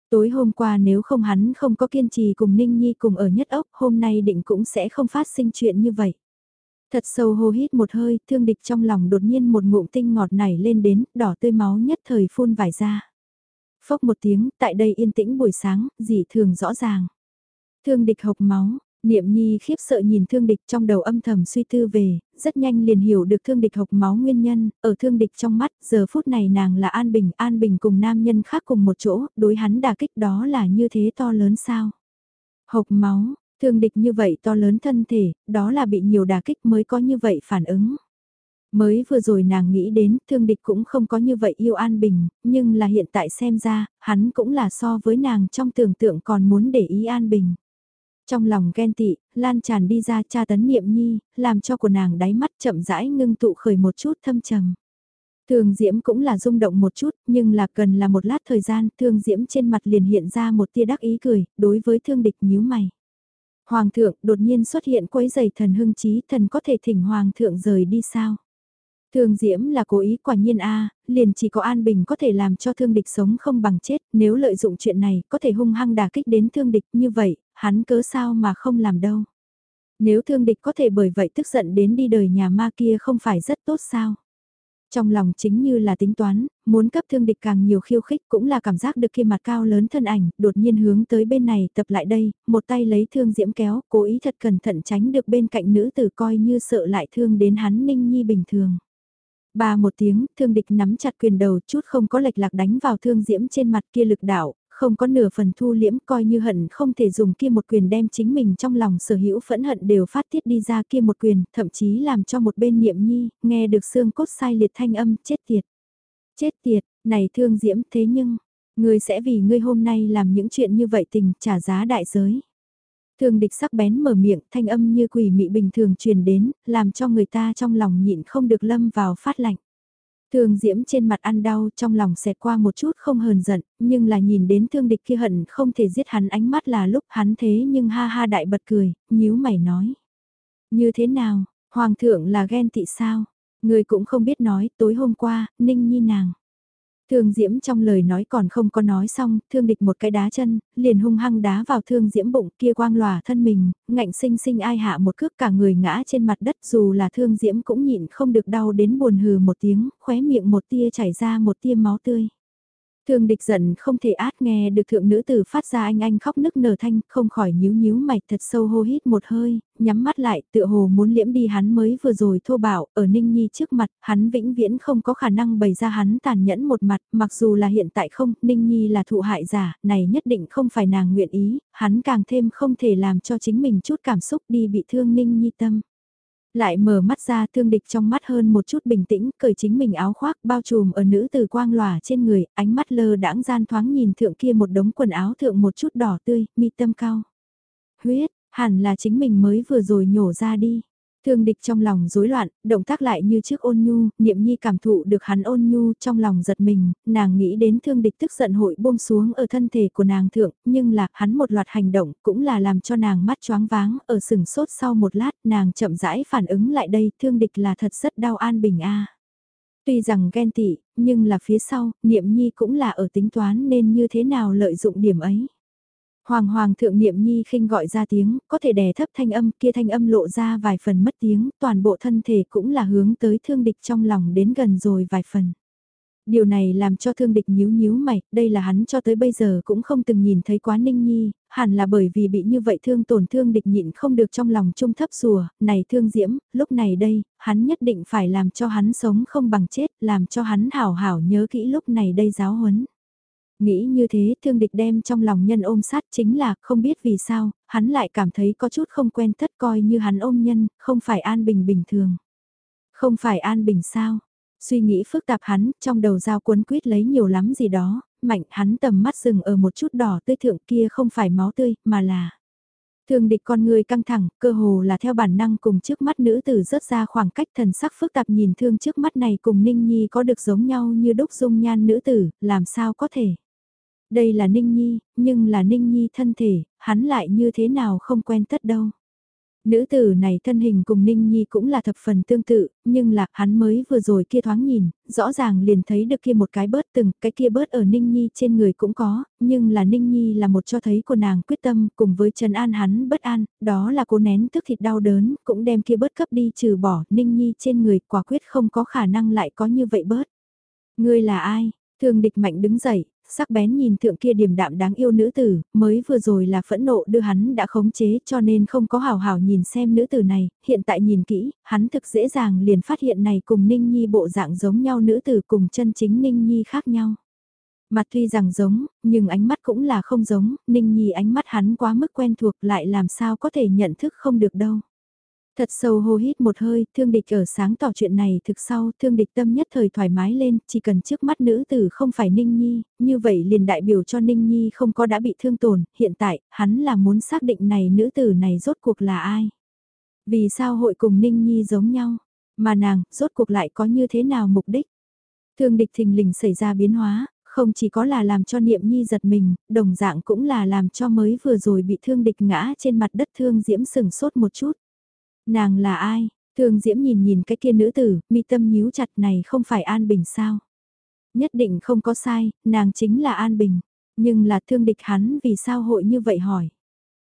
Tối hôm qua nếu không hắn không có kiên trì cùng Ninh Nhi cùng ở nhất ốc, hôm nay định cũng sẽ không phát sinh chuyện như vậy. Thật sâu hô hít một hơi, thương địch trong lòng đột nhiên một ngụm tinh ngọt nảy lên đến, đỏ tươi máu nhất thời phun vải ra. Phốc một tiếng, tại đây yên tĩnh buổi sáng, dị thường rõ ràng. Thương địch hộc máu, Niệm Nhi khiếp sợ nhìn thương địch trong đầu âm thầm suy tư về, rất nhanh liền hiểu được thương địch hộc máu nguyên nhân, ở thương địch trong mắt, giờ phút này nàng là An Bình, An Bình cùng nam nhân khác cùng một chỗ, đối hắn đả kích đó là như thế to lớn sao. Hộc máu, thương địch như vậy to lớn thân thể, đó là bị nhiều đả kích mới có như vậy phản ứng. Mới vừa rồi nàng nghĩ đến, thương địch cũng không có như vậy yêu An Bình, nhưng là hiện tại xem ra, hắn cũng là so với nàng trong tưởng tượng còn muốn để ý An Bình. Trong lòng ghen tị, lan tràn đi ra cha tấn niệm nhi, làm cho của nàng đáy mắt chậm rãi ngưng tụ khởi một chút thâm trầm. Thường Diễm cũng là rung động một chút, nhưng là cần là một lát thời gian, Thương Diễm trên mặt liền hiện ra một tia đắc ý cười, đối với thương địch nhíu mày. Hoàng thượng đột nhiên xuất hiện quấy giày thần hưng trí, thần có thể thỉnh Hoàng thượng rời đi sao? Thương Diễm là cố ý quả nhiên a, liền chỉ có An Bình có thể làm cho thương địch sống không bằng chết, nếu lợi dụng chuyện này có thể hung hăng đả kích đến thương địch như vậy, hắn cớ sao mà không làm đâu. Nếu thương địch có thể bởi vậy tức giận đến đi đời nhà ma kia không phải rất tốt sao. Trong lòng chính như là tính toán, muốn cấp thương địch càng nhiều khiêu khích cũng là cảm giác được kia mặt cao lớn thân ảnh, đột nhiên hướng tới bên này tập lại đây, một tay lấy thương diễm kéo, cố ý thật cẩn thận tránh được bên cạnh nữ tử coi như sợ lại thương đến hắn ninh nhi bình thường. Ba một tiếng, thương địch nắm chặt quyền đầu chút không có lệch lạc đánh vào thương diễm trên mặt kia lực đạo, không có nửa phần thu liễm coi như hận không thể dùng kia một quyền đem chính mình trong lòng sở hữu phẫn hận đều phát tiết đi ra kia một quyền, thậm chí làm cho một bên niệm nhi, nghe được xương cốt sai liệt thanh âm, chết tiệt. Chết tiệt, này thương diễm thế nhưng, ngươi sẽ vì ngươi hôm nay làm những chuyện như vậy tình trả giá đại giới. Thương địch sắc bén mở miệng thanh âm như quỷ mị bình thường truyền đến, làm cho người ta trong lòng nhịn không được lâm vào phát lạnh. Thương diễm trên mặt ăn đau trong lòng xẹt qua một chút không hờn giận, nhưng là nhìn đến thương địch kia hận không thể giết hắn ánh mắt là lúc hắn thế nhưng ha ha đại bật cười, nhíu mày nói. Như thế nào, hoàng thượng là ghen tị sao? Người cũng không biết nói, tối hôm qua, ninh nhi nàng. Thương Diễm trong lời nói còn không có nói xong, thương địch một cái đá chân, liền hung hăng đá vào thương Diễm bụng kia quang lòa thân mình, ngạnh sinh sinh ai hạ một cước cả người ngã trên mặt đất dù là thương Diễm cũng nhịn không được đau đến buồn hừ một tiếng, khóe miệng một tia chảy ra một tia máu tươi. Thương địch giận không thể át nghe được thượng nữ tử phát ra anh anh khóc nức nở thanh, không khỏi nhíu nhíu mạch thật sâu hô hít một hơi, nhắm mắt lại, tựa hồ muốn liễm đi hắn mới vừa rồi thô bảo ở Ninh Nhi trước mặt, hắn vĩnh viễn không có khả năng bày ra hắn tàn nhẫn một mặt, mặc dù là hiện tại không, Ninh Nhi là thụ hại giả, này nhất định không phải nàng nguyện ý, hắn càng thêm không thể làm cho chính mình chút cảm xúc đi bị thương Ninh Nhi tâm. Lại mở mắt ra thương địch trong mắt hơn một chút bình tĩnh, cởi chính mình áo khoác bao trùm ở nữ từ quang lòa trên người, ánh mắt lơ đãng gian thoáng nhìn thượng kia một đống quần áo thượng một chút đỏ tươi, mi tâm cao. Huyết, hẳn là chính mình mới vừa rồi nhổ ra đi. Thương địch trong lòng rối loạn, động tác lại như trước ôn nhu, niệm nhi cảm thụ được hắn ôn nhu trong lòng giật mình, nàng nghĩ đến thương địch tức giận hội buông xuống ở thân thể của nàng thượng, nhưng là hắn một loạt hành động cũng là làm cho nàng mắt choáng váng, ở sừng sốt sau một lát nàng chậm rãi phản ứng lại đây, thương địch là thật rất đau an bình a. Tuy rằng ghen tị, nhưng là phía sau, niệm nhi cũng là ở tính toán nên như thế nào lợi dụng điểm ấy. Hoàng hoàng thượng niệm nhi khinh gọi ra tiếng, có thể đè thấp thanh âm kia thanh âm lộ ra vài phần mất tiếng, toàn bộ thân thể cũng là hướng tới thương địch trong lòng đến gần rồi vài phần. Điều này làm cho thương địch nhíu nhíu mày, đây là hắn cho tới bây giờ cũng không từng nhìn thấy quá ninh nhi, hẳn là bởi vì bị như vậy thương tổn thương địch nhịn không được trong lòng trung thấp rùa, này thương diễm, lúc này đây, hắn nhất định phải làm cho hắn sống không bằng chết, làm cho hắn hảo hảo nhớ kỹ lúc này đây giáo huấn. Nghĩ như thế thương địch đem trong lòng nhân ôm sát chính là không biết vì sao, hắn lại cảm thấy có chút không quen tất coi như hắn ôm nhân, không phải an bình bình thường. Không phải an bình sao, Suy nghĩ phức tạp hắn, trong đầu dao cuốn quýt lấy nhiều lắm gì đó, mạnh hắn tầm mắt dừng ở một chút đỏ tươi thượng kia không phải máu tươi, mà là... Thường địch con người căng thẳng, cơ hồ là theo bản năng cùng trước mắt nữ tử rớt ra khoảng cách thần sắc phức tạp nhìn thương trước mắt này cùng Ninh Nhi có được giống nhau như đúc dung nhan nữ tử, làm sao có thể. Đây là Ninh Nhi, nhưng là Ninh Nhi thân thể, hắn lại như thế nào không quen tất đâu. Nữ tử này thân hình cùng Ninh Nhi cũng là thập phần tương tự, nhưng là hắn mới vừa rồi kia thoáng nhìn, rõ ràng liền thấy được kia một cái bớt từng, cái kia bớt ở Ninh Nhi trên người cũng có, nhưng là Ninh Nhi là một cho thấy của nàng quyết tâm cùng với Trần An hắn bất an, đó là cố nén tức thịt đau đớn, cũng đem kia bớt cấp đi trừ bỏ, Ninh Nhi trên người quả quyết không có khả năng lại có như vậy bớt. Ngươi là ai? Thường địch mạnh đứng dậy, sắc bén nhìn thượng kia điềm đạm đáng yêu nữ tử, mới vừa rồi là phẫn nộ đưa hắn đã khống chế cho nên không có hào hào nhìn xem nữ tử này, hiện tại nhìn kỹ, hắn thực dễ dàng liền phát hiện này cùng Ninh Nhi bộ dạng giống nhau nữ tử cùng chân chính Ninh Nhi khác nhau. Mặt tuy rằng giống, nhưng ánh mắt cũng là không giống, Ninh Nhi ánh mắt hắn quá mức quen thuộc lại làm sao có thể nhận thức không được đâu. Thật sâu hô hít một hơi, thương địch ở sáng tỏ chuyện này thực sau, thương địch tâm nhất thời thoải mái lên, chỉ cần trước mắt nữ tử không phải Ninh Nhi, như vậy liền đại biểu cho Ninh Nhi không có đã bị thương tổn, hiện tại, hắn là muốn xác định này nữ tử này rốt cuộc là ai. Vì sao hội cùng Ninh Nhi giống nhau, mà nàng, rốt cuộc lại có như thế nào mục đích. Thương địch thình lình xảy ra biến hóa, không chỉ có là làm cho niệm nhi giật mình, đồng dạng cũng là làm cho mới vừa rồi bị thương địch ngã trên mặt đất thương diễm sừng sốt một chút. Nàng là ai? Thường Diễm nhìn nhìn cái kia nữ tử, mi tâm nhíu chặt này không phải An Bình sao? Nhất định không có sai, nàng chính là An Bình. Nhưng là thương địch hắn vì sao hội như vậy hỏi?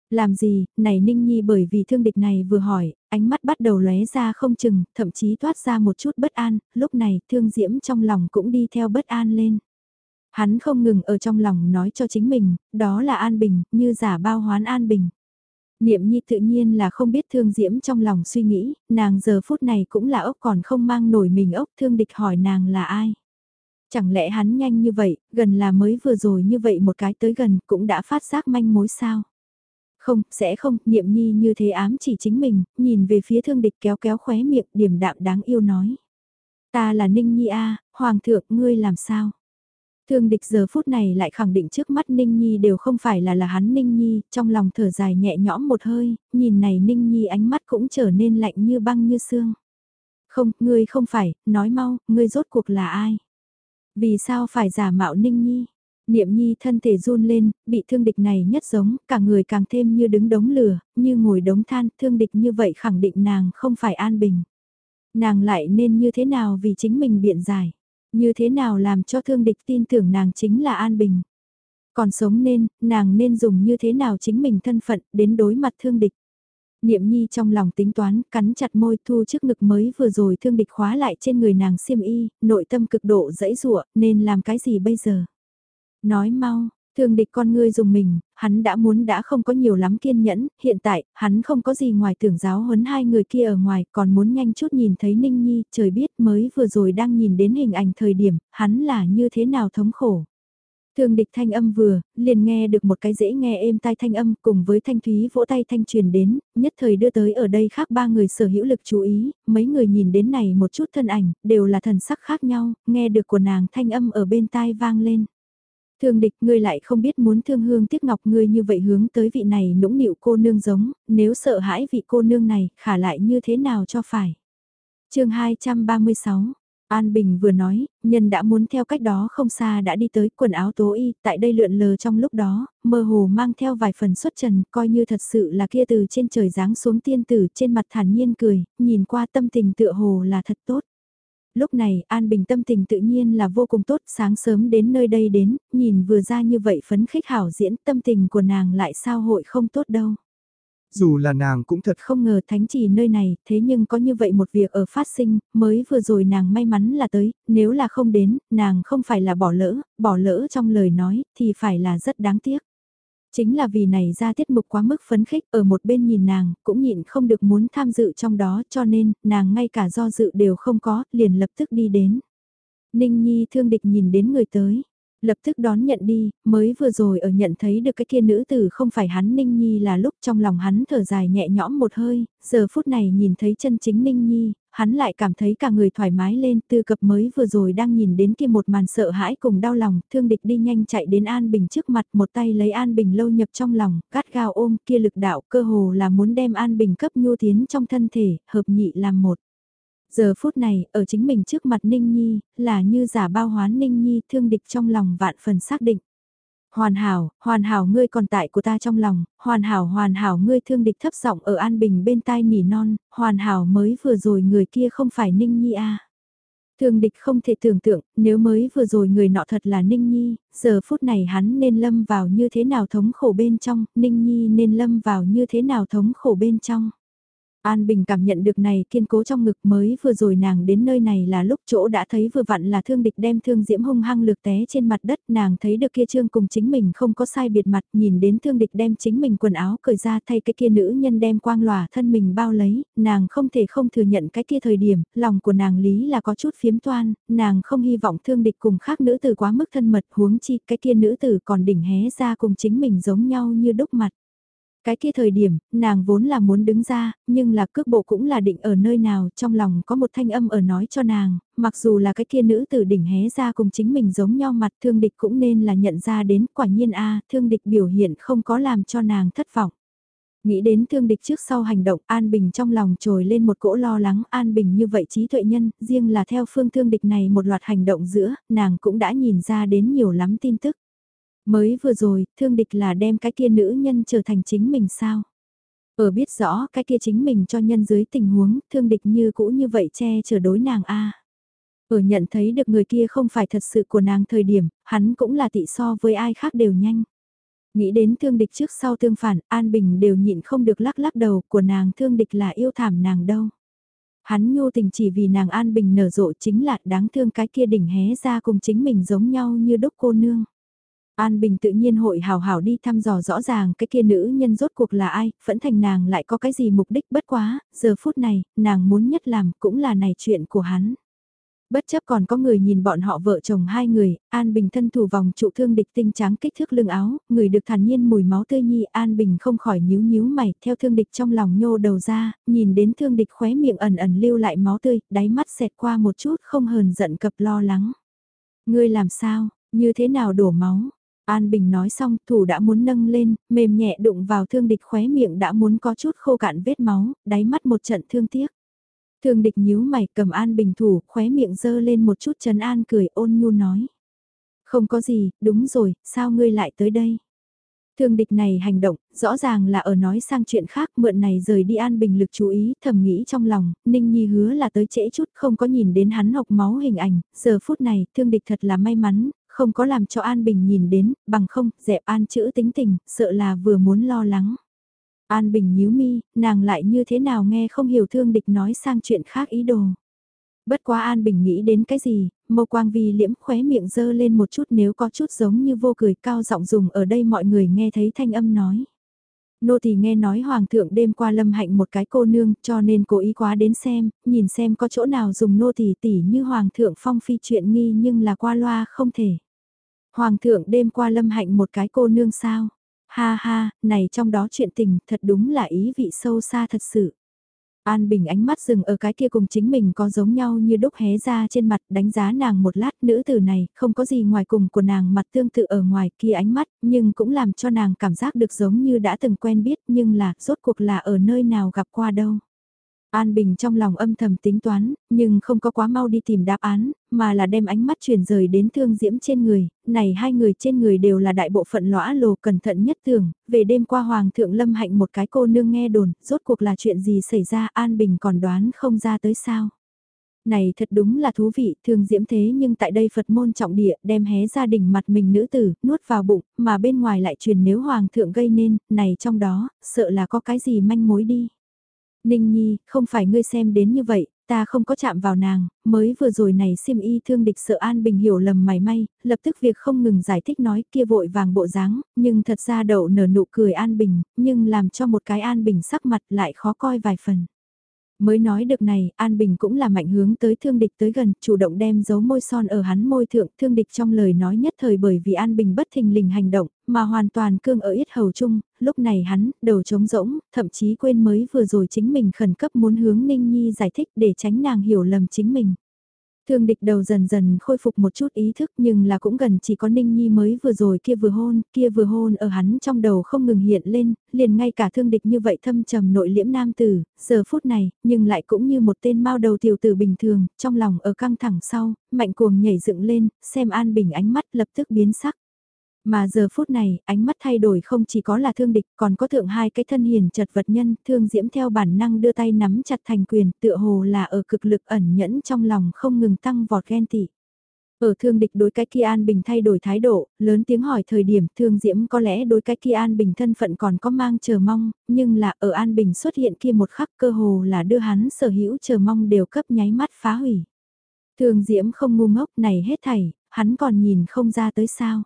Làm gì, này Ninh Nhi bởi vì thương địch này vừa hỏi, ánh mắt bắt đầu lóe ra không chừng, thậm chí thoát ra một chút bất an, lúc này thương diễm trong lòng cũng đi theo bất an lên. Hắn không ngừng ở trong lòng nói cho chính mình, đó là An Bình, như giả bao hoán An Bình. Niệm nhi tự nhiên là không biết thương diễm trong lòng suy nghĩ, nàng giờ phút này cũng là ốc còn không mang nổi mình ốc thương địch hỏi nàng là ai. Chẳng lẽ hắn nhanh như vậy, gần là mới vừa rồi như vậy một cái tới gần cũng đã phát giác manh mối sao? Không, sẽ không, niệm nhi như thế ám chỉ chính mình, nhìn về phía thương địch kéo kéo khóe miệng điểm đạm đáng yêu nói. Ta là Ninh Nhi A, Hoàng thượng ngươi làm sao? Thương địch giờ phút này lại khẳng định trước mắt Ninh Nhi đều không phải là là hắn Ninh Nhi, trong lòng thở dài nhẹ nhõm một hơi, nhìn này Ninh Nhi ánh mắt cũng trở nên lạnh như băng như xương. Không, ngươi không phải, nói mau, ngươi rốt cuộc là ai? Vì sao phải giả mạo Ninh Nhi? Niệm Nhi thân thể run lên, bị thương địch này nhất giống, cả người càng thêm như đứng đống lửa, như ngồi đống than, thương địch như vậy khẳng định nàng không phải an bình. Nàng lại nên như thế nào vì chính mình biện giải? Như thế nào làm cho thương địch tin tưởng nàng chính là An Bình. Còn sống nên, nàng nên dùng như thế nào chính mình thân phận đến đối mặt thương địch. Niệm nhi trong lòng tính toán, cắn chặt môi thu trước ngực mới vừa rồi thương địch khóa lại trên người nàng xiêm y, nội tâm cực độ dẫy rụa, nên làm cái gì bây giờ? Nói mau, Thương địch con ngươi dùng mình, hắn đã muốn đã không có nhiều lắm kiên nhẫn, hiện tại, hắn không có gì ngoài tưởng giáo huấn hai người kia ở ngoài, còn muốn nhanh chút nhìn thấy Ninh Nhi, trời biết mới vừa rồi đang nhìn đến hình ảnh thời điểm, hắn là như thế nào thống khổ. Thương địch thanh âm vừa, liền nghe được một cái dễ nghe êm tai thanh âm cùng với thanh thúy vỗ tay thanh truyền đến, nhất thời đưa tới ở đây khác ba người sở hữu lực chú ý, mấy người nhìn đến này một chút thân ảnh, đều là thần sắc khác nhau, nghe được của nàng thanh âm ở bên tai vang lên. Thương địch ngươi lại không biết muốn thương hương tiếc ngọc ngươi như vậy hướng tới vị này nũng nịu cô nương giống, nếu sợ hãi vị cô nương này, khả lại như thế nào cho phải. chương 236 An Bình vừa nói, nhân đã muốn theo cách đó không xa đã đi tới quần áo tố y, tại đây lượn lờ trong lúc đó, mơ hồ mang theo vài phần xuất trần, coi như thật sự là kia từ trên trời giáng xuống tiên tử trên mặt thản nhiên cười, nhìn qua tâm tình tựa hồ là thật tốt. Lúc này An Bình tâm tình tự nhiên là vô cùng tốt, sáng sớm đến nơi đây đến, nhìn vừa ra như vậy phấn khích hảo diễn tâm tình của nàng lại sao hội không tốt đâu. Dù là nàng cũng thật không ngờ thánh chỉ nơi này, thế nhưng có như vậy một việc ở phát sinh, mới vừa rồi nàng may mắn là tới, nếu là không đến, nàng không phải là bỏ lỡ, bỏ lỡ trong lời nói, thì phải là rất đáng tiếc. Chính là vì này ra tiết mục quá mức phấn khích ở một bên nhìn nàng, cũng nhịn không được muốn tham dự trong đó cho nên, nàng ngay cả do dự đều không có, liền lập tức đi đến. Ninh Nhi thương địch nhìn đến người tới, lập tức đón nhận đi, mới vừa rồi ở nhận thấy được cái kia nữ tử không phải hắn Ninh Nhi là lúc trong lòng hắn thở dài nhẹ nhõm một hơi, giờ phút này nhìn thấy chân chính Ninh Nhi, hắn lại cảm thấy cả người thoải mái lên tư cập mới vừa rồi đang nhìn đến kia một màn sợ hãi cùng đau lòng, thương địch đi nhanh chạy đến An Bình trước mặt một tay lấy An Bình lâu nhập trong lòng, cắt gao ôm kia lực đạo cơ hồ là muốn đem An Bình cấp nhu tiến trong thân thể, hợp nhị làm một. Giờ phút này, ở chính mình trước mặt Ninh Nhi, là như giả bao hoán Ninh Nhi thương địch trong lòng vạn phần xác định. Hoàn hảo, hoàn hảo ngươi còn tại của ta trong lòng, hoàn hảo hoàn hảo ngươi thương địch thấp giọng ở An Bình bên tai nỉ non, hoàn hảo mới vừa rồi người kia không phải Ninh Nhi à. Thương địch không thể tưởng tượng, nếu mới vừa rồi người nọ thật là Ninh Nhi, giờ phút này hắn nên lâm vào như thế nào thống khổ bên trong, Ninh Nhi nên lâm vào như thế nào thống khổ bên trong. An Bình cảm nhận được này kiên cố trong ngực mới vừa rồi nàng đến nơi này là lúc chỗ đã thấy vừa vặn là thương địch đem thương diễm hung hăng lược té trên mặt đất nàng thấy được kia trương cùng chính mình không có sai biệt mặt nhìn đến thương địch đem chính mình quần áo cởi ra thay cái kia nữ nhân đem quang lòa thân mình bao lấy, nàng không thể không thừa nhận cái kia thời điểm, lòng của nàng lý là có chút phiếm toan, nàng không hy vọng thương địch cùng khác nữ tử quá mức thân mật huống chi cái kia nữ tử còn đỉnh hé ra cùng chính mình giống nhau như đúc mặt. Cái kia thời điểm, nàng vốn là muốn đứng ra, nhưng là cước bộ cũng là định ở nơi nào, trong lòng có một thanh âm ở nói cho nàng, mặc dù là cái kia nữ tử đỉnh hé ra cùng chính mình giống nhau mặt thương địch cũng nên là nhận ra đến quả nhiên a thương địch biểu hiện không có làm cho nàng thất vọng. Nghĩ đến thương địch trước sau hành động An Bình trong lòng trồi lên một cỗ lo lắng An Bình như vậy trí tuệ nhân, riêng là theo phương thương địch này một loạt hành động giữa, nàng cũng đã nhìn ra đến nhiều lắm tin tức. Mới vừa rồi, thương địch là đem cái kia nữ nhân trở thành chính mình sao? Ở biết rõ cái kia chính mình cho nhân dưới tình huống, thương địch như cũ như vậy che chở đối nàng a Ở nhận thấy được người kia không phải thật sự của nàng thời điểm, hắn cũng là tị so với ai khác đều nhanh. Nghĩ đến thương địch trước sau tương phản, An Bình đều nhịn không được lắc lắc đầu của nàng thương địch là yêu thảm nàng đâu. Hắn nhô tình chỉ vì nàng An Bình nở rộ chính là đáng thương cái kia đỉnh hé ra cùng chính mình giống nhau như đúc cô nương. An Bình tự nhiên hội hào hào đi thăm dò rõ ràng cái kia nữ nhân rốt cuộc là ai, phẫn thành nàng lại có cái gì mục đích bất quá, giờ phút này, nàng muốn nhất làm cũng là này chuyện của hắn. Bất chấp còn có người nhìn bọn họ vợ chồng hai người, An Bình thân thủ vòng trụ thương địch tinh trắng kích thước lưng áo, người được thản nhiên mùi máu tươi nhi An Bình không khỏi nhíu nhíu mày, theo thương địch trong lòng nhô đầu ra, nhìn đến thương địch khóe miệng ẩn ẩn lưu lại máu tươi, đáy mắt xẹt qua một chút không hờn giận cập lo lắng. Ngươi làm sao, như thế nào đổ máu, An Bình nói xong, thủ đã muốn nâng lên, mềm nhẹ đụng vào thương địch khóe miệng đã muốn có chút khô cạn vết máu, đáy mắt một trận thương tiếc. Thương địch nhíu mày cầm An Bình thủ, khóe miệng dơ lên một chút chấn an cười ôn nhu nói. Không có gì, đúng rồi, sao ngươi lại tới đây? Thương địch này hành động, rõ ràng là ở nói sang chuyện khác mượn này rời đi an bình lực chú ý, thầm nghĩ trong lòng, Ninh Nhi hứa là tới trễ chút không có nhìn đến hắn học máu hình ảnh, giờ phút này, thương địch thật là may mắn, không có làm cho An Bình nhìn đến, bằng không, dẹp An chữ tính tình, sợ là vừa muốn lo lắng. An Bình nhíu mi, nàng lại như thế nào nghe không hiểu thương địch nói sang chuyện khác ý đồ. Bất quá An Bình nghĩ đến cái gì, mâu quang vi liễm khóe miệng dơ lên một chút nếu có chút giống như vô cười cao giọng dùng ở đây mọi người nghe thấy thanh âm nói. Nô thì nghe nói hoàng thượng đêm qua lâm hạnh một cái cô nương cho nên cố ý quá đến xem, nhìn xem có chỗ nào dùng nô thì tỉ như hoàng thượng phong phi chuyện nghi nhưng là qua loa không thể. Hoàng thượng đêm qua lâm hạnh một cái cô nương sao? Ha ha, này trong đó chuyện tình thật đúng là ý vị sâu xa thật sự. An Bình ánh mắt dừng ở cái kia cùng chính mình có giống nhau như đúc hé ra trên mặt đánh giá nàng một lát nữ tử này, không có gì ngoài cùng của nàng mặt tương tự ở ngoài kia ánh mắt, nhưng cũng làm cho nàng cảm giác được giống như đã từng quen biết nhưng là rốt cuộc là ở nơi nào gặp qua đâu. An Bình trong lòng âm thầm tính toán, nhưng không có quá mau đi tìm đáp án, mà là đem ánh mắt chuyển rời đến thương diễm trên người, này hai người trên người đều là đại bộ phận lõa lồ cẩn thận nhất tưởng, về đêm qua Hoàng thượng Lâm Hạnh một cái cô nương nghe đồn, rốt cuộc là chuyện gì xảy ra An Bình còn đoán không ra tới sao. Này thật đúng là thú vị, thường diễm thế nhưng tại đây Phật môn trọng địa đem hé gia đình mặt mình nữ tử, nuốt vào bụng, mà bên ngoài lại truyền nếu hoàng thượng gây nên, này trong đó, sợ là có cái gì manh mối đi. Ninh Nhi, không phải ngươi xem đến như vậy, ta không có chạm vào nàng, mới vừa rồi này siêm y thương địch sợ An Bình hiểu lầm mày may, lập tức việc không ngừng giải thích nói kia vội vàng bộ dáng, nhưng thật ra đậu nở nụ cười An Bình, nhưng làm cho một cái An Bình sắc mặt lại khó coi vài phần. Mới nói được này, An Bình cũng là mạnh hướng tới thương địch tới gần, chủ động đem dấu môi son ở hắn môi thượng, thương địch trong lời nói nhất thời bởi vì An Bình bất thình lình hành động, mà hoàn toàn cương ở yết hầu chung, lúc này hắn, đầu trống rỗng, thậm chí quên mới vừa rồi chính mình khẩn cấp muốn hướng Ninh Nhi giải thích để tránh nàng hiểu lầm chính mình. Thương địch đầu dần dần khôi phục một chút ý thức nhưng là cũng gần chỉ có Ninh Nhi mới vừa rồi kia vừa hôn, kia vừa hôn ở hắn trong đầu không ngừng hiện lên, liền ngay cả thương địch như vậy thâm trầm nội liễm nam tử, giờ phút này, nhưng lại cũng như một tên mao đầu tiểu tử bình thường, trong lòng ở căng thẳng sau, mạnh cuồng nhảy dựng lên, xem An Bình ánh mắt lập tức biến sắc. Mà giờ phút này, ánh mắt thay đổi không chỉ có là thương địch, còn có thượng hai cái thân hiền chật vật nhân, thương diễm theo bản năng đưa tay nắm chặt thành quyền, tựa hồ là ở cực lực ẩn nhẫn trong lòng không ngừng tăng vọt ghen tị. Ở thương địch đối cái kia An Bình thay đổi thái độ, lớn tiếng hỏi thời điểm thương diễm có lẽ đối cái kia An Bình thân phận còn có mang chờ mong, nhưng là ở An Bình xuất hiện kia một khắc cơ hồ là đưa hắn sở hữu chờ mong đều cấp nháy mắt phá hủy. Thương diễm không ngu ngốc này hết thảy, hắn còn nhìn không ra tới sao.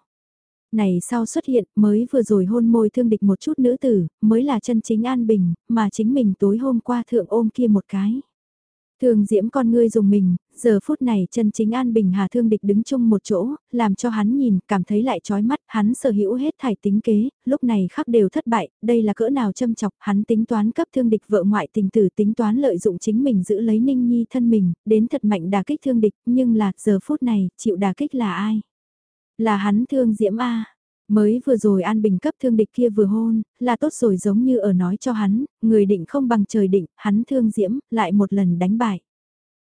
Này sau xuất hiện, mới vừa rồi hôn môi thương địch một chút nữ tử, mới là chân chính an bình, mà chính mình tối hôm qua thượng ôm kia một cái. Thường diễm con ngươi dùng mình, giờ phút này chân chính an bình hà thương địch đứng chung một chỗ, làm cho hắn nhìn, cảm thấy lại chói mắt, hắn sở hữu hết thải tính kế, lúc này khắc đều thất bại, đây là cỡ nào châm chọc, hắn tính toán cấp thương địch vợ ngoại tình tử tính toán lợi dụng chính mình giữ lấy ninh nhi thân mình, đến thật mạnh đà kích thương địch, nhưng là giờ phút này, chịu đà kích là ai? Là hắn thương Diễm A. Mới vừa rồi An Bình cấp thương địch kia vừa hôn, là tốt rồi giống như ở nói cho hắn, người định không bằng trời định, hắn thương Diễm, lại một lần đánh bại.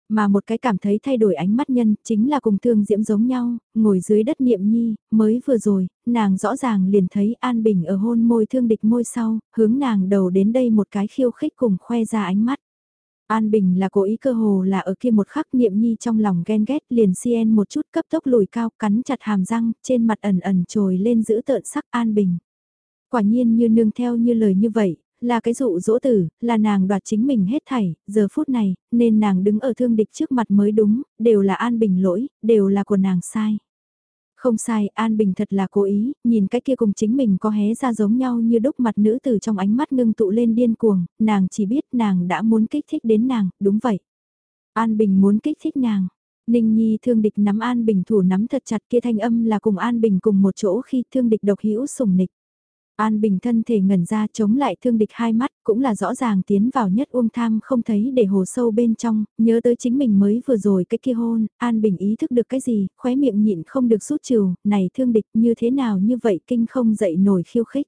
Mà một cái cảm thấy thay đổi ánh mắt nhân, chính là cùng thương Diễm giống nhau, ngồi dưới đất niệm nhi, mới vừa rồi, nàng rõ ràng liền thấy An Bình ở hôn môi thương địch môi sau, hướng nàng đầu đến đây một cái khiêu khích cùng khoe ra ánh mắt. An Bình là cố ý cơ hồ là ở kia một khắc niệm nhi trong lòng ghen ghét liền Siên một chút cấp tốc lùi cao cắn chặt hàm răng, trên mặt ẩn ẩn trồi lên giữ tợn sắc An Bình. Quả nhiên như nương theo như lời như vậy, là cái dụ dỗ tử, là nàng đoạt chính mình hết thảy, giờ phút này, nên nàng đứng ở thương địch trước mặt mới đúng, đều là An Bình lỗi, đều là của nàng sai. Không sai, An Bình thật là cố ý, nhìn cái kia cùng chính mình có hé ra giống nhau như đúc mặt nữ từ trong ánh mắt ngưng tụ lên điên cuồng, nàng chỉ biết nàng đã muốn kích thích đến nàng, đúng vậy. An Bình muốn kích thích nàng. Ninh Nhi thương địch nắm An Bình thủ nắm thật chặt kia thanh âm là cùng An Bình cùng một chỗ khi thương địch độc hữu sủng nịch. An Bình thân thể ngẩn ra chống lại thương địch hai mắt, cũng là rõ ràng tiến vào nhất uông tham không thấy để hồ sâu bên trong, nhớ tới chính mình mới vừa rồi cái kia hôn, An Bình ý thức được cái gì, khóe miệng nhịn không được rút trừ, này thương địch như thế nào như vậy kinh không dậy nổi khiêu khích.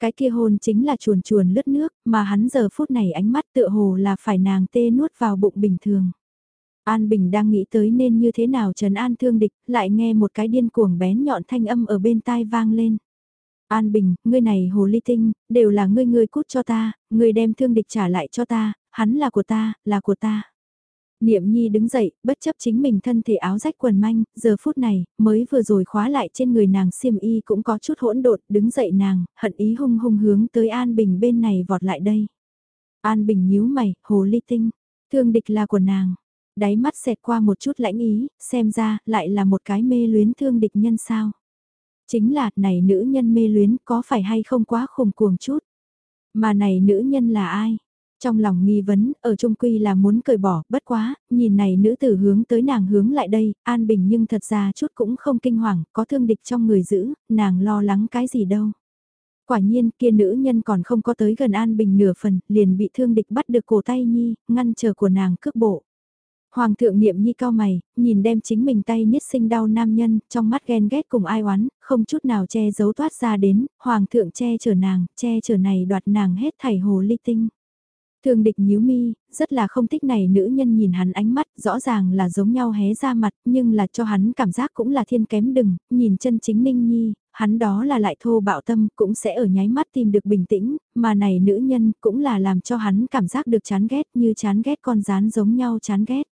Cái kia hôn chính là chuồn chuồn lướt nước, mà hắn giờ phút này ánh mắt tựa hồ là phải nàng tê nuốt vào bụng bình thường. An Bình đang nghĩ tới nên như thế nào trần an thương địch, lại nghe một cái điên cuồng bén nhọn thanh âm ở bên tai vang lên. An Bình, ngươi này hồ ly tinh, đều là ngươi ngươi cút cho ta, ngươi đem thương địch trả lại cho ta, hắn là của ta, là của ta. Niệm Nhi đứng dậy, bất chấp chính mình thân thể áo rách quần manh, giờ phút này, mới vừa rồi khóa lại trên người nàng xiêm y cũng có chút hỗn độn, đứng dậy nàng, hận ý hung hung hướng tới An Bình bên này vọt lại đây. An Bình nhíu mày, hồ ly tinh, thương địch là của nàng. Đáy mắt xẹt qua một chút lãnh ý, xem ra, lại là một cái mê luyến thương địch nhân sao. Chính là, này nữ nhân mê luyến có phải hay không quá khùng cuồng chút. Mà này nữ nhân là ai? Trong lòng nghi vấn, ở trung quy là muốn cởi bỏ, bất quá, nhìn này nữ tử hướng tới nàng hướng lại đây, an bình nhưng thật ra chút cũng không kinh hoàng, có thương địch trong người giữ, nàng lo lắng cái gì đâu. Quả nhiên kia nữ nhân còn không có tới gần An Bình nửa phần, liền bị thương địch bắt được cổ tay Nhi, ngăn chờ của nàng cước bộ. Hoàng thượng niệm nhi cao mày, nhìn đem chính mình tay niết sinh đau nam nhân, trong mắt ghen ghét cùng ai oán, không chút nào che giấu thoát ra đến, hoàng thượng che chở nàng, che chở này đoạt nàng hết thảy hồ ly tinh. Thường địch nhíu mi, rất là không thích này nữ nhân nhìn hắn ánh mắt, rõ ràng là giống nhau hé ra mặt, nhưng là cho hắn cảm giác cũng là thiên kém đừng, nhìn chân chính ninh nhi, hắn đó là lại thô bạo tâm, cũng sẽ ở nháy mắt tìm được bình tĩnh, mà này nữ nhân cũng là làm cho hắn cảm giác được chán ghét như chán ghét con rán giống nhau chán ghét.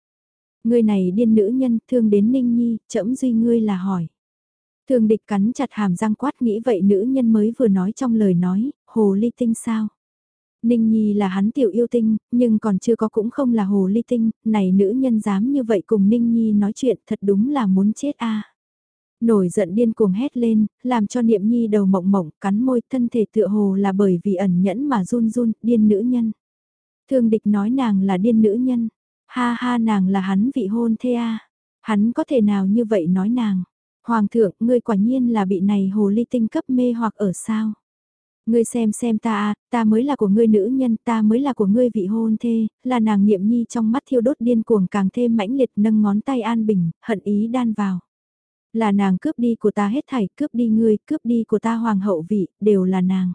Ngươi này điên nữ nhân, thương đến Ninh Nhi, trẫm duy ngươi là hỏi. Thương địch cắn chặt hàm răng quát nghĩ vậy nữ nhân mới vừa nói trong lời nói, hồ ly tinh sao. Ninh Nhi là hắn tiểu yêu tinh, nhưng còn chưa có cũng không là hồ ly tinh, này nữ nhân dám như vậy cùng Ninh Nhi nói chuyện thật đúng là muốn chết a. Nổi giận điên cuồng hét lên, làm cho niệm nhi đầu mộng mộng, cắn môi thân thể tựa hồ là bởi vì ẩn nhẫn mà run run, điên nữ nhân. Thương địch nói nàng là điên nữ nhân, ha ha nàng là hắn vị hôn thê a. Hắn có thể nào như vậy nói nàng. Hoàng thượng, ngươi quả nhiên là bị này hồ ly tinh cấp mê hoặc ở sao? Ngươi xem xem ta a, ta mới là của ngươi nữ nhân, ta mới là của ngươi vị hôn thê, là nàng niệm nhi trong mắt thiêu đốt điên cuồng càng thêm mãnh liệt nâng ngón tay an bình, hận ý đan vào. Là nàng cướp đi của ta hết thảy, cướp đi ngươi, cướp đi của ta hoàng hậu vị, đều là nàng.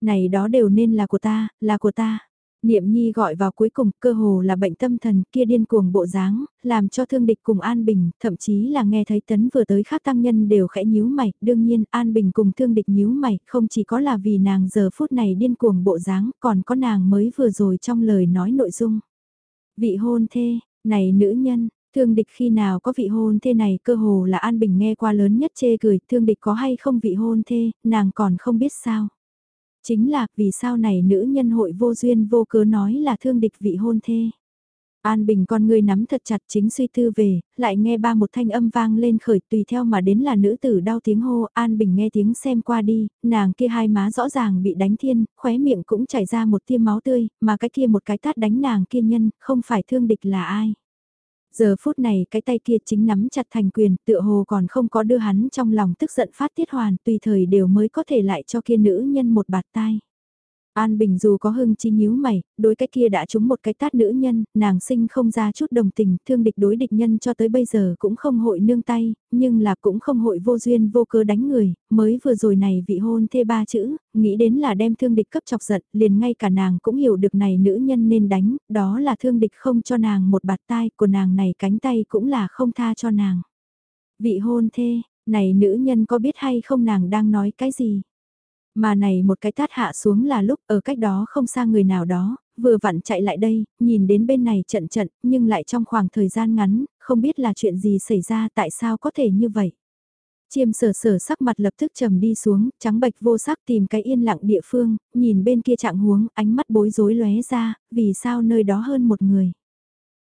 Này đó đều nên là của ta, là của ta. Niệm Nhi gọi vào cuối cùng, cơ hồ là bệnh tâm thần kia điên cuồng bộ dáng, làm cho thương địch cùng An Bình, thậm chí là nghe thấy tấn vừa tới khác tăng nhân đều khẽ nhíu mày, đương nhiên An Bình cùng thương địch nhíu mày, không chỉ có là vì nàng giờ phút này điên cuồng bộ dáng, còn có nàng mới vừa rồi trong lời nói nội dung. Vị hôn thê, này nữ nhân, thương địch khi nào có vị hôn thê này cơ hồ là An Bình nghe qua lớn nhất chê cười, thương địch có hay không vị hôn thê, nàng còn không biết sao. Chính là vì sao này nữ nhân hội vô duyên vô cớ nói là thương địch vị hôn thê. An Bình con người nắm thật chặt chính suy tư về, lại nghe ba một thanh âm vang lên khởi tùy theo mà đến là nữ tử đau tiếng hô, An Bình nghe tiếng xem qua đi, nàng kia hai má rõ ràng bị đánh thiên, khóe miệng cũng chảy ra một tia máu tươi, mà cái kia một cái tát đánh nàng kia nhân, không phải thương địch là ai. Giờ phút này cái tay kia chính nắm chặt thành quyền, tựa hồ còn không có đưa hắn trong lòng tức giận phát tiết hoàn, tùy thời đều mới có thể lại cho kia nữ nhân một bạt tai. An Bình dù có hưng chi nhíu mày, đối cái kia đã trúng một cái tát nữ nhân, nàng sinh không ra chút đồng tình, thương địch đối địch nhân cho tới bây giờ cũng không hội nương tay, nhưng là cũng không hội vô duyên vô cớ đánh người, mới vừa rồi này vị hôn thê ba chữ, nghĩ đến là đem thương địch cấp chọc giận, liền ngay cả nàng cũng hiểu được này nữ nhân nên đánh, đó là thương địch không cho nàng một bạt tai của nàng này cánh tay cũng là không tha cho nàng. Vị hôn thê, này nữ nhân có biết hay không nàng đang nói cái gì? Mà này một cái tát hạ xuống là lúc ở cách đó không xa người nào đó, vừa vặn chạy lại đây, nhìn đến bên này trận trận, nhưng lại trong khoảng thời gian ngắn, không biết là chuyện gì xảy ra tại sao có thể như vậy. Chiêm sở sở sắc mặt lập tức trầm đi xuống, trắng bạch vô sắc tìm cái yên lặng địa phương, nhìn bên kia trạng huống, ánh mắt bối rối lóe ra, vì sao nơi đó hơn một người.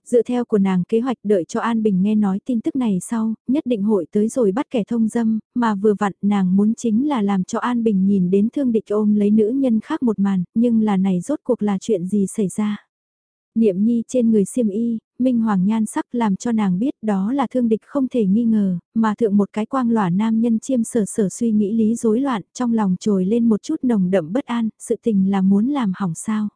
Dựa theo của nàng kế hoạch đợi cho An Bình nghe nói tin tức này sau, nhất định hội tới rồi bắt kẻ thông dâm, mà vừa vặn nàng muốn chính là làm cho An Bình nhìn đến thương địch ôm lấy nữ nhân khác một màn, nhưng là này rốt cuộc là chuyện gì xảy ra. Niệm nhi trên người xiêm y, minh hoàng nhan sắc làm cho nàng biết đó là thương địch không thể nghi ngờ, mà thượng một cái quang lỏa nam nhân chiêm sở sở suy nghĩ lý rối loạn, trong lòng trồi lên một chút nồng đậm bất an, sự tình là muốn làm hỏng sao.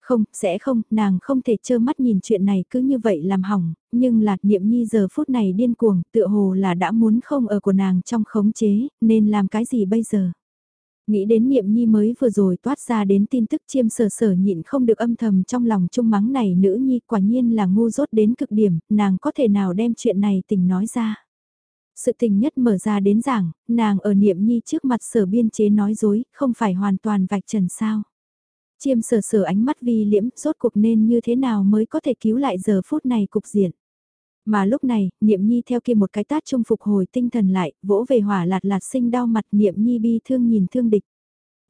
Không, sẽ không, nàng không thể trơ mắt nhìn chuyện này cứ như vậy làm hỏng, nhưng lạc niệm nhi giờ phút này điên cuồng, tựa hồ là đã muốn không ở của nàng trong khống chế, nên làm cái gì bây giờ? Nghĩ đến niệm nhi mới vừa rồi toát ra đến tin tức chiêm sở sở nhịn không được âm thầm trong lòng trung mắng này nữ nhi quả nhiên là ngu dốt đến cực điểm, nàng có thể nào đem chuyện này tình nói ra. Sự tình nhất mở ra đến giảng, nàng ở niệm nhi trước mặt sở biên chế nói dối, không phải hoàn toàn vạch trần sao. Chiêm sờ sờ ánh mắt vi liễm, rốt cuộc nên như thế nào mới có thể cứu lại giờ phút này cục diện. Mà lúc này, Niệm Nhi theo kia một cái tát trung phục hồi tinh thần lại, vỗ về hỏa lạt lạt sinh đau mặt Niệm Nhi bi thương nhìn thương địch.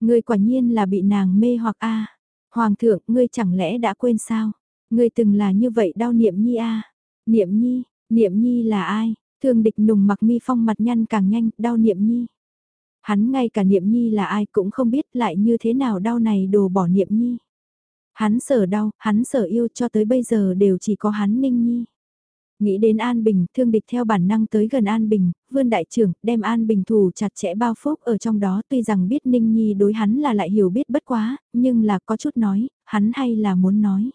Ngươi quả nhiên là bị nàng mê hoặc a Hoàng thượng, ngươi chẳng lẽ đã quên sao? Ngươi từng là như vậy đau Niệm Nhi a Niệm Nhi, Niệm Nhi là ai? Thương địch nùng mặc mi phong mặt nhăn càng nhanh, đau Niệm Nhi. Hắn ngay cả niệm nhi là ai cũng không biết lại như thế nào đau này đồ bỏ niệm nhi. Hắn sở đau, hắn sở yêu cho tới bây giờ đều chỉ có hắn ninh nhi. Nghĩ đến An Bình, thương địch theo bản năng tới gần An Bình, vươn đại trưởng, đem An Bình thủ chặt chẽ bao phúc ở trong đó tuy rằng biết Ninh Nhi đối hắn là lại hiểu biết bất quá, nhưng là có chút nói, hắn hay là muốn nói.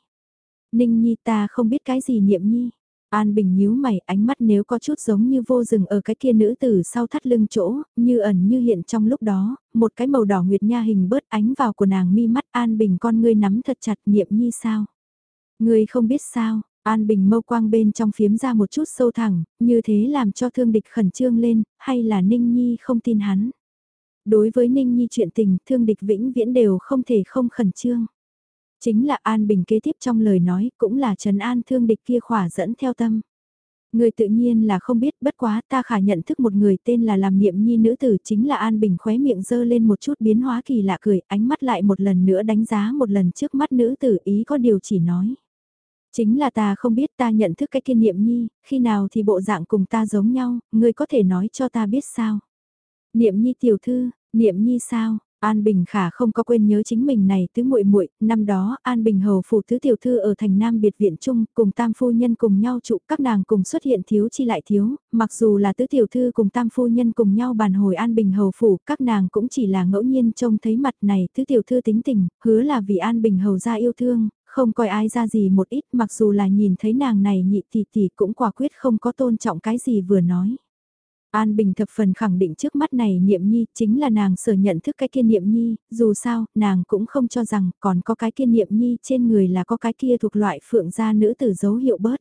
Ninh Nhi ta không biết cái gì niệm Nhi, An Bình nhíu mày, ánh mắt nếu có chút giống như vô rừng ở cái kia nữ tử sau thắt lưng chỗ, như ẩn như hiện trong lúc đó, một cái màu đỏ nguyệt nha hình bớt ánh vào của nàng mi mắt An Bình con ngươi nắm thật chặt niệm nhi sao. Ngươi không biết sao, An Bình mâu quang bên trong phiếm ra một chút sâu thẳng, như thế làm cho thương địch khẩn trương lên, hay là Ninh Nhi không tin hắn. Đối với Ninh Nhi chuyện tình, thương địch vĩnh viễn đều không thể không khẩn trương. Chính là An Bình kế tiếp trong lời nói cũng là Trần An thương địch kia khỏa dẫn theo tâm. Người tự nhiên là không biết bất quá ta khả nhận thức một người tên là làm niệm nhi nữ tử chính là An Bình khóe miệng dơ lên một chút biến hóa kỳ lạ cười ánh mắt lại một lần nữa đánh giá một lần trước mắt nữ tử ý có điều chỉ nói. Chính là ta không biết ta nhận thức cái kiên niệm nhi, khi nào thì bộ dạng cùng ta giống nhau, người có thể nói cho ta biết sao. Niệm nhi tiểu thư, niệm nhi sao, An Bình Khả không có quên nhớ chính mình này tứ muội muội, năm đó An Bình hầu phủ tứ tiểu thư ở thành Nam biệt viện chung, cùng tam phu nhân cùng nhau trụ, các nàng cùng xuất hiện thiếu chi lại thiếu, mặc dù là tứ tiểu thư cùng tam phu nhân cùng nhau bàn hồi An Bình hầu phủ, các nàng cũng chỉ là ngẫu nhiên trông thấy mặt này tứ tiểu thư tính tình, hứa là vì An Bình hầu gia yêu thương, không coi ai ra gì một ít, mặc dù là nhìn thấy nàng này nhị tỷ tỷ cũng quả quyết không có tôn trọng cái gì vừa nói. An Bình thập phần khẳng định trước mắt này niệm nhi chính là nàng sở nhận thức cái kia niệm nhi, dù sao, nàng cũng không cho rằng còn có cái kia niệm nhi trên người là có cái kia thuộc loại phượng gia nữ tử dấu hiệu bớt.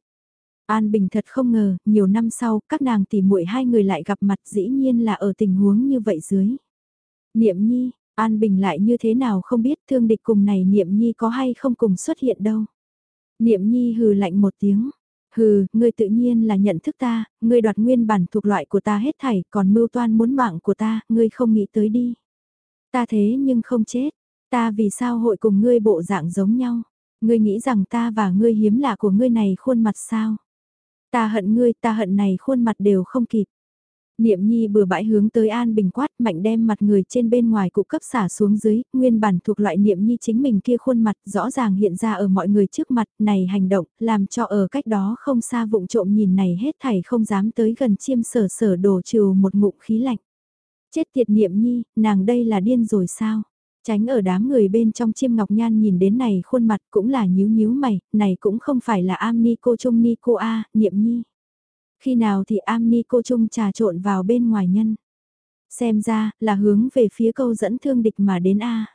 An Bình thật không ngờ, nhiều năm sau, các nàng tỉ muội hai người lại gặp mặt dĩ nhiên là ở tình huống như vậy dưới. Niệm nhi, An Bình lại như thế nào không biết thương địch cùng này Niệm nhi có hay không cùng xuất hiện đâu. Niệm nhi hừ lạnh một tiếng, Hừ, ngươi tự nhiên là nhận thức ta, ngươi đoạt nguyên bản thuộc loại của ta hết thảy, còn mưu toan muốn mạng của ta, ngươi không nghĩ tới đi. Ta thế nhưng không chết, ta vì sao hội cùng ngươi bộ dạng giống nhau? Ngươi nghĩ rằng ta và ngươi hiếm lạ của ngươi này khuôn mặt sao? Ta hận ngươi, ta hận này khuôn mặt đều không kịp. Niệm nhi bừa bãi hướng tới An Bình quát mạnh đem mặt người trên bên ngoài cụ cấp xả xuống dưới, nguyên bản thuộc loại niệm nhi chính mình kia khuôn mặt rõ ràng hiện ra ở mọi người trước mặt, này hành động, làm cho ở cách đó không xa vụng trộm nhìn này hết thảy không dám tới gần chiêm sở sở đổ trừ một ngụm khí lạnh. Chết tiệt niệm nhi, nàng đây là điên rồi sao? Tránh ở đám người bên trong chiêm ngọc nhan nhìn đến này khuôn mặt cũng là nhíu nhíu mày, này cũng không phải là am ni cô trung ni cô a, niệm nhi. Khi nào thì am ni cô trung trà trộn vào bên ngoài nhân. Xem ra là hướng về phía câu dẫn thương địch mà đến A.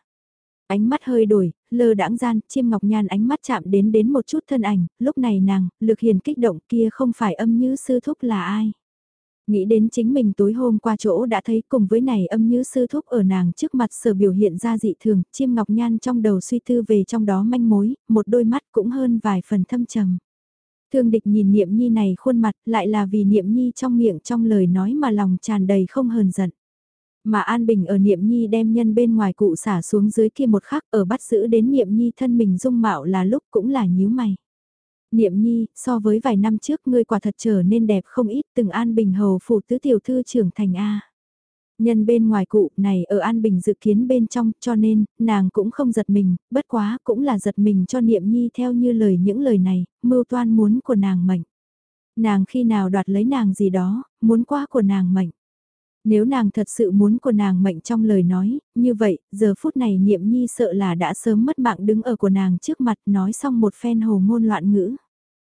Ánh mắt hơi đổi, lơ đãng gian, chiêm ngọc nhan ánh mắt chạm đến đến một chút thân ảnh, lúc này nàng, lực hiền kích động kia không phải âm như sư thúc là ai. Nghĩ đến chính mình tối hôm qua chỗ đã thấy cùng với này âm như sư thúc ở nàng trước mặt sở biểu hiện ra dị thường, chiêm ngọc nhan trong đầu suy tư về trong đó manh mối, một đôi mắt cũng hơn vài phần thâm trầm. Thương địch nhìn niệm nhi này khuôn mặt lại là vì niệm nhi trong miệng trong lời nói mà lòng tràn đầy không hờn giận. Mà An Bình ở niệm nhi đem nhân bên ngoài cụ xả xuống dưới kia một khắc ở bắt giữ đến niệm nhi thân mình dung mạo là lúc cũng là nhíu mày. Niệm nhi, so với vài năm trước ngươi quả thật trở nên đẹp không ít từng An Bình hầu phụ tứ tiểu thư trưởng thành A. Nhân bên ngoài cụ này ở An Bình dự kiến bên trong cho nên, nàng cũng không giật mình, bất quá cũng là giật mình cho niệm nhi theo như lời những lời này, mưu toan muốn của nàng mệnh. Nàng khi nào đoạt lấy nàng gì đó, muốn qua của nàng mệnh. Nếu nàng thật sự muốn của nàng mệnh trong lời nói, như vậy, giờ phút này niệm nhi sợ là đã sớm mất mạng đứng ở của nàng trước mặt nói xong một phen hồ ngôn loạn ngữ.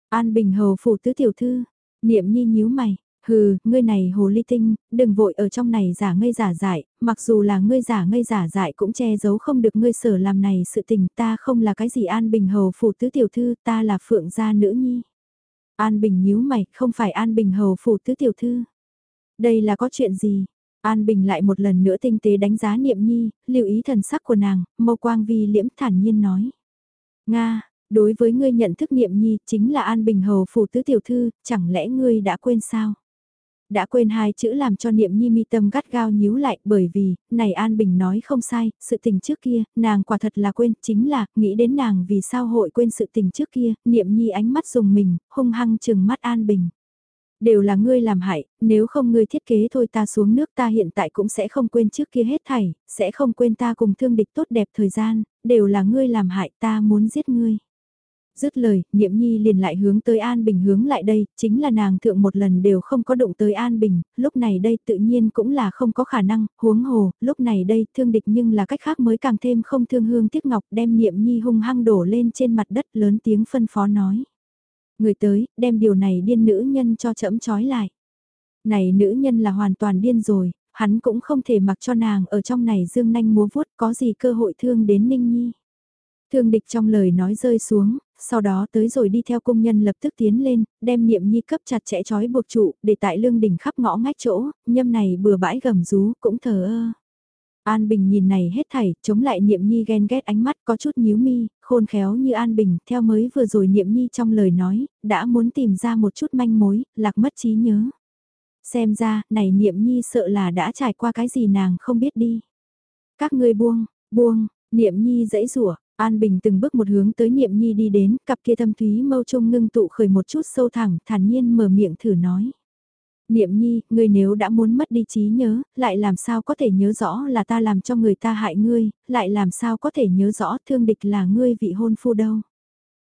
An Bình hầu phủ tứ tiểu thư, niệm nhi nhíu mày, Hừ, ngươi này hồ ly tinh, đừng vội ở trong này giả ngây giả dại, mặc dù là ngươi giả ngây giả dại cũng che giấu không được ngươi sở làm này sự tình ta không là cái gì An Bình hầu phủ tứ tiểu thư, ta là phượng gia nữ nhi. An Bình nhíu mày, không phải An Bình hầu phủ tứ tiểu thư. Đây là có chuyện gì? An Bình lại một lần nữa tinh tế đánh giá niệm nhi, lưu ý thần sắc của nàng, mâu quang vi liễm thản nhiên nói. Nga, đối với ngươi nhận thức niệm nhi chính là An Bình hầu phủ tứ tiểu thư, chẳng lẽ ngươi đã quên sao? Đã quên hai chữ làm cho niệm nhi mi tâm gắt gao nhíu lại bởi vì, này An Bình nói không sai, sự tình trước kia, nàng quả thật là quên, chính là, nghĩ đến nàng vì sao hội quên sự tình trước kia, niệm nhi ánh mắt dùng mình, hung hăng chừng mắt An Bình. Đều là ngươi làm hại, nếu không ngươi thiết kế thôi ta xuống nước ta hiện tại cũng sẽ không quên trước kia hết thảy, sẽ không quên ta cùng thương địch tốt đẹp thời gian, đều là ngươi làm hại ta muốn giết ngươi. Dứt lời, Niệm Nhi liền lại hướng tới An Bình hướng lại đây, chính là nàng thượng một lần đều không có động tới An Bình, lúc này đây tự nhiên cũng là không có khả năng, huống hồ, lúc này đây thương địch nhưng là cách khác mới càng thêm không thương hương tiếc ngọc đem Niệm Nhi hung hăng đổ lên trên mặt đất lớn tiếng phân phó nói. Người tới, đem điều này điên nữ nhân cho chẫm chói lại. Này nữ nhân là hoàn toàn điên rồi, hắn cũng không thể mặc cho nàng ở trong này dương nanh múa vuốt có gì cơ hội thương đến Ninh Nhi. Thương địch trong lời nói rơi xuống, sau đó tới rồi đi theo công nhân lập tức tiến lên, đem niệm nhi cấp chặt chẽ chói buộc trụ, để tại lương đỉnh khắp ngõ ngách chỗ, nhâm này bừa bãi gầm rú, cũng thờ ơ. An Bình nhìn này hết thảy, chống lại Niệm Nhi ghen ghét ánh mắt có chút nhíu mi, khôn khéo như An Bình, theo mới vừa rồi Niệm Nhi trong lời nói, đã muốn tìm ra một chút manh mối, lạc mất trí nhớ. Xem ra, này Niệm Nhi sợ là đã trải qua cái gì nàng không biết đi. Các ngươi buông, buông, Niệm Nhi dãy rủa An Bình từng bước một hướng tới Niệm Nhi đi đến, cặp kia thâm thúy mâu trung ngưng tụ khởi một chút sâu thẳng, thản nhiên mở miệng thử nói. Niệm nhi, ngươi nếu đã muốn mất đi trí nhớ, lại làm sao có thể nhớ rõ là ta làm cho người ta hại ngươi, lại làm sao có thể nhớ rõ thương địch là ngươi vị hôn phu đâu.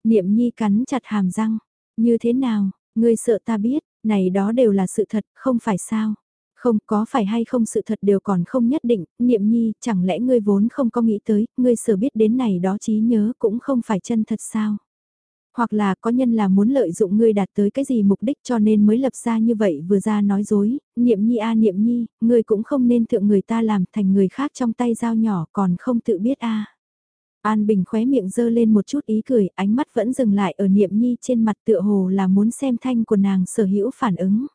Niệm nhi cắn chặt hàm răng, như thế nào, ngươi sợ ta biết, này đó đều là sự thật, không phải sao. Không có phải hay không sự thật đều còn không nhất định, niệm nhi, chẳng lẽ ngươi vốn không có nghĩ tới, ngươi sở biết đến này đó trí nhớ cũng không phải chân thật sao. Hoặc là có nhân là muốn lợi dụng ngươi đạt tới cái gì mục đích cho nên mới lập ra như vậy vừa ra nói dối, niệm nhi a niệm nhi, ngươi cũng không nên thượng người ta làm thành người khác trong tay dao nhỏ còn không tự biết a. An Bình khóe miệng dơ lên một chút ý cười, ánh mắt vẫn dừng lại ở niệm nhi trên mặt tựa hồ là muốn xem thanh của nàng sở hữu phản ứng.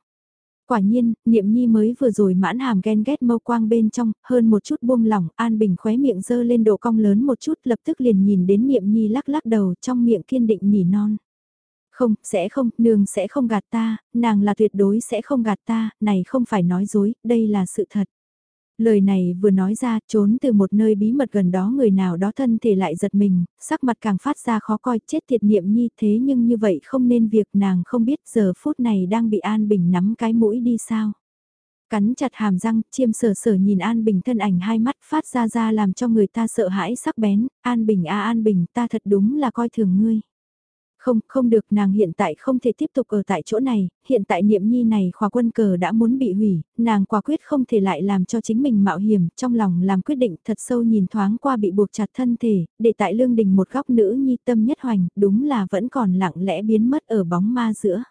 Quả nhiên, niệm nhi mới vừa rồi mãn hàm ghen ghét mâu quang bên trong, hơn một chút buông lỏng, An Bình khóe miệng dơ lên độ cong lớn một chút lập tức liền nhìn đến niệm nhi lắc lắc đầu trong miệng kiên định nỉ non. Không, sẽ không, nương sẽ không gạt ta, nàng là tuyệt đối sẽ không gạt ta, này không phải nói dối, đây là sự thật. Lời này vừa nói ra, trốn từ một nơi bí mật gần đó người nào đó thân thể lại giật mình, sắc mặt càng phát ra khó coi, chết thiệt niệm nhi thế nhưng như vậy không nên việc nàng không biết giờ phút này đang bị An Bình nắm cái mũi đi sao. Cắn chặt hàm răng, chiêm sở sở nhìn An Bình thân ảnh hai mắt phát ra ra làm cho người ta sợ hãi sắc bén, An Bình a An Bình ta thật đúng là coi thường ngươi. Không, không được, nàng hiện tại không thể tiếp tục ở tại chỗ này, hiện tại niệm nhi này khóa quân cờ đã muốn bị hủy, nàng quả quyết không thể lại làm cho chính mình mạo hiểm, trong lòng làm quyết định thật sâu nhìn thoáng qua bị buộc chặt thân thể, để tại lương đình một góc nữ nhi tâm nhất hoành, đúng là vẫn còn lặng lẽ biến mất ở bóng ma giữa.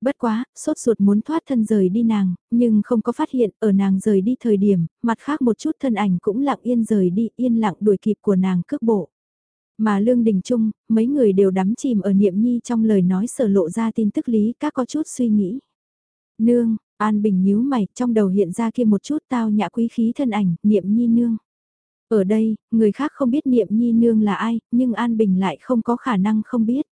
Bất quá, sốt ruột muốn thoát thân rời đi nàng, nhưng không có phát hiện ở nàng rời đi thời điểm, mặt khác một chút thân ảnh cũng lặng yên rời đi, yên lặng đuổi kịp của nàng cước bộ. Mà Lương Đình Trung, mấy người đều đắm chìm ở niệm nhi trong lời nói sở lộ ra tin tức lý các có chút suy nghĩ. Nương, An Bình nhíu mày, trong đầu hiện ra kia một chút tao nhã quý khí thân ảnh, niệm nhi nương. Ở đây, người khác không biết niệm nhi nương là ai, nhưng An Bình lại không có khả năng không biết.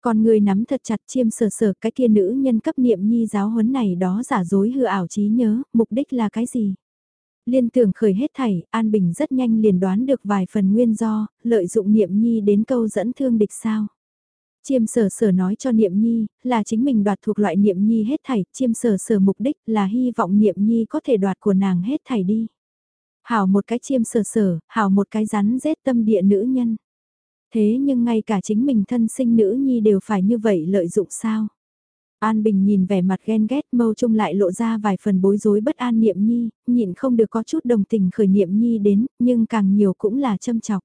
Còn người nắm thật chặt chiêm sờ sờ cái kia nữ nhân cấp niệm nhi giáo huấn này đó giả dối hư ảo trí nhớ, mục đích là cái gì? Liên tưởng khởi hết thảy, An Bình rất nhanh liền đoán được vài phần nguyên do, lợi dụng Niệm Nhi đến câu dẫn thương địch sao. Chiêm sở sở nói cho Niệm Nhi, là chính mình đoạt thuộc loại Niệm Nhi hết thảy, chiêm sở sở mục đích là hy vọng Niệm Nhi có thể đoạt của nàng hết thảy đi. Hảo một cái chiêm sở sở, hảo một cái rắn rết tâm địa nữ nhân. Thế nhưng ngay cả chính mình thân sinh nữ nhi đều phải như vậy lợi dụng sao? An Bình nhìn vẻ mặt ghen ghét mâu trung lại lộ ra vài phần bối rối bất an niệm nhi, nhịn không được có chút đồng tình khởi niệm nhi đến, nhưng càng nhiều cũng là châm chọc.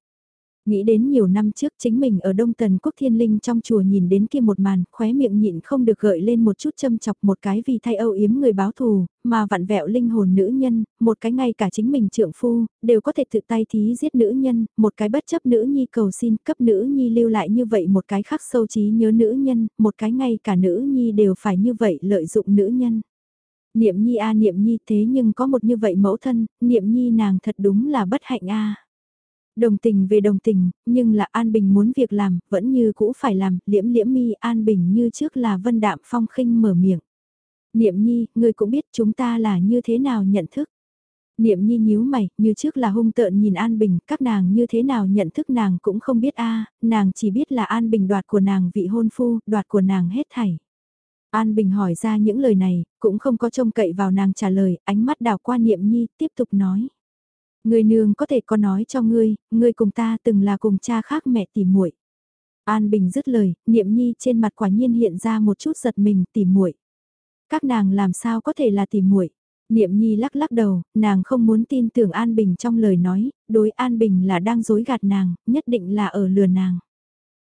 Nghĩ đến nhiều năm trước chính mình ở Đông Tần Quốc Thiên Linh trong chùa nhìn đến kia một màn, khóe miệng nhịn không được gợi lên một chút châm chọc một cái vì thay âu yếm người báo thù, mà vặn vẹo linh hồn nữ nhân, một cái ngay cả chính mình trượng phu, đều có thể tự tay thí giết nữ nhân, một cái bất chấp nữ nhi cầu xin cấp nữ nhi lưu lại như vậy một cái khắc sâu trí nhớ nữ nhân, một cái ngay cả nữ nhi đều phải như vậy lợi dụng nữ nhân. Niệm nhi a niệm nhi thế nhưng có một như vậy mẫu thân, niệm nhi nàng thật đúng là bất hạnh a. Đồng tình về đồng tình, nhưng là An Bình muốn việc làm, vẫn như cũ phải làm, liễm liễm mi An Bình như trước là vân đạm phong khinh mở miệng. Niệm nhi, ngươi cũng biết chúng ta là như thế nào nhận thức. Niệm nhi nhíu mày, như trước là hung tợn nhìn An Bình, các nàng như thế nào nhận thức nàng cũng không biết a nàng chỉ biết là An Bình đoạt của nàng vị hôn phu, đoạt của nàng hết thảy. An Bình hỏi ra những lời này, cũng không có trông cậy vào nàng trả lời, ánh mắt đào qua niệm nhi, tiếp tục nói. Người nương có thể có nói cho ngươi, ngươi cùng ta từng là cùng cha khác mẹ tỉ muội. An Bình dứt lời, niệm nhi trên mặt quả nhiên hiện ra một chút giật mình tỉ muội. Các nàng làm sao có thể là tỉ muội? Niệm nhi lắc lắc đầu, nàng không muốn tin tưởng An Bình trong lời nói, đối An Bình là đang dối gạt nàng, nhất định là ở lừa nàng.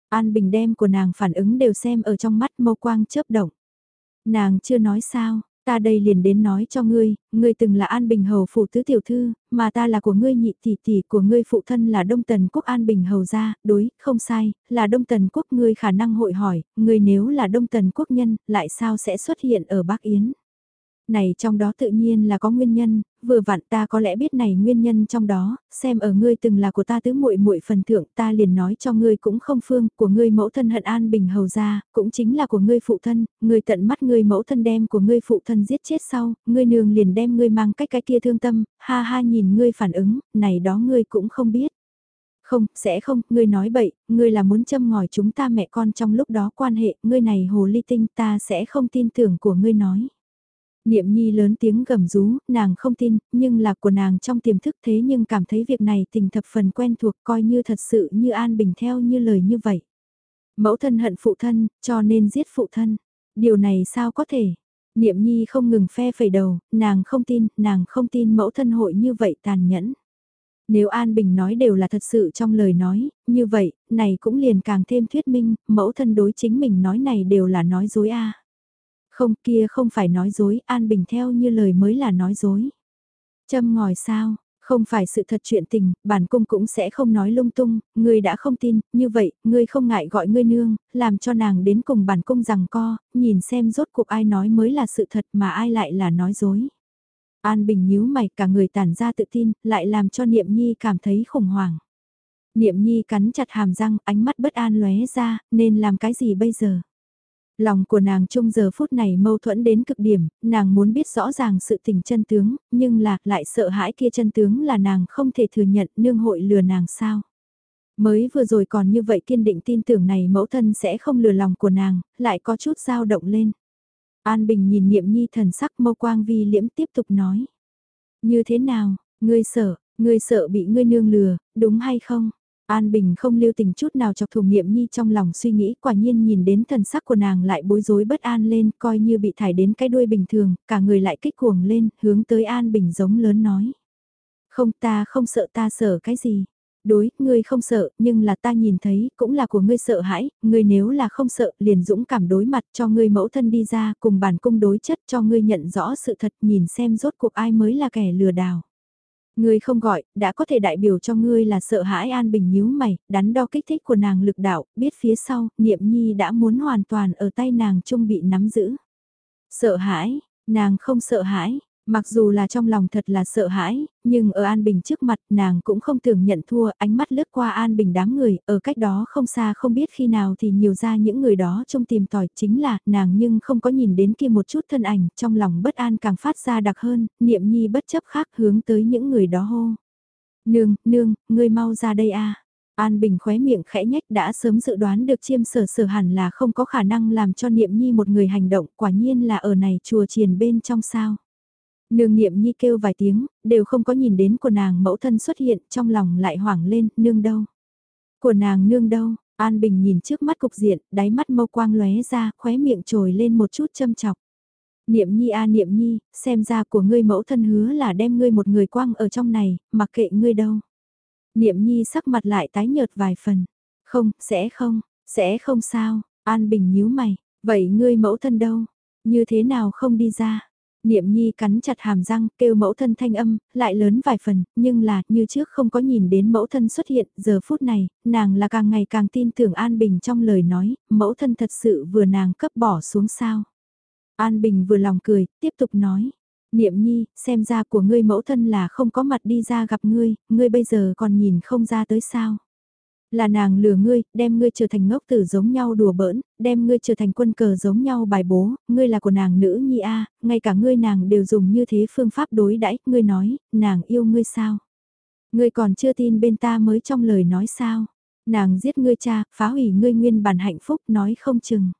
An Bình đem của nàng phản ứng đều xem ở trong mắt mâu quang chớp động. Nàng chưa nói sao, Ta đây liền đến nói cho ngươi, ngươi từng là An Bình Hầu phụ tứ tiểu thư, mà ta là của ngươi nhị tỷ tỷ của ngươi phụ thân là Đông Tần Quốc An Bình Hầu gia, đối, không sai, là Đông Tần Quốc ngươi khả năng hội hỏi, ngươi nếu là Đông Tần Quốc nhân, lại sao sẽ xuất hiện ở Bắc Yến? Này trong đó tự nhiên là có nguyên nhân, vừa vặn ta có lẽ biết này nguyên nhân trong đó, xem ở ngươi từng là của ta tứ muội muội phần thượng ta liền nói cho ngươi cũng không phương, của ngươi mẫu thân hận an bình hầu gia, cũng chính là của ngươi phụ thân, ngươi tận mắt ngươi mẫu thân đem của ngươi phụ thân giết chết sau, ngươi nương liền đem ngươi mang cách cái kia thương tâm, ha ha nhìn ngươi phản ứng, này đó ngươi cũng không biết. Không, sẽ không, ngươi nói bậy, ngươi là muốn châm ngòi chúng ta mẹ con trong lúc đó quan hệ, ngươi này hồ ly tinh ta sẽ không tin tưởng của ngươi nói. Niệm nhi lớn tiếng gầm rú, nàng không tin, nhưng là của nàng trong tiềm thức thế nhưng cảm thấy việc này tình thập phần quen thuộc coi như thật sự như An Bình theo như lời như vậy. Mẫu thân hận phụ thân, cho nên giết phụ thân. Điều này sao có thể? Niệm nhi không ngừng phe phẩy đầu, nàng không tin, nàng không tin mẫu thân hội như vậy tàn nhẫn. Nếu An Bình nói đều là thật sự trong lời nói, như vậy, này cũng liền càng thêm thuyết minh, mẫu thân đối chính mình nói này đều là nói dối a. Không kia không phải nói dối, An Bình theo như lời mới là nói dối. Châm ngòi sao, không phải sự thật chuyện tình, bản cung cũng sẽ không nói lung tung, ngươi đã không tin, như vậy, ngươi không ngại gọi ngươi nương, làm cho nàng đến cùng bản cung rằng co, nhìn xem rốt cuộc ai nói mới là sự thật mà ai lại là nói dối. An Bình nhíu mày cả người tản ra tự tin, lại làm cho Niệm Nhi cảm thấy khủng hoảng. Niệm Nhi cắn chặt hàm răng, ánh mắt bất an lóe ra, nên làm cái gì bây giờ? Lòng của nàng chung giờ phút này mâu thuẫn đến cực điểm, nàng muốn biết rõ ràng sự tình chân tướng, nhưng là lại sợ hãi kia chân tướng là nàng không thể thừa nhận nương hội lừa nàng sao. Mới vừa rồi còn như vậy kiên định tin tưởng này mẫu thân sẽ không lừa lòng của nàng, lại có chút dao động lên. An Bình nhìn niệm nhi thần sắc mâu quang vi liễm tiếp tục nói. Như thế nào, ngươi sợ, ngươi sợ bị ngươi nương lừa, đúng hay không? An Bình không lưu tình chút nào chọc thùng niệm nhi trong lòng suy nghĩ quả nhiên nhìn đến thần sắc của nàng lại bối rối bất an lên coi như bị thải đến cái đuôi bình thường, cả người lại kích cuồng lên, hướng tới An Bình giống lớn nói. Không ta không sợ ta sợ cái gì, đối, ngươi không sợ, nhưng là ta nhìn thấy, cũng là của ngươi sợ hãi, ngươi nếu là không sợ, liền dũng cảm đối mặt cho ngươi mẫu thân đi ra, cùng bản cung đối chất cho ngươi nhận rõ sự thật, nhìn xem rốt cuộc ai mới là kẻ lừa đảo. Ngươi không gọi, đã có thể đại biểu cho ngươi là sợ hãi an bình nhíu mày, đắn đo kích thích của nàng lực đạo, biết phía sau, niệm nhi đã muốn hoàn toàn ở tay nàng trung bị nắm giữ. Sợ hãi, nàng không sợ hãi, Mặc dù là trong lòng thật là sợ hãi, nhưng ở An Bình trước mặt nàng cũng không tưởng nhận thua, ánh mắt lướt qua An Bình đám người, ở cách đó không xa không biết khi nào thì nhiều ra những người đó trong tìm tòi chính là nàng nhưng không có nhìn đến kia một chút thân ảnh, trong lòng bất an càng phát ra đặc hơn, niệm nhi bất chấp khác hướng tới những người đó hô. Nương, nương, ngươi mau ra đây a An Bình khóe miệng khẽ nhách đã sớm dự đoán được chiêm sở sở hẳn là không có khả năng làm cho niệm nhi một người hành động, quả nhiên là ở này chùa triền bên trong sao. Nương niệm nhi kêu vài tiếng, đều không có nhìn đến của nàng mẫu thân xuất hiện, trong lòng lại hoảng lên, nương đâu. Của nàng nương đâu, An Bình nhìn trước mắt cục diện, đáy mắt mâu quang lóe ra, khóe miệng trồi lên một chút châm chọc. Niệm nhi a niệm nhi, xem ra của ngươi mẫu thân hứa là đem ngươi một người quang ở trong này, mặc kệ ngươi đâu. Niệm nhi sắc mặt lại tái nhợt vài phần. Không, sẽ không, sẽ không sao, An Bình nhíu mày, vậy ngươi mẫu thân đâu? Như thế nào không đi ra? Niệm nhi cắn chặt hàm răng, kêu mẫu thân thanh âm, lại lớn vài phần, nhưng là, như trước không có nhìn đến mẫu thân xuất hiện, giờ phút này, nàng là càng ngày càng tin tưởng An Bình trong lời nói, mẫu thân thật sự vừa nàng cấp bỏ xuống sao. An Bình vừa lòng cười, tiếp tục nói, Niệm nhi, xem ra của ngươi mẫu thân là không có mặt đi ra gặp ngươi, ngươi bây giờ còn nhìn không ra tới sao. Là nàng lừa ngươi, đem ngươi trở thành ngốc tử giống nhau đùa bỡn, đem ngươi trở thành quân cờ giống nhau bài bố, ngươi là của nàng nữ nhi a, ngay cả ngươi nàng đều dùng như thế phương pháp đối đãi, ngươi nói, nàng yêu ngươi sao? Ngươi còn chưa tin bên ta mới trong lời nói sao? Nàng giết ngươi cha, phá hủy ngươi nguyên bản hạnh phúc, nói không chừng.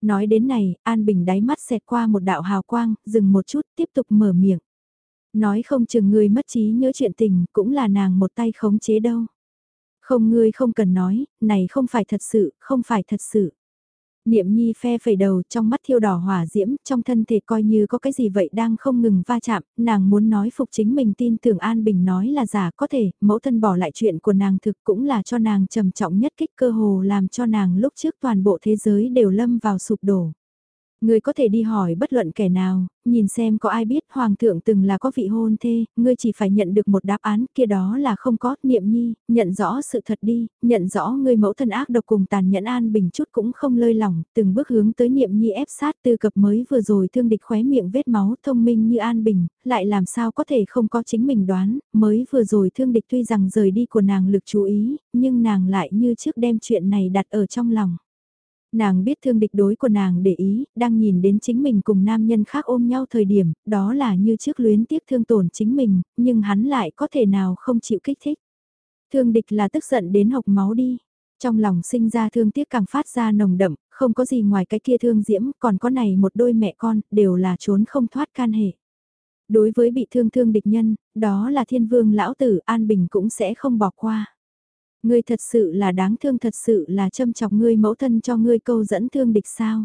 Nói đến này, An Bình đáy mắt xẹt qua một đạo hào quang, dừng một chút, tiếp tục mở miệng. Nói không chừng ngươi mất trí nhớ chuyện tình, cũng là nàng một tay khống chế đâu. Không ngươi không cần nói, này không phải thật sự, không phải thật sự. Niệm nhi phe phẩy đầu trong mắt thiêu đỏ hỏa diễm, trong thân thể coi như có cái gì vậy đang không ngừng va chạm, nàng muốn nói phục chính mình tin tưởng An Bình nói là giả có thể, mẫu thân bỏ lại chuyện của nàng thực cũng là cho nàng trầm trọng nhất kích cơ hồ làm cho nàng lúc trước toàn bộ thế giới đều lâm vào sụp đổ. Ngươi có thể đi hỏi bất luận kẻ nào, nhìn xem có ai biết hoàng thượng từng là có vị hôn thê, ngươi chỉ phải nhận được một đáp án kia đó là không có, niệm nhi, nhận rõ sự thật đi, nhận rõ ngươi mẫu thân ác độc cùng tàn nhẫn an bình chút cũng không lơi lỏng, từng bước hướng tới niệm nhi ép sát tư cập mới vừa rồi thương địch khóe miệng vết máu thông minh như an bình, lại làm sao có thể không có chính mình đoán, mới vừa rồi thương địch tuy rằng rời đi của nàng lực chú ý, nhưng nàng lại như trước đem chuyện này đặt ở trong lòng. Nàng biết thương địch đối của nàng để ý, đang nhìn đến chính mình cùng nam nhân khác ôm nhau thời điểm, đó là như trước luyến tiếc thương tổn chính mình, nhưng hắn lại có thể nào không chịu kích thích. Thương địch là tức giận đến học máu đi. Trong lòng sinh ra thương tiếc càng phát ra nồng đậm, không có gì ngoài cái kia thương diễm, còn có này một đôi mẹ con, đều là trốn không thoát can hệ. Đối với bị thương thương địch nhân, đó là thiên vương lão tử An Bình cũng sẽ không bỏ qua. Ngươi thật sự là đáng thương thật sự là châm chọc ngươi mẫu thân cho ngươi câu dẫn thương địch sao.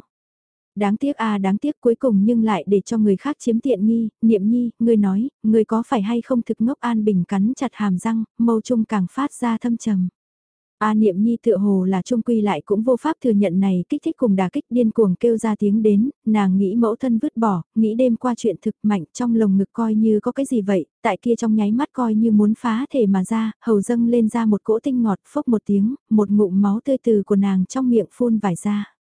Đáng tiếc à đáng tiếc cuối cùng nhưng lại để cho người khác chiếm tiện nghi, niệm nhi, ngươi nói, ngươi có phải hay không thực ngốc an bình cắn chặt hàm răng, mâu trung càng phát ra thâm trầm. A niệm nhi tựa hồ là trung quy lại cũng vô pháp thừa nhận này kích thích cùng đà kích điên cuồng kêu ra tiếng đến, nàng nghĩ mẫu thân vứt bỏ, nghĩ đêm qua chuyện thực mạnh trong lồng ngực coi như có cái gì vậy, tại kia trong nháy mắt coi như muốn phá thể mà ra, hầu dâng lên ra một cỗ tinh ngọt phốc một tiếng, một ngụm máu tươi từ của nàng trong miệng phun vải ra.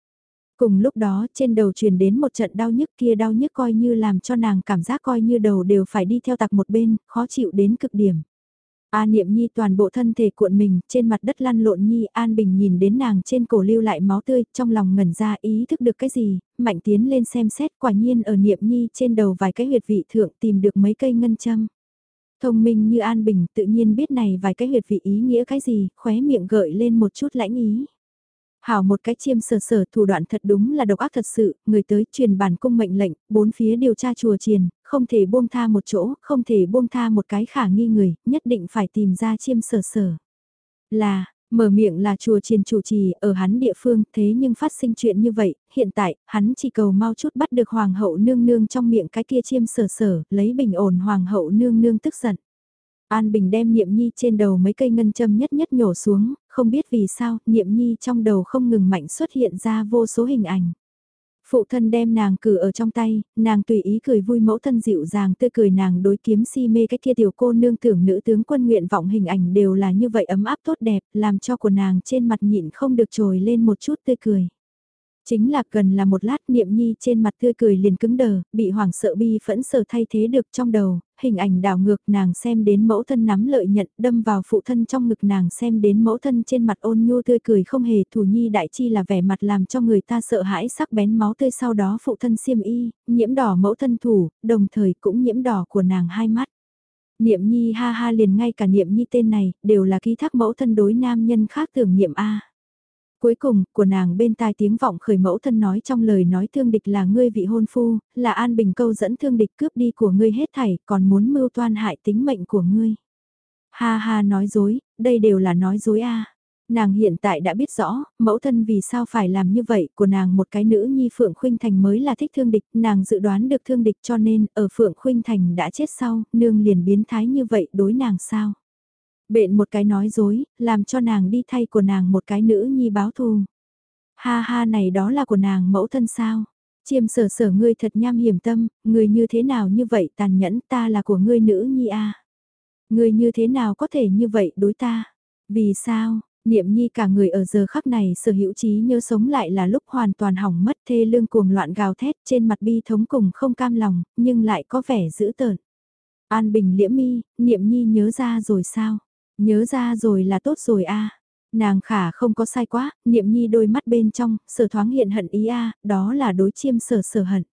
Cùng lúc đó trên đầu truyền đến một trận đau nhức kia đau nhức coi như làm cho nàng cảm giác coi như đầu đều phải đi theo tặc một bên, khó chịu đến cực điểm. A Niệm Nhi toàn bộ thân thể cuộn mình, trên mặt đất lăn lộn Nhi, An Bình nhìn đến nàng trên cổ lưu lại máu tươi, trong lòng ngẩn ra ý thức được cái gì, mạnh tiến lên xem xét quả nhiên ở Niệm Nhi trên đầu vài cái huyệt vị thượng tìm được mấy cây ngân châm. Thông minh như An Bình tự nhiên biết này vài cái huyệt vị ý nghĩa cái gì, khóe miệng gợi lên một chút lãnh ý. Hảo một cái chiêm sờ sờ thủ đoạn thật đúng là độc ác thật sự, người tới truyền bản cung mệnh lệnh, bốn phía điều tra chùa triền, không thể buông tha một chỗ, không thể buông tha một cái khả nghi người, nhất định phải tìm ra chiêm sờ sờ. Là, mở miệng là chùa triền chủ trì ở hắn địa phương, thế nhưng phát sinh chuyện như vậy, hiện tại, hắn chỉ cầu mau chút bắt được hoàng hậu nương nương trong miệng cái kia chiêm sờ sờ, lấy bình ổn hoàng hậu nương nương tức giận. An Bình đem Niệm Nhi trên đầu mấy cây ngân châm nhất nhất nhổ xuống, không biết vì sao, Niệm Nhi trong đầu không ngừng mạnh xuất hiện ra vô số hình ảnh. Phụ thân đem nàng cử ở trong tay, nàng tùy ý cười vui mẫu thân dịu dàng tươi cười nàng đối kiếm si mê cái kia tiểu cô nương tưởng nữ tướng quân nguyện vọng hình ảnh đều là như vậy ấm áp tốt đẹp, làm cho của nàng trên mặt nhịn không được trồi lên một chút tươi cười. Chính là gần là một lát niệm nhi trên mặt tươi cười liền cứng đờ, bị hoảng sợ bi phẫn sở thay thế được trong đầu, hình ảnh đảo ngược nàng xem đến mẫu thân nắm lợi nhận đâm vào phụ thân trong ngực nàng xem đến mẫu thân trên mặt ôn nhu tươi cười không hề thủ nhi đại chi là vẻ mặt làm cho người ta sợ hãi sắc bén máu tươi sau đó phụ thân xiêm y, nhiễm đỏ mẫu thân thủ, đồng thời cũng nhiễm đỏ của nàng hai mắt. Niệm nhi ha ha liền ngay cả niệm nhi tên này, đều là ký thác mẫu thân đối nam nhân khác tưởng niệm A. Cuối cùng, của nàng bên tai tiếng vọng khởi mẫu thân nói trong lời nói thương địch là ngươi vị hôn phu, là an bình câu dẫn thương địch cướp đi của ngươi hết thảy, còn muốn mưu toan hại tính mệnh của ngươi. Ha ha nói dối, đây đều là nói dối a. Nàng hiện tại đã biết rõ, mẫu thân vì sao phải làm như vậy, của nàng một cái nữ nhi Phượng Khuynh Thành mới là thích thương địch, nàng dự đoán được thương địch cho nên, ở Phượng Khuynh Thành đã chết sau, nương liền biến thái như vậy đối nàng sao. Bện một cái nói dối, làm cho nàng đi thay của nàng một cái nữ nhi báo thù. Ha ha này đó là của nàng mẫu thân sao? Chiêm sở sở ngươi thật nham hiểm tâm, ngươi như thế nào như vậy tàn nhẫn ta là của ngươi nữ nhi a à? Ngươi như thế nào có thể như vậy đối ta? Vì sao? Niệm nhi cả người ở giờ khắc này sở hữu trí nhớ sống lại là lúc hoàn toàn hỏng mất thê lương cuồng loạn gào thét trên mặt bi thống cùng không cam lòng, nhưng lại có vẻ dữ tợn. An bình liễm mi, niệm nhi nhớ ra rồi sao? Nhớ ra rồi là tốt rồi a. Nàng khả không có sai quá, niệm nhi đôi mắt bên trong, sở thoáng hiện hận ý a, đó là đối chiêm sở sở hận.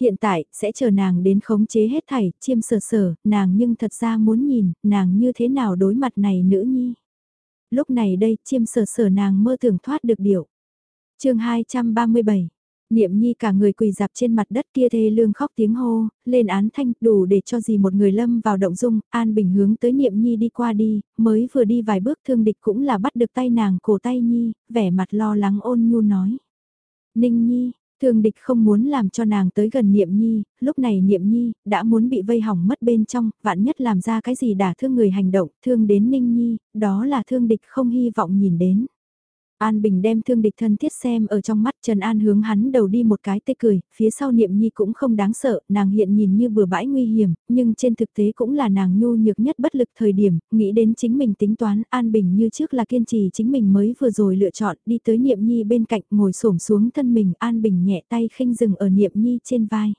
Hiện tại, sẽ chờ nàng đến khống chế hết thảy, chiêm sở sở, nàng nhưng thật ra muốn nhìn, nàng như thế nào đối mặt này nữ nhi. Lúc này đây, chiêm sở sở nàng mơ tưởng thoát được điệu. chương 237 Niệm nhi cả người quỳ dạp trên mặt đất kia thê lương khóc tiếng hô, lên án thanh đủ để cho gì một người lâm vào động dung, an bình hướng tới niệm nhi đi qua đi, mới vừa đi vài bước thương địch cũng là bắt được tay nàng cổ tay nhi, vẻ mặt lo lắng ôn nhu nói. Ninh nhi, thương địch không muốn làm cho nàng tới gần niệm nhi, lúc này niệm nhi, đã muốn bị vây hỏng mất bên trong, vạn nhất làm ra cái gì đả thương người hành động, thương đến ninh nhi, đó là thương địch không hy vọng nhìn đến. An Bình đem thương địch thân thiết xem ở trong mắt Trần An hướng hắn đầu đi một cái tê cười, phía sau niệm nhi cũng không đáng sợ, nàng hiện nhìn như bừa bãi nguy hiểm, nhưng trên thực tế cũng là nàng nhu nhược nhất bất lực thời điểm, nghĩ đến chính mình tính toán An Bình như trước là kiên trì chính mình mới vừa rồi lựa chọn đi tới niệm nhi bên cạnh ngồi xổm xuống thân mình An Bình nhẹ tay khinh dừng ở niệm nhi trên vai.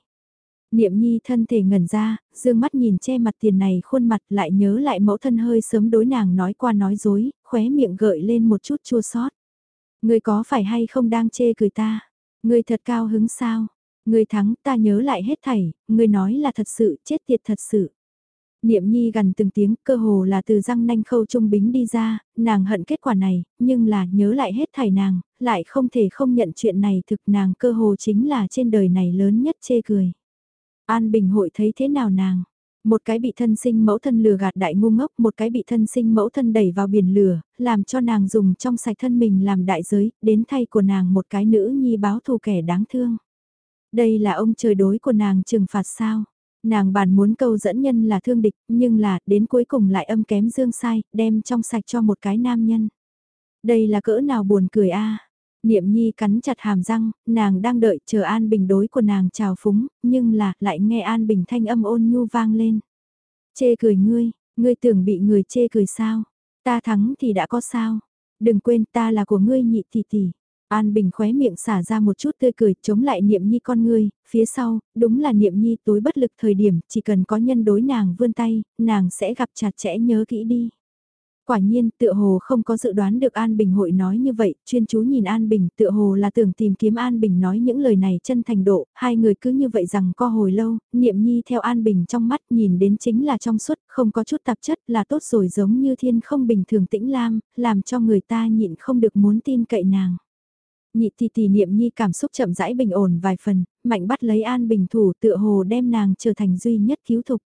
Niệm nhi thân thể ngẩn ra, dương mắt nhìn che mặt tiền này khuôn mặt lại nhớ lại mẫu thân hơi sớm đối nàng nói qua nói dối, khóe miệng gợi lên một chút chua sót. Ngươi có phải hay không đang chê cười ta? Ngươi thật cao hứng sao? Ngươi thắng ta nhớ lại hết thảy, ngươi nói là thật sự, chết tiệt thật sự. Niệm nhi gần từng tiếng, cơ hồ là từ răng nanh khâu trung bính đi ra, nàng hận kết quả này, nhưng là nhớ lại hết thảy nàng, lại không thể không nhận chuyện này thực nàng cơ hồ chính là trên đời này lớn nhất chê cười. An Bình hội thấy thế nào nàng? Một cái bị thân sinh mẫu thân lừa gạt đại ngu ngốc, một cái bị thân sinh mẫu thân đẩy vào biển lửa, làm cho nàng dùng trong sạch thân mình làm đại giới, đến thay của nàng một cái nữ nhi báo thù kẻ đáng thương. Đây là ông trời đối của nàng trừng phạt sao? Nàng bản muốn câu dẫn nhân là thương địch, nhưng là, đến cuối cùng lại âm kém dương sai, đem trong sạch cho một cái nam nhân. Đây là cỡ nào buồn cười a Niệm Nhi cắn chặt hàm răng, nàng đang đợi chờ An Bình đối của nàng chào phúng, nhưng là lại nghe An Bình thanh âm ôn nhu vang lên. Chê cười ngươi, ngươi tưởng bị người chê cười sao? Ta thắng thì đã có sao? Đừng quên ta là của ngươi nhị tỷ tỷ. An Bình khóe miệng xả ra một chút tươi cười chống lại niệm nhi con ngươi, phía sau, đúng là niệm nhi tối bất lực thời điểm, chỉ cần có nhân đối nàng vươn tay, nàng sẽ gặp chặt chẽ nhớ kỹ đi. Quả nhiên, tựa hồ không có dự đoán được An Bình hội nói như vậy, chuyên chú nhìn An Bình, tựa hồ là tưởng tìm kiếm An Bình nói những lời này chân thành độ, hai người cứ như vậy rằng co hồi lâu, niệm nhi theo An Bình trong mắt nhìn đến chính là trong suốt, không có chút tạp chất là tốt rồi giống như thiên không bình thường tĩnh lam, làm cho người ta nhịn không được muốn tin cậy nàng. Nhị tỷ tỷ niệm nhi cảm xúc chậm rãi bình ổn vài phần, mạnh bắt lấy An Bình thủ tựa hồ đem nàng trở thành duy nhất cứu thục.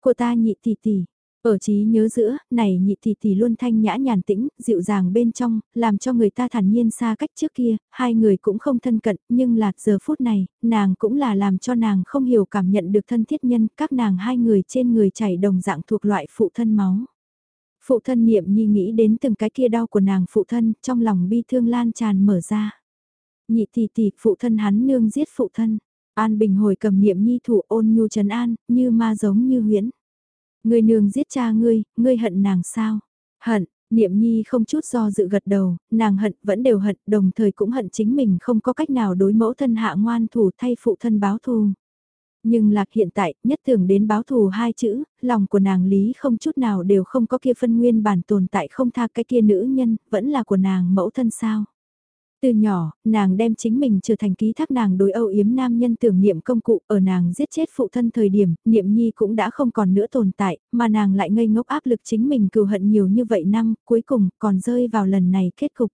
Của ta nhị tỷ tỷ, ở trí nhớ giữa, này nhị tỷ tỷ luôn thanh nhã nhàn tĩnh, dịu dàng bên trong, làm cho người ta thản nhiên xa cách trước kia, hai người cũng không thân cận, nhưng là giờ phút này, nàng cũng là làm cho nàng không hiểu cảm nhận được thân thiết nhân, các nàng hai người trên người chảy đồng dạng thuộc loại phụ thân máu. Phụ thân niệm nhi nghĩ đến từng cái kia đau của nàng phụ thân, trong lòng bi thương lan tràn mở ra. Nhị tỷ tỷ, phụ thân hắn nương giết phụ thân. An Bình hồi cầm niệm nhi thủ ôn nhu trấn an, như ma giống như huyễn. Ngươi nương giết cha ngươi, ngươi hận nàng sao? Hận, Niệm Nhi không chút do dự gật đầu, nàng hận vẫn đều hận, đồng thời cũng hận chính mình không có cách nào đối mẫu thân hạ ngoan thủ thay phụ thân báo thù. Nhưng lạc hiện tại, nhất tưởng đến báo thù hai chữ, lòng của nàng lý không chút nào đều không có kia phân nguyên bản tồn tại không tha cái kia nữ nhân, vẫn là của nàng mẫu thân sao. Từ nhỏ, nàng đem chính mình trở thành ký thác nàng đối âu yếm nam nhân tưởng niệm công cụ ở nàng giết chết phụ thân thời điểm, niệm nhi cũng đã không còn nữa tồn tại, mà nàng lại ngây ngốc áp lực chính mình cừu hận nhiều như vậy năm, cuối cùng còn rơi vào lần này kết cục.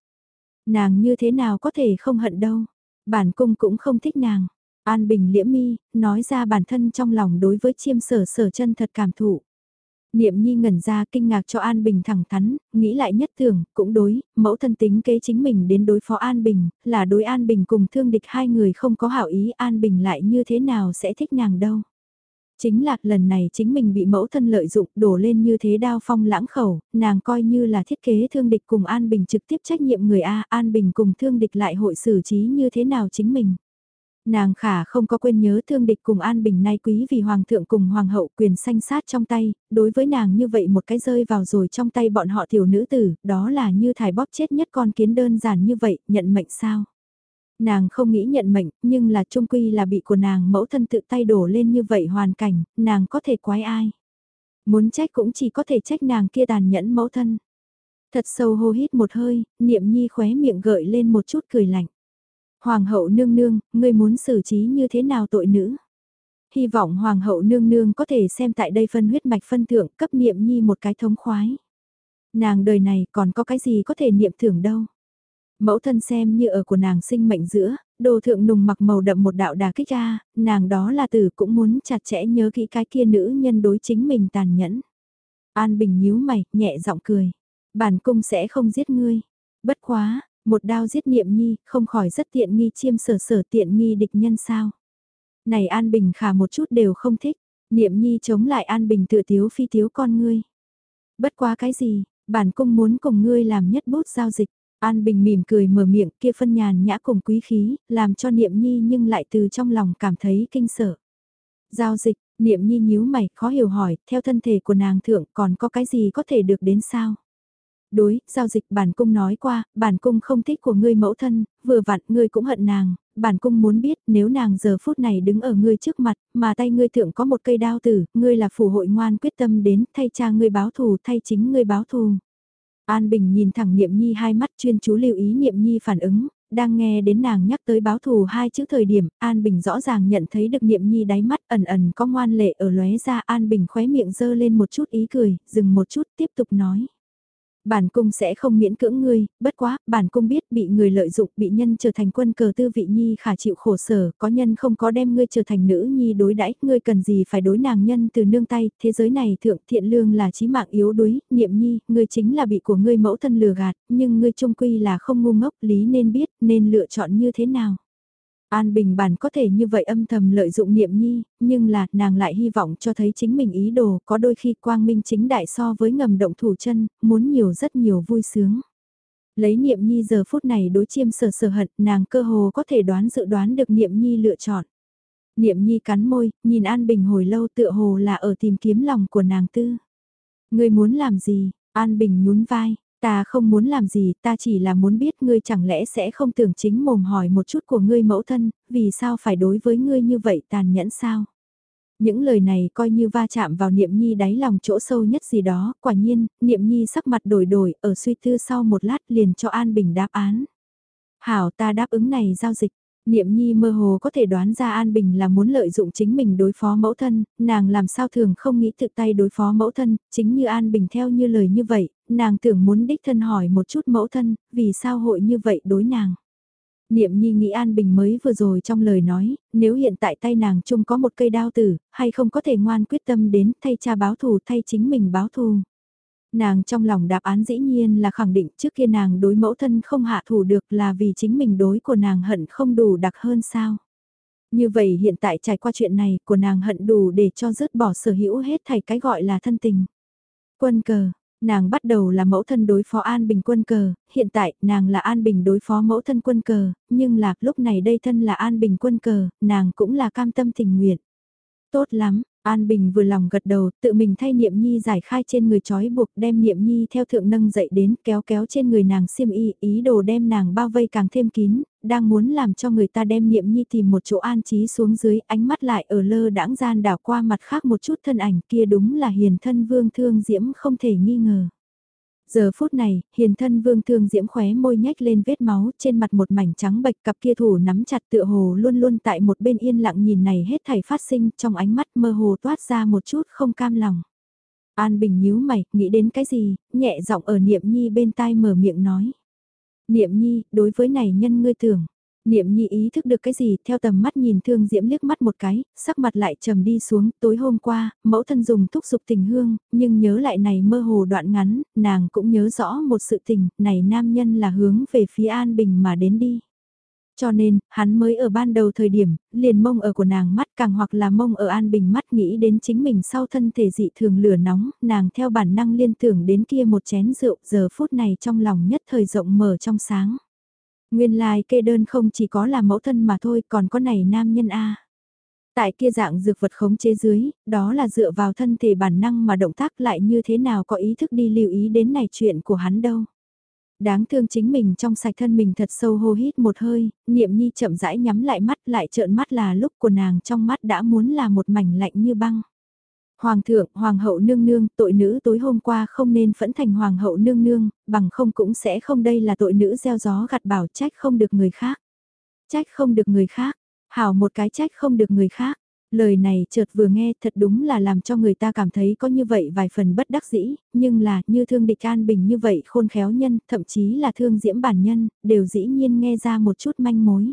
Nàng như thế nào có thể không hận đâu, bản cung cũng không thích nàng. An Bình liễm mi, nói ra bản thân trong lòng đối với chiêm sở sở chân thật cảm thụ. Niệm nhi ngẩn ra kinh ngạc cho An Bình thẳng thắn, nghĩ lại nhất thường, cũng đối, mẫu thân tính kế chính mình đến đối phó An Bình, là đối An Bình cùng thương địch hai người không có hảo ý An Bình lại như thế nào sẽ thích nàng đâu. Chính là lần này chính mình bị mẫu thân lợi dụng đổ lên như thế đao phong lãng khẩu, nàng coi như là thiết kế thương địch cùng An Bình trực tiếp trách nhiệm người A, An Bình cùng thương địch lại hội xử trí như thế nào chính mình. Nàng khả không có quên nhớ thương địch cùng An Bình nay quý vì Hoàng thượng cùng Hoàng hậu quyền sanh sát trong tay, đối với nàng như vậy một cái rơi vào rồi trong tay bọn họ tiểu nữ tử, đó là như thải bóp chết nhất con kiến đơn giản như vậy, nhận mệnh sao? Nàng không nghĩ nhận mệnh, nhưng là trung quy là bị của nàng mẫu thân tự tay đổ lên như vậy hoàn cảnh, nàng có thể quái ai? Muốn trách cũng chỉ có thể trách nàng kia tàn nhẫn mẫu thân. Thật sâu hô hít một hơi, niệm nhi khóe miệng gợi lên một chút cười lạnh. Hoàng hậu nương nương, ngươi muốn xử trí như thế nào tội nữ? Hy vọng Hoàng hậu nương nương có thể xem tại đây phân huyết mạch phân thưởng cấp niệm nhi một cái thống khoái. Nàng đời này còn có cái gì có thể niệm thưởng đâu. Mẫu thân xem như ở của nàng sinh mệnh giữa, đồ thượng nùng mặc màu đậm một đạo đà kích ra, nàng đó là tử cũng muốn chặt chẽ nhớ kỹ cái kia nữ nhân đối chính mình tàn nhẫn. An Bình nhíu mày, nhẹ giọng cười. Bản cung sẽ không giết ngươi. Bất quá, một đao giết niệm nhi, không khỏi rất tiện nghi chiêm sở sở tiện nghi địch nhân sao. Này An Bình khả một chút đều không thích, niệm nhi chống lại An Bình tự tiếu phi tiếu con ngươi. Bất quá cái gì, bản cung muốn cùng ngươi làm nhất bút giao dịch, An Bình mỉm cười mở miệng kia phân nhàn nhã cùng quý khí, làm cho niệm nhi nhưng lại từ trong lòng cảm thấy kinh sợ. Giao dịch, niệm nhi nhíu mày, khó hiểu hỏi, theo thân thể của nàng thượng còn có cái gì có thể được đến sao? Đối, giao dịch bản cung nói qua, bản cung không thích của ngươi mẫu thân, vừa vặn ngươi cũng hận nàng, bản cung muốn biết nếu nàng giờ phút này đứng ở ngươi trước mặt, mà tay ngươi thượng có một cây đao tử, ngươi là phù hội ngoan quyết tâm đến thay cha ngươi báo thù thay chính ngươi báo thù. An Bình nhìn thẳng Niệm Nhi hai mắt chuyên chú lưu ý Niệm Nhi phản ứng, đang nghe đến nàng nhắc tới báo thù hai chữ thời điểm, An Bình rõ ràng nhận thấy được Niệm Nhi đáy mắt ẩn ẩn có ngoan lệ ở lóe ra An Bình khóe miệng dơ lên một chút ý cười, dừng một chút tiếp tục nói. Bản cung sẽ không miễn cưỡng ngươi, bất quá, bản cung biết bị người lợi dụng, bị nhân trở thành quân cờ tư vị nhi khả chịu khổ sở, có nhân không có đem ngươi trở thành nữ nhi đối đãi, ngươi cần gì phải đối nàng nhân từ nương tay, thế giới này thượng thiện lương là chí mạng yếu đuối, niệm nhi, ngươi chính là bị của ngươi mẫu thân lừa gạt, nhưng ngươi trung quy là không ngu ngốc, lý nên biết, nên lựa chọn như thế nào. An Bình bản có thể như vậy âm thầm lợi dụng niệm nhi, nhưng là nàng lại hy vọng cho thấy chính mình ý đồ có đôi khi quang minh chính đại so với ngầm động thủ chân, muốn nhiều rất nhiều vui sướng. Lấy niệm nhi giờ phút này đối chiêm sở sở hận nàng cơ hồ có thể đoán dự đoán được niệm nhi lựa chọn. Niệm nhi cắn môi, nhìn An Bình hồi lâu tựa hồ là ở tìm kiếm lòng của nàng tư. Người muốn làm gì? An Bình nhún vai, Ta không muốn làm gì, ta chỉ là muốn biết ngươi chẳng lẽ sẽ không tưởng chính mồm hỏi một chút của ngươi mẫu thân, vì sao phải đối với ngươi như vậy tàn nhẫn sao? Những lời này coi như va chạm vào niệm nhi đáy lòng chỗ sâu nhất gì đó, quả nhiên, niệm nhi sắc mặt đổi đổi, ở suy tư sau một lát liền cho An Bình đáp án. Hảo ta đáp ứng này giao dịch, Niệm Nhi mơ hồ có thể đoán ra An Bình là muốn lợi dụng chính mình đối phó mẫu thân, nàng làm sao thường không nghĩ thực tay đối phó mẫu thân, chính như An Bình theo như lời như vậy, nàng tưởng muốn đích thân hỏi một chút mẫu thân, vì sao hội như vậy đối nàng. Niệm Nhi nghĩ An Bình mới vừa rồi trong lời nói, nếu hiện tại tay nàng chung có một cây đao tử, hay không có thể ngoan quyết tâm đến thay cha báo thù thay chính mình báo thù. Nàng trong lòng đáp án dĩ nhiên là khẳng định trước kia nàng đối mẫu thân không hạ thủ được là vì chính mình đối của nàng hận không đủ đặc hơn sao. Như vậy hiện tại trải qua chuyện này của nàng hận đủ để cho dứt bỏ sở hữu hết thảy cái gọi là thân tình. Quân cờ, nàng bắt đầu là mẫu thân đối phó An Bình quân cờ, hiện tại nàng là An Bình đối phó mẫu thân quân cờ, nhưng là lúc này đây thân là An Bình quân cờ, nàng cũng là cam tâm tình nguyện. Tốt lắm, An Bình vừa lòng gật đầu, tự mình thay Niệm Nhi giải khai trên người trói buộc đem Niệm Nhi theo thượng nâng dậy đến kéo kéo trên người nàng xiêm y, ý đồ đem nàng bao vây càng thêm kín, đang muốn làm cho người ta đem Niệm Nhi tìm một chỗ an trí xuống dưới, ánh mắt lại ở lơ đãng gian đảo qua mặt khác một chút thân ảnh kia đúng là hiền thân vương thương diễm không thể nghi ngờ. Giờ phút này, hiền thân vương thương diễm khóe môi nhách lên vết máu trên mặt một mảnh trắng bạch cặp kia thủ nắm chặt tựa hồ luôn luôn tại một bên yên lặng nhìn này hết thảy phát sinh trong ánh mắt mơ hồ toát ra một chút không cam lòng. An Bình nhíu mày, nghĩ đến cái gì, nhẹ giọng ở Niệm Nhi bên tai mở miệng nói. Niệm Nhi, đối với này nhân ngươi tưởng, Niệm nhi ý thức được cái gì theo tầm mắt nhìn thương diễm liếc mắt một cái, sắc mặt lại trầm đi xuống, tối hôm qua, mẫu thân dùng thúc dục tình hương, nhưng nhớ lại này mơ hồ đoạn ngắn, nàng cũng nhớ rõ một sự tình, này nam nhân là hướng về phía An Bình mà đến đi. Cho nên, hắn mới ở ban đầu thời điểm, liền mông ở của nàng mắt càng hoặc là mông ở An Bình mắt nghĩ đến chính mình sau thân thể dị thường lửa nóng, nàng theo bản năng liên tưởng đến kia một chén rượu giờ phút này trong lòng nhất thời rộng mở trong sáng. Nguyên lai like kê đơn không chỉ có là mẫu thân mà thôi còn có này nam nhân A. Tại kia dạng dược vật khống chế dưới, đó là dựa vào thân thể bản năng mà động tác lại như thế nào có ý thức đi lưu ý đến này chuyện của hắn đâu. Đáng thương chính mình trong sạch thân mình thật sâu hô hít một hơi, niệm nhi chậm rãi nhắm lại mắt lại trợn mắt là lúc của nàng trong mắt đã muốn là một mảnh lạnh như băng. Hoàng thượng, hoàng hậu nương nương, tội nữ tối hôm qua không nên phẫn thành hoàng hậu nương nương, bằng không cũng sẽ không đây là tội nữ gieo gió gặt bảo trách không được người khác. Trách không được người khác, hảo một cái trách không được người khác. Lời này chợt vừa nghe thật đúng là làm cho người ta cảm thấy có như vậy vài phần bất đắc dĩ, nhưng là như thương địch an bình như vậy khôn khéo nhân, thậm chí là thương diễm bản nhân, đều dĩ nhiên nghe ra một chút manh mối.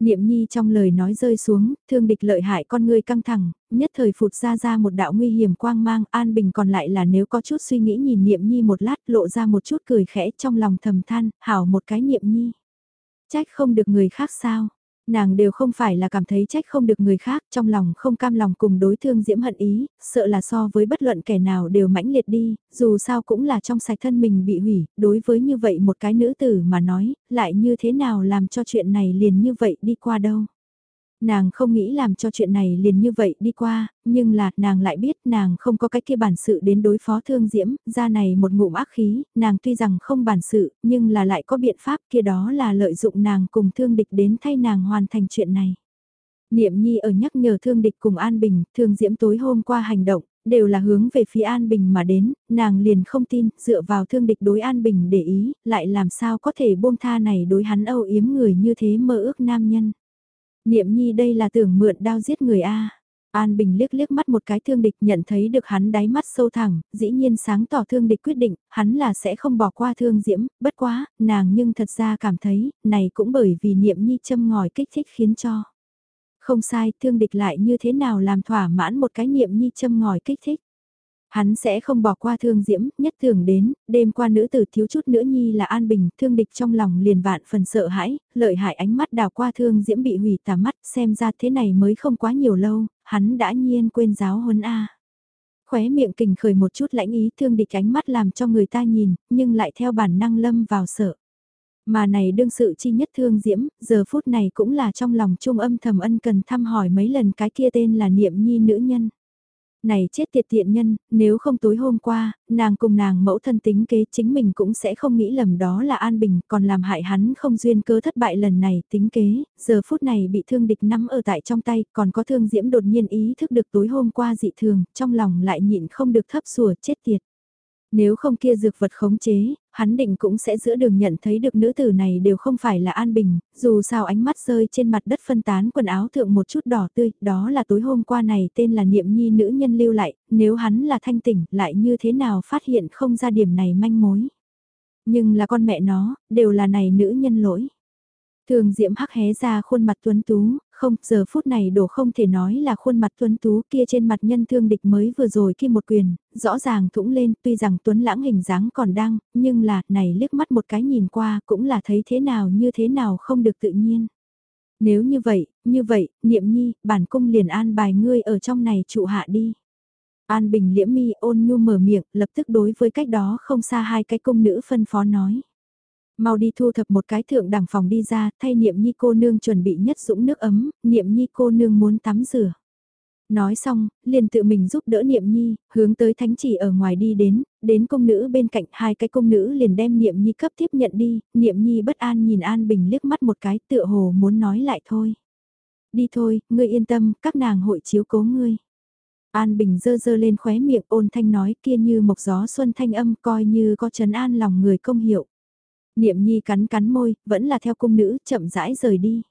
Niệm nhi trong lời nói rơi xuống, thương địch lợi hại con người căng thẳng, nhất thời phụt ra ra một đạo nguy hiểm quang mang an bình còn lại là nếu có chút suy nghĩ nhìn niệm nhi một lát lộ ra một chút cười khẽ trong lòng thầm than, hảo một cái niệm nhi. Trách không được người khác sao, Nàng đều không phải là cảm thấy trách không được người khác, trong lòng không cam lòng cùng đối thương diễm hận ý, sợ là so với bất luận kẻ nào đều mãnh liệt đi, dù sao cũng là trong sạch thân mình bị hủy, đối với như vậy một cái nữ tử mà nói, lại như thế nào làm cho chuyện này liền như vậy đi qua đâu. Nàng không nghĩ làm cho chuyện này liền như vậy đi qua, nhưng là nàng lại biết nàng không có cái kia bản sự đến đối phó thương diễm, ra này một ngụm ác khí, nàng tuy rằng không bản sự, nhưng là lại có biện pháp kia đó là lợi dụng nàng cùng thương địch đến thay nàng hoàn thành chuyện này. Niệm Nhi ở nhắc nhở thương địch cùng An Bình, thương diễm tối hôm qua hành động, đều là hướng về phía An Bình mà đến, nàng liền không tin, dựa vào thương địch đối An Bình để ý, lại làm sao có thể buông tha này đối hắn âu yếm người như thế mơ ước nam nhân. Niệm nhi đây là tưởng mượn đao giết người A. An Bình liếc liếc mắt một cái thương địch nhận thấy được hắn đáy mắt sâu thẳng, dĩ nhiên sáng tỏ thương địch quyết định, hắn là sẽ không bỏ qua thương diễm, bất quá, nàng nhưng thật ra cảm thấy, này cũng bởi vì niệm nhi châm ngòi kích thích khiến cho. Không sai, thương địch lại như thế nào làm thỏa mãn một cái niệm nhi châm ngòi kích thích. Hắn sẽ không bỏ qua thương diễm, nhất thường đến, đêm qua nữ tử thiếu chút nữa nhi là an bình, thương địch trong lòng liền vạn phần sợ hãi, lợi hại ánh mắt đào qua thương diễm bị hủy tà mắt, xem ra thế này mới không quá nhiều lâu, hắn đã nhiên quên giáo huấn A. Khóe miệng kình khởi một chút lãnh ý thương địch ánh mắt làm cho người ta nhìn, nhưng lại theo bản năng lâm vào sợ. Mà này đương sự chi nhất thương diễm, giờ phút này cũng là trong lòng trung âm thầm ân cần thăm hỏi mấy lần cái kia tên là niệm nhi nữ nhân. Này chết tiệt tiện nhân, nếu không tối hôm qua, nàng cùng nàng mẫu thân tính kế chính mình cũng sẽ không nghĩ lầm đó là An Bình, còn làm hại hắn không duyên cớ thất bại lần này tính kế, giờ phút này bị thương địch nắm ở tại trong tay, còn có thương diễm đột nhiên ý thức được tối hôm qua dị thường, trong lòng lại nhịn không được thấp sùa chết tiệt. Nếu không kia dược vật khống chế, hắn định cũng sẽ giữa đường nhận thấy được nữ tử này đều không phải là an bình, dù sao ánh mắt rơi trên mặt đất phân tán quần áo thượng một chút đỏ tươi, đó là tối hôm qua này tên là niệm nhi nữ nhân lưu lại, nếu hắn là thanh tỉnh lại như thế nào phát hiện không ra điểm này manh mối. Nhưng là con mẹ nó, đều là này nữ nhân lỗi. Thường diễm hắc hé ra khuôn mặt tuấn tú, không, giờ phút này đổ không thể nói là khuôn mặt tuấn tú kia trên mặt nhân thương địch mới vừa rồi kia một quyền, rõ ràng thủng lên tuy rằng tuấn lãng hình dáng còn đang, nhưng là, này liếc mắt một cái nhìn qua cũng là thấy thế nào như thế nào không được tự nhiên. Nếu như vậy, như vậy, niệm nhi, bản cung liền an bài ngươi ở trong này trụ hạ đi. An Bình liễm mi ôn nhu mở miệng, lập tức đối với cách đó không xa hai cái cung nữ phân phó nói mau đi thu thập một cái thượng đẳng phòng đi ra, thay niệm nhi cô nương chuẩn bị nhất dũng nước ấm, niệm nhi cô nương muốn tắm rửa. Nói xong, liền tự mình giúp đỡ niệm nhi, hướng tới thánh chỉ ở ngoài đi đến, đến công nữ bên cạnh hai cái công nữ liền đem niệm nhi cấp tiếp nhận đi, niệm nhi bất an nhìn an bình liếc mắt một cái tựa hồ muốn nói lại thôi. Đi thôi, ngươi yên tâm, các nàng hội chiếu cố ngươi. An Bình dơ dơ lên khóe miệng ôn thanh nói kia như một gió xuân thanh âm coi như có trấn an lòng người công hiệu. Niệm Nhi cắn cắn môi, vẫn là theo cung nữ, chậm rãi rời đi.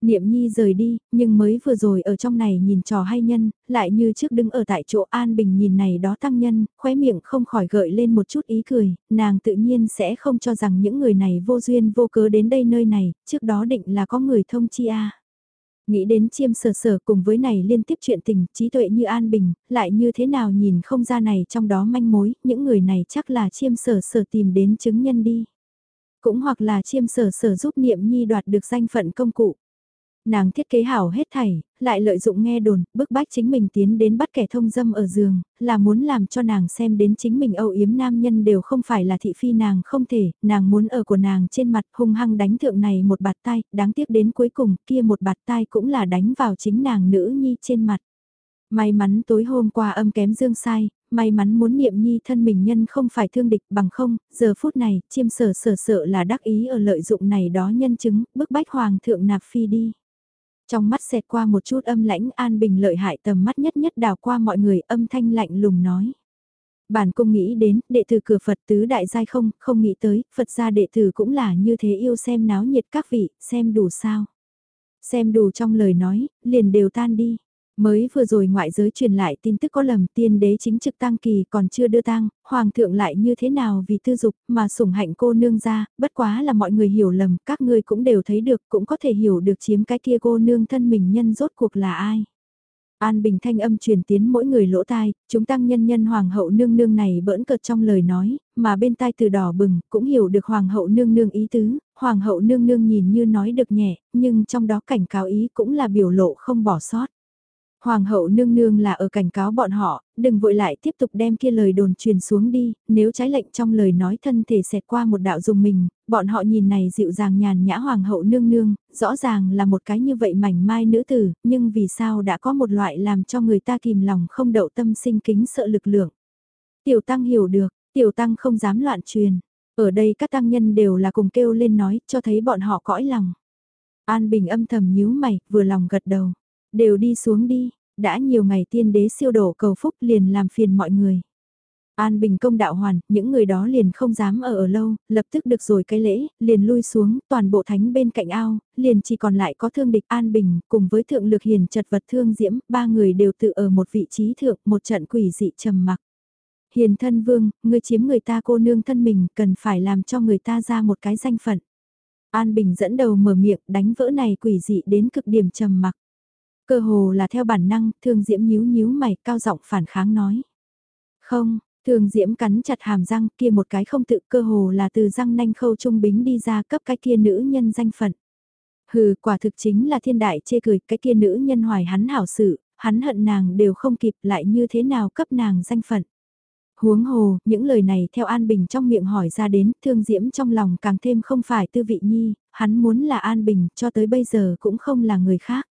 Niệm Nhi rời đi, nhưng mới vừa rồi ở trong này nhìn trò hay nhân, lại như trước đứng ở tại chỗ An Bình nhìn này đó tăng nhân, khóe miệng không khỏi gợi lên một chút ý cười, nàng tự nhiên sẽ không cho rằng những người này vô duyên vô cớ đến đây nơi này, trước đó định là có người thông chi a. Nghĩ đến chiêm sở sở cùng với này liên tiếp chuyện tình, trí tuệ như An Bình, lại như thế nào nhìn không ra này trong đó manh mối, những người này chắc là chiêm sở sở tìm đến chứng nhân đi. Cũng hoặc là chiêm sở sở giúp niệm nhi đoạt được danh phận công cụ. Nàng thiết kế hảo hết thảy, lại lợi dụng nghe đồn, bức bách chính mình tiến đến bắt kẻ thông dâm ở giường, là muốn làm cho nàng xem đến chính mình âu yếm nam nhân đều không phải là thị phi nàng không thể, nàng muốn ở của nàng trên mặt hung hăng đánh thượng này một bạt tay, đáng tiếc đến cuối cùng kia một bạt tay cũng là đánh vào chính nàng nữ nhi trên mặt. May mắn tối hôm qua âm kém dương sai, may mắn muốn niệm nhi thân mình nhân không phải thương địch bằng không, giờ phút này, chiêm sở sở sợ là đắc ý ở lợi dụng này đó nhân chứng, bức bách hoàng thượng nạp phi đi. Trong mắt xẹt qua một chút âm lãnh an bình lợi hại tầm mắt nhất nhất đào qua mọi người âm thanh lạnh lùng nói. Bản cung nghĩ đến, đệ tử cửa Phật tứ đại giai không, không nghĩ tới, Phật gia đệ tử cũng là như thế yêu xem náo nhiệt các vị, xem đủ sao. Xem đủ trong lời nói, liền đều tan đi. Mới vừa rồi ngoại giới truyền lại tin tức có lầm tiên đế chính trực tang kỳ còn chưa đưa tang, hoàng thượng lại như thế nào vì tư dục mà sủng hạnh cô nương ra, bất quá là mọi người hiểu lầm, các ngươi cũng đều thấy được, cũng có thể hiểu được chiếm cái kia cô nương thân mình nhân rốt cuộc là ai. An Bình thanh âm truyền tiến mỗi người lỗ tai, chúng tăng nhân nhân hoàng hậu nương nương này bỡn cợt trong lời nói, mà bên tai từ đỏ bừng, cũng hiểu được hoàng hậu nương nương ý tứ, hoàng hậu nương nương nhìn như nói được nhẹ, nhưng trong đó cảnh cáo ý cũng là biểu lộ không bỏ sót. Hoàng hậu nương nương là ở cảnh cáo bọn họ, đừng vội lại tiếp tục đem kia lời đồn truyền xuống đi, nếu trái lệnh trong lời nói thân thể xẹt qua một đạo dùng mình, bọn họ nhìn này dịu dàng nhàn nhã hoàng hậu nương nương, rõ ràng là một cái như vậy mảnh mai nữ tử, nhưng vì sao đã có một loại làm cho người ta kìm lòng không đậu tâm sinh kính sợ lực lượng. Tiểu tăng hiểu được, tiểu tăng không dám loạn truyền, ở đây các tăng nhân đều là cùng kêu lên nói, cho thấy bọn họ cõi lòng. An Bình âm thầm nhíu mày, vừa lòng gật đầu. Đều đi xuống đi, đã nhiều ngày tiên đế siêu đổ cầu phúc liền làm phiền mọi người. An Bình công đạo hoàn, những người đó liền không dám ở ở lâu, lập tức được rồi cái lễ, liền lui xuống, toàn bộ thánh bên cạnh ao, liền chỉ còn lại có thương địch An Bình, cùng với thượng lực hiền chật vật thương diễm, ba người đều tự ở một vị trí thượng, một trận quỷ dị trầm mặc. Hiền thân vương, ngươi chiếm người ta cô nương thân mình, cần phải làm cho người ta ra một cái danh phận. An Bình dẫn đầu mở miệng, đánh vỡ này quỷ dị đến cực điểm trầm mặc. Cơ hồ là theo bản năng, thường diễm nhíu nhíu mày, cao giọng phản kháng nói. Không, thường diễm cắn chặt hàm răng kia một cái không tự cơ hồ là từ răng nanh khâu trung bính đi ra cấp cái kia nữ nhân danh phận. Hừ, quả thực chính là thiên đại chê cười, cái kia nữ nhân hoài hắn hảo sự, hắn hận nàng đều không kịp lại như thế nào cấp nàng danh phận. Huống hồ, những lời này theo An Bình trong miệng hỏi ra đến, thương diễm trong lòng càng thêm không phải tư vị nhi, hắn muốn là An Bình, cho tới bây giờ cũng không là người khác.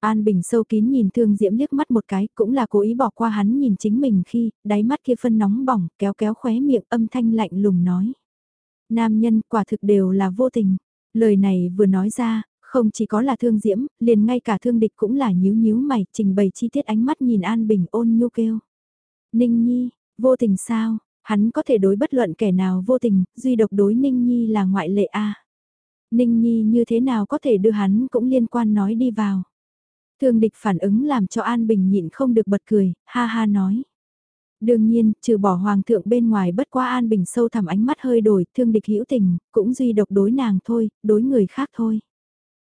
An Bình sâu kín nhìn Thương Diễm liếc mắt một cái, cũng là cố ý bỏ qua hắn nhìn chính mình khi, đáy mắt kia phân nóng bỏng, kéo kéo khóe miệng âm thanh lạnh lùng nói. Nam nhân quả thực đều là vô tình. Lời này vừa nói ra, không chỉ có là Thương Diễm, liền ngay cả Thương Địch cũng là nhíu nhíu mày, trình bày chi tiết ánh mắt nhìn An Bình ôn nhu kêu. Ninh Nhi, vô tình sao, hắn có thể đối bất luận kẻ nào vô tình, duy độc đối Ninh Nhi là ngoại lệ a. Ninh Nhi như thế nào có thể đưa hắn cũng liên quan nói đi vào. Thương địch phản ứng làm cho An Bình nhịn không được bật cười, ha ha nói. Đương nhiên, trừ bỏ hoàng thượng bên ngoài bất qua An Bình sâu thẳm ánh mắt hơi đổi, thương địch hữu tình, cũng duy độc đối nàng thôi, đối người khác thôi.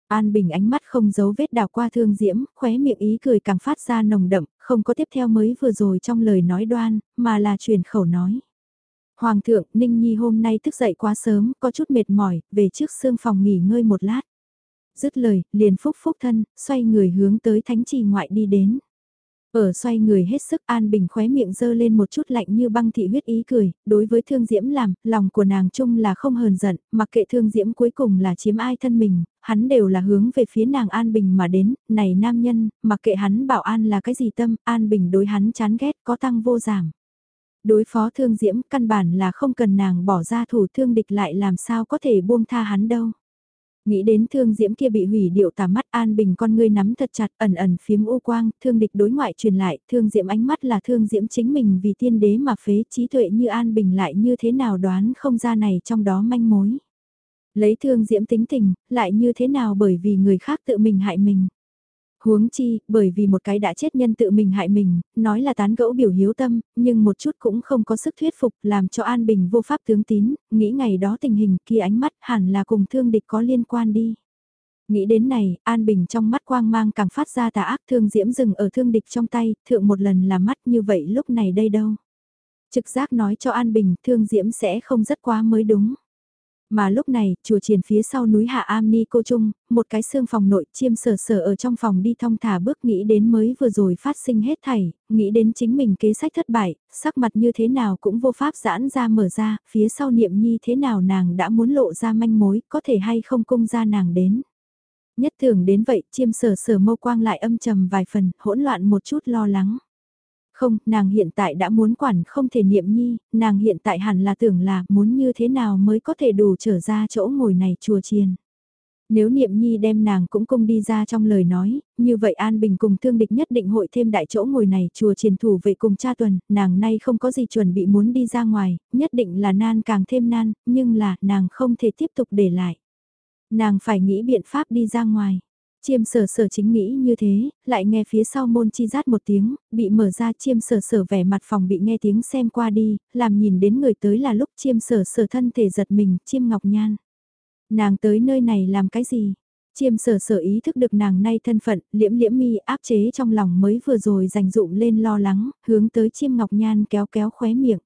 An Bình ánh mắt không giấu vết đào qua thương diễm, khóe miệng ý cười càng phát ra nồng đậm, không có tiếp theo mới vừa rồi trong lời nói đoan, mà là truyền khẩu nói. Hoàng thượng, Ninh Nhi hôm nay thức dậy quá sớm, có chút mệt mỏi, về trước sương phòng nghỉ ngơi một lát. Dứt lời, liền phúc phúc thân, xoay người hướng tới thánh trì ngoại đi đến. Ở xoay người hết sức an bình khóe miệng dơ lên một chút lạnh như băng thị huyết ý cười, đối với thương diễm làm, lòng của nàng chung là không hờn giận, mặc kệ thương diễm cuối cùng là chiếm ai thân mình, hắn đều là hướng về phía nàng an bình mà đến, này nam nhân, mặc kệ hắn bảo an là cái gì tâm, an bình đối hắn chán ghét có tăng vô giảm. Đối phó thương diễm căn bản là không cần nàng bỏ ra thủ thương địch lại làm sao có thể buông tha hắn đâu. Nghĩ đến thương diễm kia bị hủy điệu tà mắt an bình con ngươi nắm thật chặt ẩn ẩn phím u quang, thương địch đối ngoại truyền lại, thương diễm ánh mắt là thương diễm chính mình vì tiên đế mà phế trí tuệ như an bình lại như thế nào đoán không ra này trong đó manh mối. Lấy thương diễm tính tình, lại như thế nào bởi vì người khác tự mình hại mình. Huống chi, bởi vì một cái đã chết nhân tự mình hại mình, nói là tán gẫu biểu hiếu tâm, nhưng một chút cũng không có sức thuyết phục làm cho An Bình vô pháp tướng tín, nghĩ ngày đó tình hình kia ánh mắt hẳn là cùng thương địch có liên quan đi. Nghĩ đến này, An Bình trong mắt quang mang càng phát ra tà ác thương diễm dừng ở thương địch trong tay, thượng một lần là mắt như vậy lúc này đây đâu. Trực giác nói cho An Bình thương diễm sẽ không rất quá mới đúng. Mà lúc này, chùa triển phía sau núi Hạ Am Ni Cô Trung, một cái xương phòng nội chiêm sở sở ở trong phòng đi thong thả bước nghĩ đến mới vừa rồi phát sinh hết thảy, nghĩ đến chính mình kế sách thất bại, sắc mặt như thế nào cũng vô pháp giãn ra mở ra, phía sau niệm nhi thế nào nàng đã muốn lộ ra manh mối, có thể hay không cung ra nàng đến. Nhất thường đến vậy, chiêm sở sở mâu quang lại âm trầm vài phần, hỗn loạn một chút lo lắng. Không, nàng hiện tại đã muốn quản không thể niệm nhi, nàng hiện tại hẳn là tưởng là muốn như thế nào mới có thể đủ trở ra chỗ ngồi này chùa chiền. Nếu niệm nhi đem nàng cũng cung đi ra trong lời nói, như vậy An Bình cùng thương địch nhất định hội thêm đại chỗ ngồi này chùa triền thủ vệ cùng cha tuần, nàng nay không có gì chuẩn bị muốn đi ra ngoài, nhất định là nan càng thêm nan, nhưng là nàng không thể tiếp tục để lại. Nàng phải nghĩ biện pháp đi ra ngoài. Chiêm sở sở chính nghĩ như thế, lại nghe phía sau môn chi rát một tiếng, bị mở ra chiêm sở sở vẻ mặt phòng bị nghe tiếng xem qua đi, làm nhìn đến người tới là lúc chiêm sở sở thân thể giật mình, chiêm ngọc nhan. Nàng tới nơi này làm cái gì? Chiêm sở sở ý thức được nàng nay thân phận, liễm liễm mi áp chế trong lòng mới vừa rồi dành dụm lên lo lắng, hướng tới chiêm ngọc nhan kéo kéo khóe miệng.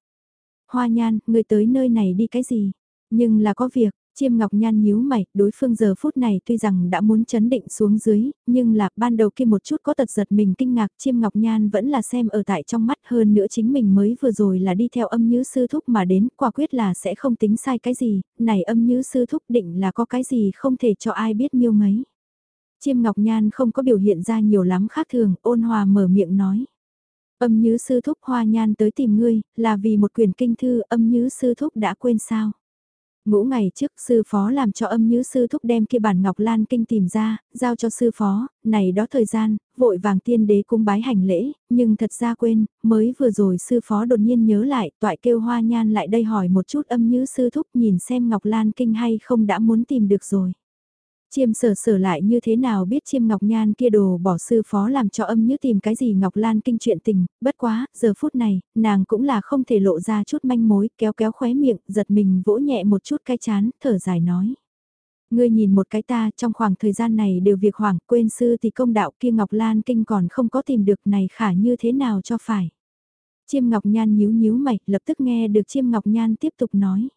Hoa nhan, người tới nơi này đi cái gì? Nhưng là có việc, Chiêm Ngọc Nhan nhíu mày, đối phương giờ phút này tuy rằng đã muốn chấn định xuống dưới, nhưng là ban đầu kia một chút có tật giật mình kinh ngạc Chiêm Ngọc Nhan vẫn là xem ở tại trong mắt hơn nữa chính mình mới vừa rồi là đi theo âm nhứ sư thúc mà đến, quả quyết là sẽ không tính sai cái gì, này âm nhứ sư thúc định là có cái gì không thể cho ai biết miêu ngấy. Chiêm Ngọc Nhan không có biểu hiện ra nhiều lắm khác thường, ôn hòa mở miệng nói. Âm nhứ sư thúc hoa nhan tới tìm ngươi, là vì một quyền kinh thư âm nhứ sư thúc đã quên sao. Ngũ ngày trước sư phó làm cho âm nhứ sư thúc đem kia bản Ngọc Lan Kinh tìm ra, giao cho sư phó, này đó thời gian, vội vàng tiên đế cung bái hành lễ, nhưng thật ra quên, mới vừa rồi sư phó đột nhiên nhớ lại, toại kêu hoa nhan lại đây hỏi một chút âm nhứ sư thúc nhìn xem Ngọc Lan Kinh hay không đã muốn tìm được rồi. Chiêm sở sở lại như thế nào biết chiêm ngọc nhan kia đồ bỏ sư phó làm cho âm như tìm cái gì ngọc lan kinh chuyện tình, bất quá, giờ phút này, nàng cũng là không thể lộ ra chút manh mối, kéo kéo khóe miệng, giật mình vỗ nhẹ một chút cái chán, thở dài nói. Ngươi nhìn một cái ta trong khoảng thời gian này đều việc hoảng quên sư thì công đạo kia Ngọc Lan Kinh còn không có tìm được này khả như thế nào cho phải. Chiêm Ngọc Nhan nhíu nhíu mày, lập tức nghe được Chiêm Ngọc Nhan tiếp tục nói.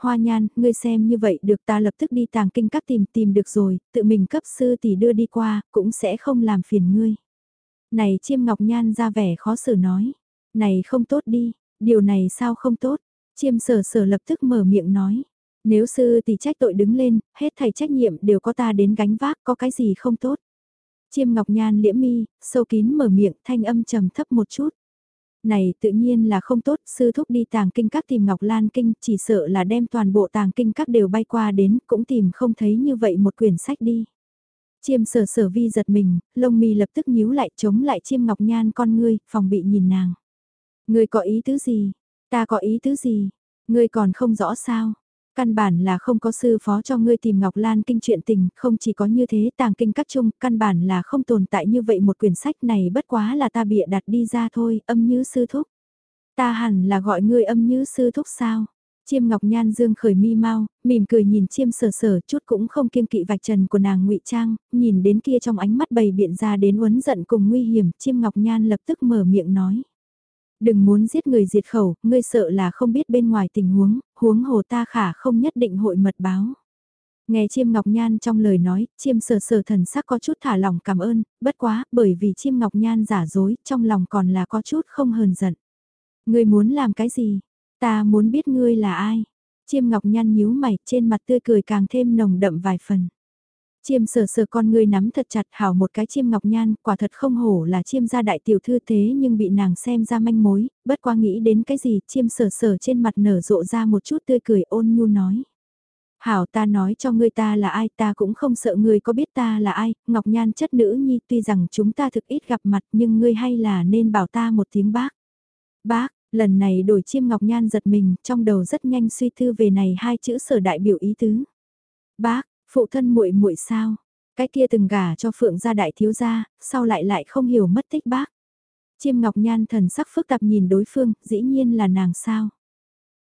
Hoa nhan, ngươi xem như vậy được ta lập tức đi tàng kinh các tìm tìm được rồi, tự mình cấp sư tỷ đưa đi qua, cũng sẽ không làm phiền ngươi. Này chiêm ngọc nhan ra vẻ khó xử nói, này không tốt đi, điều này sao không tốt, chiêm sở sở lập tức mở miệng nói. Nếu sư tỷ trách tội đứng lên, hết thầy trách nhiệm đều có ta đến gánh vác, có cái gì không tốt. Chiêm ngọc nhan liễm mi, sâu kín mở miệng, thanh âm trầm thấp một chút. Này tự nhiên là không tốt, sư thúc đi tàng kinh các tìm Ngọc Lan Kinh, chỉ sợ là đem toàn bộ tàng kinh các đều bay qua đến, cũng tìm không thấy như vậy một quyển sách đi. Chiêm sở sở vi giật mình, lông mi lập tức nhíu lại chống lại chiêm ngọc nhan con ngươi, phòng bị nhìn nàng. Ngươi có ý tứ gì? Ta có ý tứ gì? Ngươi còn không rõ sao? Căn bản là không có sư phó cho ngươi tìm Ngọc Lan kinh chuyện tình, không chỉ có như thế tàng kinh các chung, căn bản là không tồn tại như vậy một quyển sách này bất quá là ta bịa đặt đi ra thôi, âm như sư thúc. Ta hẳn là gọi ngươi âm như sư thúc sao? Chiêm Ngọc Nhan dương khởi mi mau, mỉm cười nhìn chiêm sở sở chút cũng không kiêng kỵ vạch trần của nàng ngụy Trang, nhìn đến kia trong ánh mắt bầy biện ra đến uấn giận cùng nguy hiểm, chiêm Ngọc Nhan lập tức mở miệng nói. Đừng muốn giết người diệt khẩu, ngươi sợ là không biết bên ngoài tình huống, huống hồ ta khả không nhất định hội mật báo. Nghe chiêm ngọc nhan trong lời nói, chiêm sờ sờ thần sắc có chút thả lòng cảm ơn, bất quá, bởi vì chiêm ngọc nhan giả dối, trong lòng còn là có chút không hờn giận. Ngươi muốn làm cái gì? Ta muốn biết ngươi là ai? Chiêm ngọc nhan nhíu mày, trên mặt tươi cười càng thêm nồng đậm vài phần. Chiêm sờ sờ con ngươi nắm thật chặt hảo một cái chiêm ngọc nhan, quả thật không hổ là chiêm gia đại tiểu thư thế nhưng bị nàng xem ra manh mối, bất qua nghĩ đến cái gì, chiêm sờ sờ trên mặt nở rộ ra một chút tươi cười ôn nhu nói. Hảo ta nói cho ngươi ta là ai ta cũng không sợ ngươi có biết ta là ai, ngọc nhan chất nữ nhi tuy rằng chúng ta thực ít gặp mặt nhưng ngươi hay là nên bảo ta một tiếng bác. Bác, lần này đổi chiêm ngọc nhan giật mình, trong đầu rất nhanh suy thư về này hai chữ sở đại biểu ý tứ. Bác, Phụ thân muội muội sao? Cái kia từng gả cho Phượng gia đại thiếu gia, sau lại lại không hiểu mất tích bác. Chiêm Ngọc Nhan thần sắc phức tạp nhìn đối phương, dĩ nhiên là nàng sao?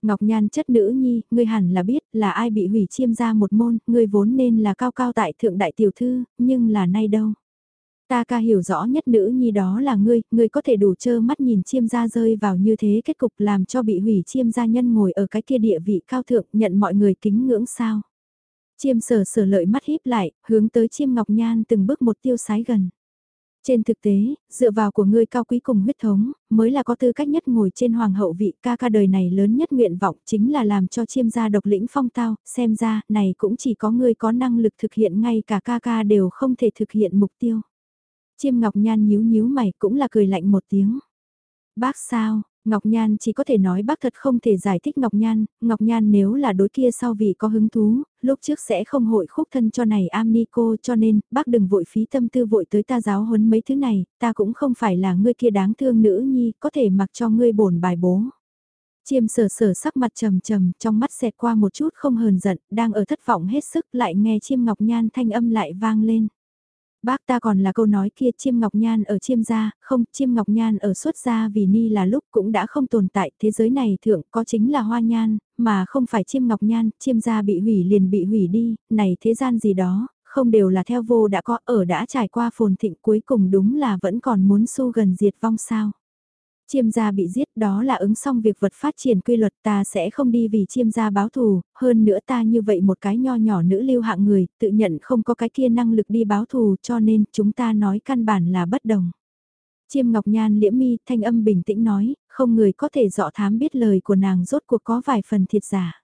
Ngọc Nhan chất nữ nhi, ngươi hẳn là biết là ai bị hủy chiêm ra một môn, ngươi vốn nên là cao cao tại thượng đại tiểu thư, nhưng là nay đâu. Ta ca hiểu rõ nhất nữ nhi đó là ngươi, ngươi có thể đủ trơ mắt nhìn chiêm gia rơi vào như thế kết cục làm cho bị hủy chiêm gia nhân ngồi ở cái kia địa vị cao thượng nhận mọi người kính ngưỡng sao. Chiêm sở sở lợi mắt híp lại, hướng tới chiêm ngọc nhan từng bước một tiêu sái gần. Trên thực tế, dựa vào của ngươi cao quý cùng huyết thống, mới là có tư cách nhất ngồi trên hoàng hậu vị ca ca đời này lớn nhất nguyện vọng chính là làm cho chiêm gia độc lĩnh phong tao, xem ra, này cũng chỉ có ngươi có năng lực thực hiện ngay cả ca ca đều không thể thực hiện mục tiêu. Chiêm ngọc nhan nhíu nhíu mày cũng là cười lạnh một tiếng. Bác sao, Ngọc Nhan chỉ có thể nói bác thật không thể giải thích Ngọc Nhan, Ngọc Nhan nếu là đối kia sau vì có hứng thú, lúc trước sẽ không hội khúc thân cho này am ni cô cho nên bác đừng vội phí tâm tư vội tới ta giáo huấn mấy thứ này, ta cũng không phải là ngươi kia đáng thương nữ nhi, có thể mặc cho ngươi bổn bài bố. Chiêm sở sở sắc mặt trầm trầm, trong mắt xẹt qua một chút không hờn giận, đang ở thất vọng hết sức lại nghe chiêm ngọc nhan thanh âm lại vang lên. Bác ta còn là câu nói kia chiêm ngọc nhan ở chiêm gia, không chiêm ngọc nhan ở xuất gia vì ni là lúc cũng đã không tồn tại, thế giới này thượng có chính là hoa nhan, mà không phải chiêm ngọc nhan, chiêm gia bị hủy liền bị hủy đi, này thế gian gì đó, không đều là theo vô đã có ở đã trải qua phồn thịnh cuối cùng đúng là vẫn còn muốn su gần diệt vong sao. Chiêm gia bị giết đó là ứng xong việc vật phát triển quy luật ta sẽ không đi vì chiêm gia báo thù, hơn nữa ta như vậy một cái nho nhỏ nữ lưu hạng người, tự nhận không có cái kia năng lực đi báo thù cho nên chúng ta nói căn bản là bất đồng. Chiêm Ngọc Nhan liễm mi thanh âm bình tĩnh nói, không người có thể dọ thám biết lời của nàng rốt cuộc có vài phần thiệt giả.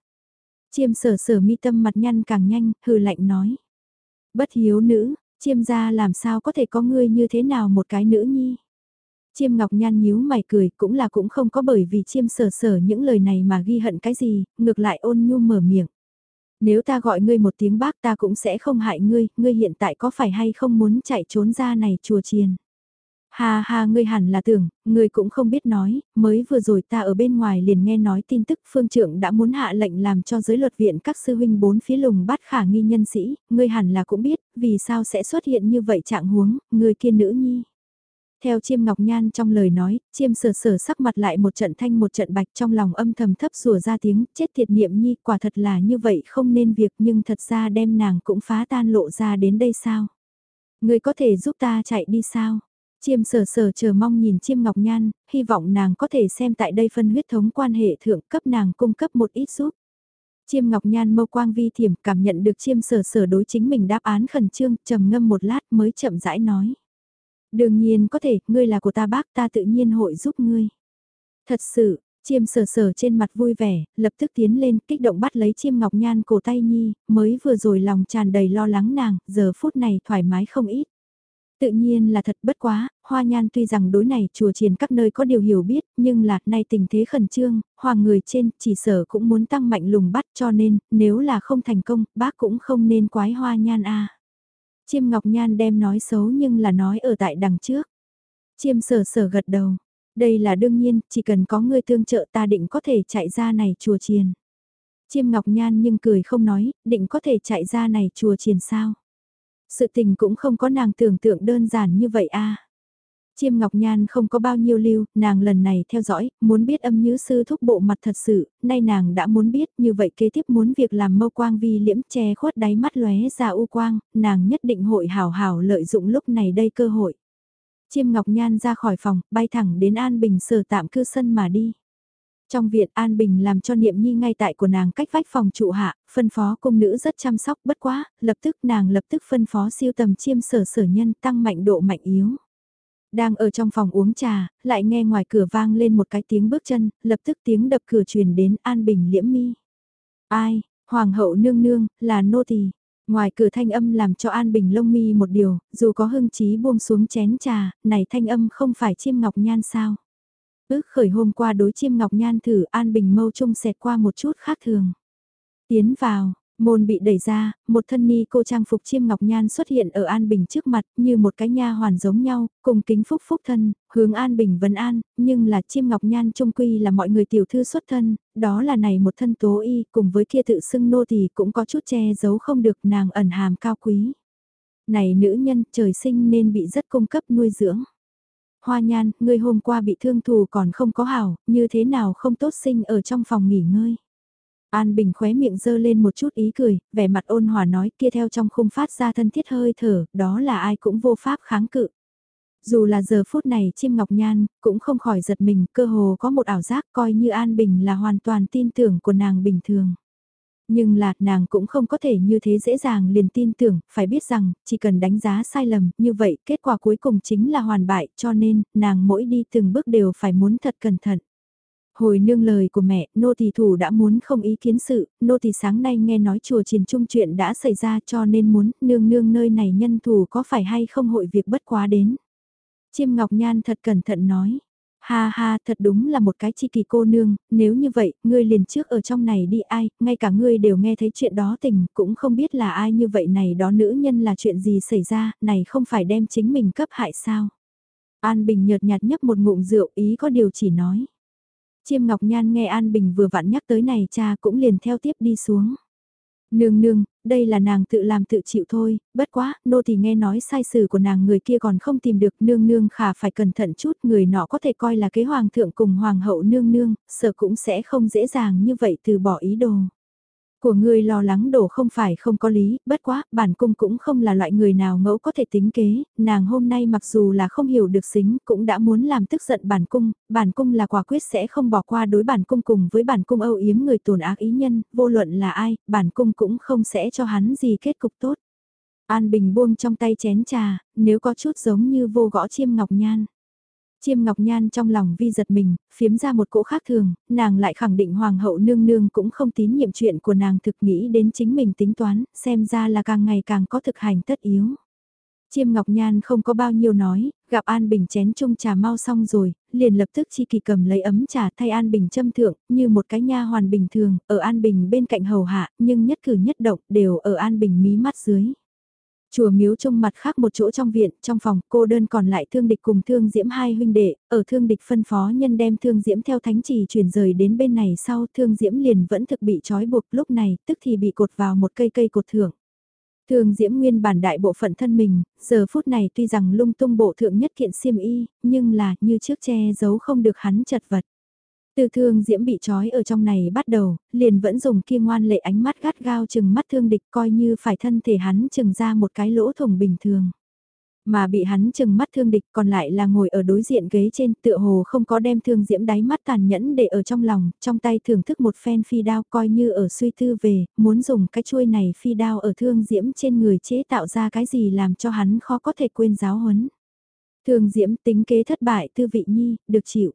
Chiêm sở sở mi tâm mặt nhăn càng nhanh, hừ lạnh nói. Bất hiếu nữ, chiêm gia làm sao có thể có ngươi như thế nào một cái nữ nhi. Chiêm Ngọc Nhan nhíu mày cười cũng là cũng không có bởi vì chiêm sở sở những lời này mà ghi hận cái gì, ngược lại ôn nhu mở miệng. Nếu ta gọi ngươi một tiếng bác ta cũng sẽ không hại ngươi, ngươi hiện tại có phải hay không muốn chạy trốn ra này chùa chiền. Ha ha ngươi hẳn là tưởng, ngươi cũng không biết nói, mới vừa rồi ta ở bên ngoài liền nghe nói tin tức phương trưởng đã muốn hạ lệnh làm cho giới luật viện các sư huynh bốn phía lùng bắt khả nghi nhân sĩ, ngươi hẳn là cũng biết, vì sao sẽ xuất hiện như vậy trạng huống, ngươi kia nữ nhi. Theo chiêm ngọc nhan trong lời nói, chiêm sở sở sắc mặt lại một trận thanh một trận bạch trong lòng âm thầm thấp rùa ra tiếng, chết thiệt niệm nhi quả thật là như vậy không nên việc nhưng thật ra đem nàng cũng phá tan lộ ra đến đây sao. Người có thể giúp ta chạy đi sao? Chiêm sở sở chờ mong nhìn chiêm ngọc nhan, hy vọng nàng có thể xem tại đây phân huyết thống quan hệ thượng cấp nàng cung cấp một ít giúp. Chiêm ngọc nhan mâu quang vi thiểm cảm nhận được chiêm sở sở đối chính mình đáp án khẩn trương, trầm ngâm một lát mới chậm rãi nói. Đương nhiên có thể, ngươi là của ta bác ta tự nhiên hội giúp ngươi. Thật sự, chiêm sờ sờ trên mặt vui vẻ, lập tức tiến lên kích động bắt lấy chiêm ngọc nhan cổ tay nhi, mới vừa rồi lòng tràn đầy lo lắng nàng, giờ phút này thoải mái không ít. Tự nhiên là thật bất quá, hoa nhan tuy rằng đối này chùa triền các nơi có điều hiểu biết, nhưng là nay tình thế khẩn trương, hoàng người trên chỉ sở cũng muốn tăng mạnh lùng bắt cho nên, nếu là không thành công, bác cũng không nên quái hoa nhan a Chiêm Ngọc Nhan đem nói xấu nhưng là nói ở tại đằng trước. Chiêm sở sở gật đầu. Đây là đương nhiên, chỉ cần có người tương trợ ta định có thể chạy ra này chùa chiền. Chiêm Ngọc Nhan nhưng cười không nói, định có thể chạy ra này chùa chiền sao. Sự tình cũng không có nàng tưởng tượng đơn giản như vậy a. Chiêm Ngọc Nhan không có bao nhiêu lưu, nàng lần này theo dõi, muốn biết âm nhữ sư thúc bộ mặt thật sự, nay nàng đã muốn biết như vậy kế tiếp muốn việc làm mâu quang vi liễm che khuất đáy mắt lóe ra u quang, nàng nhất định hội hảo hảo lợi dụng lúc này đây cơ hội. Chiêm Ngọc Nhan ra khỏi phòng, bay thẳng đến An Bình sở tạm cư sân mà đi. Trong viện An Bình làm cho niệm nhi ngay tại của nàng cách vách phòng trụ hạ, phân phó cung nữ rất chăm sóc bất quá, lập tức nàng lập tức phân phó siêu tầm chiêm sở sở nhân tăng mạnh độ mạnh yếu. Đang ở trong phòng uống trà, lại nghe ngoài cửa vang lên một cái tiếng bước chân, lập tức tiếng đập cửa truyền đến An Bình liễm mi. Ai, Hoàng hậu nương nương, là nô tỳ. Ngoài cửa thanh âm làm cho An Bình lông mi một điều, dù có hưng trí buông xuống chén trà, này thanh âm không phải chiêm ngọc nhan sao. Ước khởi hôm qua đối chiêm ngọc nhan thử An Bình mâu trung xẹt qua một chút khác thường. Tiến vào, Môn bị đẩy ra, một thân ni cô trang phục chiêm ngọc nhan xuất hiện ở An Bình trước mặt như một cái nha hoàn giống nhau, cùng kính phúc phúc thân, hướng An Bình vấn an, nhưng là chiêm ngọc nhan trung quy là mọi người tiểu thư xuất thân, đó là này một thân tố y cùng với kia tự xưng nô thì cũng có chút che giấu không được nàng ẩn hàm cao quý. Này nữ nhân trời sinh nên bị rất cung cấp nuôi dưỡng. Hoa nhan, người hôm qua bị thương thù còn không có hảo, như thế nào không tốt sinh ở trong phòng nghỉ ngơi. An Bình khóe miệng dơ lên một chút ý cười, vẻ mặt ôn hòa nói kia theo trong khung phát ra thân thiết hơi thở, đó là ai cũng vô pháp kháng cự. Dù là giờ phút này chim ngọc nhan, cũng không khỏi giật mình, cơ hồ có một ảo giác coi như An Bình là hoàn toàn tin tưởng của nàng bình thường. Nhưng là, nàng cũng không có thể như thế dễ dàng liền tin tưởng, phải biết rằng, chỉ cần đánh giá sai lầm, như vậy, kết quả cuối cùng chính là hoàn bại, cho nên, nàng mỗi đi từng bước đều phải muốn thật cẩn thận. Hồi nương lời của mẹ, nô tỳ thủ đã muốn không ý kiến sự, nô tỳ sáng nay nghe nói chùa triền trung chuyện đã xảy ra cho nên muốn nương nương nơi này nhân thủ có phải hay không hội việc bất quá đến. Chiêm Ngọc Nhan thật cẩn thận nói, ha ha thật đúng là một cái chi kỳ cô nương, nếu như vậy, ngươi liền trước ở trong này đi ai, ngay cả ngươi đều nghe thấy chuyện đó tình, cũng không biết là ai như vậy này đó nữ nhân là chuyện gì xảy ra, này không phải đem chính mình cấp hại sao. An Bình nhợt nhạt nhấp một ngụm rượu ý có điều chỉ nói. Chiêm Ngọc Nhan nghe An Bình vừa vặn nhắc tới này cha cũng liền theo tiếp đi xuống. Nương nương, đây là nàng tự làm tự chịu thôi, bất quá, nô thì nghe nói sai sử của nàng người kia còn không tìm được nương nương khả phải cẩn thận chút người nọ có thể coi là kế hoàng thượng cùng hoàng hậu nương nương, sợ cũng sẽ không dễ dàng như vậy từ bỏ ý đồ. Của ngươi lo lắng đổ không phải không có lý, bất quá, bản cung cũng không là loại người nào ngẫu có thể tính kế, nàng hôm nay mặc dù là không hiểu được xính, cũng đã muốn làm tức giận bản cung, bản cung là quả quyết sẽ không bỏ qua đối bản cung cùng với bản cung âu yếm người tổn ác ý nhân, vô luận là ai, bản cung cũng không sẽ cho hắn gì kết cục tốt. An Bình buông trong tay chén trà, nếu có chút giống như vô gõ chiêm ngọc nhan. Chiêm Ngọc Nhan trong lòng vi giật mình, phiếm ra một cỗ khác thường, nàng lại khẳng định Hoàng hậu nương nương cũng không tín nhiệm chuyện của nàng thực nghĩ đến chính mình tính toán, xem ra là càng ngày càng có thực hành tất yếu. Chiêm Ngọc Nhan không có bao nhiêu nói, gặp An Bình chén chung trà mau xong rồi, liền lập tức chi kỳ cầm lấy ấm trà thay An Bình châm thượng, như một cái nha hoàn bình thường, ở An Bình bên cạnh hầu hạ, nhưng nhất cử nhất động đều ở An Bình mí mắt dưới. Chùa miếu trông mặt khác một chỗ trong viện, trong phòng, cô đơn còn lại thương địch cùng thương diễm hai huynh đệ, ở thương địch phân phó nhân đem thương diễm theo thánh trì chuyển rời đến bên này sau thương diễm liền vẫn thực bị trói buộc lúc này, tức thì bị cột vào một cây cây cột thưởng. Thương diễm nguyên bản đại bộ phận thân mình, giờ phút này tuy rằng lung tung bộ thượng nhất kiện xiêm y, nhưng là như trước che giấu không được hắn chật vật. Từ thương diễm bị trói ở trong này bắt đầu, liền vẫn dùng kia ngoan lệ ánh mắt gắt gao chừng mắt thương địch coi như phải thân thể hắn chừng ra một cái lỗ thủng bình thường. Mà bị hắn chừng mắt thương địch còn lại là ngồi ở đối diện ghế trên tựa hồ không có đem thương diễm đáy mắt tàn nhẫn để ở trong lòng, trong tay thưởng thức một phen phi đao coi như ở suy tư về, muốn dùng cái chuôi này phi đao ở thương diễm trên người chế tạo ra cái gì làm cho hắn khó có thể quên giáo huấn. Thương diễm tính kế thất bại tư vị nhi, được chịu.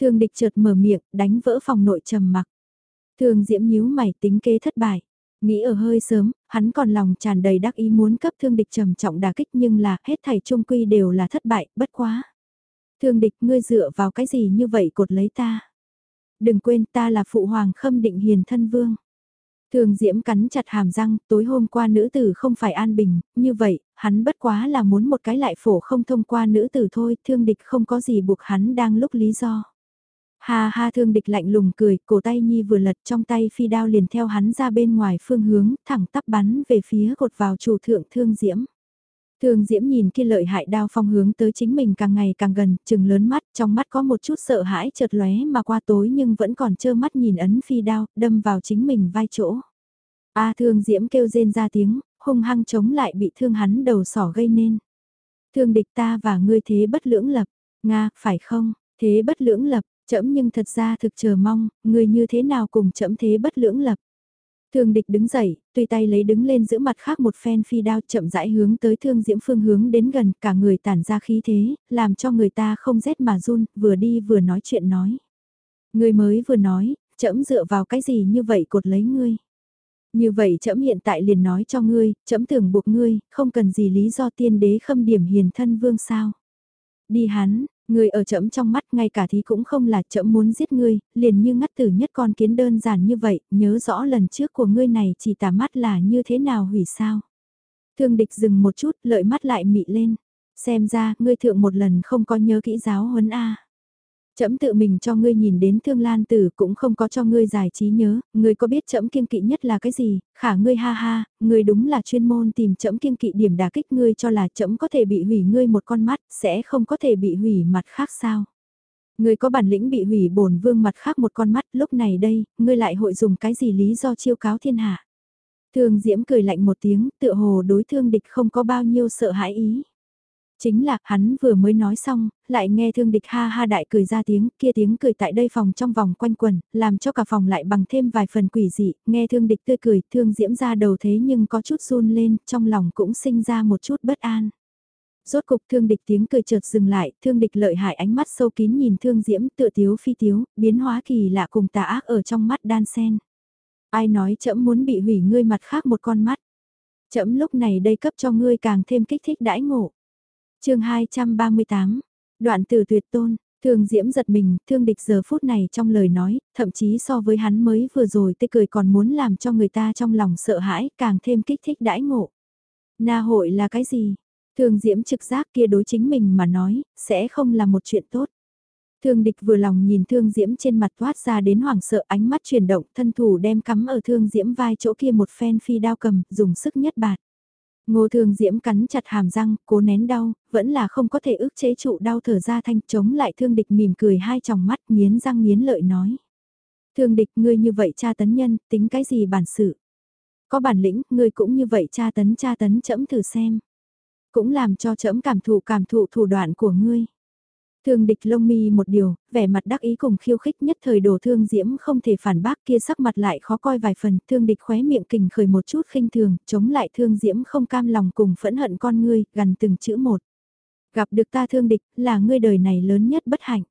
Thương địch chợt mở miệng, đánh vỡ phòng nội trầm mặc. Thường diễm nhíu mày tính kế thất bại. Nghĩ ở hơi sớm, hắn còn lòng tràn đầy đắc ý muốn cấp thương địch trầm trọng đả kích nhưng là hết thảy trung quy đều là thất bại, bất quá. Thương địch ngươi dựa vào cái gì như vậy cột lấy ta. Đừng quên ta là phụ hoàng khâm định hiền thân vương. Thường Diễm cắn chặt hàm răng, tối hôm qua nữ tử không phải an bình, như vậy, hắn bất quá là muốn một cái lại phổ không thông qua nữ tử thôi, thương địch không có gì buộc hắn đang lúc lý do. Ha ha thương địch lạnh lùng cười, cổ tay nhi vừa lật trong tay phi đao liền theo hắn ra bên ngoài phương hướng, thẳng tắp bắn về phía cột vào chủ thượng thương diễm. Thương diễm nhìn kia lợi hại đao phong hướng tới chính mình càng ngày càng gần, chừng lớn mắt, trong mắt có một chút sợ hãi chợt lóe mà qua tối nhưng vẫn còn trơ mắt nhìn ấn phi đao, đâm vào chính mình vai chỗ. A thương diễm kêu rên ra tiếng, hung hăng chống lại bị thương hắn đầu sỏ gây nên. Thương địch ta và ngươi thế bất lưỡng lập, Nga, phải không, thế bất lưỡng lập, Chậm nhưng thật ra thực chờ mong, người như thế nào cùng chậm thế bất lưỡng lập. Thương địch đứng dậy, tùy tay lấy đứng lên giữa mặt khác một phen phi đao chậm rãi hướng tới thương diễm phương hướng đến gần cả người tản ra khí thế, làm cho người ta không rét mà run, vừa đi vừa nói chuyện nói. Người mới vừa nói, chậm dựa vào cái gì như vậy cột lấy ngươi. Như vậy chậm hiện tại liền nói cho ngươi, chậm tưởng buộc ngươi, không cần gì lý do tiên đế khâm điểm hiền thân vương sao. Đi hắn, Người ở chậm trong mắt ngay cả thì cũng không là chậm muốn giết ngươi, liền như ngắt tử nhất con kiến đơn giản như vậy, nhớ rõ lần trước của ngươi này chỉ tả mắt là như thế nào hủy sao. Thương địch dừng một chút, lợi mắt lại mị lên. Xem ra, ngươi thượng một lần không có nhớ kỹ giáo huấn A. Chấm tự mình cho ngươi nhìn đến thương lan tử cũng không có cho ngươi giải trí nhớ, ngươi có biết chấm kiên kỵ nhất là cái gì, khả ngươi ha ha, ngươi đúng là chuyên môn tìm chấm kiên kỵ điểm đả kích ngươi cho là chấm có thể bị hủy ngươi một con mắt, sẽ không có thể bị hủy mặt khác sao. Ngươi có bản lĩnh bị hủy bổn vương mặt khác một con mắt, lúc này đây, ngươi lại hội dùng cái gì lý do chiêu cáo thiên hạ. Thương Diễm cười lạnh một tiếng, tựa hồ đối thương địch không có bao nhiêu sợ hãi ý. Chính là, hắn vừa mới nói xong, lại nghe thương địch ha ha đại cười ra tiếng, kia tiếng cười tại đây phòng trong vòng quanh quần, làm cho cả phòng lại bằng thêm vài phần quỷ dị, nghe thương địch tươi cười, thương diễm ra đầu thế nhưng có chút run lên, trong lòng cũng sinh ra một chút bất an. Rốt cục thương địch tiếng cười chợt dừng lại, thương địch lợi hại ánh mắt sâu kín nhìn thương diễm tựa tiếu phi tiếu, biến hóa kỳ lạ cùng tà ác ở trong mắt đan sen. Ai nói chậm muốn bị hủy ngươi mặt khác một con mắt. Chậm lúc này đây cấp cho ngươi càng thêm kích thích đãi ngộ chương 238, đoạn từ tuyệt tôn, Thương Diễm giật mình, thương địch giờ phút này trong lời nói, thậm chí so với hắn mới vừa rồi tê cười còn muốn làm cho người ta trong lòng sợ hãi, càng thêm kích thích đãi ngộ. Na hội là cái gì? Thương Diễm trực giác kia đối chính mình mà nói, sẽ không là một chuyện tốt. Thương địch vừa lòng nhìn thương diễm trên mặt thoát ra đến hoảng sợ ánh mắt chuyển động thân thủ đem cắm ở thương diễm vai chỗ kia một phen phi đao cầm, dùng sức nhất bạt. Ngô Thường Diễm cắn chặt hàm răng, cố nén đau, vẫn là không có thể ức chế trụ đau thở ra thanh chống lại thương địch mỉm cười hai tròng mắt nghiến răng nghiến lợi nói. Thương địch ngươi như vậy cha tấn nhân, tính cái gì bản sự. Có bản lĩnh, ngươi cũng như vậy cha tấn cha tấn chẫm thử xem. Cũng làm cho chẫm cảm thụ cảm thụ thủ đoạn của ngươi. Thương địch lông mi một điều, vẻ mặt đắc ý cùng khiêu khích nhất thời đồ thương diễm không thể phản bác kia sắc mặt lại khó coi vài phần, thương địch khóe miệng kình khởi một chút khinh thường, chống lại thương diễm không cam lòng cùng phẫn hận con ngươi, gần từng chữ một. Gặp được ta thương địch, là ngươi đời này lớn nhất bất hạnh.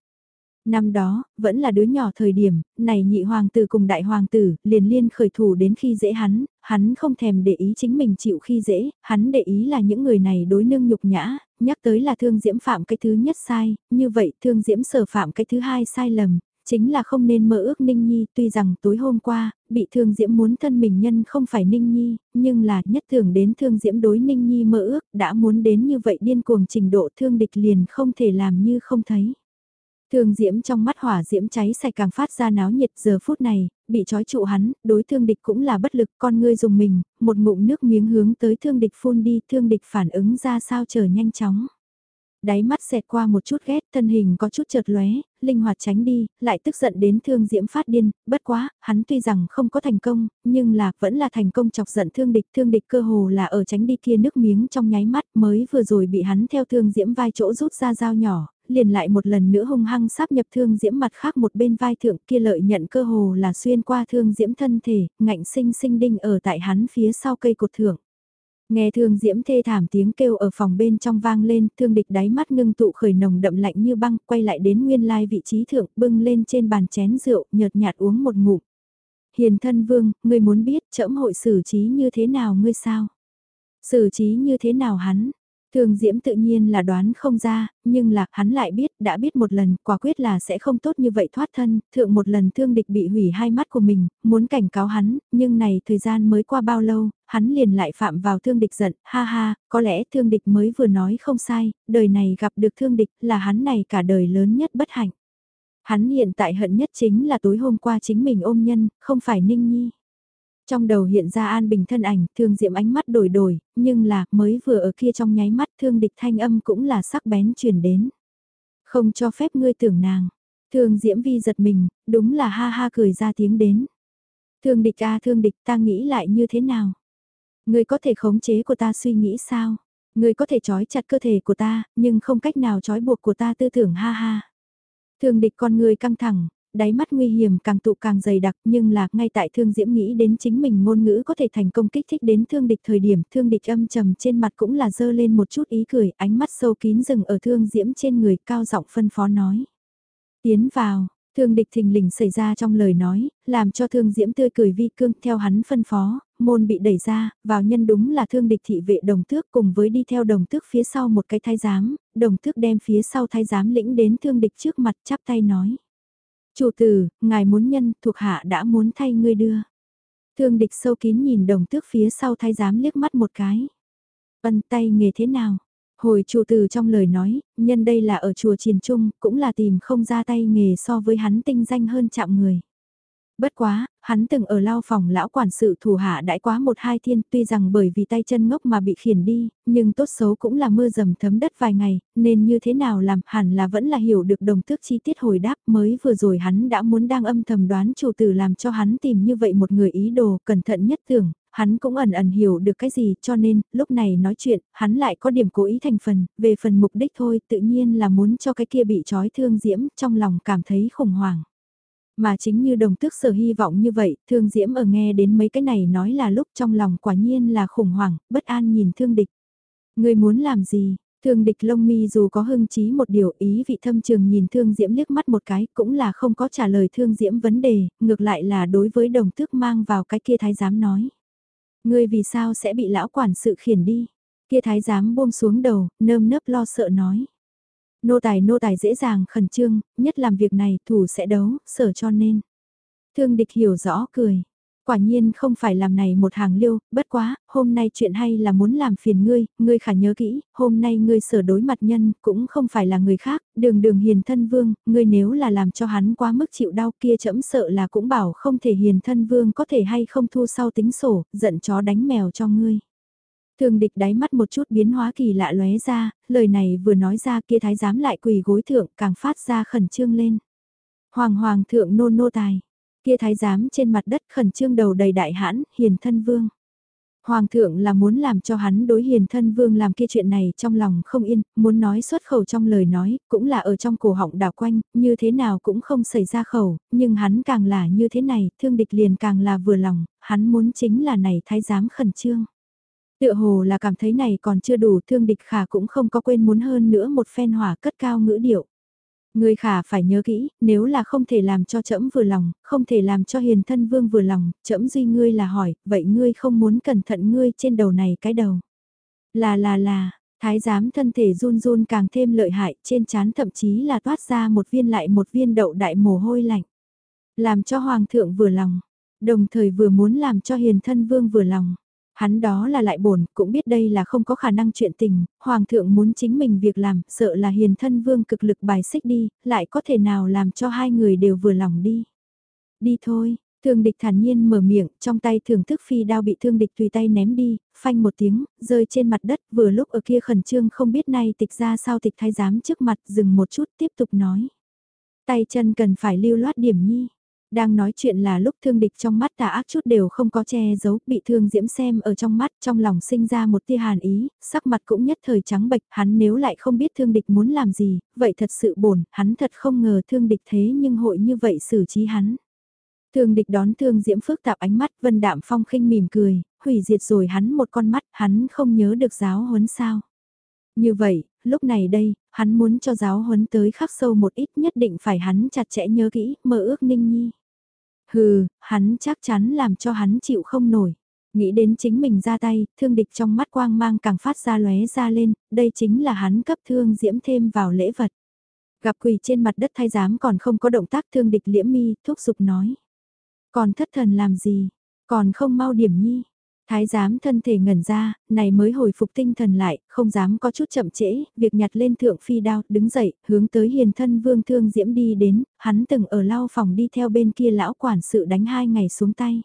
Năm đó, vẫn là đứa nhỏ thời điểm, này nhị hoàng tử cùng đại hoàng tử, liền liên khởi thủ đến khi dễ hắn, hắn không thèm để ý chính mình chịu khi dễ, hắn để ý là những người này đối nương nhục nhã, nhắc tới là thương diễm phạm cái thứ nhất sai, như vậy thương diễm sở phạm cái thứ hai sai lầm, chính là không nên mơ ước Ninh Nhi, tuy rằng tối hôm qua, bị thương diễm muốn thân mình nhân không phải Ninh Nhi, nhưng là nhất thường đến thương diễm đối Ninh Nhi mơ ước, đã muốn đến như vậy điên cuồng trình độ thương địch liền không thể làm như không thấy. Thương diễm trong mắt hỏa diễm cháy sạch càng phát ra náo nhiệt giờ phút này, bị trói trụ hắn, đối thương địch cũng là bất lực, con ngươi dùng mình, một ngụm nước miếng hướng tới thương địch phun đi, thương địch phản ứng ra sao chờ nhanh chóng. Đáy mắt xẹt qua một chút ghét, thân hình có chút chợt lóe, linh hoạt tránh đi, lại tức giận đến thương diễm phát điên, bất quá, hắn tuy rằng không có thành công, nhưng là, vẫn là thành công chọc giận thương địch, thương địch cơ hồ là ở tránh đi kia nước miếng trong nháy mắt mới vừa rồi bị hắn theo thương diễm vai chỗ rút ra dao nhỏ, liền lại một lần nữa hung hăng sáp nhập thương diễm mặt khác một bên vai thượng kia lợi nhận cơ hồ là xuyên qua thương diễm thân thể, ngạnh sinh sinh đinh ở tại hắn phía sau cây cột thượng. Nghe thương diễm thê thảm tiếng kêu ở phòng bên trong vang lên, thương địch đáy mắt ngưng tụ khởi nồng đậm lạnh như băng, quay lại đến nguyên lai vị trí thượng, bưng lên trên bàn chén rượu, nhợt nhạt uống một ngụm. Hiền thân vương, ngươi muốn biết trẫm hội xử trí như thế nào ngươi sao? Xử trí như thế nào hắn? Thường Diễm tự nhiên là đoán không ra, nhưng là hắn lại biết, đã biết một lần, quả quyết là sẽ không tốt như vậy thoát thân, thượng một lần thương địch bị hủy hai mắt của mình, muốn cảnh cáo hắn, nhưng này thời gian mới qua bao lâu, hắn liền lại phạm vào thương địch giận, ha ha, có lẽ thương địch mới vừa nói không sai, đời này gặp được thương địch là hắn này cả đời lớn nhất bất hạnh. Hắn hiện tại hận nhất chính là tối hôm qua chính mình ôm nhân, không phải Ninh Nhi. Trong đầu hiện ra An Bình thân ảnh, thương diệm ánh mắt đổi đổi, nhưng là, mới vừa ở kia trong nháy mắt thương địch thanh âm cũng là sắc bén truyền đến. Không cho phép ngươi tưởng nàng. Thương diễm vi giật mình, đúng là ha ha cười ra tiếng đến. Thương địch a thương địch ta nghĩ lại như thế nào? Ngươi có thể khống chế của ta suy nghĩ sao? Ngươi có thể trói chặt cơ thể của ta, nhưng không cách nào trói buộc của ta tư tưởng ha ha. Thương địch con người căng thẳng, đáy mắt nguy hiểm càng tụ càng dày đặc nhưng là ngay tại thương diễm nghĩ đến chính mình ngôn ngữ có thể thành công kích thích đến thương địch thời điểm thương địch âm trầm trên mặt cũng là dơ lên một chút ý cười ánh mắt sâu kín rừng ở thương diễm trên người cao giọng phân phó nói. Tiến vào, thương địch thình lình xảy ra trong lời nói, làm cho thương diễm tươi cười vi cương theo hắn phân phó, môn bị đẩy ra, vào nhân đúng là thương địch thị vệ đồng tước cùng với đi theo đồng tước phía sau một cái thái giám, đồng tước đem phía sau thái giám lĩnh đến thương địch trước mặt chắp tay nói. Chủ tử, ngài muốn nhân, thuộc hạ đã muốn thay ngươi đưa. Thương địch sâu kín nhìn đồng tước phía sau thay giám liếc mắt một cái. Ân tay nghề thế nào? Hồi chủ tử trong lời nói, nhân đây là ở chùa Triền Trung, cũng là tìm không ra tay nghề so với hắn tinh danh hơn chạm người. Bất quá, hắn từng ở lao phòng lão quản sự thủ hạ đãi quá một hai thiên tuy rằng bởi vì tay chân ngốc mà bị khiển đi, nhưng tốt xấu cũng là mưa dầm thấm đất vài ngày, nên như thế nào làm hẳn là vẫn là hiểu được đồng tước chi tiết hồi đáp mới vừa rồi hắn đã muốn đang âm thầm đoán chủ tử làm cho hắn tìm như vậy một người ý đồ cẩn thận nhất tưởng, hắn cũng ẩn ẩn hiểu được cái gì cho nên lúc này nói chuyện, hắn lại có điểm cố ý thành phần, về phần mục đích thôi tự nhiên là muốn cho cái kia bị trói thương diễm trong lòng cảm thấy khủng hoảng. Mà chính như đồng tước sở hy vọng như vậy, thương diễm ở nghe đến mấy cái này nói là lúc trong lòng quả nhiên là khủng hoảng, bất an nhìn thương địch. Người muốn làm gì? Thương địch lông mi dù có hưng trí một điều ý vị thâm trường nhìn thương diễm liếc mắt một cái cũng là không có trả lời thương diễm vấn đề, ngược lại là đối với đồng tước mang vào cái kia thái giám nói. Ngươi vì sao sẽ bị lão quản sự khiển đi? Kia thái giám buông xuống đầu, nơm nớp lo sợ nói. Nô tài nô tài dễ dàng khẩn trương, nhất làm việc này thủ sẽ đấu, sở cho nên. Thương địch hiểu rõ cười. Quả nhiên không phải làm này một hàng liêu, bất quá, hôm nay chuyện hay là muốn làm phiền ngươi, ngươi khả nhớ kỹ, hôm nay ngươi sở đối mặt nhân cũng không phải là người khác, đường đường hiền thân vương, ngươi nếu là làm cho hắn quá mức chịu đau kia chậm sợ là cũng bảo không thể hiền thân vương có thể hay không thu sau tính sổ, giận chó đánh mèo cho ngươi. Thường địch đáy mắt một chút biến hóa kỳ lạ lóe ra, lời này vừa nói ra kia thái giám lại quỳ gối thượng càng phát ra khẩn trương lên. Hoàng hoàng thượng nôn nô tài. Kia thái giám trên mặt đất khẩn trương đầu đầy đại hãn, hiền thân vương. Hoàng thượng là muốn làm cho hắn đối hiền thân vương làm kia chuyện này trong lòng không yên, muốn nói xuất khẩu trong lời nói, cũng là ở trong cổ họng đảo quanh, như thế nào cũng không xảy ra khẩu, nhưng hắn càng là như thế này, thương địch liền càng là vừa lòng, hắn muốn chính là này thái giám khẩn trương. Tựa hồ là cảm thấy này còn chưa đủ thương địch khả cũng không có quên muốn hơn nữa một phen hỏa cất cao ngữ điệu. Ngươi khả phải nhớ kỹ, nếu là không thể làm cho trẫm vừa lòng, không thể làm cho hiền thân vương vừa lòng, trẫm duy ngươi là hỏi, vậy ngươi không muốn cẩn thận ngươi trên đầu này cái đầu. Là là là, thái giám thân thể run run càng thêm lợi hại, trên trán thậm chí là toát ra một viên lại một viên đậu đại mồ hôi lạnh. Làm cho hoàng thượng vừa lòng, đồng thời vừa muốn làm cho hiền thân vương vừa lòng. Hắn đó là lại bổn, cũng biết đây là không có khả năng chuyện tình, hoàng thượng muốn chính mình việc làm, sợ là hiền thân vương cực lực bài xích đi, lại có thể nào làm cho hai người đều vừa lòng đi. Đi thôi, thương địch thản nhiên mở miệng, trong tay thưởng thức phi đao bị thương địch tùy tay ném đi, phanh một tiếng, rơi trên mặt đất, vừa lúc ở kia khẩn trương không biết nay tịch ra sao tịch thái giám trước mặt, dừng một chút tiếp tục nói. Tay chân cần phải lưu loát điểm nhi. Đang nói chuyện là lúc thương địch trong mắt tà ác chút đều không có che giấu, bị thương diễm xem ở trong mắt, trong lòng sinh ra một tia hàn ý, sắc mặt cũng nhất thời trắng bệch, hắn nếu lại không biết thương địch muốn làm gì, vậy thật sự bổn, hắn thật không ngờ thương địch thế nhưng hội như vậy xử trí hắn. Thương địch đón thương diễm phức tạp ánh mắt, vân đạm phong khinh mỉm cười, hủy diệt rồi hắn một con mắt, hắn không nhớ được giáo huấn sao. Như vậy, lúc này đây, hắn muốn cho giáo huấn tới khắc sâu một ít nhất định phải hắn chặt chẽ nhớ kỹ, mơ ước ninh nhi. Hừ, hắn chắc chắn làm cho hắn chịu không nổi. Nghĩ đến chính mình ra tay, thương địch trong mắt quang mang càng phát ra lóe ra lên, đây chính là hắn cấp thương diễm thêm vào lễ vật. Gặp quỳ trên mặt đất thay giám còn không có động tác thương địch liễm mi, thúc giục nói. Còn thất thần làm gì, còn không mau điểm nhi, Thái giám thân thể ngẩn ra, này mới hồi phục tinh thần lại, không dám có chút chậm trễ, việc nhặt lên thượng phi đao, đứng dậy, hướng tới hiền thân vương thương diễm đi đến, hắn từng ở lau phòng đi theo bên kia lão quản sự đánh hai ngày xuống tay.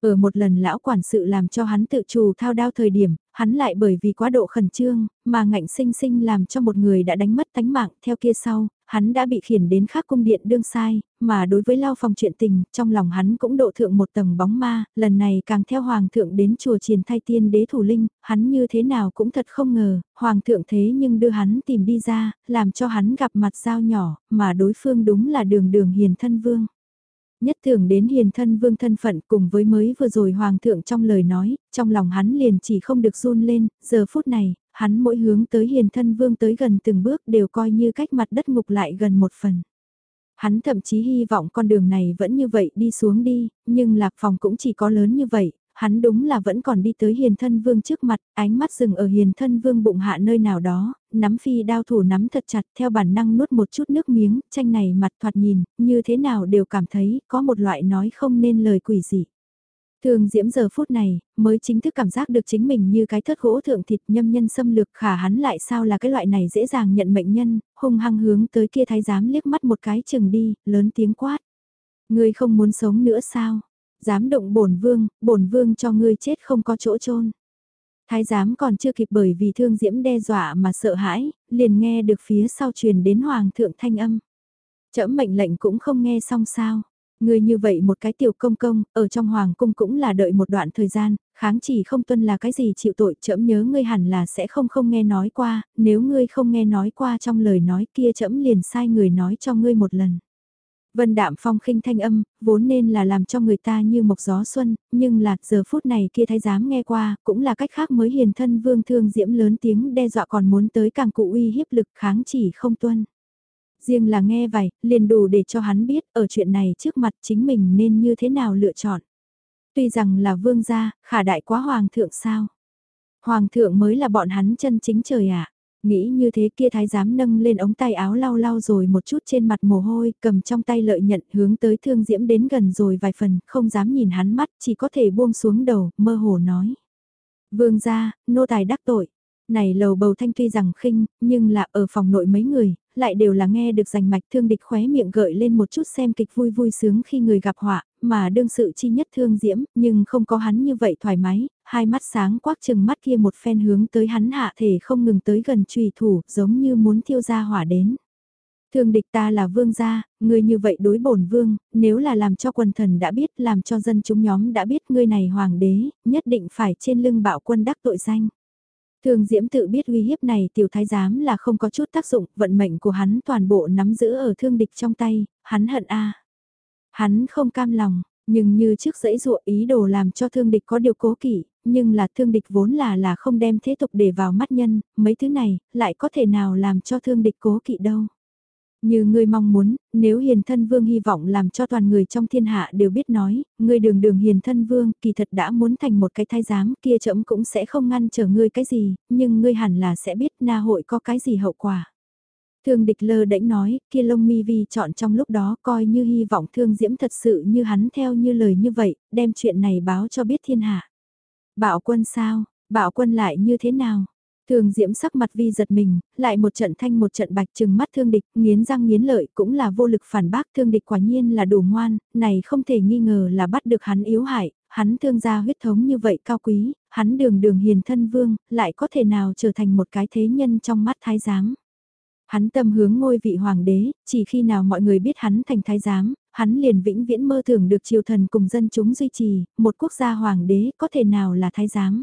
Ở một lần lão quản sự làm cho hắn tự trù thao đao thời điểm, hắn lại bởi vì quá độ khẩn trương, mà ngạnh sinh sinh làm cho một người đã đánh mất tánh mạng theo kia sau, hắn đã bị khiển đến khác cung điện đương sai, mà đối với lao phòng chuyện tình, trong lòng hắn cũng độ thượng một tầng bóng ma, lần này càng theo hoàng thượng đến chùa triền thay tiên đế thủ linh, hắn như thế nào cũng thật không ngờ, hoàng thượng thế nhưng đưa hắn tìm đi ra, làm cho hắn gặp mặt giao nhỏ, mà đối phương đúng là đường đường hiền thân vương. Nhất thường đến hiền thân vương thân phận cùng với mới vừa rồi hoàng thượng trong lời nói, trong lòng hắn liền chỉ không được run lên, giờ phút này, hắn mỗi hướng tới hiền thân vương tới gần từng bước đều coi như cách mặt đất ngục lại gần một phần. Hắn thậm chí hy vọng con đường này vẫn như vậy đi xuống đi, nhưng lạc phòng cũng chỉ có lớn như vậy, hắn đúng là vẫn còn đi tới hiền thân vương trước mặt, ánh mắt dừng ở hiền thân vương bụng hạ nơi nào đó, nắm phi đao thủ nắm thật chặt theo bản năng nuốt một chút nước miếng, tranh này mặt thoạt nhìn, như thế nào đều cảm thấy có một loại nói không nên lời quỷ gì. Thường diễm giờ phút này, mới chính thức cảm giác được chính mình như cái thất gỗ thượng thịt nhâm nhân xâm lược khả hắn lại sao là cái loại này dễ dàng nhận mệnh nhân, hung hăng hướng tới kia thái giám liếc mắt một cái chừng đi, lớn tiếng quát. Ngươi không muốn sống nữa sao? Dám động bổn vương, bổn vương cho ngươi chết không có chỗ chôn Thái giám còn chưa kịp bởi vì thương diễm đe dọa mà sợ hãi, liền nghe được phía sau truyền đến hoàng thượng thanh âm. Chẫm mệnh lệnh cũng không nghe xong sao. Người như vậy một cái tiểu công công, ở trong hoàng cung cũng là đợi một đoạn thời gian, kháng chỉ không tuân là cái gì chịu tội, chậm nhớ ngươi hẳn là sẽ không không nghe nói qua, nếu ngươi không nghe nói qua trong lời nói kia chậm liền sai người nói cho ngươi một lần. Vân đạm phong khinh thanh âm, vốn nên là làm cho người ta như một gió xuân, nhưng là giờ phút này kia thái giám nghe qua, cũng là cách khác mới hiền thân vương thương diễm lớn tiếng đe dọa còn muốn tới càng cụ uy hiếp lực kháng chỉ không tuân. Riêng là nghe vậy, liền đủ để cho hắn biết ở chuyện này trước mặt chính mình nên như thế nào lựa chọn. Tuy rằng là vương gia, khả đại quá hoàng thượng sao. Hoàng thượng mới là bọn hắn chân chính trời ạ. À. Nghĩ như thế kia thái giám nâng lên ống tay áo lau lau rồi một chút trên mặt mồ hôi, cầm trong tay lợi nhận hướng tới thương diễm đến gần rồi vài phần, không dám nhìn hắn mắt, chỉ có thể buông xuống đầu, mơ hồ nói. Vương gia, nô tài đắc tội. Này lầu bầu thanh tuy rằng khinh, nhưng là ở phòng nội mấy người, lại đều là nghe được rành mạch thương địch khóe miệng gợi lên một chút xem kịch vui vui sướng khi người gặp họa, mà đương sự chi nhất thương diễm, nhưng không có hắn như vậy thoải mái, hai mắt sáng quắc chừng mắt kia một phen hướng tới hắn hạ thể không ngừng tới gần trùy thủ, giống như muốn thiêu ra hỏa đến. Thương địch ta là vương gia, ngươi như vậy đối bổn vương, nếu là làm cho quần thần đã biết, làm cho dân chúng nhóm đã biết ngươi này hoàng đế, nhất định phải trên lưng bạo quân đắc tội danh. Thường Diễm tự biết uy hiếp này tiểu thái giám là không có chút tác dụng, vận mệnh của hắn toàn bộ nắm giữ ở thương địch trong tay, hắn hận a. Hắn không cam lòng, nhưng như trước dãy dụa ý đồ làm cho thương địch có điều cố kỵ, nhưng là thương địch vốn là là không đem thế tục để vào mắt nhân, mấy thứ này, lại có thể nào làm cho thương địch cố kỵ đâu. Như ngươi mong muốn, nếu hiền thân vương hy vọng làm cho toàn người trong thiên hạ đều biết nói, ngươi đường đường hiền thân vương kỳ thật đã muốn thành một cái thái giám kia chậm cũng sẽ không ngăn trở ngươi cái gì, nhưng ngươi hẳn là sẽ biết na hội có cái gì hậu quả. Thương địch lơ đễnh nói, kia lông mi vi chọn trong lúc đó coi như hy vọng thương diễm thật sự như hắn theo như lời như vậy, đem chuyện này báo cho biết thiên hạ. Bảo quân sao, bảo quân lại như thế nào? thương diễm sắc mặt vi giật mình, lại một trận thanh một trận bạch trừng mắt thương địch, nghiến răng nghiến lợi cũng là vô lực phản bác thương địch quả nhiên là đủ ngoan, này không thể nghi ngờ là bắt được hắn yếu hại, hắn thương gia huyết thống như vậy cao quý, hắn đường đường hiền thân vương, lại có thể nào trở thành một cái thế nhân trong mắt thái giám. Hắn tâm hướng ngôi vị hoàng đế, chỉ khi nào mọi người biết hắn thành thái giám, hắn liền vĩnh viễn mơ tưởng được triều thần cùng dân chúng duy trì, một quốc gia hoàng đế có thể nào là thái giám.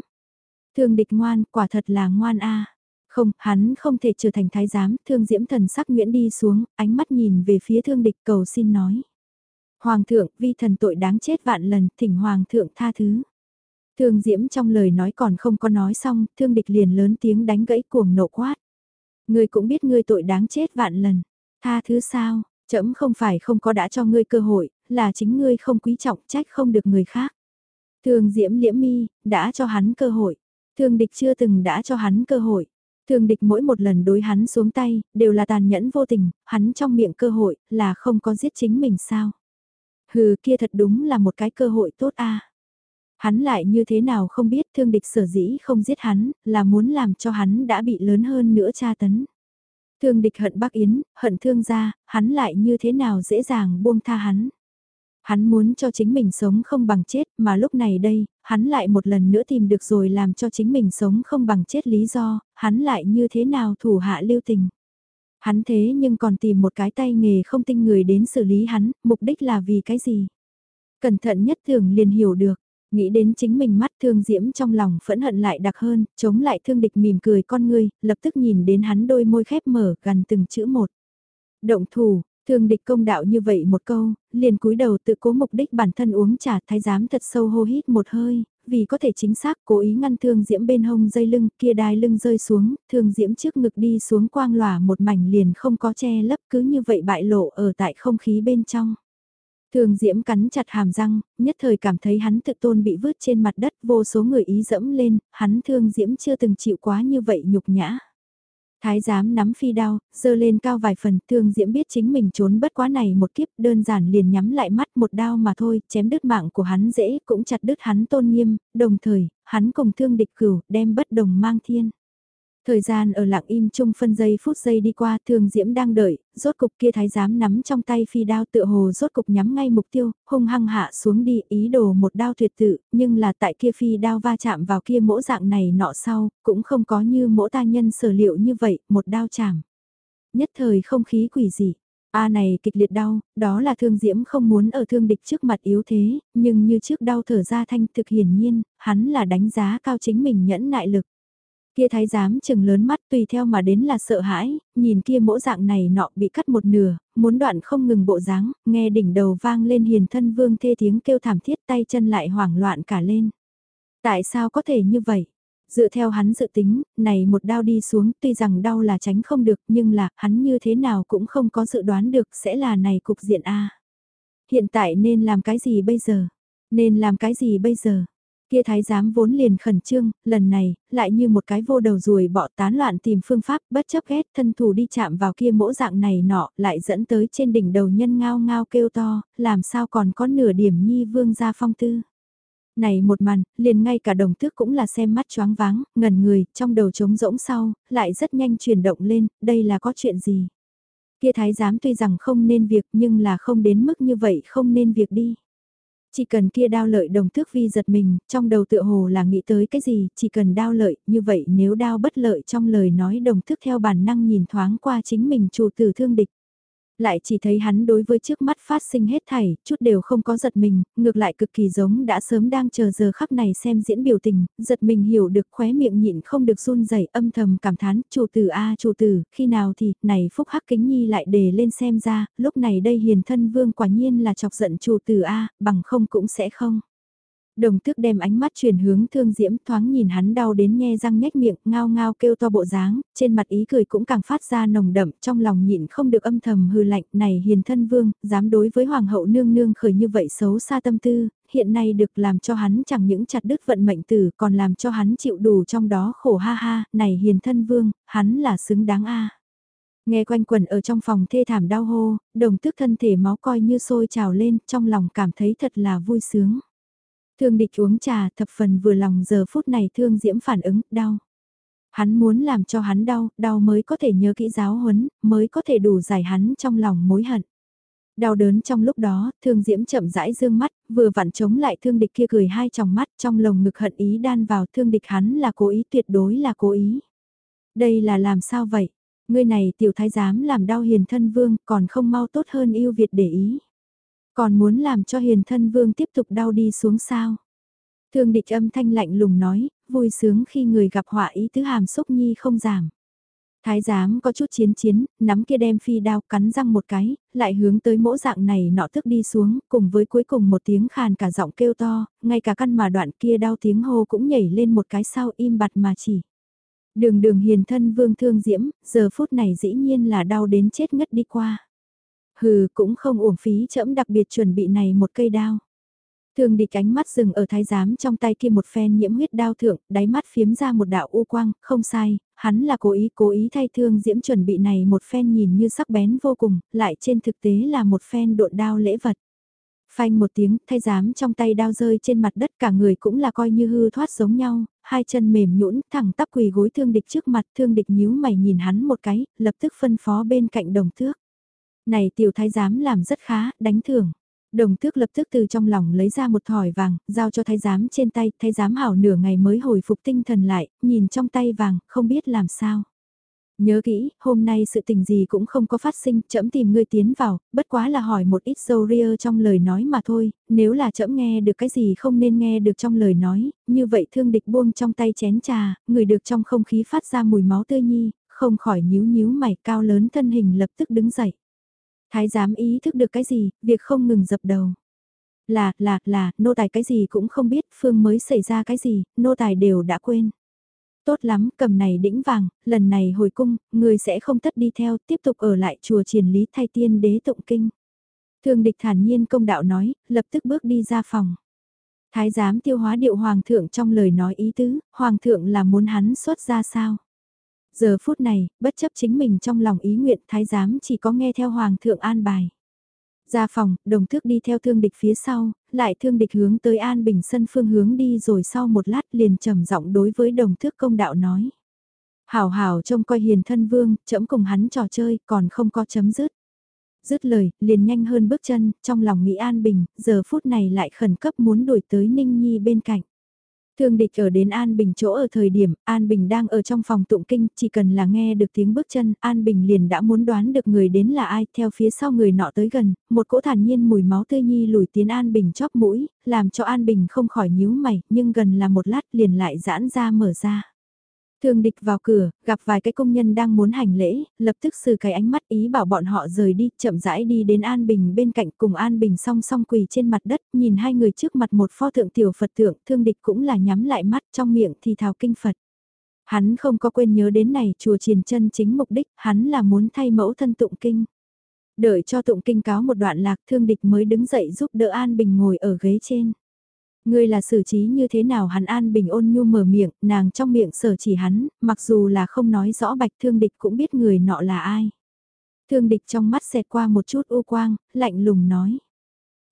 Thương địch ngoan, quả thật là ngoan a. Không, hắn không thể trở thành thái giám, thương diễm thần sắc nguyễn đi xuống, ánh mắt nhìn về phía thương địch cầu xin nói. Hoàng thượng, vi thần tội đáng chết vạn lần, thỉnh hoàng thượng tha thứ. Thương diễm trong lời nói còn không có nói xong, thương địch liền lớn tiếng đánh gãy cuồng nộ quát. Ngươi cũng biết ngươi tội đáng chết vạn lần. Tha thứ sao, trẫm không phải không có đã cho ngươi cơ hội, là chính ngươi không quý trọng trách không được người khác. Thường diễm liễm mi, đã cho hắn cơ hội. Thương địch chưa từng đã cho hắn cơ hội. Thương địch mỗi một lần đối hắn xuống tay, đều là tàn nhẫn vô tình, hắn trong miệng cơ hội, là không có giết chính mình sao. Hừ kia thật đúng là một cái cơ hội tốt a. Hắn lại như thế nào không biết thương địch sở dĩ không giết hắn, là muốn làm cho hắn đã bị lớn hơn nữa tra tấn. Thương địch hận bác Yến, hận thương gia, hắn lại như thế nào dễ dàng buông tha hắn. Hắn muốn cho chính mình sống không bằng chết, mà lúc này đây, hắn lại một lần nữa tìm được rồi làm cho chính mình sống không bằng chết lý do, hắn lại như thế nào thủ hạ lưu tình. Hắn thế nhưng còn tìm một cái tay nghề không tinh người đến xử lý hắn, mục đích là vì cái gì? Cẩn thận nhất thường liền hiểu được, Nghĩ đến chính mình mắt thương diễm trong lòng phẫn hận lại đặc hơn, chống lại thương địch mỉm cười con ngươi, lập tức nhìn đến hắn đôi môi khép mở gần từng chữ một. Động thủ, thương địch công đạo như vậy một câu, liền cúi đầu tự cố mục đích bản thân uống trà thái giám thật sâu hô hít một hơi, vì có thể chính xác cố ý ngăn thương diễm bên hông dây lưng kia đai lưng rơi xuống, thương diễm trước ngực đi xuống quang lòa một mảnh liền không có che lấp cứ như vậy bại lộ ở tại không khí bên trong. Thường Diễm cắn chặt hàm răng, nhất thời cảm thấy hắn tự tôn bị vứt trên mặt đất vô số người ý dẫm lên, hắn Thương Diễm chưa từng chịu quá như vậy nhục nhã. Thái giám nắm phi đao, dơ lên cao vài phần, Thương Diễm biết chính mình trốn bất quá này một kiếp, đơn giản liền nhắm lại mắt một đao mà thôi, chém đứt mạng của hắn dễ, cũng chặt đứt hắn tôn nghiêm, đồng thời, hắn cùng thương địch cửu, đem bất đồng mang thiên. Thời gian ở lặng im chung phân giây phút giây đi qua thường diễm đang đợi, rốt cục kia thái giám nắm trong tay phi đao tựa hồ rốt cục nhắm ngay mục tiêu, hung hăng hạ xuống đi ý đồ một đao tuyệt tự, nhưng là tại kia phi đao va chạm vào kia mỗ dạng này nọ sau, cũng không có như mỗ ta nhân sở liệu như vậy, một đao chạm. Nhất thời không khí quỷ dị. A này kịch liệt đau, đó là thương diễm không muốn ở thương địch trước mặt yếu thế, nhưng như trước đau thở ra thanh thực hiển nhiên, hắn là đánh giá cao chính mình nhẫn nại lực. Kia thái giám chừng lớn mắt tùy theo mà đến là sợ hãi, nhìn kia mỗ dạng này nọ bị cắt một nửa, muốn đoạn không ngừng bộ dáng, nghe đỉnh đầu vang lên hiền thân vương thê tiếng kêu thảm thiết tay chân lại hoảng loạn cả lên. Tại sao có thể như vậy? Dựa theo hắn dự tính, này một đao đi xuống tuy rằng đau là tránh không được nhưng là hắn như thế nào cũng không có dự đoán được sẽ là này cục diện A. Hiện tại nên làm cái gì bây giờ? Nên làm cái gì bây giờ? Kia thái giám vốn liền khẩn trương, lần này, lại như một cái vô đầu ruồi bỏ tán loạn tìm phương pháp bất chấp ghét thân thủ đi chạm vào kia mỗ dạng này nọ, lại dẫn tới trên đỉnh đầu nhân ngao ngao kêu to, làm sao còn có nửa điểm nhi vương gia phong tư. Này một màn, liền ngay cả đồng tước cũng là xem mắt choáng váng, ngẩn người, trong đầu trống rỗng sau, lại rất nhanh chuyển động lên, đây là có chuyện gì. Kia thái giám tuy rằng không nên việc nhưng là không đến mức như vậy không nên việc đi. Chỉ cần kia đao lợi đồng thước vi giật mình, trong đầu tựa hồ là nghĩ tới cái gì, chỉ cần đao lợi, như vậy nếu đao bất lợi trong lời nói đồng thước theo bản năng nhìn thoáng qua chính mình chủ tử thương địch. Lại chỉ thấy hắn đối với trước mắt phát sinh hết thảy, chút đều không có giật mình, ngược lại cực kỳ giống đã sớm đang chờ giờ khắc này xem diễn biểu tình, giật mình hiểu được khóe miệng nhịn không được run rẩy âm thầm cảm thán, chủ tử a chủ tử, khi nào thì, này phúc hắc kính nhi lại đề lên xem ra, lúc này đây hiền thân vương quả nhiên là chọc giận chủ tử a bằng không cũng sẽ không. Đồng tước đem ánh mắt chuyển hướng thương diễm thoáng nhìn hắn đau đến nhe răng nhếch miệng, ngao ngao kêu to bộ dáng, trên mặt ý cười cũng càng phát ra nồng đậm, trong lòng nhịn không được âm thầm hư lạnh, này hiền thân vương, dám đối với hoàng hậu nương nương khởi như vậy xấu xa tâm tư, hiện nay được làm cho hắn chẳng những chặt đứt vận mệnh tử còn làm cho hắn chịu đủ trong đó khổ ha ha, này hiền thân vương, hắn là xứng đáng a. Nghe quanh quần ở trong phòng thê thảm đau hô, đồng tước thân thể máu coi như sôi trào lên, trong lòng cảm thấy thật là vui sướng. Thương địch uống trà thập phần vừa lòng giờ phút này thương diễm phản ứng, đau. Hắn muốn làm cho hắn đau, đau mới có thể nhớ kỹ giáo huấn, mới có thể đủ giải hắn trong lòng mối hận. Đau đớn trong lúc đó, thương diễm chậm rãi dương mắt, vừa vặn chống lại thương địch kia cười hai tròng mắt trong lồng ngực hận ý đan vào thương địch hắn là cố ý tuyệt đối là cố ý. Đây là làm sao vậy? Ngươi này tiểu thái giám làm đau hiền thân vương còn không mau tốt hơn yêu Việt để ý. Còn muốn làm cho hiền thân vương tiếp tục đau đi xuống sao? Thương địch âm thanh lạnh lùng nói, vui sướng khi người gặp họa ý tứ hàm xúc nhi không giảm. Thái giám có chút chiến chiến, nắm kia đem phi đao cắn răng một cái, lại hướng tới mỗ dạng này nọ thức đi xuống, cùng với cuối cùng một tiếng khàn cả giọng kêu to, ngay cả căn mà đoạn kia đau tiếng hô cũng nhảy lên một cái sau im bặt mà chỉ. Đường đường hiền thân vương thương diễm, giờ phút này dĩ nhiên là đau đến chết ngất đi qua. Hừ, cũng không uổng phí chẫm đặc biệt chuẩn bị này một cây đao. Thường địch ánh mắt dừng ở thái giám trong tay kia một phen nhiễm huyết đao thượng, đáy mắt phiếm ra một đạo u quang, không sai, hắn là cố ý cố ý thay thương diễm chuẩn bị này một phen nhìn như sắc bén vô cùng, lại trên thực tế là một phen độn đao lễ vật. Phanh một tiếng, thay giám trong tay đao rơi trên mặt đất cả người cũng là coi như hư thoát giống nhau, hai chân mềm nhũn thẳng tắp quỳ gối thương địch trước mặt thương địch nhíu mày nhìn hắn một cái, lập tức phân phó bên cạnh đồng thước. Này tiểu thái giám làm rất khá, đánh thưởng. Đồng tước lập tức từ trong lòng lấy ra một thỏi vàng, giao cho thái giám trên tay, thái giám hảo nửa ngày mới hồi phục tinh thần lại, nhìn trong tay vàng, không biết làm sao. Nhớ kỹ, hôm nay sự tình gì cũng không có phát sinh, chậm tìm ngươi tiến vào, bất quá là hỏi một ít dâu ria trong lời nói mà thôi, nếu là chậm nghe được cái gì không nên nghe được trong lời nói, như vậy thương địch buông trong tay chén trà, người được trong không khí phát ra mùi máu tươi nhi, không khỏi nhíu nhíu mày cao lớn thân hình lập tức đứng dậy. Thái giám ý thức được cái gì, việc không ngừng dập đầu. Là, là, là, nô tài cái gì cũng không biết, phương mới xảy ra cái gì, nô tài đều đã quên. Tốt lắm, cầm này đĩnh vàng, lần này hồi cung, người sẽ không tất đi theo, tiếp tục ở lại chùa triển lý thay tiên đế tụng kinh. Thương địch thản nhiên công đạo nói, lập tức bước đi ra phòng. Thái giám tiêu hóa điệu hoàng thượng trong lời nói ý tứ, hoàng thượng là muốn hắn xuất ra sao? Giờ phút này, bất chấp chính mình trong lòng ý nguyện thái giám chỉ có nghe theo hoàng thượng an bài. Ra phòng, đồng thước đi theo thương địch phía sau, lại thương địch hướng tới an bình sân phương hướng đi rồi sau một lát liền trầm giọng đối với đồng thước công đạo nói. Hảo hảo trông coi hiền thân vương, chậm cùng hắn trò chơi, còn không có chấm dứt. Dứt lời, liền nhanh hơn bước chân, trong lòng nghĩ an bình, giờ phút này lại khẩn cấp muốn đuổi tới Ninh Nhi bên cạnh. Thương địch ở đến An Bình chỗ ở thời điểm, An Bình đang ở trong phòng tụng kinh, chỉ cần là nghe được tiếng bước chân, An Bình liền đã muốn đoán được người đến là ai, theo phía sau người nọ tới gần, một cỗ thản nhiên mùi máu tươi nhi lùi tiến An Bình chóp mũi, làm cho An Bình không khỏi nhíu mày, nhưng gần là một lát liền lại giãn ra mở ra. Thương địch vào cửa, gặp vài cái công nhân đang muốn hành lễ, lập tức xử cái ánh mắt ý bảo bọn họ rời đi, chậm rãi đi đến An Bình bên cạnh cùng An Bình song song quỳ trên mặt đất, nhìn hai người trước mặt một pho tượng tiểu Phật tượng, thương địch cũng là nhắm lại mắt trong miệng thì thào kinh Phật. Hắn không có quên nhớ đến này chùa triền chân chính mục đích, hắn là muốn thay mẫu thân tụng kinh. Đợi cho tụng kinh cáo một đoạn lạc thương địch mới đứng dậy giúp đỡ An Bình ngồi ở ghế trên. Ngươi là xử trí như thế nào hắn an bình ôn nhu mở miệng, nàng trong miệng sở chỉ hắn, mặc dù là không nói rõ bạch thương địch cũng biết người nọ là ai. Thương địch trong mắt xẹt qua một chút u quang, lạnh lùng nói.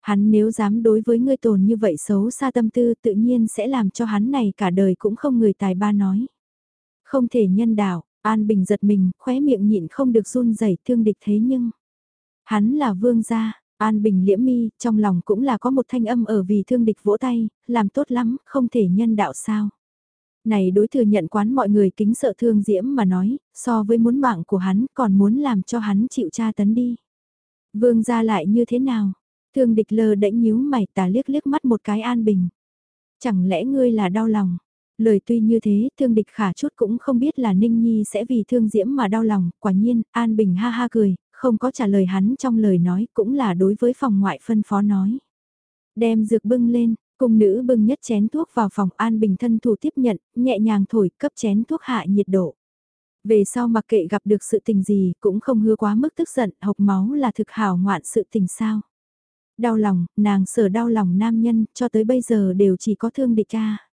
Hắn nếu dám đối với ngươi tồn như vậy xấu xa tâm tư tự nhiên sẽ làm cho hắn này cả đời cũng không người tài ba nói. Không thể nhân đạo, An Bình giật mình, khóe miệng nhịn không được run rẩy thương địch thế nhưng. Hắn là vương gia, An Bình liễm mi, trong lòng cũng là có một thanh âm ở vì thương địch vỗ tay, làm tốt lắm, không thể nhân đạo sao. Này đối thừa nhận quán mọi người kính sợ thương diễm mà nói, so với muốn mạng của hắn còn muốn làm cho hắn chịu tra tấn đi. Vương gia lại như thế nào? Thương địch lơ đễnh nhíu mày tà liếc liếc mắt một cái an bình. Chẳng lẽ ngươi là đau lòng? Lời tuy như thế, thương địch khả chút cũng không biết là Ninh Nhi sẽ vì thương diễm mà đau lòng, quả nhiên, An Bình ha ha cười, không có trả lời hắn trong lời nói, cũng là đối với phòng ngoại phân phó nói. Đem dược bưng lên, cung nữ bưng nhất chén thuốc vào phòng An Bình thân thủ tiếp nhận, nhẹ nhàng thổi cấp chén thuốc hạ nhiệt độ. Về sau mặc kệ gặp được sự tình gì cũng không hứa quá mức tức giận, hộc máu là thực hảo ngoạn sự tình sao. Đau lòng, nàng sở đau lòng nam nhân, cho tới bây giờ đều chỉ có thương địch cha.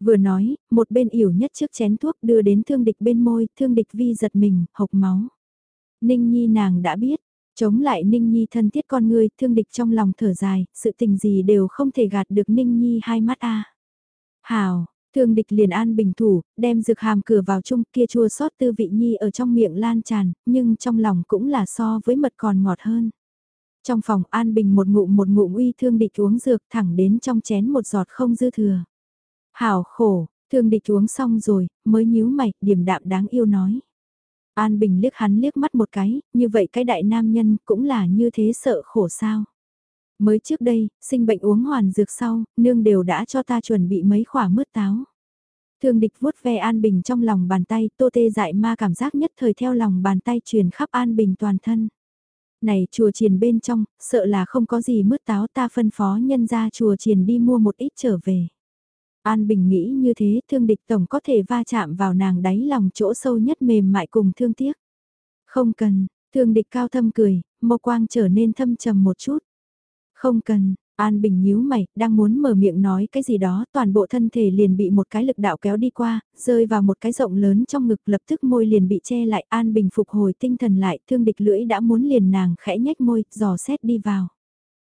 Vừa nói, một bên yểu nhất trước chén thuốc đưa đến thương địch bên môi, thương địch vi giật mình, hộc máu. Ninh Nhi nàng đã biết, chống lại Ninh Nhi thân thiết con người, thương địch trong lòng thở dài, sự tình gì đều không thể gạt được Ninh Nhi hai mắt a. Hào, thương địch liền an bình thủ, đem dược hàm cửa vào chung kia chua sót tư vị Nhi ở trong miệng lan tràn, nhưng trong lòng cũng là so với mật còn ngọt hơn. Trong phòng an bình một ngụm một ngụm uy thương địch uống dược thẳng đến trong chén một giọt không dư thừa. Hảo khổ, thương địch uống xong rồi, mới nhíu mày, điểm đạm đáng yêu nói. An Bình liếc hắn liếc mắt một cái, như vậy cái đại nam nhân cũng là như thế sợ khổ sao. Mới trước đây, sinh bệnh uống hoàn dược sau, nương đều đã cho ta chuẩn bị mấy khỏa mứt táo. Thương địch vuốt ve An Bình trong lòng bàn tay, tô tê dại ma cảm giác nhất thời theo lòng bàn tay truyền khắp An Bình toàn thân. Này chùa triền bên trong, sợ là không có gì mứt táo ta phân phó nhân ra chùa triền đi mua một ít trở về. An Bình nghĩ như thế thương địch tổng có thể va chạm vào nàng đáy lòng chỗ sâu nhất mềm mại cùng thương tiếc. Không cần, thương địch cao thâm cười, mâu quang trở nên thâm trầm một chút. Không cần, An Bình nhíu mày, đang muốn mở miệng nói cái gì đó, toàn bộ thân thể liền bị một cái lực đạo kéo đi qua, rơi vào một cái rộng lớn trong ngực lập tức môi liền bị che lại, An Bình phục hồi tinh thần lại, thương địch lưỡi đã muốn liền nàng khẽ nhách môi, dò xét đi vào.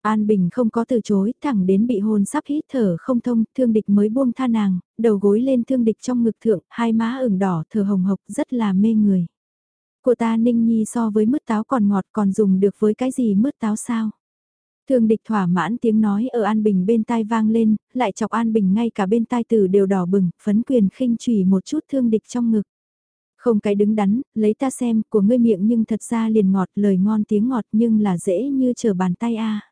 An Bình không có từ chối, thẳng đến bị hôn sắp hít thở không thông, thương địch mới buông tha nàng, đầu gối lên thương địch trong ngực thượng, hai má ửng đỏ, thở hồng hộc, rất là mê người. Của ta ninh nhi so với mứt táo còn ngọt còn dùng được với cái gì mứt táo sao? Thương địch thỏa mãn tiếng nói ở An Bình bên tai vang lên, lại chọc An Bình ngay cả bên tai tử đều đỏ bừng, phấn quyền khinh trùy một chút thương địch trong ngực. Không cái đứng đắn, lấy ta xem, của ngươi miệng nhưng thật ra liền ngọt, lời ngon tiếng ngọt nhưng là dễ như trở bàn tay a.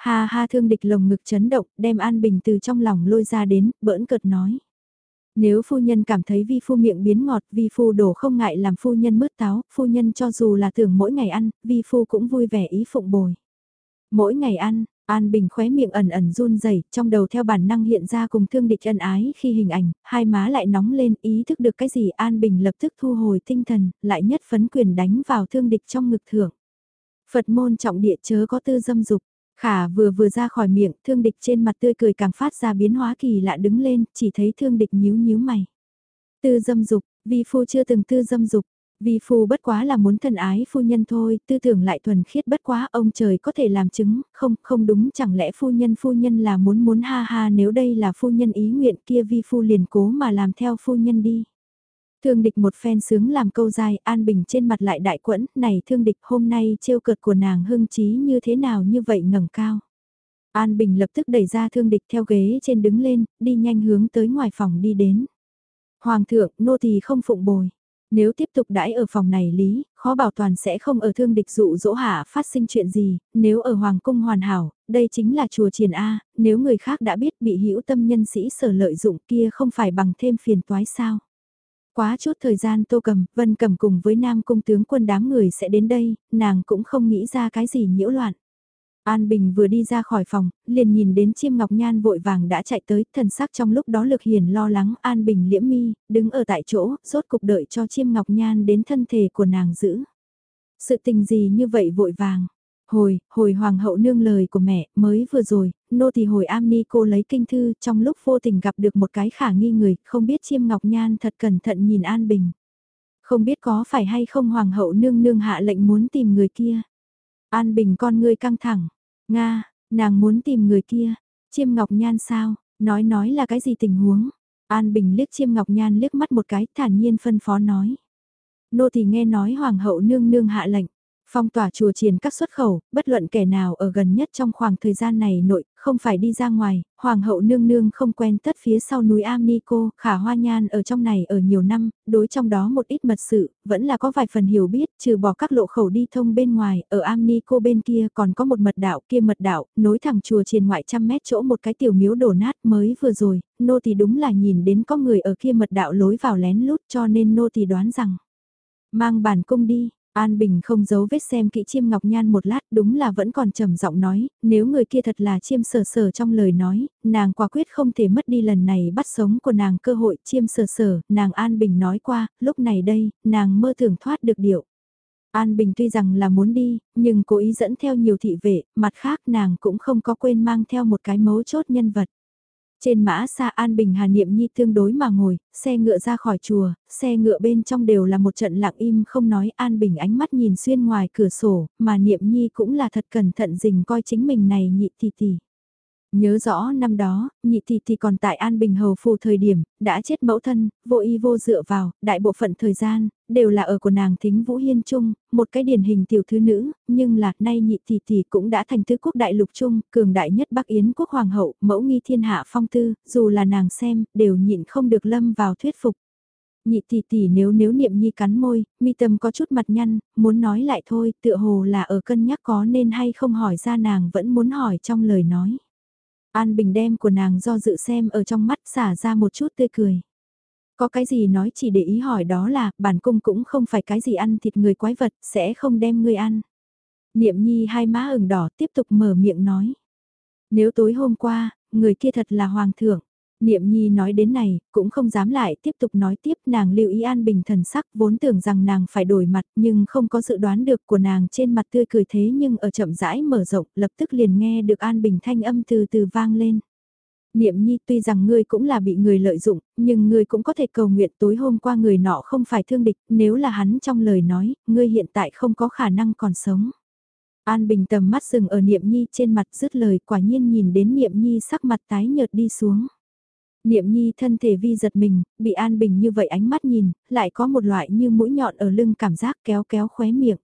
Ha ha thương địch lồng ngực chấn động, đem An Bình từ trong lòng lôi ra đến, bỡn cợt nói. Nếu phu nhân cảm thấy vi phu miệng biến ngọt, vi phu đổ không ngại làm phu nhân mứt táo, phu nhân cho dù là tưởng mỗi ngày ăn, vi phu cũng vui vẻ ý phụng bồi. Mỗi ngày ăn, An Bình khóe miệng ẩn ẩn run rẩy, trong đầu theo bản năng hiện ra cùng thương địch ân ái khi hình ảnh, hai má lại nóng lên ý thức được cái gì An Bình lập tức thu hồi tinh thần, lại nhất phấn quyền đánh vào thương địch trong ngực thưởng. Phật môn trọng địa chớ có tư dâm dục, Khả vừa vừa ra khỏi miệng, thương địch trên mặt tươi cười càng phát ra biến hóa kỳ lạ đứng lên, chỉ thấy thương địch nhíu nhíu mày. Tư dâm dục, vi phu chưa từng tư dâm dục, vi phu bất quá là muốn thân ái phu nhân thôi, tư tưởng lại thuần khiết bất quá ông trời có thể làm chứng, không, không đúng chẳng lẽ phu nhân phu nhân là muốn muốn ha ha nếu đây là phu nhân ý nguyện kia vi phu liền cố mà làm theo phu nhân đi. Thương địch một phen sướng làm câu dài, an bình trên mặt lại đại quẫn, này thương địch hôm nay trêu cợt của nàng hưng trí như thế nào như vậy ngẩng cao. An Bình lập tức đẩy ra thương địch theo ghế trên đứng lên, đi nhanh hướng tới ngoài phòng đi đến. Hoàng thượng, nô tỳ không phụng bồi. Nếu tiếp tục đãi ở phòng này lý, khó bảo toàn sẽ không ở thương địch dụ dỗ hạ phát sinh chuyện gì, nếu ở Hoàng cung hoàn hảo, đây chính là chùa triền A, nếu người khác đã biết bị hữu tâm nhân sĩ sở lợi dụng kia không phải bằng thêm phiền toái sao. Quá chút thời gian Tô Cầm, Vân Cầm cùng với Nam Cung tướng quân đám người sẽ đến đây, nàng cũng không nghĩ ra cái gì nhiễu loạn. An Bình vừa đi ra khỏi phòng, liền nhìn đến chiêm ngọc nhan vội vàng đã chạy tới, thần sắc trong lúc đó lực hiền lo lắng An Bình liễm mi, đứng ở tại chỗ, rốt cục đợi cho chiêm ngọc nhan đến thân thể của nàng giữ. Sự tình gì như vậy vội vàng, Hồi, hồi hoàng hậu nương lời của mẹ, mới vừa rồi, nô thì hồi am ni cô lấy kinh thư trong lúc vô tình gặp được một cái khả nghi người, không biết chiêm ngọc nhan thật cẩn thận nhìn An Bình. Không biết có phải hay không hoàng hậu nương nương hạ lệnh muốn tìm người kia. An Bình con ngươi căng thẳng. Nga, nàng muốn tìm người kia. Chiêm ngọc nhan sao, nói nói là cái gì tình huống. An Bình liếc chiêm ngọc nhan liếc mắt một cái thản nhiên phân phó nói. Nô thì nghe nói hoàng hậu nương nương hạ lệnh Phong tỏa chùa triền các xuất khẩu, bất luận kẻ nào ở gần nhất trong khoảng thời gian này nội, không phải đi ra ngoài, hoàng hậu nương nương không quen tất phía sau núi Amnico, khả hoa nhan ở trong này ở nhiều năm, đối trong đó một ít mật sự, vẫn là có vài phần hiểu biết, trừ bỏ các lộ khẩu đi thông bên ngoài, ở Amnico bên kia còn có một mật đạo kia mật đạo, nối thẳng chùa triền ngoại trăm mét chỗ một cái tiểu miếu đổ nát mới vừa rồi, nô thì đúng là nhìn đến có người ở kia mật đạo lối vào lén lút cho nên nô thì đoán rằng, mang bản cung đi, An Bình không giấu vết xem kỹ chiêm ngọc nhan một lát đúng là vẫn còn trầm giọng nói, nếu người kia thật là chiêm sờ sờ trong lời nói, nàng quả quyết không thể mất đi lần này bắt sống của nàng cơ hội chiêm sờ sờ. nàng An Bình nói qua, lúc này đây, nàng mơ tưởng thoát được điệu. An Bình tuy rằng là muốn đi, nhưng cố ý dẫn theo nhiều thị vệ, mặt khác nàng cũng không có quên mang theo một cái mấu chốt nhân vật. Trên mã xa An Bình Hà Niệm Nhi tương đối mà ngồi, xe ngựa ra khỏi chùa, xe ngựa bên trong đều là một trận lặng im không nói An Bình ánh mắt nhìn xuyên ngoài cửa sổ, mà Niệm Nhi cũng là thật cẩn thận dình coi chính mình này nhị tỷ tỷ. Nhớ rõ năm đó, nhị tỷ tỷ còn tại An Bình Hầu phù thời điểm, đã chết mẫu thân, vô y vô dựa vào, đại bộ phận thời gian, đều là ở của nàng thính Vũ Hiên Trung, một cái điển hình tiểu thư nữ, nhưng là nay nhị tỷ tỷ cũng đã thành tứ quốc đại lục Trung, cường đại nhất Bắc Yến quốc hoàng hậu, mẫu nghi thiên hạ phong tư, dù là nàng xem, đều nhịn không được lâm vào thuyết phục. Nhị tỷ tỷ nếu nếu niệm nhi cắn môi, mi tâm có chút mặt nhăn, muốn nói lại thôi, tựa hồ là ở cân nhắc có nên hay không hỏi ra nàng vẫn muốn hỏi trong lời nói. An Bình đem của nàng do dự xem ở trong mắt xả ra một chút tươi cười. Có cái gì nói chỉ để ý hỏi đó là, bản cung cũng không phải cái gì ăn thịt người quái vật, sẽ không đem ngươi ăn. Niệm nhi hai má ửng đỏ tiếp tục mở miệng nói. Nếu tối hôm qua, người kia thật là hoàng thượng. Niệm Nhi nói đến này, cũng không dám lại tiếp tục nói tiếp nàng lưu ý an bình thần sắc vốn tưởng rằng nàng phải đổi mặt nhưng không có dự đoán được của nàng trên mặt tươi cười thế nhưng ở chậm rãi mở rộng lập tức liền nghe được an bình thanh âm từ từ vang lên. Niệm Nhi tuy rằng ngươi cũng là bị người lợi dụng, nhưng ngươi cũng có thể cầu nguyện tối hôm qua người nọ không phải thương địch, nếu là hắn trong lời nói, ngươi hiện tại không có khả năng còn sống. An Bình tầm mắt dừng ở Niệm Nhi trên mặt dứt lời quả nhiên nhìn đến Niệm Nhi sắc mặt tái nhợt đi xuống. Niệm nhi thân thể vi giật mình, bị an bình như vậy ánh mắt nhìn, lại có một loại như mũi nhọn ở lưng cảm giác kéo kéo khóe miệng.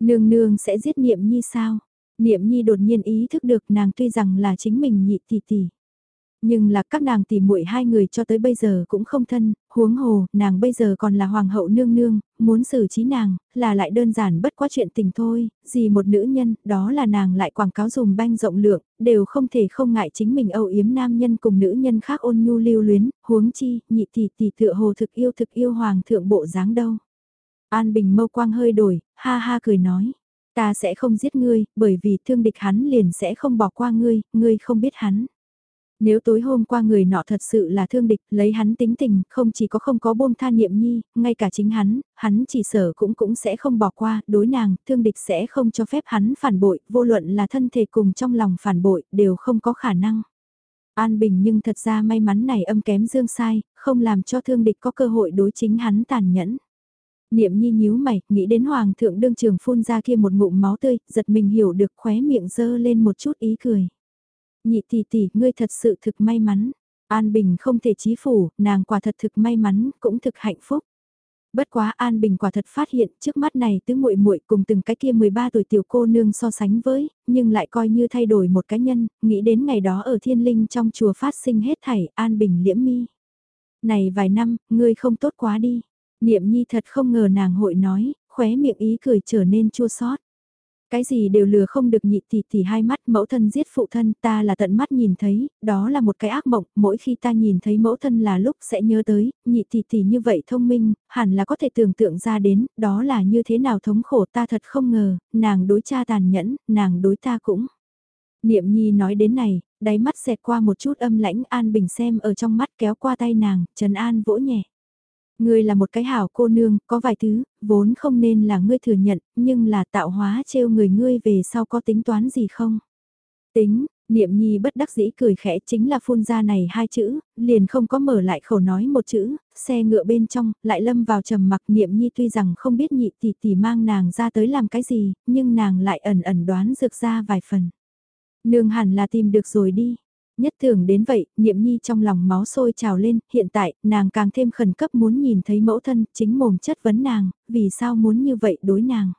Nương nương sẽ giết niệm nhi sao? Niệm nhi đột nhiên ý thức được nàng tuy rằng là chính mình nhị tỷ tỷ nhưng là các nàng tỷ muội hai người cho tới bây giờ cũng không thân, huống hồ, nàng bây giờ còn là hoàng hậu nương nương, muốn xử trí nàng, là lại đơn giản bất quá chuyện tình thôi, gì một nữ nhân, đó là nàng lại quảng cáo dùm banh rộng lượng, đều không thể không ngại chính mình âu yếm nam nhân cùng nữ nhân khác ôn nhu lưu luyến, huống chi, nhị tỷ tỷ tựa hồ thực yêu thực yêu hoàng thượng bộ dáng đâu. An Bình mâu quang hơi đổi, ha ha cười nói. Ta sẽ không giết ngươi, bởi vì thương địch hắn liền sẽ không bỏ qua ngươi, ngươi không biết hắn. Nếu tối hôm qua người nọ thật sự là thương địch, lấy hắn tính tình, không chỉ có không có buông tha niệm nhi, ngay cả chính hắn, hắn chỉ sở cũng cũng sẽ không bỏ qua, đối nàng, thương địch sẽ không cho phép hắn phản bội, vô luận là thân thể cùng trong lòng phản bội, đều không có khả năng. An Bình nhưng thật ra may mắn này âm kém dương sai, không làm cho thương địch có cơ hội đối chính hắn tàn nhẫn. Niệm nhi nhíu mày, nghĩ đến hoàng thượng đương trường phun ra kia một ngụm máu tươi, giật mình hiểu được khóe miệng dơ lên một chút ý cười. Nhị tỷ tỷ, ngươi thật sự thực may mắn. An Bình không thể chí phủ, nàng quả thật thực may mắn, cũng thực hạnh phúc. Bất quá An Bình quả thật phát hiện trước mắt này tứ muội muội cùng từng cái kia 13 tuổi tiểu cô nương so sánh với, nhưng lại coi như thay đổi một cá nhân, nghĩ đến ngày đó ở thiên linh trong chùa phát sinh hết thảy, An Bình liễm mi. Này vài năm, ngươi không tốt quá đi. Niệm nhi thật không ngờ nàng hội nói, khóe miệng ý cười trở nên chua xót. Cái gì đều lừa không được nhị tỷ tỷ hai mắt mẫu thân giết phụ thân ta là tận mắt nhìn thấy, đó là một cái ác mộng, mỗi khi ta nhìn thấy mẫu thân là lúc sẽ nhớ tới, nhị tỷ tỷ như vậy thông minh, hẳn là có thể tưởng tượng ra đến, đó là như thế nào thống khổ ta thật không ngờ, nàng đối cha tàn nhẫn, nàng đối ta cũng. Niệm nhi nói đến này, đáy mắt xẹt qua một chút âm lãnh an bình xem ở trong mắt kéo qua tay nàng, trần an vỗ nhẹ. Ngươi là một cái hảo cô nương, có vài thứ, vốn không nên là ngươi thừa nhận, nhưng là tạo hóa trêu người ngươi về sau có tính toán gì không? Tính, niệm nhi bất đắc dĩ cười khẽ chính là phun ra này hai chữ, liền không có mở lại khẩu nói một chữ, xe ngựa bên trong, lại lâm vào trầm mặc niệm nhi tuy rằng không biết nhị tỷ tỷ mang nàng ra tới làm cái gì, nhưng nàng lại ẩn ẩn đoán dược ra vài phần. Nương hẳn là tìm được rồi đi, Nhất thường đến vậy, niệm nhi trong lòng máu sôi trào lên, hiện tại, nàng càng thêm khẩn cấp muốn nhìn thấy mẫu thân, chính mồm chất vấn nàng, vì sao muốn như vậy đối nàng.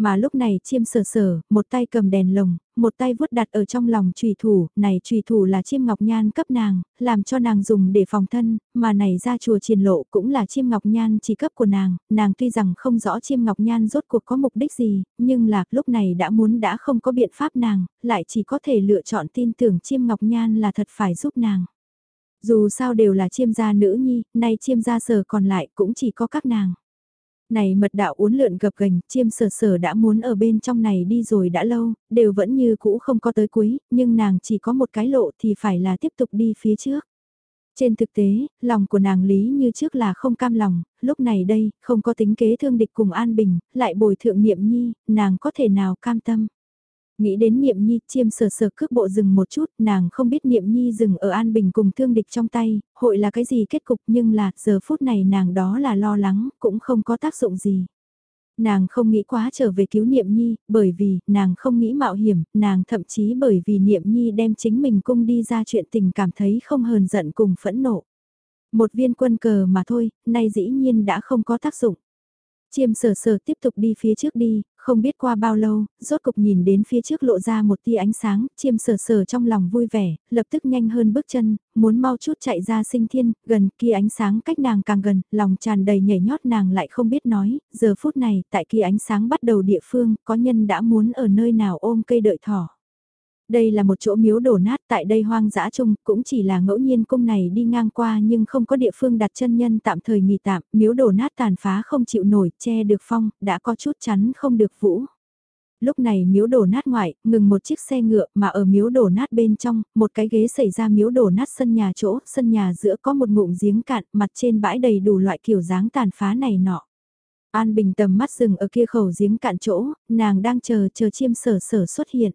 Mà lúc này chiêm sờ sờ, một tay cầm đèn lồng, một tay vuốt đặt ở trong lòng trùy thủ, này trùy thủ là chiêm ngọc nhan cấp nàng, làm cho nàng dùng để phòng thân, mà này ra chùa triền lộ cũng là chiêm ngọc nhan chỉ cấp của nàng, nàng tuy rằng không rõ chiêm ngọc nhan rốt cuộc có mục đích gì, nhưng là lúc này đã muốn đã không có biện pháp nàng, lại chỉ có thể lựa chọn tin tưởng chiêm ngọc nhan là thật phải giúp nàng. Dù sao đều là chiêm gia nữ nhi, nay chiêm gia sở còn lại cũng chỉ có các nàng. Này mật đạo uốn lượn gập gành, chiêm sở sở đã muốn ở bên trong này đi rồi đã lâu, đều vẫn như cũ không có tới cuối, nhưng nàng chỉ có một cái lộ thì phải là tiếp tục đi phía trước. Trên thực tế, lòng của nàng lý như trước là không cam lòng, lúc này đây, không có tính kế thương địch cùng An Bình, lại bồi thượng niệm nhi, nàng có thể nào cam tâm. Nghĩ đến Niệm Nhi, chiêm sờ sờ cước bộ dừng một chút, nàng không biết Niệm Nhi dừng ở An Bình cùng thương địch trong tay, hội là cái gì kết cục nhưng là giờ phút này nàng đó là lo lắng, cũng không có tác dụng gì. Nàng không nghĩ quá trở về cứu Niệm Nhi, bởi vì nàng không nghĩ mạo hiểm, nàng thậm chí bởi vì Niệm Nhi đem chính mình cung đi ra chuyện tình cảm thấy không hờn giận cùng phẫn nộ. Một viên quân cờ mà thôi, nay dĩ nhiên đã không có tác dụng. Chiêm sờ sờ tiếp tục đi phía trước đi, không biết qua bao lâu, rốt cục nhìn đến phía trước lộ ra một tia ánh sáng, chiêm sờ sờ trong lòng vui vẻ, lập tức nhanh hơn bước chân, muốn mau chút chạy ra sinh thiên, gần kia ánh sáng cách nàng càng gần, lòng tràn đầy nhảy nhót nàng lại không biết nói, giờ phút này, tại kia ánh sáng bắt đầu địa phương, có nhân đã muốn ở nơi nào ôm cây đợi thỏ. Đây là một chỗ miếu đổ nát tại đây hoang dã chung, cũng chỉ là ngẫu nhiên cung này đi ngang qua nhưng không có địa phương đặt chân nhân tạm thời nghỉ tạm, miếu đổ nát tàn phá không chịu nổi, che được phong, đã có chút chắn không được vũ. Lúc này miếu đổ nát ngoại, ngừng một chiếc xe ngựa mà ở miếu đổ nát bên trong, một cái ghế xảy ra miếu đổ nát sân nhà chỗ, sân nhà giữa có một ngụm giếng cạn, mặt trên bãi đầy đủ loại kiểu dáng tàn phá này nọ. An Bình tầm mắt dừng ở kia khẩu giếng cạn chỗ, nàng đang chờ chờ chiêm sở sở xuất hiện.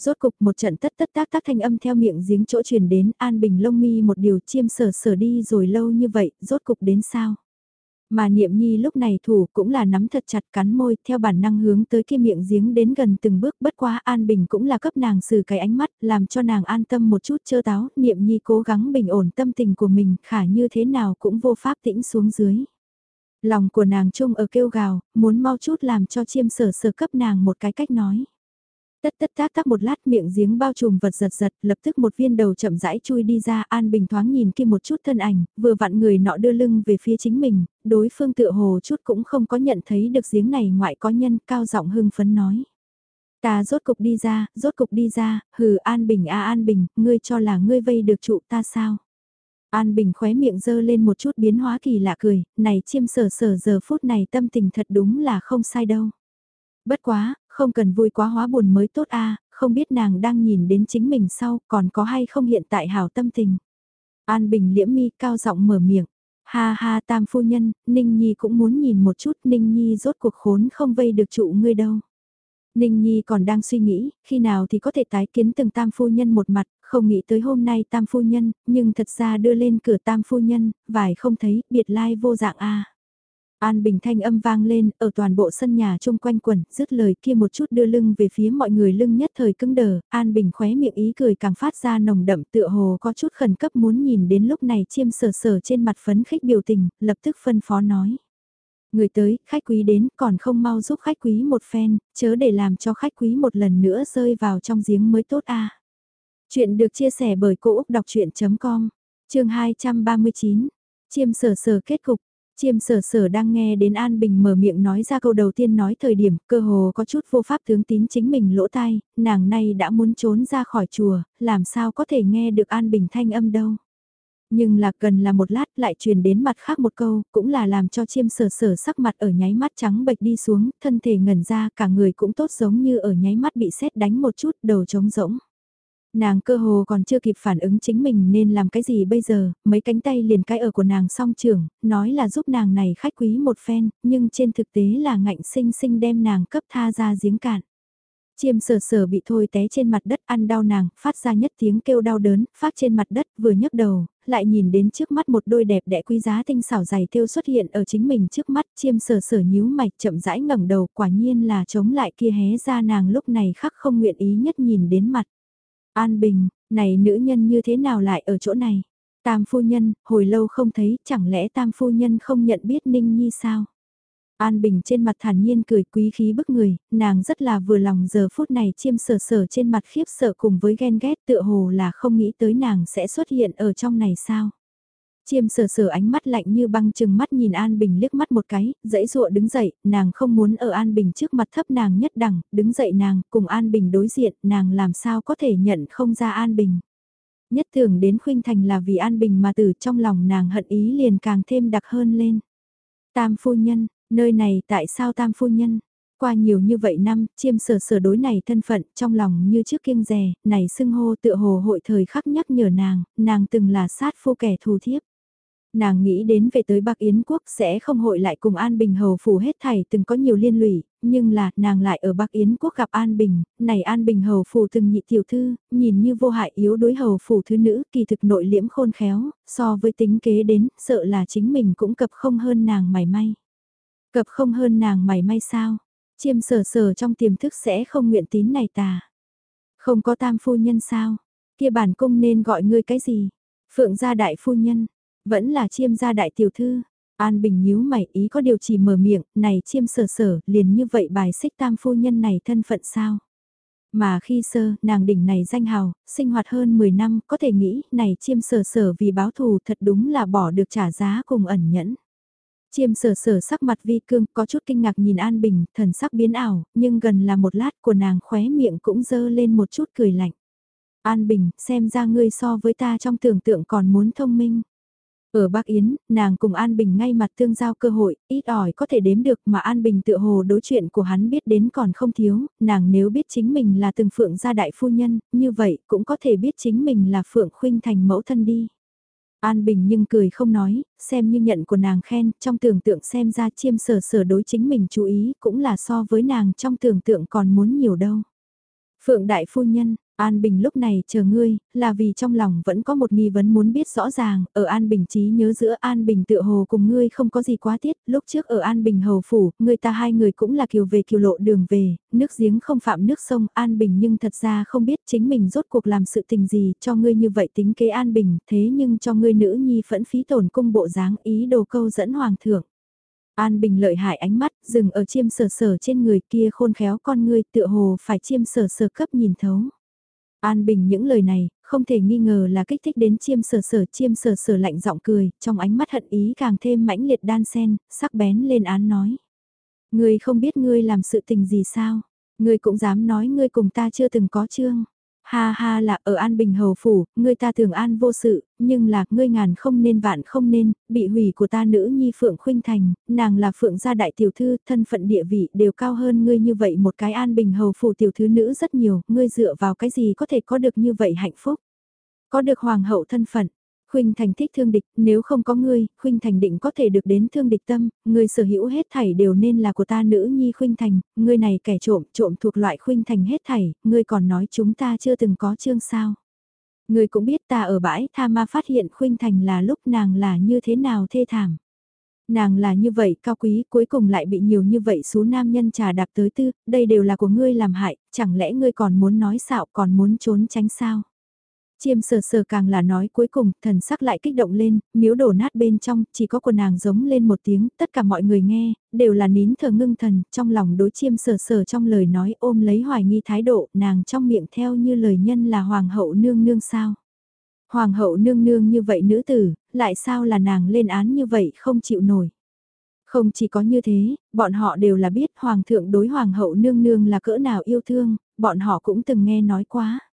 Rốt cục một trận tất tất tác tác thanh âm theo miệng giếng chỗ truyền đến An Bình lông mi một điều chiêm sở sở đi rồi lâu như vậy, rốt cục đến sao? Mà niệm nhi lúc này thủ cũng là nắm thật chặt cắn môi theo bản năng hướng tới kia miệng giếng đến gần từng bước bất quá An Bình cũng là cấp nàng xử cái ánh mắt làm cho nàng an tâm một chút chơ táo niệm nhi cố gắng bình ổn tâm tình của mình khả như thế nào cũng vô pháp tĩnh xuống dưới. Lòng của nàng chung ở kêu gào, muốn mau chút làm cho chiêm sở sở cấp nàng một cái cách nói. Tất tất tác tác một lát miệng giếng bao trùm vật giật giật, lập tức một viên đầu chậm rãi chui đi ra an bình thoáng nhìn kia một chút thân ảnh, vừa vặn người nọ đưa lưng về phía chính mình, đối phương tựa hồ chút cũng không có nhận thấy được giếng này ngoại có nhân cao giọng hưng phấn nói. Ta rốt cục đi ra, rốt cục đi ra, hừ an bình a an bình, ngươi cho là ngươi vây được trụ ta sao? An Bình khóe miệng dơ lên một chút biến hóa kỳ lạ cười, này chiêm sở sở giờ phút này tâm tình thật đúng là không sai đâu. Bất quá, không cần vui quá hóa buồn mới tốt a không biết nàng đang nhìn đến chính mình sau còn có hay không hiện tại hảo tâm tình. An Bình liễm mi cao giọng mở miệng. Ha ha tam phu nhân, Ninh Nhi cũng muốn nhìn một chút Ninh Nhi rốt cuộc khốn không vây được trụ ngươi đâu. Ninh Nhi còn đang suy nghĩ, khi nào thì có thể tái kiến từng tam phu nhân một mặt, không nghĩ tới hôm nay tam phu nhân, nhưng thật ra đưa lên cửa tam phu nhân, vải không thấy, biệt lai vô dạng a An Bình thanh âm vang lên, ở toàn bộ sân nhà chung quanh quần, dứt lời kia một chút đưa lưng về phía mọi người lưng nhất thời cứng đờ, An Bình khóe miệng ý cười càng phát ra nồng đậm tựa hồ có chút khẩn cấp muốn nhìn đến lúc này chiêm sờ sờ trên mặt phấn khích biểu tình, lập tức phân phó nói. Người tới, khách quý đến, còn không mau giúp khách quý một phen, chớ để làm cho khách quý một lần nữa rơi vào trong giếng mới tốt a. Chuyện được chia sẻ bởi Cô Úc Đọc Chuyện.com, chương 239, chiêm sờ sờ kết cục. Chiêm sở sở đang nghe đến An Bình mở miệng nói ra câu đầu tiên nói thời điểm cơ hồ có chút vô pháp tướng tín chính mình lỗ tai, nàng nay đã muốn trốn ra khỏi chùa, làm sao có thể nghe được An Bình thanh âm đâu. Nhưng là gần là một lát lại truyền đến mặt khác một câu, cũng là làm cho chiêm sở sở sắc mặt ở nháy mắt trắng bệch đi xuống, thân thể ngẩn ra cả người cũng tốt giống như ở nháy mắt bị sét đánh một chút, đầu trống rỗng. Nàng cơ hồ còn chưa kịp phản ứng chính mình nên làm cái gì bây giờ, mấy cánh tay liền cái ở của nàng song trưởng, nói là giúp nàng này khách quý một phen, nhưng trên thực tế là ngạnh sinh sinh đem nàng cấp tha ra giếng cạn. Chiêm sờ sờ bị thôi té trên mặt đất ăn đau nàng, phát ra nhất tiếng kêu đau đớn, phát trên mặt đất vừa nhấc đầu, lại nhìn đến trước mắt một đôi đẹp đẽ quý giá tinh xảo dày thêu xuất hiện ở chính mình trước mắt, chiêm sờ sờ nhíu mạch chậm rãi ngẩng đầu, quả nhiên là chống lại kia hé ra nàng lúc này khắc không nguyện ý nhất nhìn đến mặt. An Bình, này nữ nhân như thế nào lại ở chỗ này? Tam phu nhân, hồi lâu không thấy, chẳng lẽ tam phu nhân không nhận biết Ninh Nhi sao? An Bình trên mặt thản nhiên cười quý khí bức người, nàng rất là vừa lòng giờ phút này chiêm sờ sờ trên mặt khiếp sợ cùng với ghen ghét tựa hồ là không nghĩ tới nàng sẽ xuất hiện ở trong này sao. Chiêm sờ sờ ánh mắt lạnh như băng chừng mắt nhìn An Bình liếc mắt một cái, dãy dụa đứng dậy, nàng không muốn ở An Bình trước mặt thấp nàng nhất đẳng, đứng dậy nàng, cùng An Bình đối diện, nàng làm sao có thể nhận không ra An Bình. Nhất tưởng đến Khuynh Thành là vì An Bình mà từ trong lòng nàng hận ý liền càng thêm đặc hơn lên. Tam phu nhân, nơi này tại sao tam phu nhân? Qua nhiều như vậy năm, chiêm sở sở đối này thân phận trong lòng như trước kiêng rè, này xưng hô tựa hồ hội thời khắc nhắc nhở nàng, nàng từng là sát phu kẻ thù thiếp. Nàng nghĩ đến về tới Bắc Yến Quốc sẽ không hội lại cùng An Bình hầu phủ hết thảy từng có nhiều liên lụy, nhưng là nàng lại ở Bắc Yến Quốc gặp An Bình, này An Bình hầu phủ từng nhị tiểu thư, nhìn như vô hại yếu đối hầu phủ thứ nữ kỳ thực nội liễm khôn khéo, so với tính kế đến sợ là chính mình cũng cập không hơn nàng mảy may. Cập không hơn nàng mảy may sao, chiêm sở sở trong tiềm thức sẽ không nguyện tín này tà. Không có tam phu nhân sao, kia bản cung nên gọi ngươi cái gì? Phượng gia đại phu nhân, vẫn là chiêm gia đại tiểu thư. An Bình nhíu mày ý có điều chỉ mở miệng, này chiêm sở sở, liền như vậy bài xích tam phu nhân này thân phận sao? Mà khi sơ, nàng đỉnh này danh hào, sinh hoạt hơn 10 năm, có thể nghĩ, này chiêm sở sở vì báo thù thật đúng là bỏ được trả giá cùng ẩn nhẫn. Chiêm sở sở sắc mặt vi cương, có chút kinh ngạc nhìn An Bình, thần sắc biến ảo, nhưng gần là một lát của nàng khóe miệng cũng dơ lên một chút cười lạnh. An Bình, xem ra ngươi so với ta trong tưởng tượng còn muốn thông minh. Ở Bắc Yến, nàng cùng An Bình ngay mặt tương giao cơ hội, ít ỏi có thể đếm được mà An Bình tự hồ đối chuyện của hắn biết đến còn không thiếu, nàng nếu biết chính mình là từng phượng gia đại phu nhân, như vậy cũng có thể biết chính mình là phượng khuynh thành mẫu thân đi. An Bình nhưng cười không nói, xem như nhận của nàng khen, trong tưởng tượng xem ra chiêm sở sở đối chính mình chú ý cũng là so với nàng trong tưởng tượng còn muốn nhiều đâu. Phượng đại phu nhân, An Bình lúc này chờ ngươi, là vì trong lòng vẫn có một nghi vấn muốn biết rõ ràng, ở An Bình trí nhớ giữa An Bình tựa hồ cùng ngươi không có gì quá tiết, lúc trước ở An Bình hầu phủ, người ta hai người cũng là kiều về kiều lộ đường về, nước giếng không phạm nước sông An Bình nhưng thật ra không biết chính mình rốt cuộc làm sự tình gì cho ngươi như vậy tính kế An Bình, thế nhưng cho ngươi nữ nhi phẫn phí tổn cung bộ dáng ý đồ câu dẫn hoàng thượng. An Bình lợi hại ánh mắt, dừng ở chiêm sở sở trên người kia khôn khéo con ngươi tựa hồ phải chiêm sở sở cấp nhìn thấu. An Bình những lời này, không thể nghi ngờ là kích thích đến chiêm sở sở chiêm sở sở lạnh giọng cười, trong ánh mắt hận ý càng thêm mãnh liệt đan sen, sắc bén lên án nói. Ngươi không biết ngươi làm sự tình gì sao, ngươi cũng dám nói ngươi cùng ta chưa từng có chương. Ha ha là ở An Bình Hầu Phủ, ngươi ta thường an vô sự, nhưng là ngươi ngàn không nên vạn không nên, bị hủy của ta nữ nhi Phượng Khuynh Thành, nàng là Phượng gia đại tiểu thư, thân phận địa vị đều cao hơn ngươi như vậy một cái An Bình Hầu Phủ tiểu thư nữ rất nhiều, ngươi dựa vào cái gì có thể có được như vậy hạnh phúc. Có được hoàng hậu thân phận, Khuynh Thành thích thương địch, nếu không có ngươi, Khuynh Thành định có thể được đến thương địch tâm, ngươi sở hữu hết thảy đều nên là của ta nữ nhi Khuynh Thành, ngươi này kẻ trộm, trộm thuộc loại Khuynh Thành hết thảy, ngươi còn nói chúng ta chưa từng có chương sao. Ngươi cũng biết ta ở bãi tha ma phát hiện Khuynh Thành là lúc nàng là như thế nào thê thảm. Nàng là như vậy cao quý cuối cùng lại bị nhiều như vậy số nam nhân trà đạp tới tư, đây đều là của ngươi làm hại, chẳng lẽ ngươi còn muốn nói xạo còn muốn trốn tránh sao? Chiêm sờ sờ càng là nói cuối cùng, thần sắc lại kích động lên, miếu đổ nát bên trong, chỉ có của nàng giống lên một tiếng, tất cả mọi người nghe, đều là nín thờ ngưng thần, trong lòng đối chiêm sờ sờ trong lời nói ôm lấy hoài nghi thái độ, nàng trong miệng theo như lời nhân là hoàng hậu nương nương sao. Hoàng hậu nương nương như vậy nữ tử, lại sao là nàng lên án như vậy không chịu nổi. Không chỉ có như thế, bọn họ đều là biết hoàng thượng đối hoàng hậu nương nương là cỡ nào yêu thương, bọn họ cũng từng nghe nói quá.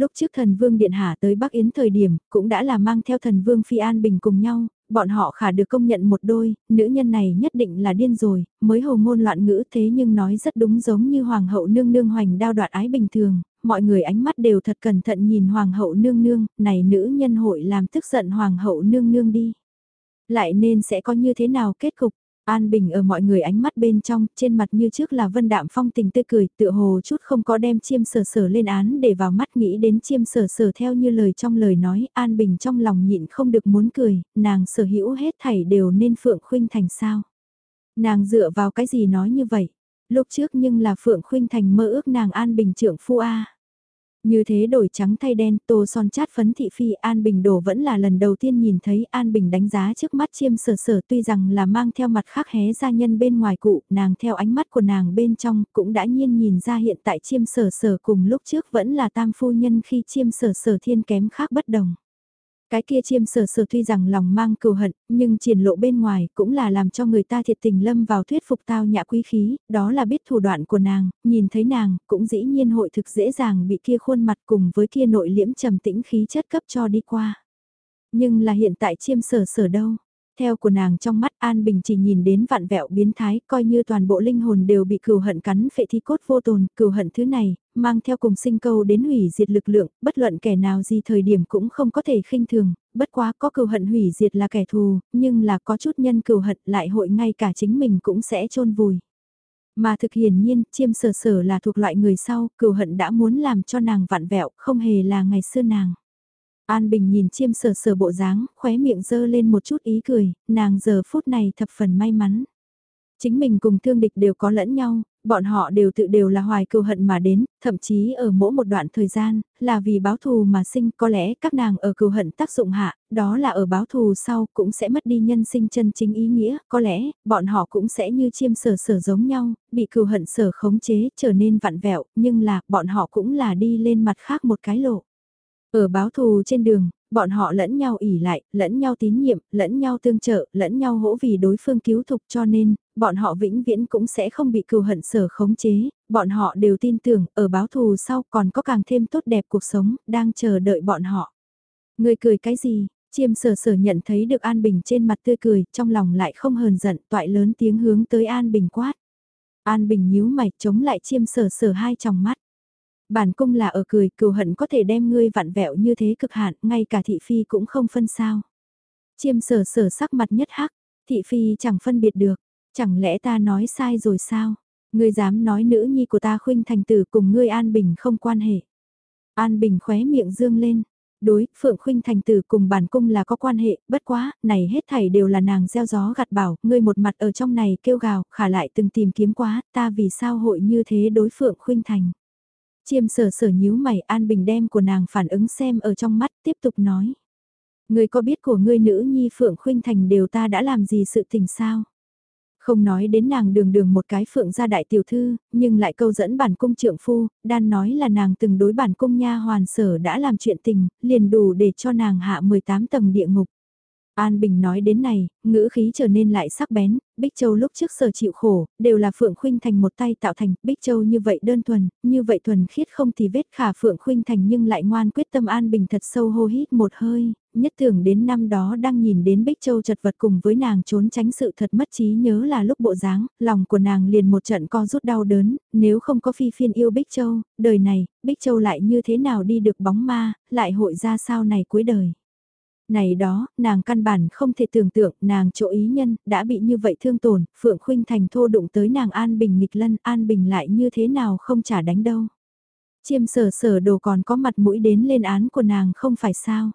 Lúc trước thần vương điện hạ tới Bắc Yến thời điểm, cũng đã là mang theo thần vương Phi An Bình cùng nhau, bọn họ khả được công nhận một đôi, nữ nhân này nhất định là điên rồi, mới hồ ngôn loạn ngữ thế nhưng nói rất đúng giống như hoàng hậu nương nương hoành đao đoạt ái bình thường, mọi người ánh mắt đều thật cẩn thận nhìn hoàng hậu nương nương, này nữ nhân hội làm tức giận hoàng hậu nương nương đi. Lại nên sẽ có như thế nào kết cục? An Bình ở mọi người ánh mắt bên trong, trên mặt như trước là vân đạm phong tình tươi cười, tựa hồ chút không có đem chiêm sở sở lên án để vào mắt nghĩ đến chiêm sở sở theo như lời trong lời nói, An Bình trong lòng nhịn không được muốn cười, nàng sở hữu hết thảy đều nên Phượng Khuynh Thành sao. Nàng dựa vào cái gì nói như vậy, lúc trước nhưng là Phượng Khuynh Thành mơ ước nàng An Bình trưởng phu A. Như thế đổi trắng thay đen, tô son chát phấn thị phi An Bình đổ vẫn là lần đầu tiên nhìn thấy An Bình đánh giá trước mắt chiêm sở sở tuy rằng là mang theo mặt khác hé gia nhân bên ngoài cụ, nàng theo ánh mắt của nàng bên trong cũng đã nhiên nhìn ra hiện tại chiêm sở sở cùng lúc trước vẫn là tam phu nhân khi chiêm sở sở thiên kém khác bất đồng. Cái kia chiêm sở sở tuy rằng lòng mang cừu hận, nhưng triển lộ bên ngoài cũng là làm cho người ta thiệt tình lâm vào thuyết phục tao nhã quý khí, đó là biết thủ đoạn của nàng, nhìn thấy nàng, cũng dĩ nhiên hội thực dễ dàng bị kia khuôn mặt cùng với kia nội liễm trầm tĩnh khí chất cấp cho đi qua. Nhưng là hiện tại chiêm sở sở đâu, theo của nàng trong mắt An Bình chỉ nhìn đến vạn vẹo biến thái, coi như toàn bộ linh hồn đều bị cừu hận cắn phệ thi cốt vô tồn, cừu hận thứ này, mang theo cùng sinh câu đến hủy diệt lực lượng, bất luận kẻ nào gì thời điểm cũng không có thể khinh thường, bất quá có cừu hận hủy diệt là kẻ thù, nhưng là có chút nhân cừu hận lại hội ngay cả chính mình cũng sẽ chôn vùi. Mà thực hiển nhiên, chiêm sở sở là thuộc loại người sau, cừu hận đã muốn làm cho nàng vạn vẹo, không hề là ngày xưa nàng. An Bình nhìn chiêm sờ sờ bộ dáng, khóe miệng dơ lên một chút ý cười, nàng giờ phút này thập phần may mắn. Chính mình cùng thương địch đều có lẫn nhau, bọn họ đều tự đều là hoài cừu hận mà đến, thậm chí ở mỗi một đoạn thời gian, là vì báo thù mà sinh, có lẽ các nàng ở cừu hận tác dụng hạ, đó là ở báo thù sau cũng sẽ mất đi nhân sinh chân chính ý nghĩa, có lẽ, bọn họ cũng sẽ như chiêm sở sở giống nhau, bị cừu hận sở khống chế, trở nên vặn vẹo, nhưng là, bọn họ cũng là đi lên mặt khác một cái lộ. Ở báo thù trên đường, bọn họ lẫn nhau ỉ lại, lẫn nhau tín nhiệm, lẫn nhau tương trợ, lẫn nhau hỗ vì đối phương cứu thục cho nên, bọn họ vĩnh viễn cũng sẽ không bị cừu hận sở khống chế, bọn họ đều tin tưởng ở báo thù sau còn có càng thêm tốt đẹp cuộc sống, đang chờ đợi bọn họ. Người cười cái gì? Chiêm sở sở nhận thấy được An Bình trên mặt tươi cười, trong lòng lại không hờn giận, toại lớn tiếng hướng tới An Bình quát. An Bình nhíu mày chống lại chiêm sở sở hai tròng mắt. Bản cung là ở cười, cừu hận có thể đem ngươi vặn vẹo như thế cực hạn, ngay cả thị phi cũng không phân sao. Chiêm sở sở sắc mặt nhất hắc, thị phi chẳng phân biệt được, chẳng lẽ ta nói sai rồi sao? Ngươi dám nói nữ nhi của ta khuynh thành tử cùng ngươi An Bình không quan hệ. An Bình khóe miệng dương lên, đối, Phượng Khuynh thành tử cùng bản cung là có quan hệ, bất quá, này hết thảy đều là nàng gieo gió gặt bảo, ngươi một mặt ở trong này kêu gào, khả lại từng tìm kiếm quá, ta vì sao hội như thế đối Phượng Khuynh thành. Chiêm sở sở nhíu mày An Bình đem của nàng phản ứng xem ở trong mắt tiếp tục nói. Người có biết của ngươi nữ nhi Phượng Khuynh Thành đều ta đã làm gì sự tình sao? Không nói đến nàng đường đường một cái phượng gia đại tiểu thư, nhưng lại câu dẫn bản cung trượng phu, đan nói là nàng từng đối bản cung nha hoàn sở đã làm chuyện tình, liền đủ để cho nàng hạ 18 tầng địa ngục. An Bình nói đến này, ngữ khí trở nên lại sắc bén, Bích Châu lúc trước sở chịu khổ, đều là Phượng Khuynh Thành một tay tạo thành, Bích Châu như vậy đơn thuần, như vậy thuần khiết không thì vết khả Phượng Khuynh Thành nhưng lại ngoan quyết tâm An Bình thật sâu hô hít một hơi, nhất tưởng đến năm đó đang nhìn đến Bích Châu chật vật cùng với nàng trốn tránh sự thật mất trí nhớ là lúc bộ dáng, lòng của nàng liền một trận co rút đau đớn, nếu không có phi phiên yêu Bích Châu, đời này, Bích Châu lại như thế nào đi được bóng ma, lại hội ra sao này cuối đời này đó, nàng căn bản không thể tưởng tượng nàng chỗ ý nhân đã bị như vậy thương tổn, Phượng Khuynh Thành thô đụng tới nàng An Bình nghịch lân, An Bình lại như thế nào không trả đánh đâu. Chiêm sở sở đồ còn có mặt mũi đến lên án của nàng không phải sao.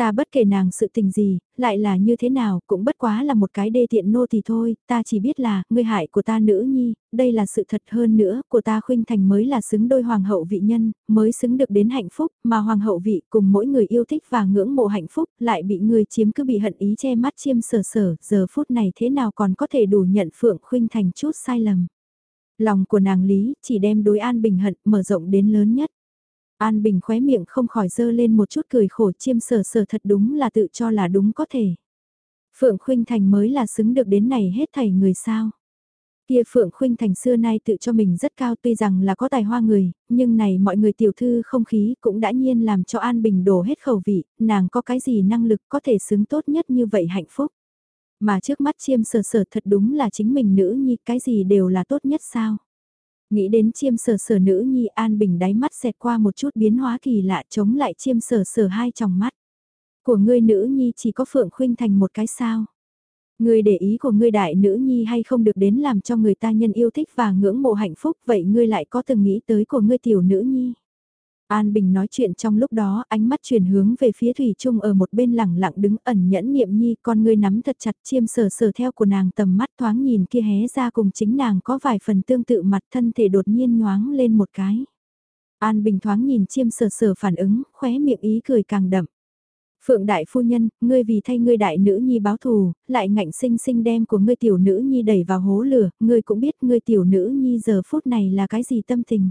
Ta bất kể nàng sự tình gì, lại là như thế nào, cũng bất quá là một cái đê tiện nô thì thôi, ta chỉ biết là, ngươi hại của ta nữ nhi, đây là sự thật hơn nữa, của ta khuynh thành mới là xứng đôi hoàng hậu vị nhân, mới xứng được đến hạnh phúc, mà hoàng hậu vị cùng mỗi người yêu thích và ngưỡng mộ hạnh phúc, lại bị người chiếm cứ bị hận ý che mắt chiêm sở sở, giờ phút này thế nào còn có thể đủ nhận phượng khuynh thành chút sai lầm. Lòng của nàng lý, chỉ đem đối an bình hận, mở rộng đến lớn nhất. An Bình khóe miệng không khỏi dơ lên một chút cười khổ chiêm sở sở thật đúng là tự cho là đúng có thể. Phượng Khuynh Thành mới là xứng được đến này hết thảy người sao. Kia Phượng Khuynh Thành xưa nay tự cho mình rất cao tuy rằng là có tài hoa người, nhưng này mọi người tiểu thư không khí cũng đã nhiên làm cho An Bình đổ hết khẩu vị, nàng có cái gì năng lực có thể xứng tốt nhất như vậy hạnh phúc. Mà trước mắt chiêm sở sở thật đúng là chính mình nữ nhi cái gì đều là tốt nhất sao. Nghĩ đến chiêm sở sở nữ nhi an bình đáy mắt xẹt qua một chút biến hóa kỳ lạ chống lại chiêm sở sở hai tròng mắt. Của ngươi nữ nhi chỉ có phượng khuynh thành một cái sao. Ngươi để ý của ngươi đại nữ nhi hay không được đến làm cho người ta nhân yêu thích và ngưỡng mộ hạnh phúc, vậy ngươi lại có từng nghĩ tới của ngươi tiểu nữ nhi. An Bình nói chuyện trong lúc đó, ánh mắt chuyển hướng về phía Thủy Trung ở một bên lẳng lặng đứng ẩn nhẫn niệm nhi, con ngươi nắm thật chặt chiêm sờ sờ theo của nàng tầm mắt thoáng nhìn kia hé ra cùng chính nàng có vài phần tương tự mặt thân thể đột nhiên nhoáng lên một cái. An Bình thoáng nhìn chiêm sờ sờ phản ứng, khóe miệng ý cười càng đậm. Phượng đại phu nhân, ngươi vì thay ngươi đại nữ nhi báo thù, lại ngạnh sinh sinh đem của ngươi tiểu nữ nhi đẩy vào hố lửa, ngươi cũng biết ngươi tiểu nữ nhi giờ phút này là cái gì tâm tình.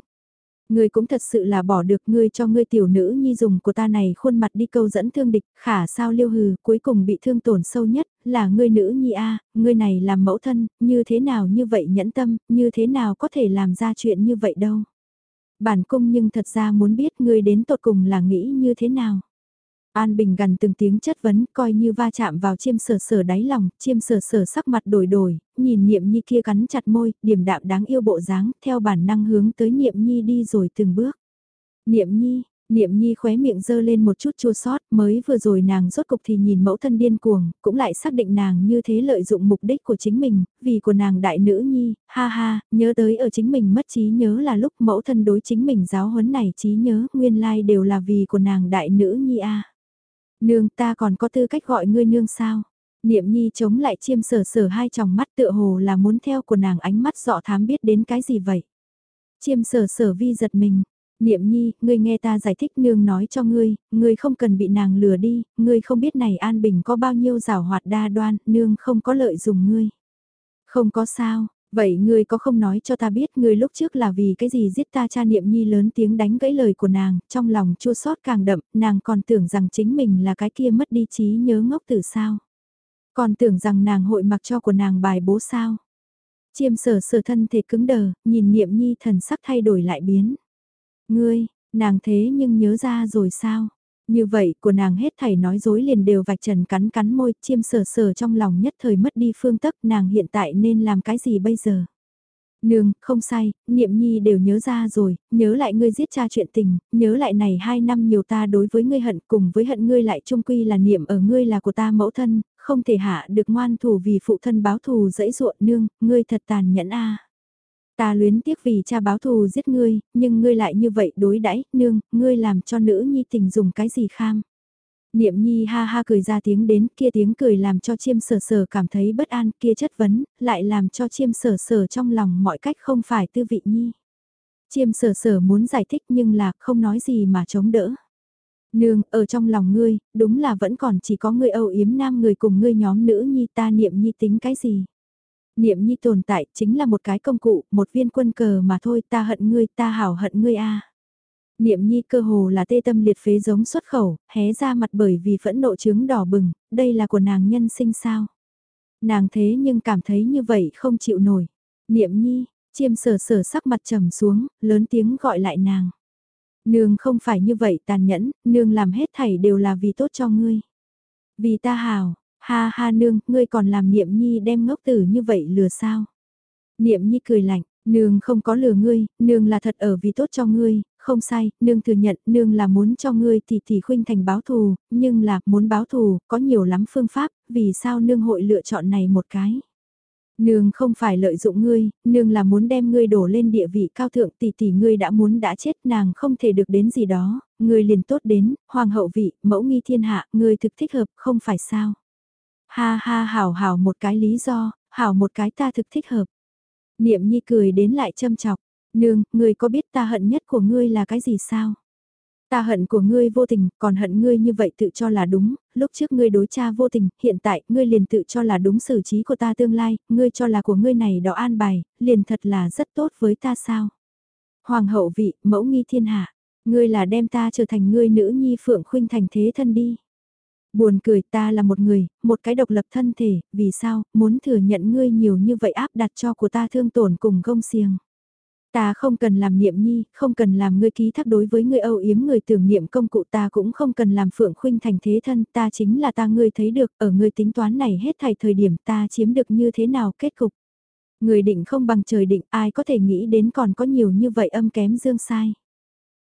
Ngươi cũng thật sự là bỏ được ngươi cho ngươi tiểu nữ nhi dùng của ta này khuôn mặt đi câu dẫn thương địch, khả sao liêu hừ, cuối cùng bị thương tổn sâu nhất, là ngươi nữ nhi a ngươi này làm mẫu thân, như thế nào như vậy nhẫn tâm, như thế nào có thể làm ra chuyện như vậy đâu. Bản cung nhưng thật ra muốn biết ngươi đến tột cùng là nghĩ như thế nào. An Bình gần từng tiếng chất vấn coi như va chạm vào chiêm sở sở đáy lòng, chiêm sở sở sắc mặt đổi đổi, nhìn niệm nhi kia cắn chặt môi, điểm đạm đáng yêu bộ dáng, theo bản năng hướng tới niệm nhi đi rồi từng bước. Niệm nhi, niệm nhi khóe miệng dơ lên một chút chua sót, mới vừa rồi nàng rốt cục thì nhìn mẫu thân điên cuồng, cũng lại xác định nàng như thế lợi dụng mục đích của chính mình, vì của nàng đại nữ nhi, ha ha, nhớ tới ở chính mình mất trí nhớ là lúc mẫu thân đối chính mình giáo huấn này trí nhớ, nguyên lai đều là vì của nàng đại nữ nhi a. Nương ta còn có tư cách gọi ngươi nương sao? Niệm nhi chống lại chiêm sở sở hai tròng mắt tựa hồ là muốn theo của nàng ánh mắt dọ thám biết đến cái gì vậy? Chiêm sở sở vi giật mình. Niệm nhi, ngươi nghe ta giải thích nương nói cho ngươi, ngươi không cần bị nàng lừa đi, ngươi không biết này An Bình có bao nhiêu rào hoạt đa đoan, nương không có lợi dùng ngươi. Không có sao, Vậy ngươi có không nói cho ta biết ngươi lúc trước là vì cái gì giết ta cha niệm nhi lớn tiếng đánh gãy lời của nàng, trong lòng chua xót càng đậm, nàng còn tưởng rằng chính mình là cái kia mất đi trí nhớ ngốc từ sao. Còn tưởng rằng nàng hội mặc cho của nàng bài bố sao. Chiêm sở sở thân thể cứng đờ, nhìn niệm nhi thần sắc thay đổi lại biến. Ngươi, nàng thế nhưng nhớ ra rồi sao? Như vậy, của nàng hết thảy nói dối liền đều vạch trần cắn cắn môi, chiêm sờ sờ trong lòng nhất thời mất đi phương tức nàng hiện tại nên làm cái gì bây giờ. Nương, không sai, niệm nhi đều nhớ ra rồi, nhớ lại ngươi giết cha chuyện tình, nhớ lại này hai năm nhiều ta đối với ngươi hận cùng với hận ngươi lại trung quy là niệm ở ngươi là của ta mẫu thân, không thể hạ được ngoan thủ vì phụ thân báo thù dẫy ruộn nương, ngươi thật tàn nhẫn a. Ta luyến tiếc vì cha báo thù giết ngươi, nhưng ngươi lại như vậy đối đãi nương, ngươi làm cho nữ nhi tình dùng cái gì kham. Niệm nhi ha ha cười ra tiếng đến kia tiếng cười làm cho chiêm sở sở cảm thấy bất an kia chất vấn, lại làm cho chiêm sở sở trong lòng mọi cách không phải tư vị nhi. Chiêm sở sở muốn giải thích nhưng là không nói gì mà chống đỡ. Nương, ở trong lòng ngươi, đúng là vẫn còn chỉ có ngươi âu yếm nam người cùng ngươi nhóm nữ nhi ta niệm nhi tính cái gì. Niệm nhi tồn tại chính là một cái công cụ, một viên quân cờ mà thôi ta hận ngươi ta hảo hận ngươi a. Niệm nhi cơ hồ là tê tâm liệt phế giống xuất khẩu, hé ra mặt bởi vì phẫn nộ trướng đỏ bừng, đây là của nàng nhân sinh sao. Nàng thế nhưng cảm thấy như vậy không chịu nổi. Niệm nhi, chiêm sở sở sắc mặt trầm xuống, lớn tiếng gọi lại nàng. Nương không phải như vậy tàn nhẫn, nương làm hết thảy đều là vì tốt cho ngươi. Vì ta hào, Ha ha nương, ngươi còn làm niệm nhi đem ngốc tử như vậy lừa sao? Niệm nhi cười lạnh, nương không có lừa ngươi, nương là thật ở vì tốt cho ngươi, không sai, nương thừa nhận, nương là muốn cho ngươi thì thì khuynh thành báo thù, nhưng là muốn báo thù, có nhiều lắm phương pháp, vì sao nương hội lựa chọn này một cái? Nương không phải lợi dụng ngươi, nương là muốn đem ngươi đổ lên địa vị cao thượng tỷ tỷ ngươi đã muốn đã chết nàng không thể được đến gì đó, ngươi liền tốt đến, hoàng hậu vị, mẫu nghi thiên hạ, ngươi thực thích hợp, không phải sao? Ha ha hảo hảo một cái lý do, hảo một cái ta thực thích hợp. Niệm nhi cười đến lại châm chọc, nương, ngươi có biết ta hận nhất của ngươi là cái gì sao? Ta hận của ngươi vô tình, còn hận ngươi như vậy tự cho là đúng, lúc trước ngươi đối cha vô tình, hiện tại ngươi liền tự cho là đúng xử trí của ta tương lai, ngươi cho là của ngươi này đó an bài, liền thật là rất tốt với ta sao? Hoàng hậu vị, mẫu nghi thiên hạ, ngươi là đem ta trở thành ngươi nữ nhi phượng khuynh thành thế thân đi. Buồn cười ta là một người, một cái độc lập thân thể, vì sao, muốn thừa nhận ngươi nhiều như vậy áp đặt cho của ta thương tổn cùng gông xiềng. Ta không cần làm niệm nhi, không cần làm ngươi ký thác đối với ngươi âu yếm người tưởng niệm công cụ ta cũng không cần làm phượng khuynh thành thế thân, ta chính là ta ngươi thấy được, ở ngươi tính toán này hết thảy thời điểm ta chiếm được như thế nào kết cục. Người định không bằng trời định, ai có thể nghĩ đến còn có nhiều như vậy âm kém dương sai.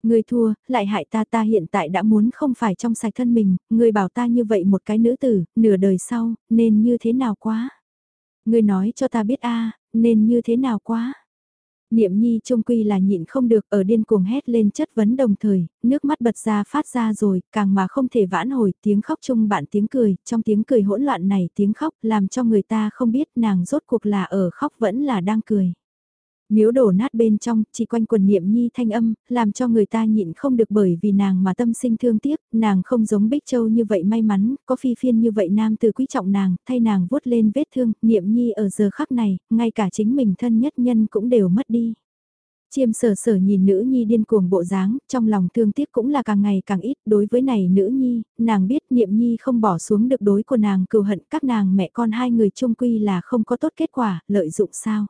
Ngươi thua, lại hại ta ta hiện tại đã muốn không phải trong sạch thân mình, ngươi bảo ta như vậy một cái nữ tử, nửa đời sau, nên như thế nào quá? Ngươi nói cho ta biết a nên như thế nào quá? Niệm nhi trung quy là nhịn không được ở điên cuồng hét lên chất vấn đồng thời, nước mắt bật ra phát ra rồi, càng mà không thể vãn hồi, tiếng khóc chung bạn tiếng cười, trong tiếng cười hỗn loạn này tiếng khóc làm cho người ta không biết nàng rốt cuộc là ở khóc vẫn là đang cười. Miếu đổ nát bên trong, chỉ quanh quần niệm nhi thanh âm, làm cho người ta nhịn không được bởi vì nàng mà tâm sinh thương tiếc, nàng không giống Bích Châu như vậy may mắn, có phi phiên như vậy nam từ quý trọng nàng, thay nàng vuốt lên vết thương, niệm nhi ở giờ khắc này, ngay cả chính mình thân nhất nhân cũng đều mất đi. Chiêm sở sở nhìn nữ nhi điên cuồng bộ dáng, trong lòng thương tiếc cũng là càng ngày càng ít, đối với này nữ nhi, nàng biết niệm nhi không bỏ xuống được đối của nàng cừu hận các nàng mẹ con hai người chung quy là không có tốt kết quả, lợi dụng sao.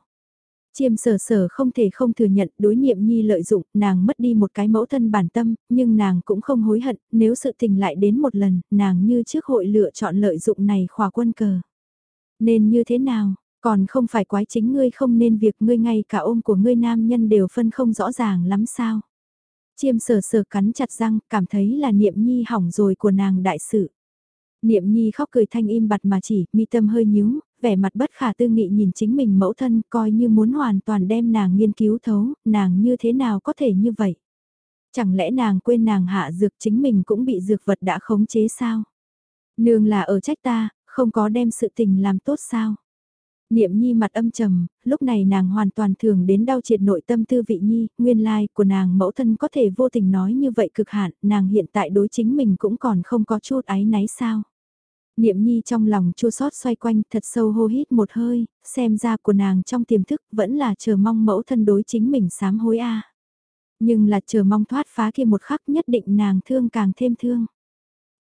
Chiêm sở sở không thể không thừa nhận đối niệm nhi lợi dụng, nàng mất đi một cái mẫu thân bản tâm, nhưng nàng cũng không hối hận, nếu sự tình lại đến một lần, nàng như trước hội lựa chọn lợi dụng này khỏa quân cờ. Nên như thế nào, còn không phải quái chính ngươi không nên việc ngươi ngay cả ôm của ngươi nam nhân đều phân không rõ ràng lắm sao. Chiêm sở sở cắn chặt răng, cảm thấy là niệm nhi hỏng rồi của nàng đại sự. Niệm nhi khóc cười thanh im bặt mà chỉ, mi tâm hơi nhíu, vẻ mặt bất khả tư nghị nhìn chính mình mẫu thân coi như muốn hoàn toàn đem nàng nghiên cứu thấu, nàng như thế nào có thể như vậy. Chẳng lẽ nàng quên nàng hạ dược chính mình cũng bị dược vật đã khống chế sao? Nương là ở trách ta, không có đem sự tình làm tốt sao? Niệm nhi mặt âm trầm, lúc này nàng hoàn toàn thường đến đau triệt nội tâm tư vị nhi, nguyên lai của nàng mẫu thân có thể vô tình nói như vậy cực hạn, nàng hiện tại đối chính mình cũng còn không có chút áy náy sao. Niệm nhi trong lòng chua sót xoay quanh thật sâu hô hít một hơi, xem ra của nàng trong tiềm thức vẫn là chờ mong mẫu thân đối chính mình sám hối a. Nhưng là chờ mong thoát phá kia một khắc nhất định nàng thương càng thêm thương.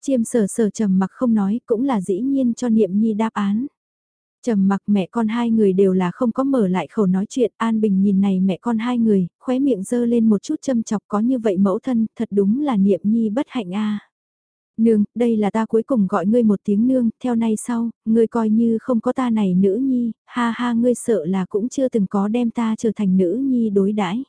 Chiêm sở sở trầm mặc không nói cũng là dĩ nhiên cho niệm nhi đáp án. Trầm mặc mẹ con hai người đều là không có mở lại khẩu nói chuyện, An Bình nhìn này mẹ con hai người, khóe miệng dơ lên một chút châm chọc có như vậy mẫu thân, thật đúng là niệm nhi bất hạnh a. Nương, đây là ta cuối cùng gọi ngươi một tiếng nương, theo nay sau, ngươi coi như không có ta này nữ nhi, ha ha ngươi sợ là cũng chưa từng có đem ta trở thành nữ nhi đối đãi.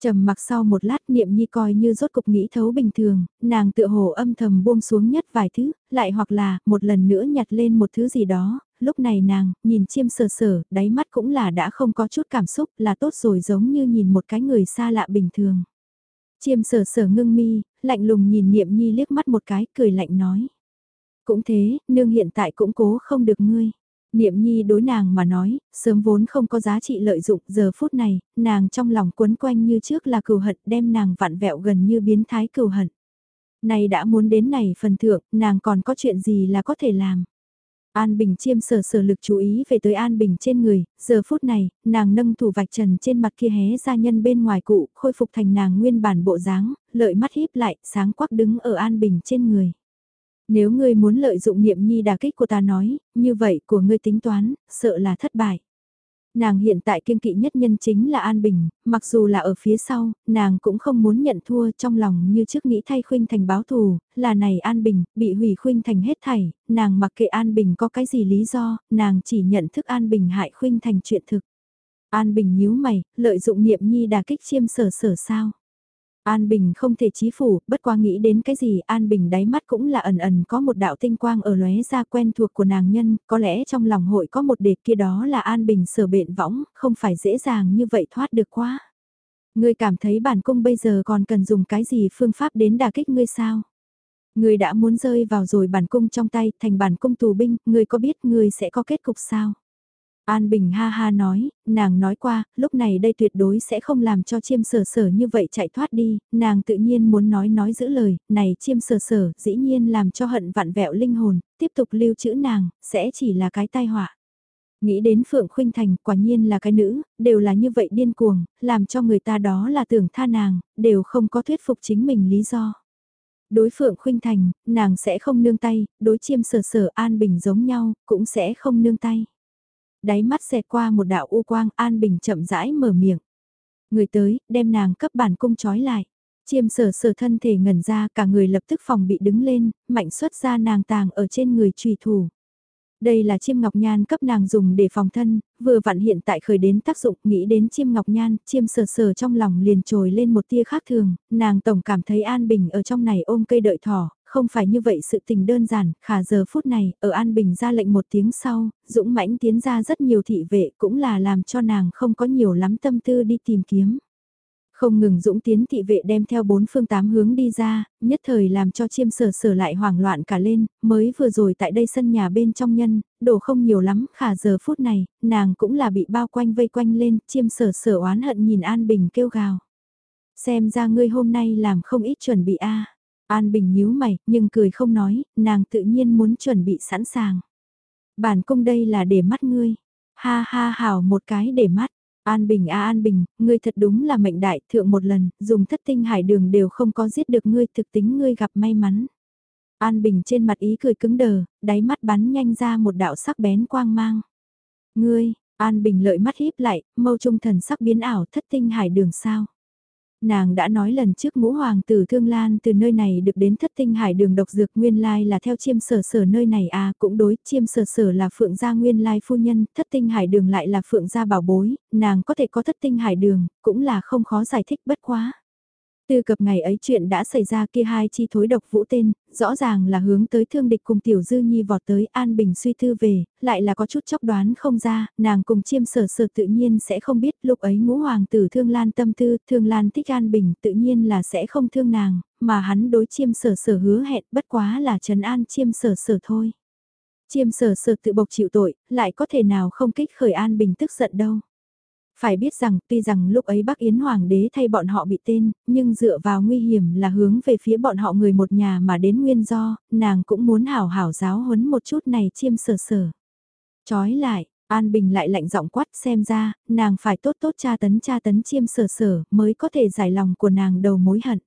Trầm mặc sau một lát niệm nhi coi như rốt cục nghĩ thấu bình thường, nàng tựa hồ âm thầm buông xuống nhất vài thứ, lại hoặc là một lần nữa nhặt lên một thứ gì đó, lúc này nàng, nhìn chiêm sờ sờ, đáy mắt cũng là đã không có chút cảm xúc là tốt rồi giống như nhìn một cái người xa lạ bình thường. Chiêm sở sở ngưng mi, lạnh lùng nhìn niệm nhi liếc mắt một cái, cười lạnh nói. Cũng thế, nương hiện tại cũng cố không được ngươi. Niệm nhi đối nàng mà nói, sớm vốn không có giá trị lợi dụng, giờ phút này, nàng trong lòng quấn quanh như trước là cừu hận đem nàng vặn vẹo gần như biến thái cừu hận. Này đã muốn đến này phần thượng, nàng còn có chuyện gì là có thể làm. An Bình chiêm sở sở lực chú ý về tới An Bình trên người, giờ phút này, nàng nâng thủ vạch trần trên mặt kia hé ra nhân bên ngoài cụ, khôi phục thành nàng nguyên bản bộ dáng, lợi mắt híp lại, sáng quắc đứng ở An Bình trên người. Nếu ngươi muốn lợi dụng niệm nhi đà kích của ta nói, như vậy của ngươi tính toán, sợ là thất bại. Nàng hiện tại kiên kỵ nhất nhân chính là An Bình, mặc dù là ở phía sau, nàng cũng không muốn nhận thua trong lòng như trước nghĩ thay Khuynh Thành báo thù, là này An Bình, bị hủy Khuynh Thành hết thảy, nàng mặc kệ An Bình có cái gì lý do, nàng chỉ nhận thức An Bình hại Khuynh Thành chuyện thực. An Bình nhíu mày, lợi dụng niệm nhi đà kích chiêm sở sở sao. An Bình không thể chí phủ, bất qua nghĩ đến cái gì, An Bình đáy mắt cũng là ẩn ẩn có một đạo tinh quang ở lóe ra quen thuộc của nàng nhân, có lẽ trong lòng hội có một đề kia đó là An Bình sở bện võng, không phải dễ dàng như vậy thoát được quá. Ngươi cảm thấy bản cung bây giờ còn cần dùng cái gì phương pháp đến đả kích ngươi sao? Ngươi đã muốn rơi vào rồi bản cung trong tay, thành bản cung tù binh, ngươi có biết ngươi sẽ có kết cục sao? An Bình ha ha nói, nàng nói qua, lúc này đây tuyệt đối sẽ không làm cho chiêm sở sở như vậy chạy thoát đi, nàng tự nhiên muốn nói nói giữ lời, này chiêm sở sở dĩ nhiên làm cho hận vạn vẹo linh hồn, tiếp tục lưu trữ nàng, sẽ chỉ là cái tai họa. Nghĩ đến Phượng Khuynh Thành, quả nhiên là cái nữ, đều là như vậy điên cuồng, làm cho người ta đó là tưởng tha nàng, đều không có thuyết phục chính mình lý do. Đối Phượng Khuynh Thành, nàng sẽ không nương tay, đối chiêm sở sở an bình giống nhau, cũng sẽ không nương tay đáy mắt xẹt qua một đạo u quang an bình chậm rãi mở miệng. Người tới, đem nàng cấp bản cung trói lại. Chiêm sở sở thân thể ngẩn ra cả người lập tức phòng bị đứng lên, mạnh xuất ra nàng tàng ở trên người trùy thủ. Đây là chiêm ngọc nhan cấp nàng dùng để phòng thân, vừa vặn hiện tại khởi đến tác dụng nghĩ đến chiêm ngọc nhan, chiêm sờ sờ trong lòng liền trồi lên một tia khác thường, nàng tổng cảm thấy an bình ở trong này ôm cây đợi thỏ, không phải như vậy sự tình đơn giản, khả giờ phút này, ở An Bình ra lệnh một tiếng sau, Dũng mãnh tiến ra rất nhiều thị vệ cũng là làm cho nàng không có nhiều lắm tâm tư đi tìm kiếm. Không ngừng dũng tiến thị vệ đem theo bốn phương tám hướng đi ra, nhất thời làm cho chiêm sở sở lại hoảng loạn cả lên, mới vừa rồi tại đây sân nhà bên trong nhân, đổ không nhiều lắm, khả giờ phút này, nàng cũng là bị bao quanh vây quanh lên, chiêm sở sở oán hận nhìn An Bình kêu gào. Xem ra ngươi hôm nay làm không ít chuẩn bị a An Bình nhíu mày, nhưng cười không nói, nàng tự nhiên muốn chuẩn bị sẵn sàng. Bản cung đây là để mắt ngươi. Ha ha hảo một cái để mắt. An Bình a An Bình, ngươi thật đúng là mệnh đại thượng một lần, dùng thất tinh hải đường đều không có giết được ngươi thực tính ngươi gặp may mắn. An Bình trên mặt ý cười cứng đờ, đáy mắt bắn nhanh ra một đạo sắc bén quang mang. Ngươi, An Bình lợi mắt híp lại, mâu trung thần sắc biến ảo thất tinh hải đường sao. Nàng đã nói lần trước ngũ hoàng tử Thương Lan từ nơi này được đến thất tinh hải đường độc dược nguyên lai là theo chiêm sở sở nơi này à cũng đối chiêm sở sở là phượng gia nguyên lai phu nhân, thất tinh hải đường lại là phượng gia bảo bối, nàng có thể có thất tinh hải đường, cũng là không khó giải thích bất quá. Từ cập ngày ấy chuyện đã xảy ra kia hai chi thối độc vũ tên, rõ ràng là hướng tới thương địch cùng tiểu dư nhi vọt tới an bình suy thư về, lại là có chút chóc đoán không ra, nàng cùng chiêm sở sở tự nhiên sẽ không biết lúc ấy ngũ hoàng tử thương lan tâm tư, thương lan thích an bình tự nhiên là sẽ không thương nàng, mà hắn đối chiêm sở sở hứa hẹn bất quá là trấn an chiêm sở sở thôi. Chiêm sở sở tự bộc chịu tội, lại có thể nào không kích khởi an bình tức giận đâu. Phải biết rằng tuy rằng lúc ấy Bắc Yến Hoàng đế thay bọn họ bị tên, nhưng dựa vào nguy hiểm là hướng về phía bọn họ người một nhà mà đến nguyên do, nàng cũng muốn hảo hảo giáo huấn một chút này chiêm sở sở. Chói lại, An Bình lại lạnh giọng quát xem ra, nàng phải tốt tốt tra tấn tra tấn chiêm sở sở mới có thể giải lòng của nàng đầu mối hận.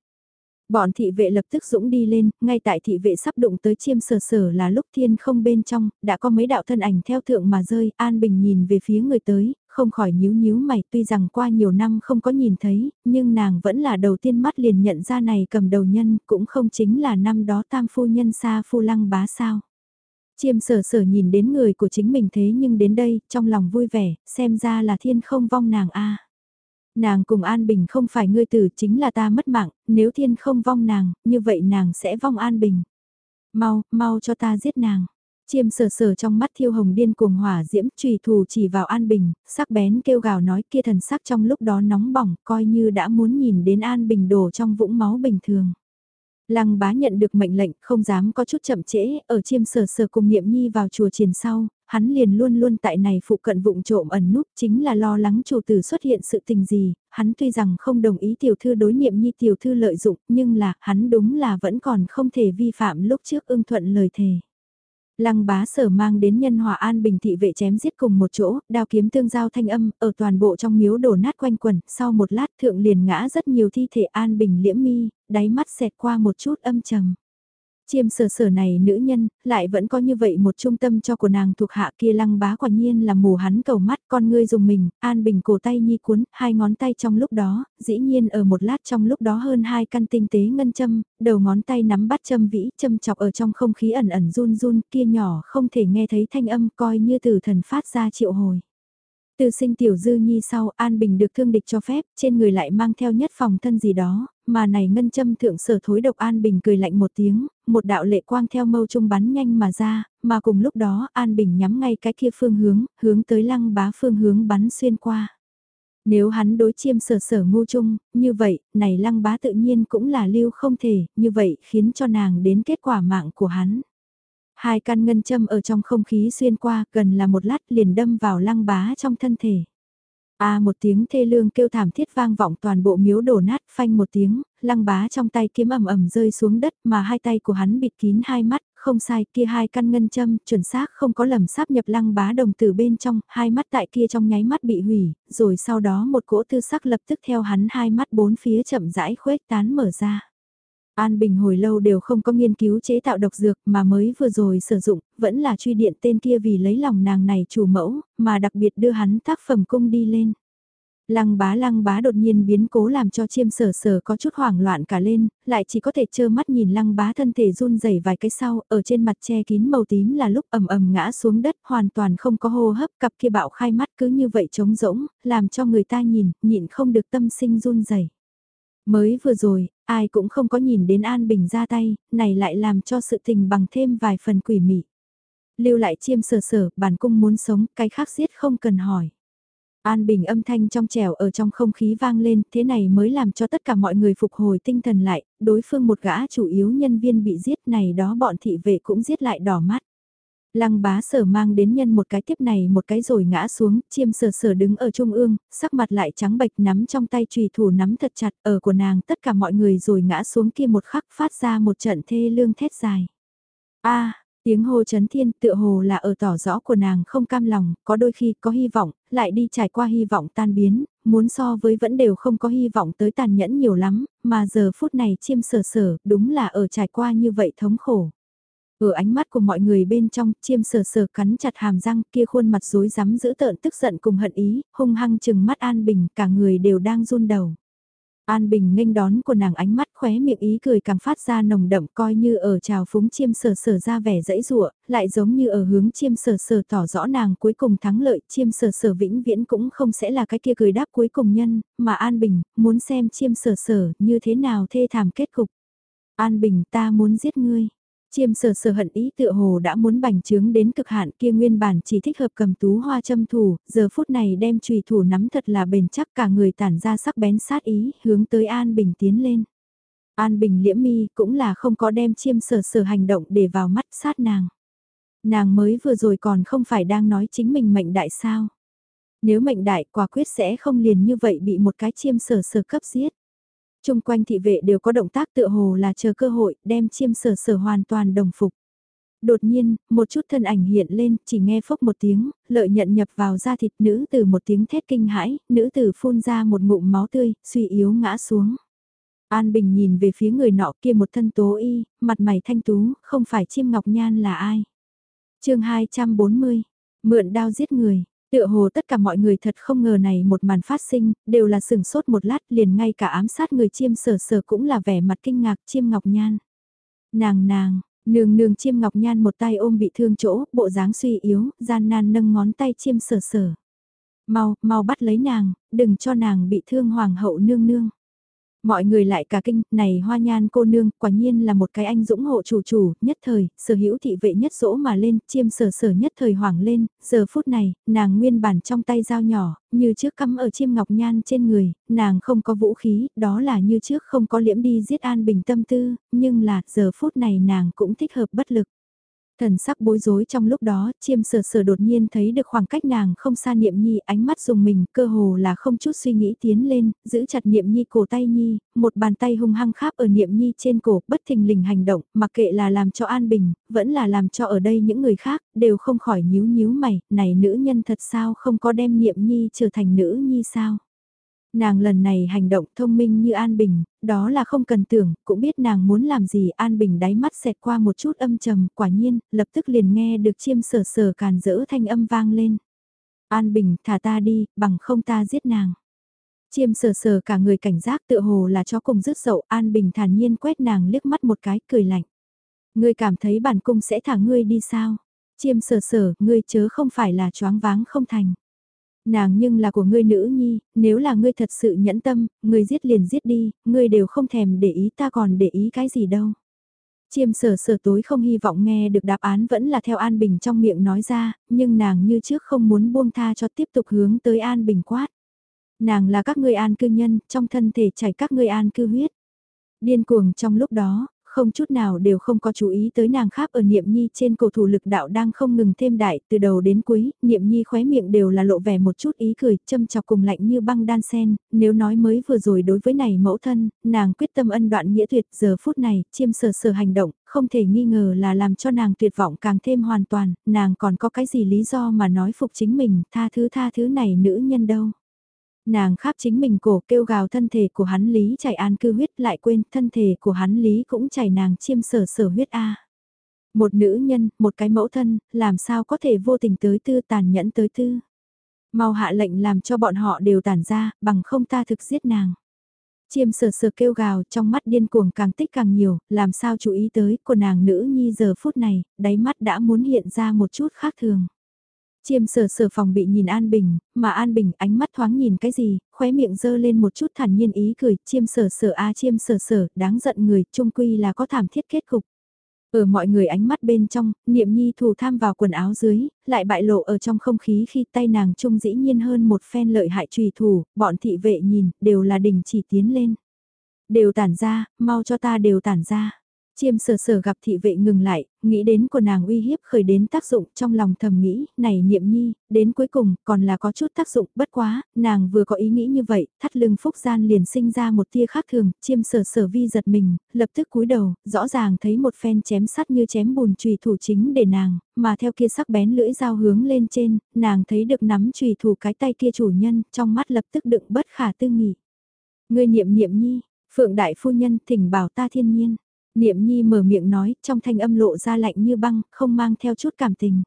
Bọn thị vệ lập tức dũng đi lên, ngay tại thị vệ sắp đụng tới chiêm sở sở là lúc thiên không bên trong, đã có mấy đạo thân ảnh theo thượng mà rơi, An Bình nhìn về phía người tới, không khỏi nhíu nhíu mày tuy rằng qua nhiều năm không có nhìn thấy, nhưng nàng vẫn là đầu tiên mắt liền nhận ra này cầm đầu nhân cũng không chính là năm đó tam phu nhân xa phu lăng bá sao. Chiêm sở sở nhìn đến người của chính mình thế nhưng đến đây, trong lòng vui vẻ, xem ra là thiên không vong nàng a Nàng cùng An Bình không phải ngươi tử chính là ta mất mạng, nếu thiên không vong nàng, như vậy nàng sẽ vong An Bình. Mau, mau cho ta giết nàng. Chiêm sờ sờ trong mắt thiêu hồng điên cuồng hỏa diễm trùy thù chỉ vào An Bình, sắc bén kêu gào nói kia thần sắc trong lúc đó nóng bỏng coi như đã muốn nhìn đến An Bình đổ trong vũng máu bình thường. Lăng bá nhận được mệnh lệnh không dám có chút chậm trễ, ở chiêm sờ sờ cùng niệm nhi vào chùa triền sau, hắn liền luôn luôn tại này phụ cận vụng trộm ẩn núp chính là lo lắng chủ tử xuất hiện sự tình gì, hắn tuy rằng không đồng ý tiểu thư đối niệm nhi tiểu thư lợi dụng nhưng là hắn đúng là vẫn còn không thể vi phạm lúc trước ưng thuận lời thề. Lăng bá sở mang đến nhân hòa an bình thị vệ chém giết cùng một chỗ, đao kiếm tương giao thanh âm, ở toàn bộ trong miếu đổ nát quanh quần, sau một lát thượng liền ngã rất nhiều thi thể an bình liễm mi, đáy mắt xẹt qua một chút âm trầm. Chiêm sở sở này nữ nhân, lại vẫn có như vậy một trung tâm cho của nàng thuộc hạ kia lăng bá quả nhiên là mù hắn cầu mắt con ngươi dùng mình, an bình cổ tay nhi cuốn, hai ngón tay trong lúc đó, dĩ nhiên ở một lát trong lúc đó hơn hai căn tinh tế ngân châm, đầu ngón tay nắm bắt châm vĩ, châm chọc ở trong không khí ẩn ẩn run run kia nhỏ không thể nghe thấy thanh âm coi như từ thần phát ra triệu hồi. Từ sinh tiểu dư nhi sau An Bình được thương địch cho phép, trên người lại mang theo nhất phòng thân gì đó, mà này ngân châm thượng sở thối độc An Bình cười lạnh một tiếng, một đạo lệ quang theo mâu trung bắn nhanh mà ra, mà cùng lúc đó An Bình nhắm ngay cái kia phương hướng, hướng tới lăng bá phương hướng bắn xuyên qua. Nếu hắn đối chiêm sở sở ngu chung, như vậy, này lăng bá tự nhiên cũng là lưu không thể, như vậy khiến cho nàng đến kết quả mạng của hắn. Hai căn ngân châm ở trong không khí xuyên qua gần là một lát liền đâm vào lăng bá trong thân thể. A một tiếng thê lương kêu thảm thiết vang vọng toàn bộ miếu đổ nát phanh một tiếng, lăng bá trong tay kiếm ầm ầm rơi xuống đất mà hai tay của hắn bịt kín hai mắt, không sai kia hai căn ngân châm, chuẩn xác không có lầm sáp nhập lăng bá đồng từ bên trong, hai mắt tại kia trong nháy mắt bị hủy, rồi sau đó một cỗ tư sắc lập tức theo hắn hai mắt bốn phía chậm rãi khuếch tán mở ra. An Bình hồi lâu đều không có nghiên cứu chế tạo độc dược mà mới vừa rồi sử dụng, vẫn là truy điện tên kia vì lấy lòng nàng này chủ mẫu, mà đặc biệt đưa hắn tác phẩm cung đi lên. Lăng bá lăng bá đột nhiên biến cố làm cho chiêm sở sở có chút hoảng loạn cả lên, lại chỉ có thể trơ mắt nhìn lăng bá thân thể run rẩy vài cái sau, ở trên mặt che kín màu tím là lúc ầm ầm ngã xuống đất hoàn toàn không có hô hấp cặp kia bạo khai mắt cứ như vậy trống rỗng, làm cho người ta nhìn, nhịn không được tâm sinh run rẩy Mới vừa rồi, ai cũng không có nhìn đến An Bình ra tay, này lại làm cho sự tình bằng thêm vài phần quỷ mị. Lưu lại chiêm sở sở, bản cung muốn sống, cái khác giết không cần hỏi. An Bình âm thanh trong trẻo ở trong không khí vang lên, thế này mới làm cho tất cả mọi người phục hồi tinh thần lại, đối phương một gã chủ yếu nhân viên bị giết này đó bọn thị vệ cũng giết lại đỏ mắt. Lăng bá sở mang đến nhân một cái tiếp này một cái rồi ngã xuống, chiêm sở sở đứng ở trung ương, sắc mặt lại trắng bệch nắm trong tay trùy thủ nắm thật chặt ở của nàng tất cả mọi người rồi ngã xuống kia một khắc phát ra một trận thê lương thét dài. a Tiếng hô chấn thiên tựa hồ là ở tỏ rõ của nàng không cam lòng, có đôi khi có hy vọng, lại đi trải qua hy vọng tan biến, muốn so với vẫn đều không có hy vọng tới tàn nhẫn nhiều lắm, mà giờ phút này chiêm sở sở, đúng là ở trải qua như vậy thống khổ. Ở ánh mắt của mọi người bên trong, chiêm sờ sờ cắn chặt hàm răng kia khuôn mặt rối rắm giữ tợn tức giận cùng hận ý, hung hăng chừng mắt An Bình, cả người đều đang run đầu. An Bình nghênh đón của nàng ánh mắt khóe miệng ý cười càng phát ra nồng đậm coi như ở trào phúng chiêm sờ sờ ra vẻ dãy rụa, lại giống như ở hướng chiêm sờ sờ tỏ rõ nàng cuối cùng thắng lợi chiêm sờ sờ vĩnh viễn cũng không sẽ là cái kia cười đáp cuối cùng nhân, mà An Bình muốn xem chiêm sờ sờ như thế nào thê thảm kết cục. An Bình ta muốn giết ngươi. Chiêm sờ sờ hận ý tựa hồ đã muốn bành trướng đến cực hạn kia nguyên bản chỉ thích hợp cầm tú hoa châm thủ, giờ phút này đem trùy thủ nắm thật là bền chắc cả người tản ra sắc bén sát ý, hướng tới An Bình tiến lên. An Bình liễm mi cũng là không có đem chiêm sờ sờ hành động để vào mắt sát nàng. Nàng mới vừa rồi còn không phải đang nói chính mình mệnh đại sao. Nếu mệnh đại quả quyết sẽ không liền như vậy bị một cái chiêm sờ sờ cấp giết chung quanh thị vệ đều có động tác tựa hồ là chờ cơ hội đem chiêm sở sở hoàn toàn đồng phục. Đột nhiên, một chút thân ảnh hiện lên, chỉ nghe phốc một tiếng, lợi nhận nhập vào da thịt nữ từ một tiếng thét kinh hãi, nữ tử phun ra một ngụm máu tươi, suy yếu ngã xuống. An Bình nhìn về phía người nọ kia một thân tố y, mặt mày thanh tú, không phải chiêm ngọc nhan là ai. chương 240, mượn đao giết người, Tựa hồ tất cả mọi người thật không ngờ này một màn phát sinh, đều là sừng sốt một lát liền ngay cả ám sát người chiêm sở sở cũng là vẻ mặt kinh ngạc chiêm ngọc nhan. Nàng nàng, nương nương chiêm ngọc nhan một tay ôm bị thương chỗ, bộ dáng suy yếu, gian nan nâng ngón tay chiêm sở sở. Mau, mau bắt lấy nàng, đừng cho nàng bị thương hoàng hậu nương nương. Mọi người lại cả kinh, này hoa nhan cô nương, quả nhiên là một cái anh dũng hộ chủ chủ, nhất thời, sở hữu thị vệ nhất dỗ mà lên, chiêm sở sở nhất thời hoảng lên, giờ phút này, nàng nguyên bản trong tay dao nhỏ, như trước cắm ở chiêm ngọc nhan trên người, nàng không có vũ khí, đó là như trước không có liễm đi giết an bình tâm tư, nhưng là, giờ phút này nàng cũng thích hợp bất lực. Thần sắc bối rối trong lúc đó, chiêm sờ sờ đột nhiên thấy được khoảng cách nàng không xa niệm nhi, ánh mắt dùng mình, cơ hồ là không chút suy nghĩ tiến lên, giữ chặt niệm nhi cổ tay nhi, một bàn tay hung hăng kháp ở niệm nhi trên cổ, bất thình lình hành động, mặc kệ là làm cho an bình, vẫn là làm cho ở đây những người khác, đều không khỏi nhíu nhíu mày, này nữ nhân thật sao không có đem niệm nhi trở thành nữ nhi sao? Nàng lần này hành động thông minh như An Bình, đó là không cần tưởng, cũng biết nàng muốn làm gì An Bình đáy mắt xẹt qua một chút âm trầm, quả nhiên, lập tức liền nghe được chiêm sở sở càn rỡ thanh âm vang lên. An Bình, thả ta đi, bằng không ta giết nàng. Chiêm sờ sờ cả người cảnh giác tựa hồ là cho cùng rứt dậu, An Bình thản nhiên quét nàng liếc mắt một cái, cười lạnh. Ngươi cảm thấy bản cung sẽ thả ngươi đi sao? Chiêm sờ sờ, ngươi chớ không phải là choáng váng không thành. Nàng nhưng là của ngươi nữ nhi, nếu là ngươi thật sự nhẫn tâm, ngươi giết liền giết đi, ngươi đều không thèm để ý ta còn để ý cái gì đâu. Chiêm sở sở tối không hy vọng nghe được đáp án vẫn là theo An Bình trong miệng nói ra, nhưng nàng như trước không muốn buông tha cho tiếp tục hướng tới An Bình quát. Nàng là các ngươi an cư nhân, trong thân thể chảy các ngươi an cư huyết. Điên cuồng trong lúc đó, không chút nào đều không có chú ý tới nàng khác ở niệm nhi trên cổ thủ lực đạo đang không ngừng thêm đại, từ đầu đến cuối, niệm nhi khóe miệng đều là lộ vẻ một chút ý cười, châm chọc cùng lạnh như băng đan sen, nếu nói mới vừa rồi đối với này mẫu thân, nàng quyết tâm ân đoạn nghĩa tuyệt, giờ phút này, chiêm sờ sờ hành động, không thể nghi ngờ là làm cho nàng tuyệt vọng càng thêm hoàn toàn, nàng còn có cái gì lý do mà nói phục chính mình, tha thứ tha thứ này nữ nhân đâu. Nàng khắp chính mình cổ kêu gào thân thể của hắn lý chảy an cư huyết lại quên thân thể của hắn lý cũng chảy nàng chiêm sở sở huyết a. Một nữ nhân, một cái mẫu thân, làm sao có thể vô tình tới tư tàn nhẫn tới tư. Mau hạ lệnh làm cho bọn họ đều tản ra, bằng không ta thực giết nàng. Chiêm sờ sờ kêu gào trong mắt điên cuồng càng tích càng nhiều, làm sao chú ý tới của nàng nữ nhi giờ phút này, đáy mắt đã muốn hiện ra một chút khác thường. Chiêm sở sở phòng bị nhìn An Bình, mà An Bình ánh mắt thoáng nhìn cái gì, khóe miệng dơ lên một chút thản nhiên ý cười, chiêm sở sở a chiêm sở sở, đáng giận người, trung quy là có thảm thiết kết cục. Ở mọi người ánh mắt bên trong, niệm nhi thủ tham vào quần áo dưới, lại bại lộ ở trong không khí khi tay nàng trung dĩ nhiên hơn một phen lợi hại trùy thủ, bọn thị vệ nhìn, đều là đình chỉ tiến lên. Đều tản ra, mau cho ta đều tản ra. Chiêm sờ sờ gặp thị vệ ngừng lại, nghĩ đến của nàng uy hiếp khởi đến tác dụng trong lòng thầm nghĩ, này niệm nhi, đến cuối cùng còn là có chút tác dụng, bất quá, nàng vừa có ý nghĩ như vậy, thắt lưng phúc gian liền sinh ra một tia khác thường, chiêm sờ sờ vi giật mình, lập tức cúi đầu, rõ ràng thấy một phen chém sắt như chém bùn trùy thủ chính để nàng, mà theo kia sắc bén lưỡi dao hướng lên trên, nàng thấy được nắm trùy thủ cái tay kia chủ nhân, trong mắt lập tức đựng bất khả tư nghị. Người niệm niệm nhi, phượng đại phu nhân thỉnh bảo ta thiên nhiên. Niệm Nhi mở miệng nói, trong thanh âm lộ ra lạnh như băng, không mang theo chút cảm tình.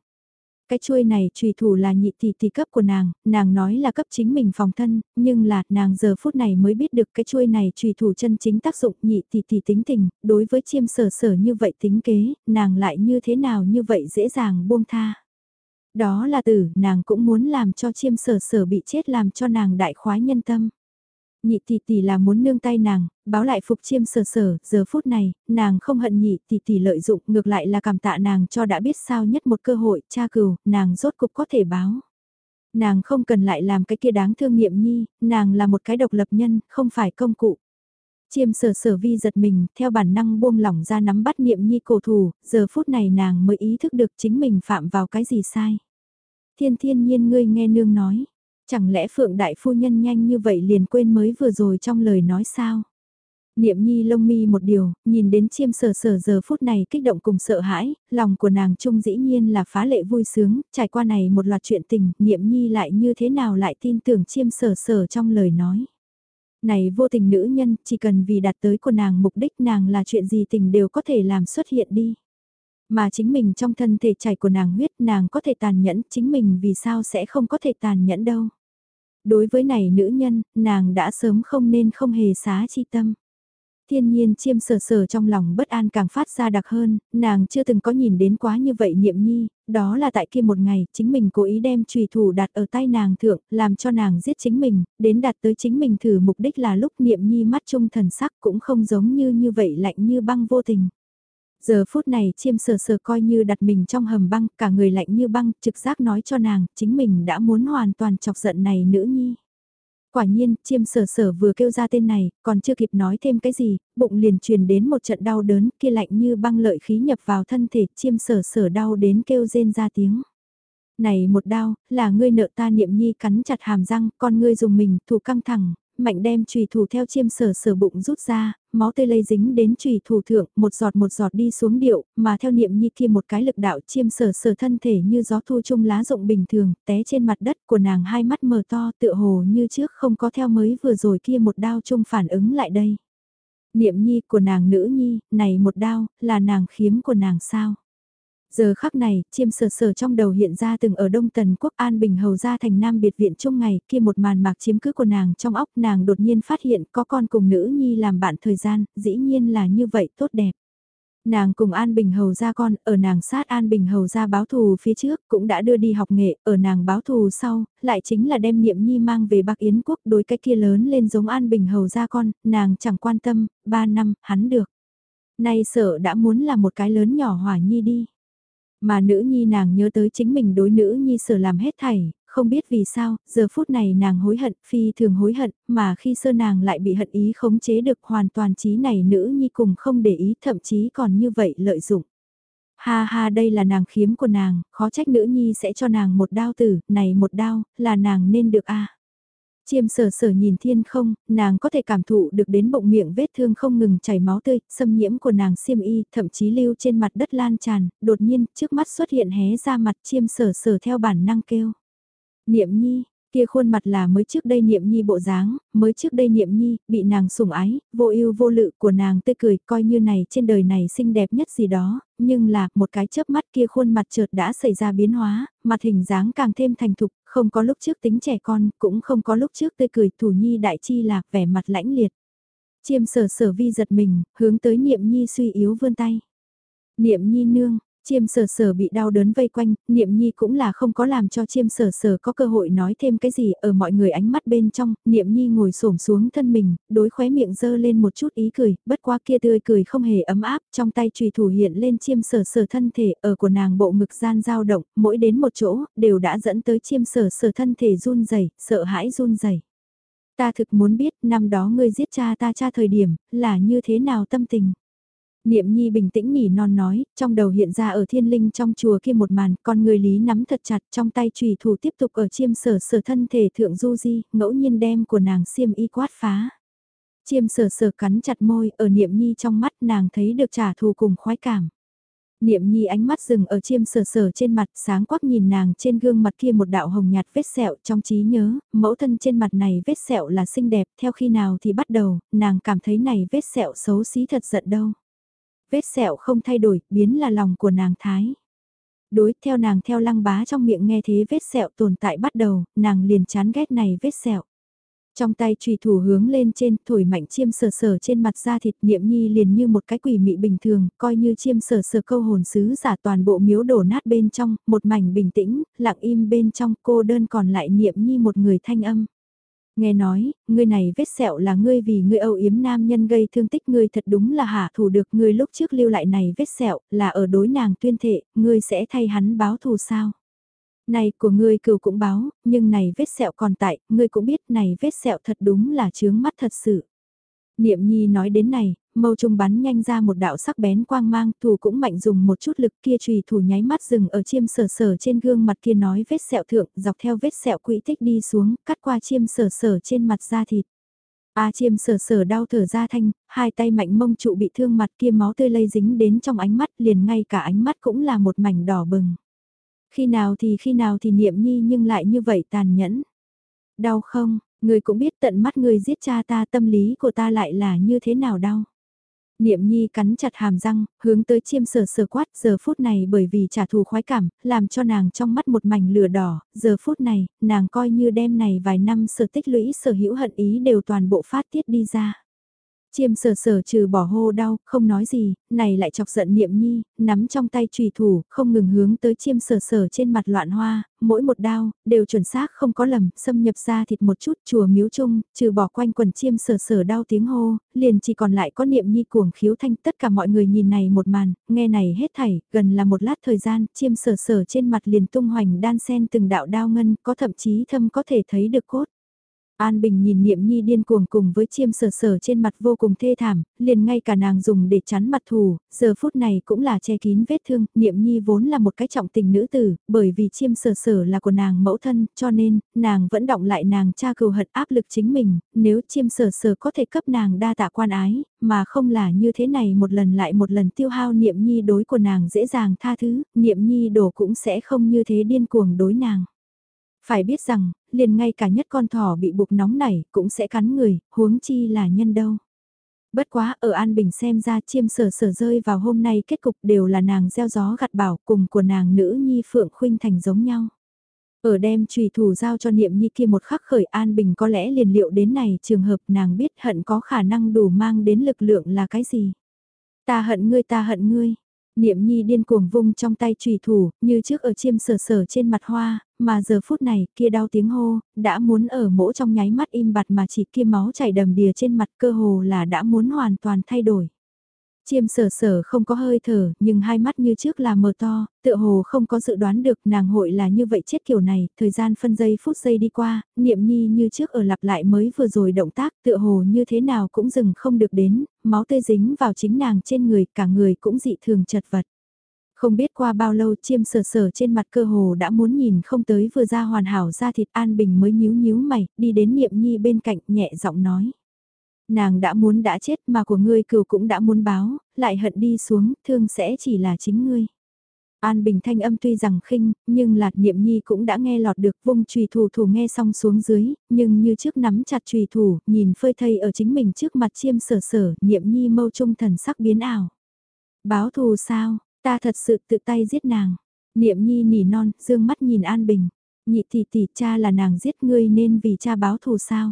Cái chuôi này trùy thủ là nhị tỷ tỷ cấp của nàng, nàng nói là cấp chính mình phòng thân, nhưng là nàng giờ phút này mới biết được cái chuôi này trùy thủ chân chính tác dụng nhị tỷ tỷ tính tình, đối với chiêm sở sở như vậy tính kế, nàng lại như thế nào như vậy dễ dàng buông tha. Đó là tử, nàng cũng muốn làm cho chiêm sở sở bị chết làm cho nàng đại khoái nhân tâm. Nhị tỷ tỷ là muốn nương tay nàng, báo lại phục chiêm sờ sờ, giờ phút này, nàng không hận nhị tỷ tỷ lợi dụng, ngược lại là cảm tạ nàng cho đã biết sao nhất một cơ hội, cha cừu, nàng rốt cục có thể báo. Nàng không cần lại làm cái kia đáng thương niệm nhi, nàng là một cái độc lập nhân, không phải công cụ. Chiêm sở sở vi giật mình, theo bản năng buông lỏng ra nắm bắt niệm nhi cổ thủ, giờ phút này nàng mới ý thức được chính mình phạm vào cái gì sai. Thiên thiên nhiên ngươi nghe nương nói, Chẳng lẽ Phượng Đại Phu Nhân nhanh như vậy liền quên mới vừa rồi trong lời nói sao? Niệm nhi lông mi một điều, nhìn đến chiêm sở sở giờ phút này kích động cùng sợ hãi, lòng của nàng trung dĩ nhiên là phá lệ vui sướng, trải qua này một loạt chuyện tình, niệm nhi lại như thế nào lại tin tưởng chiêm sở sở trong lời nói. Này vô tình nữ nhân, chỉ cần vì đạt tới của nàng mục đích nàng là chuyện gì tình đều có thể làm xuất hiện đi. Mà chính mình trong thân thể chảy của nàng huyết nàng có thể tàn nhẫn, chính mình vì sao sẽ không có thể tàn nhẫn đâu. Đối với này nữ nhân, nàng đã sớm không nên không hề xá chi tâm. Thiên nhiên chiêm sờ sờ trong lòng bất an càng phát ra đặc hơn, nàng chưa từng có nhìn đến quá như vậy niệm nhi, đó là tại kia một ngày, chính mình cố ý đem trùy thủ đặt ở tay nàng thượng, làm cho nàng giết chính mình, đến đặt tới chính mình thử mục đích là lúc niệm nhi mắt trung thần sắc cũng không giống như như vậy lạnh như băng vô tình. Giờ phút này chiêm sờ sờ coi như đặt mình trong hầm băng, cả người lạnh như băng, trực giác nói cho nàng, chính mình đã muốn hoàn toàn chọc giận này nữ nhi. Quả nhiên, chiêm sở sở vừa kêu ra tên này, còn chưa kịp nói thêm cái gì, bụng liền truyền đến một trận đau đớn, kia lạnh như băng lợi khí nhập vào thân thể, chiêm sở sở đau đến kêu rên ra tiếng. Này một đau, là ngươi nợ ta niệm nhi cắn chặt hàm răng, con ngươi dùng mình, thủ căng thẳng, mạnh đem trùy thủ theo chiêm sở sở bụng rút ra, máu tê lây dính đến trùy thủ thượng, một giọt một giọt đi xuống điệu, mà theo niệm nhi kia một cái lực đạo chiêm sở sở thân thể như gió thu chung lá rộng bình thường, té trên mặt đất của nàng hai mắt mở to tựa hồ như trước không có theo mới vừa rồi kia một đao chung phản ứng lại đây. Niệm nhi của nàng nữ nhi, này một đao, là nàng khiếm của nàng sao? Giờ khắc này, chiêm sờ sờ trong đầu hiện ra từng ở Đông Tần Quốc An Bình Hầu ra thành Nam Biệt Viện chung ngày kia một màn mạc chiếm cứ của nàng trong óc nàng đột nhiên phát hiện có con cùng nữ nhi làm bạn thời gian, dĩ nhiên là như vậy tốt đẹp. Nàng cùng An Bình Hầu ra con, ở nàng sát An Bình Hầu ra báo thù phía trước, cũng đã đưa đi học nghệ, ở nàng báo thù sau, lại chính là đem niệm nhi mang về Bắc Yến Quốc đối cái kia lớn lên giống An Bình Hầu ra con, nàng chẳng quan tâm, ba năm, hắn được. Nay sợ đã muốn là một cái lớn nhỏ hỏa nhi đi. Mà nữ nhi nàng nhớ tới chính mình đối nữ nhi sở làm hết thảy, không biết vì sao, giờ phút này nàng hối hận, phi thường hối hận, mà khi sơ nàng lại bị hận ý khống chế được hoàn toàn trí này nữ nhi cùng không để ý thậm chí còn như vậy lợi dụng. Ha ha đây là nàng khiếm của nàng, khó trách nữ nhi sẽ cho nàng một đao tử, này một đao, là nàng nên được a Chiêm sở sở nhìn thiên không, nàng có thể cảm thụ được đến bụng miệng vết thương không ngừng chảy máu tươi, xâm nhiễm của nàng xiêm y, thậm chí lưu trên mặt đất lan tràn, đột nhiên, trước mắt xuất hiện hé ra mặt chiêm sở sở theo bản năng kêu. Niệm nhi, kia khuôn mặt là mới trước đây niệm nhi bộ dáng, mới trước đây niệm nhi, bị nàng sủng ái, vô ưu vô lự của nàng tươi cười coi như này trên đời này xinh đẹp nhất gì đó, nhưng là một cái chớp mắt kia khuôn mặt chợt đã xảy ra biến hóa, mặt hình dáng càng thêm thành thục, không có lúc trước tính trẻ con, cũng không có lúc trước tươi cười thủ nhi đại chi lạc vẻ mặt lãnh liệt. Chiêm sở sở vi giật mình, hướng tới niệm nhi suy yếu vươn tay. Niệm nhi nương, Chiêm sở sở bị đau đớn vây quanh, niệm nhi cũng là không có làm cho chiêm sở sở có cơ hội nói thêm cái gì ở mọi người ánh mắt bên trong, niệm nhi ngồi xổm xuống thân mình, đối khóe miệng dơ lên một chút ý cười, bất qua kia tươi cười không hề ấm áp, trong tay trùy thủ hiện lên chiêm sở sở thân thể ở của nàng bộ ngực gian dao động, mỗi đến một chỗ, đều đã dẫn tới chiêm sở sở thân thể run rẩy sợ hãi run rẩy Ta thực muốn biết năm đó ngươi giết cha ta cha thời điểm, là như thế nào tâm tình. Niệm Nhi bình tĩnh nhỉ non nói, trong đầu hiện ra ở thiên linh trong chùa kia một màn, con người lý nắm thật chặt trong tay trùy thủ tiếp tục ở chiêm sở sở thân thể thượng du di, ngẫu nhiên đem của nàng xiêm y quát phá. Chiêm sở sở cắn chặt môi, ở Niệm Nhi trong mắt nàng thấy được trả thù cùng khoái cảm. Niệm Nhi ánh mắt dừng ở chiêm sở sở trên mặt sáng quắc nhìn nàng trên gương mặt kia một đạo hồng nhạt vết sẹo trong trí nhớ, mẫu thân trên mặt này vết sẹo là xinh đẹp, theo khi nào thì bắt đầu, nàng cảm thấy này vết sẹo xấu xí thật giận đâu vết sẹo không thay đổi, biến là lòng của nàng thái. Đối theo nàng theo lăng bá trong miệng nghe thế vết sẹo tồn tại bắt đầu, nàng liền chán ghét này vết sẹo. Trong tay trùy thủ hướng lên trên, thổi mạnh chiêm sờ sờ trên mặt da thịt niệm nhi liền như một cái quỷ mị bình thường, coi như chiêm sờ sờ câu hồn sứ giả toàn bộ miếu đổ nát bên trong, một mảnh bình tĩnh, lặng im bên trong cô đơn còn lại niệm nhi một người thanh âm. Nghe nói, ngươi này vết sẹo là ngươi vì ngươi âu yếm nam nhân gây thương tích ngươi thật đúng là hạ thủ được ngươi lúc trước lưu lại này vết sẹo là ở đối nàng tuyên thệ, ngươi sẽ thay hắn báo thù sao? Này của ngươi cừu cũng báo, nhưng này vết sẹo còn tại, ngươi cũng biết này vết sẹo thật đúng là chướng mắt thật sự. Niệm nhi nói đến này, mâu trung bắn nhanh ra một đạo sắc bén quang mang, thủ cũng mạnh dùng một chút lực kia trùy thủ nháy mắt dừng ở chiêm sở sở trên gương mặt kia nói vết sẹo thượng, dọc theo vết sẹo quỹ tích đi xuống, cắt qua chiêm sở sở trên mặt da thịt. A chiêm sở sở đau thở ra thanh, hai tay mạnh mông trụ bị thương mặt kia máu tươi lây dính đến trong ánh mắt liền ngay cả ánh mắt cũng là một mảnh đỏ bừng. Khi nào thì khi nào thì niệm nhi nhưng lại như vậy tàn nhẫn. Đau không, người cũng biết tận mắt người giết cha ta tâm lý của ta lại là như thế nào đau. Niệm nhi cắn chặt hàm răng, hướng tới chiêm sở sở quát giờ phút này bởi vì trả thù khoái cảm, làm cho nàng trong mắt một mảnh lửa đỏ, giờ phút này, nàng coi như đêm này vài năm sở tích lũy sở hữu hận ý đều toàn bộ phát tiết đi ra. Chiêm sở sở trừ bỏ hô đau, không nói gì, này lại chọc giận niệm nhi, nắm trong tay trùy thủ, không ngừng hướng tới chiêm sở sở trên mặt loạn hoa, mỗi một đao, đều chuẩn xác không có lầm, xâm nhập ra thịt một chút chùa miếu chung, trừ bỏ quanh quần chiêm sở sở đau tiếng hô, liền chỉ còn lại có niệm nhi cuồng khiếu thanh tất cả mọi người nhìn này một màn, nghe này hết thảy, gần là một lát thời gian, chiêm sở sở trên mặt liền tung hoành đan sen từng đạo đao ngân, có thậm chí thâm có thể thấy được cốt. An Bình nhìn Niệm Nhi điên cuồng cùng với chiêm sờ sờ trên mặt vô cùng thê thảm, liền ngay cả nàng dùng để chắn mặt thù, giờ phút này cũng là che kín vết thương, Niệm Nhi vốn là một cái trọng tình nữ tử, bởi vì chiêm sờ sờ là của nàng mẫu thân, cho nên, nàng vẫn động lại nàng cha cừu hận áp lực chính mình, nếu chiêm sờ sờ có thể cấp nàng đa tạ quan ái, mà không là như thế này một lần lại một lần tiêu hao Niệm Nhi đối của nàng dễ dàng tha thứ, Niệm Nhi đổ cũng sẽ không như thế điên cuồng đối nàng. Phải biết rằng, liền ngay cả nhất con thỏ bị buộc nóng nảy cũng sẽ cắn người, huống chi là nhân đâu. Bất quá ở An Bình xem ra chiêm sở sở rơi vào hôm nay kết cục đều là nàng gieo gió gặt bảo cùng của nàng nữ nhi Phượng Khuynh Thành giống nhau. Ở đem trùy thủ giao cho niệm nhi kia một khắc khởi An Bình có lẽ liền liệu đến này trường hợp nàng biết hận có khả năng đủ mang đến lực lượng là cái gì. Ta hận ngươi ta hận ngươi, Niệm nhi điên cuồng vung trong tay trùy thủ, như trước ở chiêm sờ sờ trên mặt hoa, mà giờ phút này kia đau tiếng hô, đã muốn ở mỗ trong nháy mắt im bặt mà chỉ kia máu chảy đầm đìa trên mặt cơ hồ là đã muốn hoàn toàn thay đổi. Chiêm sở sở không có hơi thở, nhưng hai mắt như trước là mờ to, tựa hồ không có dự đoán được nàng hội là như vậy chết kiểu này, thời gian phân giây phút giây đi qua, niệm nhi như trước ở lặp lại mới vừa rồi động tác tựa hồ như thế nào cũng dừng không được đến, máu tươi dính vào chính nàng trên người, cả người cũng dị thường chật vật. Không biết qua bao lâu chiêm sở sở trên mặt cơ hồ đã muốn nhìn không tới vừa ra hoàn hảo ra thịt an bình mới nhíu nhíu mày, đi đến niệm nhi bên cạnh nhẹ giọng nói nàng đã muốn đã chết mà của ngươi cừu cũng đã muốn báo, lại hận đi xuống, thương sẽ chỉ là chính ngươi. An Bình thanh âm tuy rằng khinh, nhưng Lạt niệm nhi cũng đã nghe lọt được vung trùy thủ thủ nghe xong xuống dưới, nhưng như trước nắm chặt trùy thủ, nhìn phơi thây ở chính mình trước mặt chiêm sở sở, niệm nhi mâu trung thần sắc biến ảo. Báo thù sao, ta thật sự tự tay giết nàng. Niệm nhi nỉ non, dương mắt nhìn An Bình. Nhị tỷ tỷ cha là nàng giết ngươi nên vì cha báo thù sao.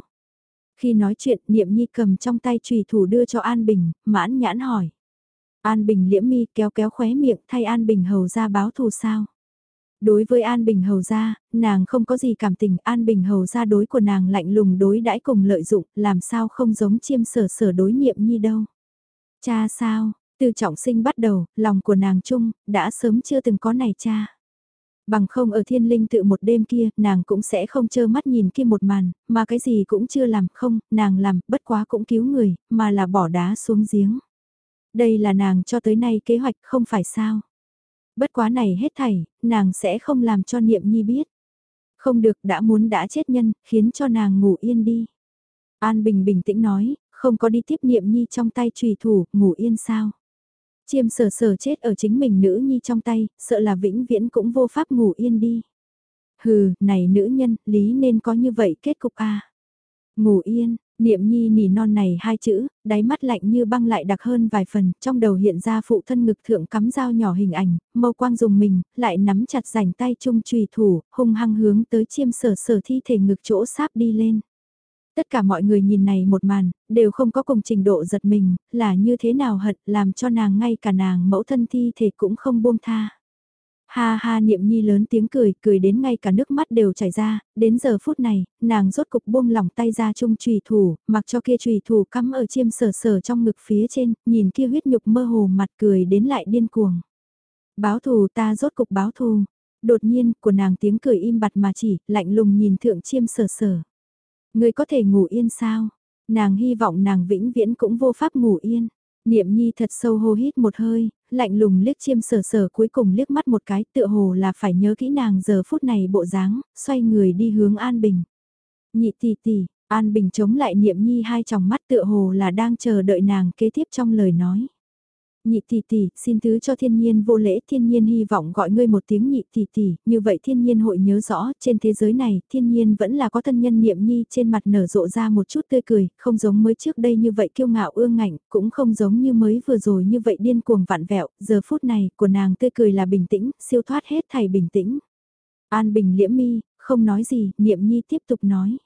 Khi nói chuyện, Niệm Nhi cầm trong tay trùy thủ đưa cho An Bình, mãn nhãn hỏi. An Bình liễm mi kéo kéo khóe miệng thay An Bình hầu ra báo thù sao. Đối với An Bình hầu ra, nàng không có gì cảm tình, An Bình hầu ra đối của nàng lạnh lùng đối đãi cùng lợi dụng, làm sao không giống chiêm sở sở đối niệm nhi đâu. Cha sao, từ trọng sinh bắt đầu, lòng của nàng chung, đã sớm chưa từng có này cha. Bằng không ở thiên linh tự một đêm kia, nàng cũng sẽ không chơ mắt nhìn kia một màn, mà cái gì cũng chưa làm, không, nàng làm, bất quá cũng cứu người, mà là bỏ đá xuống giếng. Đây là nàng cho tới nay kế hoạch không phải sao. Bất quá này hết thảy, nàng sẽ không làm cho niệm nhi biết. Không được đã muốn đã chết nhân, khiến cho nàng ngủ yên đi. An Bình bình tĩnh nói, không có đi tiếp niệm nhi trong tay trùy thủ, ngủ yên sao. Chiêm sở sở chết ở chính mình nữ nhi trong tay, sợ là vĩnh viễn cũng vô pháp ngủ yên đi. Hừ, này nữ nhân, lý nên có như vậy kết cục a Ngủ yên, niệm nhi nỉ non này hai chữ, đáy mắt lạnh như băng lại đặc hơn vài phần, trong đầu hiện ra phụ thân ngực thượng cắm dao nhỏ hình ảnh, mâu quang dùng mình, lại nắm chặt rảnh tay chung trùy thủ, hung hăng hướng tới chiêm sở sở thi thể ngực chỗ sáp đi lên. Tất cả mọi người nhìn này một màn, đều không có cùng trình độ giật mình, là như thế nào hận làm cho nàng ngay cả nàng mẫu thân thi thể cũng không buông tha. Ha ha niệm nhi lớn tiếng cười, cười đến ngay cả nước mắt đều chảy ra, đến giờ phút này, nàng rốt cục buông lỏng tay ra chung trùy thủ, mặc cho kia trùy thủ cắm ở chiêm sở sở trong ngực phía trên, nhìn kia huyết nhục mơ hồ mặt cười đến lại điên cuồng. Báo thù ta rốt cục báo thù, đột nhiên của nàng tiếng cười im bặt mà chỉ, lạnh lùng nhìn thượng chiêm sở sở. Người có thể ngủ yên sao? Nàng hy vọng nàng vĩnh viễn cũng vô pháp ngủ yên. Niệm nhi thật sâu hô hít một hơi, lạnh lùng liếc chiêm sở sở cuối cùng liếc mắt một cái tựa hồ là phải nhớ kỹ nàng giờ phút này bộ dáng, xoay người đi hướng An Bình. Nhị tỷ tỷ, An Bình chống lại niệm nhi hai tròng mắt tựa hồ là đang chờ đợi nàng kế tiếp trong lời nói. Nhị tỷ tỷ, xin thứ cho thiên nhiên vô lễ, thiên nhiên hy vọng gọi ngươi một tiếng nhị tỷ tỷ, như vậy thiên nhiên hội nhớ rõ, trên thế giới này, thiên nhiên vẫn là có thân nhân niệm nhi trên mặt nở rộ ra một chút tươi cười, không giống mới trước đây như vậy kiêu ngạo ương ngạnh, cũng không giống như mới vừa rồi như vậy điên cuồng vạn vẹo, giờ phút này, của nàng tươi cười là bình tĩnh, siêu thoát hết thảy bình tĩnh. An bình liễm mi, không nói gì, niệm nhi tiếp tục nói.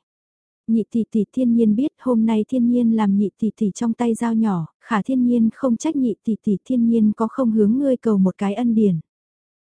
Nhị tỷ tỷ thiên nhiên biết hôm nay thiên nhiên làm nhị tỷ tỷ trong tay dao nhỏ, khả thiên nhiên không trách nhị tỷ tỷ thiên nhiên có không hướng ngươi cầu một cái ân điển.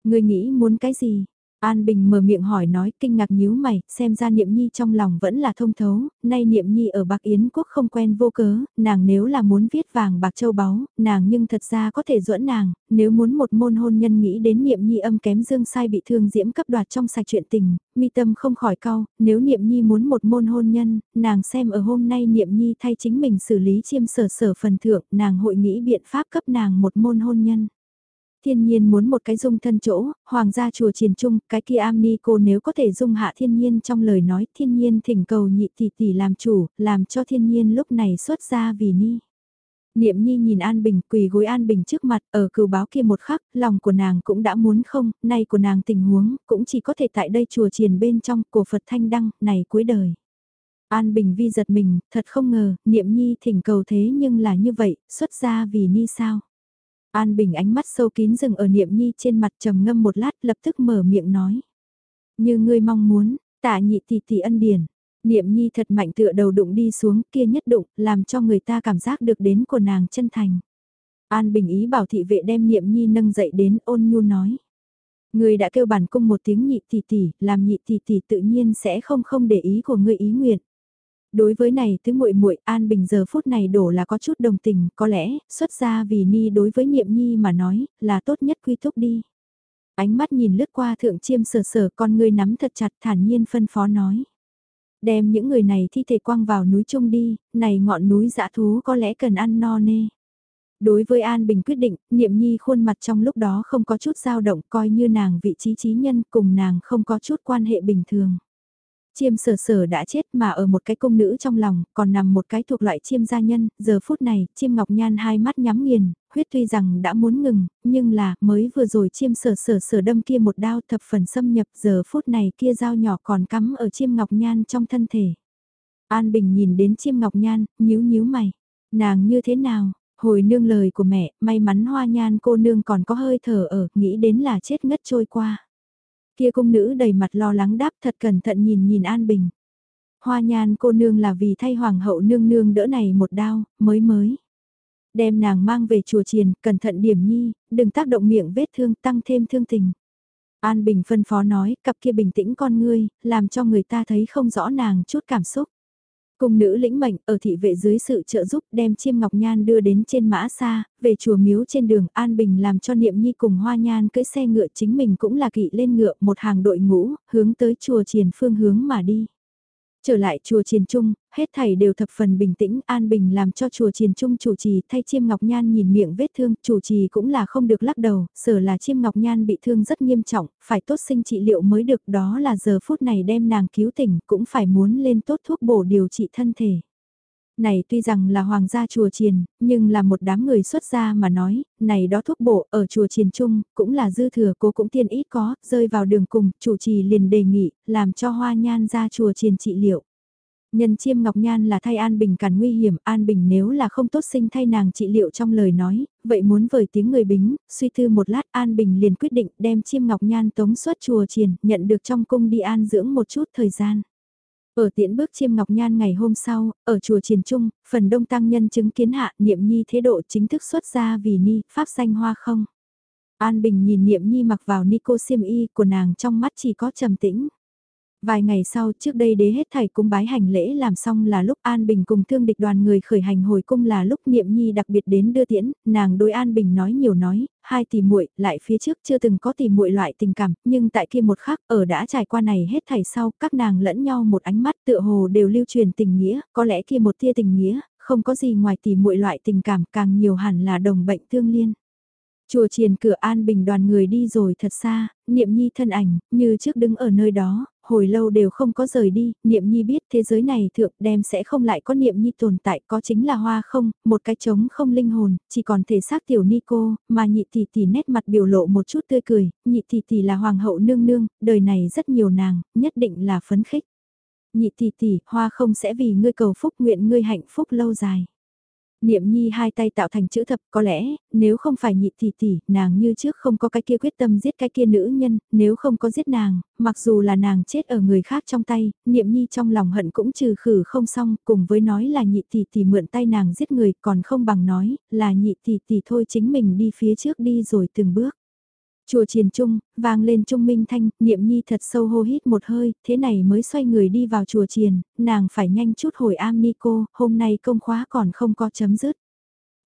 Ngươi nghĩ muốn cái gì? An Bình mở miệng hỏi nói kinh ngạc nhíu mày, xem ra Niệm Nhi trong lòng vẫn là thông thấu, nay Niệm Nhi ở Bạc Yến Quốc không quen vô cớ, nàng nếu là muốn viết vàng bạc châu báu, nàng nhưng thật ra có thể duẫn nàng, nếu muốn một môn hôn nhân nghĩ đến Niệm Nhi âm kém dương sai bị thương diễm cấp đoạt trong sạch chuyện tình, mi tâm không khỏi cau, nếu Niệm Nhi muốn một môn hôn nhân, nàng xem ở hôm nay Niệm Nhi thay chính mình xử lý chiêm sở sở phần thượng, nàng hội nghĩ biện pháp cấp nàng một môn hôn nhân. Thiên nhiên muốn một cái dung thân chỗ, hoàng gia chùa triền trung, cái kia am ni cô nếu có thể dung hạ thiên nhiên trong lời nói thiên nhiên thỉnh cầu nhị tỷ tỷ làm chủ, làm cho thiên nhiên lúc này xuất ra vì ni. Niệm nhi nhìn An Bình quỳ gối An Bình trước mặt ở cừu báo kia một khắc, lòng của nàng cũng đã muốn không, nay của nàng tình huống, cũng chỉ có thể tại đây chùa triền bên trong của Phật Thanh Đăng, này cuối đời. An Bình vi giật mình, thật không ngờ, niệm nhi thỉnh cầu thế nhưng là như vậy, xuất ra vì ni sao. An Bình ánh mắt sâu kín dừng ở niệm nhi trên mặt trầm ngâm một lát lập tức mở miệng nói. Như ngươi mong muốn, tạ nhị tỷ tỷ ân điển. Niệm nhi thật mạnh tựa đầu đụng đi xuống kia nhất đụng, làm cho người ta cảm giác được đến của nàng chân thành. An Bình ý bảo thị vệ đem niệm nhi nâng dậy đến ôn nhu nói. Người đã kêu bản cung một tiếng nhị tỷ tỷ, làm nhị tỷ tỷ tự nhiên sẽ không không để ý của ngươi ý nguyện. Đối với này tứ muội muội An Bình giờ phút này đổ là có chút đồng tình, có lẽ, xuất ra vì Ni đối với Niệm Nhi mà nói, là tốt nhất quy thúc đi. Ánh mắt nhìn lướt qua thượng chiêm sờ sờ con người nắm thật chặt thản nhiên phân phó nói. Đem những người này thi thể quăng vào núi chung đi, này ngọn núi dã thú có lẽ cần ăn no nê. Đối với An Bình quyết định, Niệm Nhi khuôn mặt trong lúc đó không có chút dao động coi như nàng vị trí trí nhân cùng nàng không có chút quan hệ bình thường. Chiêm sở sở đã chết mà ở một cái công nữ trong lòng, còn nằm một cái thuộc loại chiêm gia nhân, giờ phút này, chiêm ngọc nhan hai mắt nhắm nghiền, huyết tuy rằng đã muốn ngừng, nhưng là, mới vừa rồi chiêm sở sở sở đâm kia một đao thập phần xâm nhập, giờ phút này kia dao nhỏ còn cắm ở chiêm ngọc nhan trong thân thể. An Bình nhìn đến chiêm ngọc nhan, nhíu nhíu mày, nàng như thế nào? Hồi nương lời của mẹ, may mắn hoa nhan cô nương còn có hơi thở ở, nghĩ đến là chết ngất trôi qua. Kia cung nữ đầy mặt lo lắng đáp thật cẩn thận nhìn nhìn An Bình. Hoa nhan cô nương là vì thay hoàng hậu nương nương đỡ này một đao, mới mới. Đem nàng mang về chùa triền, cẩn thận điểm nhi, đừng tác động miệng vết thương tăng thêm thương tình. An Bình phân phó nói, cặp kia bình tĩnh con ngươi, làm cho người ta thấy không rõ nàng chút cảm xúc. Cung nữ lĩnh mệnh ở thị vệ dưới sự trợ giúp đem chiêm ngọc nhan đưa đến trên mã xa, về chùa miếu trên đường An Bình làm cho niệm nhi cùng hoa nhan cưỡi xe ngựa chính mình cũng là kỵ lên ngựa một hàng đội ngũ, hướng tới chùa triền phương hướng mà đi. Trở lại chùa Triền Trung, hết thảy đều thập phần bình tĩnh, an bình làm cho chùa Triền Trung chủ trì thay chiêm ngọc nhan nhìn miệng vết thương, chủ trì cũng là không được lắc đầu, sở là chiêm ngọc nhan bị thương rất nghiêm trọng, phải tốt sinh trị liệu mới được, đó là giờ phút này đem nàng cứu tỉnh, cũng phải muốn lên tốt thuốc bổ điều trị thân thể. Này tuy rằng là hoàng gia chùa triền, nhưng là một đám người xuất gia mà nói, này đó thuốc bổ ở chùa triền trung, cũng là dư thừa cố cũng tiên ít có, rơi vào đường cùng, chủ trì liền đề nghị, làm cho hoa nhan ra chùa triền trị liệu. Nhân chiêm ngọc nhan là thay An Bình cản nguy hiểm, An Bình nếu là không tốt sinh thay nàng trị liệu trong lời nói, vậy muốn vời tiếng người bính, suy tư một lát An Bình liền quyết định đem chiêm ngọc nhan tống xuất chùa triền, nhận được trong cung đi an dưỡng một chút thời gian. Ở tiễn bước chiêm ngọc nhan ngày hôm sau, ở chùa Triền Trung, phần đông tăng nhân chứng kiến hạ niệm nhi thế độ chính thức xuất ra vì ni, pháp danh hoa không. An Bình nhìn niệm nhi mặc vào ni cô xiêm y của nàng trong mắt chỉ có trầm tĩnh. Vài ngày sau trước đây đế hết thảy cung bái hành lễ làm xong là lúc An Bình cùng thương địch đoàn người khởi hành hồi cung là lúc niệm nhi đặc biệt đến đưa tiễn, nàng đối An Bình nói nhiều nói, hai tỷ muội lại phía trước chưa từng có tỷ muội loại tình cảm, nhưng tại kia một khắc ở đã trải qua này hết thảy sau các nàng lẫn nhau một ánh mắt tựa hồ đều lưu truyền tình nghĩa, có lẽ kia một tia tình nghĩa, không có gì ngoài tỷ muội loại tình cảm càng nhiều hẳn là đồng bệnh thương liên. Chùa triền cửa an bình đoàn người đi rồi thật xa, niệm nhi thân ảnh, như trước đứng ở nơi đó, hồi lâu đều không có rời đi, niệm nhi biết thế giới này thượng đem sẽ không lại có niệm nhi tồn tại, có chính là hoa không, một cái trống không linh hồn, chỉ còn thể xác tiểu ni cô, mà nhị tỷ tỷ nét mặt biểu lộ một chút tươi cười, nhị tỷ tỷ là hoàng hậu nương nương, đời này rất nhiều nàng, nhất định là phấn khích. Nhị tỷ tỷ, hoa không sẽ vì ngươi cầu phúc nguyện ngươi hạnh phúc lâu dài. Niệm nhi hai tay tạo thành chữ thập có lẽ, nếu không phải nhị tỷ tỷ, nàng như trước không có cái kia quyết tâm giết cái kia nữ nhân, nếu không có giết nàng, mặc dù là nàng chết ở người khác trong tay, niệm nhi trong lòng hận cũng trừ khử không xong, cùng với nói là nhị tỷ tỷ mượn tay nàng giết người còn không bằng nói, là nhị tỷ tỷ thôi chính mình đi phía trước đi rồi từng bước. Chùa triền trung, vang lên trung minh thanh, niệm nhi thật sâu hô hít một hơi, thế này mới xoay người đi vào chùa triền, nàng phải nhanh chút hồi am ni cô, hôm nay công khóa còn không có chấm dứt.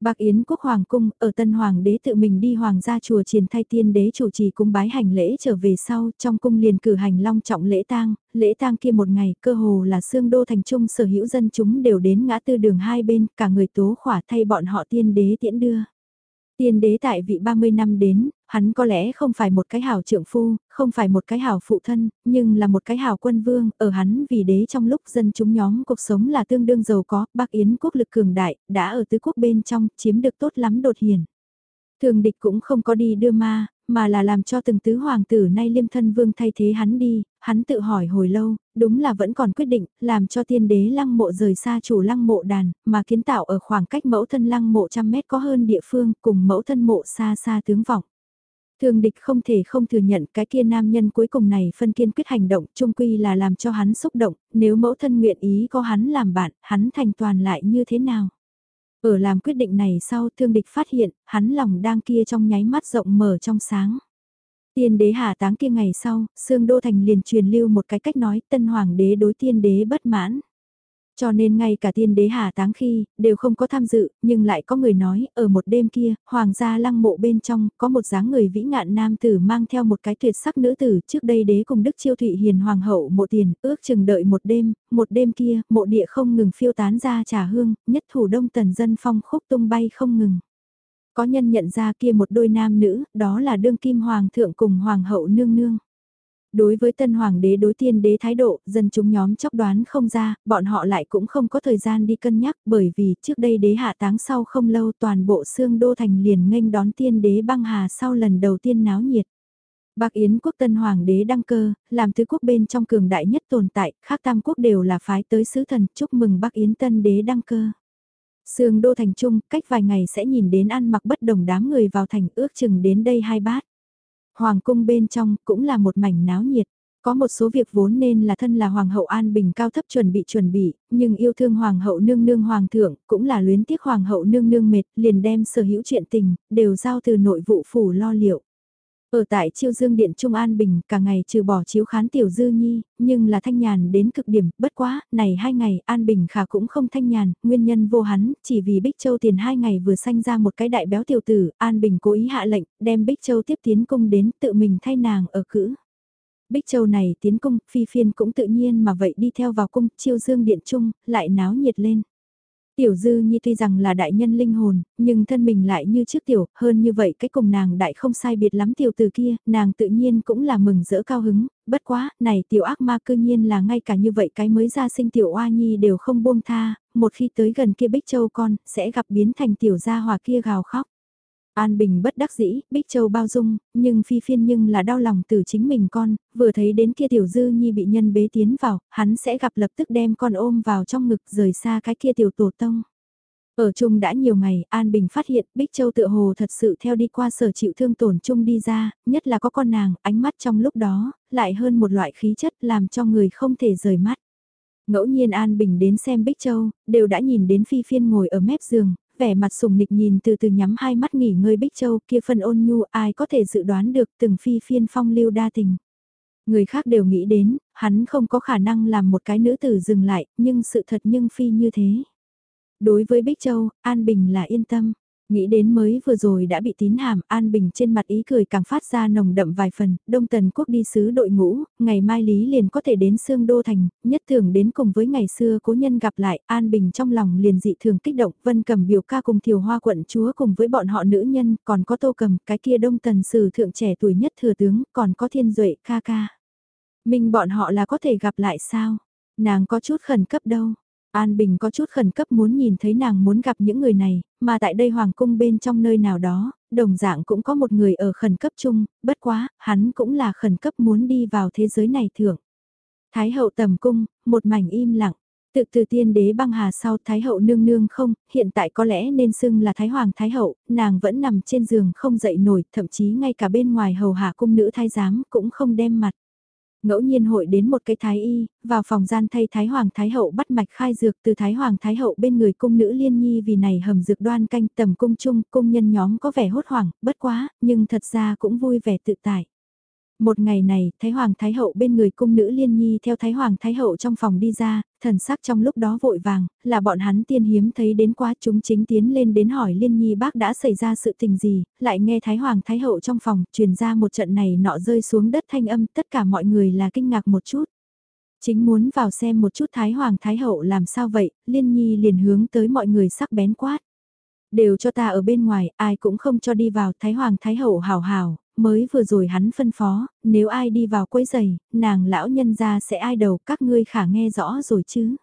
Bạc Yến quốc hoàng cung, ở tân hoàng đế tự mình đi hoàng gia chùa triền thay tiên đế chủ trì cung bái hành lễ trở về sau, trong cung liền cử hành long trọng lễ tang, lễ tang kia một ngày, cơ hồ là xương đô thành trung sở hữu dân chúng đều đến ngã tư đường hai bên, cả người tố khỏa thay bọn họ tiên đế tiễn đưa. Tiên đế tại vị 30 năm đến, hắn có lẽ không phải một cái hảo trượng phu, không phải một cái hảo phụ thân, nhưng là một cái hảo quân vương, ở hắn vì đế trong lúc dân chúng nhóm cuộc sống là tương đương giàu có, Bắc Yến quốc lực cường đại, đã ở tứ quốc bên trong, chiếm được tốt lắm đột hiền. Thường địch cũng không có đi đưa ma, mà là làm cho từng tứ hoàng tử nay liêm thân vương thay thế hắn đi, hắn tự hỏi hồi lâu, đúng là vẫn còn quyết định, làm cho tiên đế lăng mộ rời xa chủ lăng mộ đàn, mà kiến tạo ở khoảng cách mẫu thân lăng mộ trăm mét có hơn địa phương, cùng mẫu thân mộ xa xa tướng vọng. Thường địch không thể không thừa nhận cái kia nam nhân cuối cùng này phân kiên quyết hành động, trung quy là làm cho hắn xúc động, nếu mẫu thân nguyện ý có hắn làm bạn, hắn thành toàn lại như thế nào. Ở làm quyết định này sau thương địch phát hiện, hắn lòng đang kia trong nháy mắt rộng mở trong sáng. Tiên đế hạ táng kia ngày sau, Sương Đô Thành liền truyền lưu một cái cách nói tân hoàng đế đối tiên đế bất mãn. Cho nên ngay cả tiên đế hạ táng khi, đều không có tham dự, nhưng lại có người nói, ở một đêm kia, hoàng gia lăng mộ bên trong, có một dáng người vĩ ngạn nam tử mang theo một cái tuyệt sắc nữ tử, trước đây đế cùng Đức Chiêu Thụy Hiền Hoàng hậu mộ tiền, ước chừng đợi một đêm, một đêm kia, mộ địa không ngừng phiêu tán ra trà hương, nhất thủ đông tần dân phong khúc tung bay không ngừng. Có nhân nhận ra kia một đôi nam nữ, đó là đương kim hoàng thượng cùng hoàng hậu nương nương. Đối với tân hoàng đế đối tiên đế thái độ, dân chúng nhóm chóc đoán không ra, bọn họ lại cũng không có thời gian đi cân nhắc bởi vì trước đây đế hạ táng sau không lâu toàn bộ xương đô thành liền nghênh đón tiên đế băng hà sau lần đầu tiên náo nhiệt. Bạc Yến quốc tân hoàng đế đăng cơ, làm tứ quốc bên trong cường đại nhất tồn tại, khác tam quốc đều là phái tới sứ thần, chúc mừng Bắc Yến tân đế đăng cơ. Sương đô thành trung, cách vài ngày sẽ nhìn đến ăn mặc bất đồng đám người vào thành ước chừng đến đây hai bát. Hoàng cung bên trong cũng là một mảnh náo nhiệt. Có một số việc vốn nên là thân là Hoàng hậu An Bình cao thấp chuẩn bị chuẩn bị, nhưng yêu thương Hoàng hậu nương nương Hoàng thượng, cũng là luyến tiếc Hoàng hậu nương nương mệt, liền đem sở hữu chuyện tình, đều giao từ nội vụ phủ lo liệu. Ở tại Chiêu Dương Điện Trung An Bình, cả ngày trừ bỏ chiếu khán tiểu dư nhi, nhưng là thanh nhàn đến cực điểm, bất quá, này hai ngày, An Bình khả cũng không thanh nhàn, nguyên nhân vô hắn, chỉ vì Bích Châu tiền hai ngày vừa sanh ra một cái đại béo tiểu tử, An Bình cố ý hạ lệnh, đem Bích Châu tiếp tiến cung đến, tự mình thay nàng ở cữ. Bích Châu này tiến cung, phi phiên cũng tự nhiên mà vậy đi theo vào cung, chiêu dương điện trung, lại náo nhiệt lên. Tiểu dư nhi tuy rằng là đại nhân linh hồn, nhưng thân mình lại như trước tiểu, hơn như vậy cái cùng nàng đại không sai biệt lắm tiểu từ kia, nàng tự nhiên cũng là mừng rỡ cao hứng, bất quá, này tiểu ác ma cư nhiên là ngay cả như vậy cái mới ra sinh tiểu oa nhi đều không buông tha, một khi tới gần kia bích châu con, sẽ gặp biến thành tiểu gia hòa kia gào khóc. An Bình bất đắc dĩ, Bích Châu bao dung, nhưng phi phiên nhưng là đau lòng từ chính mình con, vừa thấy đến kia tiểu dư nhi bị nhân bế tiến vào, hắn sẽ gặp lập tức đem con ôm vào trong ngực rời xa cái kia tiểu tổ tông. Ở chung đã nhiều ngày, An Bình phát hiện Bích Châu tự hồ thật sự theo đi qua sở chịu thương tổn chung đi ra, nhất là có con nàng, ánh mắt trong lúc đó, lại hơn một loại khí chất làm cho người không thể rời mắt. Ngẫu nhiên An Bình đến xem Bích Châu, đều đã nhìn đến Phi Phiên ngồi ở mép giường, vẻ mặt sùng nịch nhìn từ từ nhắm hai mắt nghỉ ngơi Bích Châu kia phân ôn nhu ai có thể dự đoán được từng phi phiên phong lưu đa tình. Người khác đều nghĩ đến, hắn không có khả năng làm một cái nữ tử dừng lại, nhưng sự thật nhưng phi như thế. Đối với Bích Châu, An Bình là yên tâm. Nghĩ đến mới vừa rồi đã bị tín hàm, An Bình trên mặt ý cười càng phát ra nồng đậm vài phần, Đông Tần Quốc đi sứ đội ngũ, ngày mai Lý liền có thể đến Sương Đô Thành, nhất thường đến cùng với ngày xưa cố nhân gặp lại, An Bình trong lòng liền dị thường kích động, Vân cầm biểu ca cùng thiều hoa quận chúa cùng với bọn họ nữ nhân, còn có tô cầm, cái kia Đông Tần sử thượng trẻ tuổi nhất thừa tướng, còn có thiên duệ ca ca. Mình bọn họ là có thể gặp lại sao? Nàng có chút khẩn cấp đâu. An Bình có chút khẩn cấp muốn nhìn thấy nàng muốn gặp những người này, mà tại đây Hoàng cung bên trong nơi nào đó, đồng dạng cũng có một người ở khẩn cấp chung, bất quá, hắn cũng là khẩn cấp muốn đi vào thế giới này thưởng. Thái hậu tầm cung, một mảnh im lặng. Tự từ tiên đế băng hà sau Thái hậu nương nương không, hiện tại có lẽ nên xưng là Thái hoàng Thái hậu, nàng vẫn nằm trên giường không dậy nổi, thậm chí ngay cả bên ngoài hầu hạ cung nữ thái giám cũng không đem mặt ngẫu nhiên hội đến một cái thái y, vào phòng gian thay thái hoàng thái hậu bắt mạch khai dược từ thái hoàng thái hậu bên người cung nữ liên nhi vì này hầm dược đoan canh tầm cung chung, cung nhân nhóm có vẻ hốt hoảng, bất quá, nhưng thật ra cũng vui vẻ tự tại. Một ngày này, Thái Hoàng Thái Hậu bên người cung nữ Liên Nhi theo Thái Hoàng Thái Hậu trong phòng đi ra, thần sắc trong lúc đó vội vàng, là bọn hắn tiên hiếm thấy đến quá chúng chính tiến lên đến hỏi Liên Nhi bác đã xảy ra sự tình gì, lại nghe Thái Hoàng Thái Hậu trong phòng truyền ra một trận này nọ rơi xuống đất thanh âm, tất cả mọi người là kinh ngạc một chút. Chính muốn vào xem một chút Thái Hoàng Thái Hậu làm sao vậy, Liên Nhi liền hướng tới mọi người sắc bén quát. Đều cho ta ở bên ngoài, ai cũng không cho đi vào Thái Hoàng Thái Hậu hào hào, mới vừa rồi hắn phân phó, nếu ai đi vào quấy giày, nàng lão nhân ra sẽ ai đầu các ngươi khả nghe rõ rồi chứ.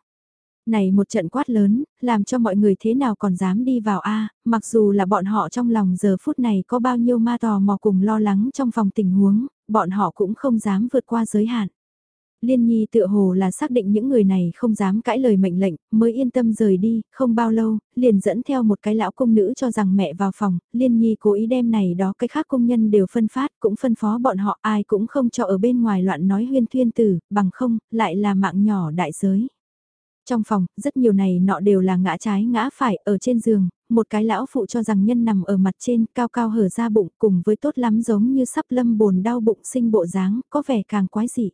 Này một trận quát lớn, làm cho mọi người thế nào còn dám đi vào a mặc dù là bọn họ trong lòng giờ phút này có bao nhiêu ma tò mò cùng lo lắng trong phòng tình huống, bọn họ cũng không dám vượt qua giới hạn. Liên Nhi tựa hồ là xác định những người này không dám cãi lời mệnh lệnh, mới yên tâm rời đi, không bao lâu, liền dẫn theo một cái lão công nữ cho rằng mẹ vào phòng, Liên Nhi cố ý đem này đó cái khác công nhân đều phân phát, cũng phân phó bọn họ ai cũng không cho ở bên ngoài loạn nói huyên thuyên tử, bằng không, lại là mạng nhỏ đại giới. Trong phòng, rất nhiều này nọ đều là ngã trái ngã phải ở trên giường, một cái lão phụ cho rằng nhân nằm ở mặt trên cao cao hở ra bụng cùng với tốt lắm giống như sắp lâm bồn đau bụng sinh bộ dáng, có vẻ càng quái dị.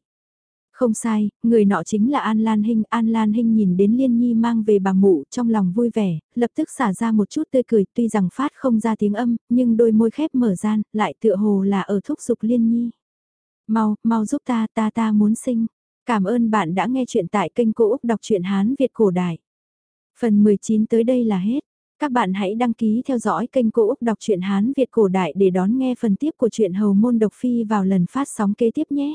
Không sai, người nọ chính là An Lan Hinh. An Lan Hinh nhìn đến Liên Nhi mang về bà mụ trong lòng vui vẻ, lập tức xả ra một chút tươi cười tuy rằng phát không ra tiếng âm, nhưng đôi môi khép mở gian, lại tựa hồ là ở thúc giục Liên Nhi. Mau, mau giúp ta, ta ta muốn sinh. Cảm ơn bạn đã nghe chuyện tại kênh Cô Úc Đọc truyện Hán Việt Cổ Đại. Phần 19 tới đây là hết. Các bạn hãy đăng ký theo dõi kênh Cô Úc Đọc truyện Hán Việt Cổ Đại để đón nghe phần tiếp của truyện Hầu Môn Độc Phi vào lần phát sóng kế tiếp nhé.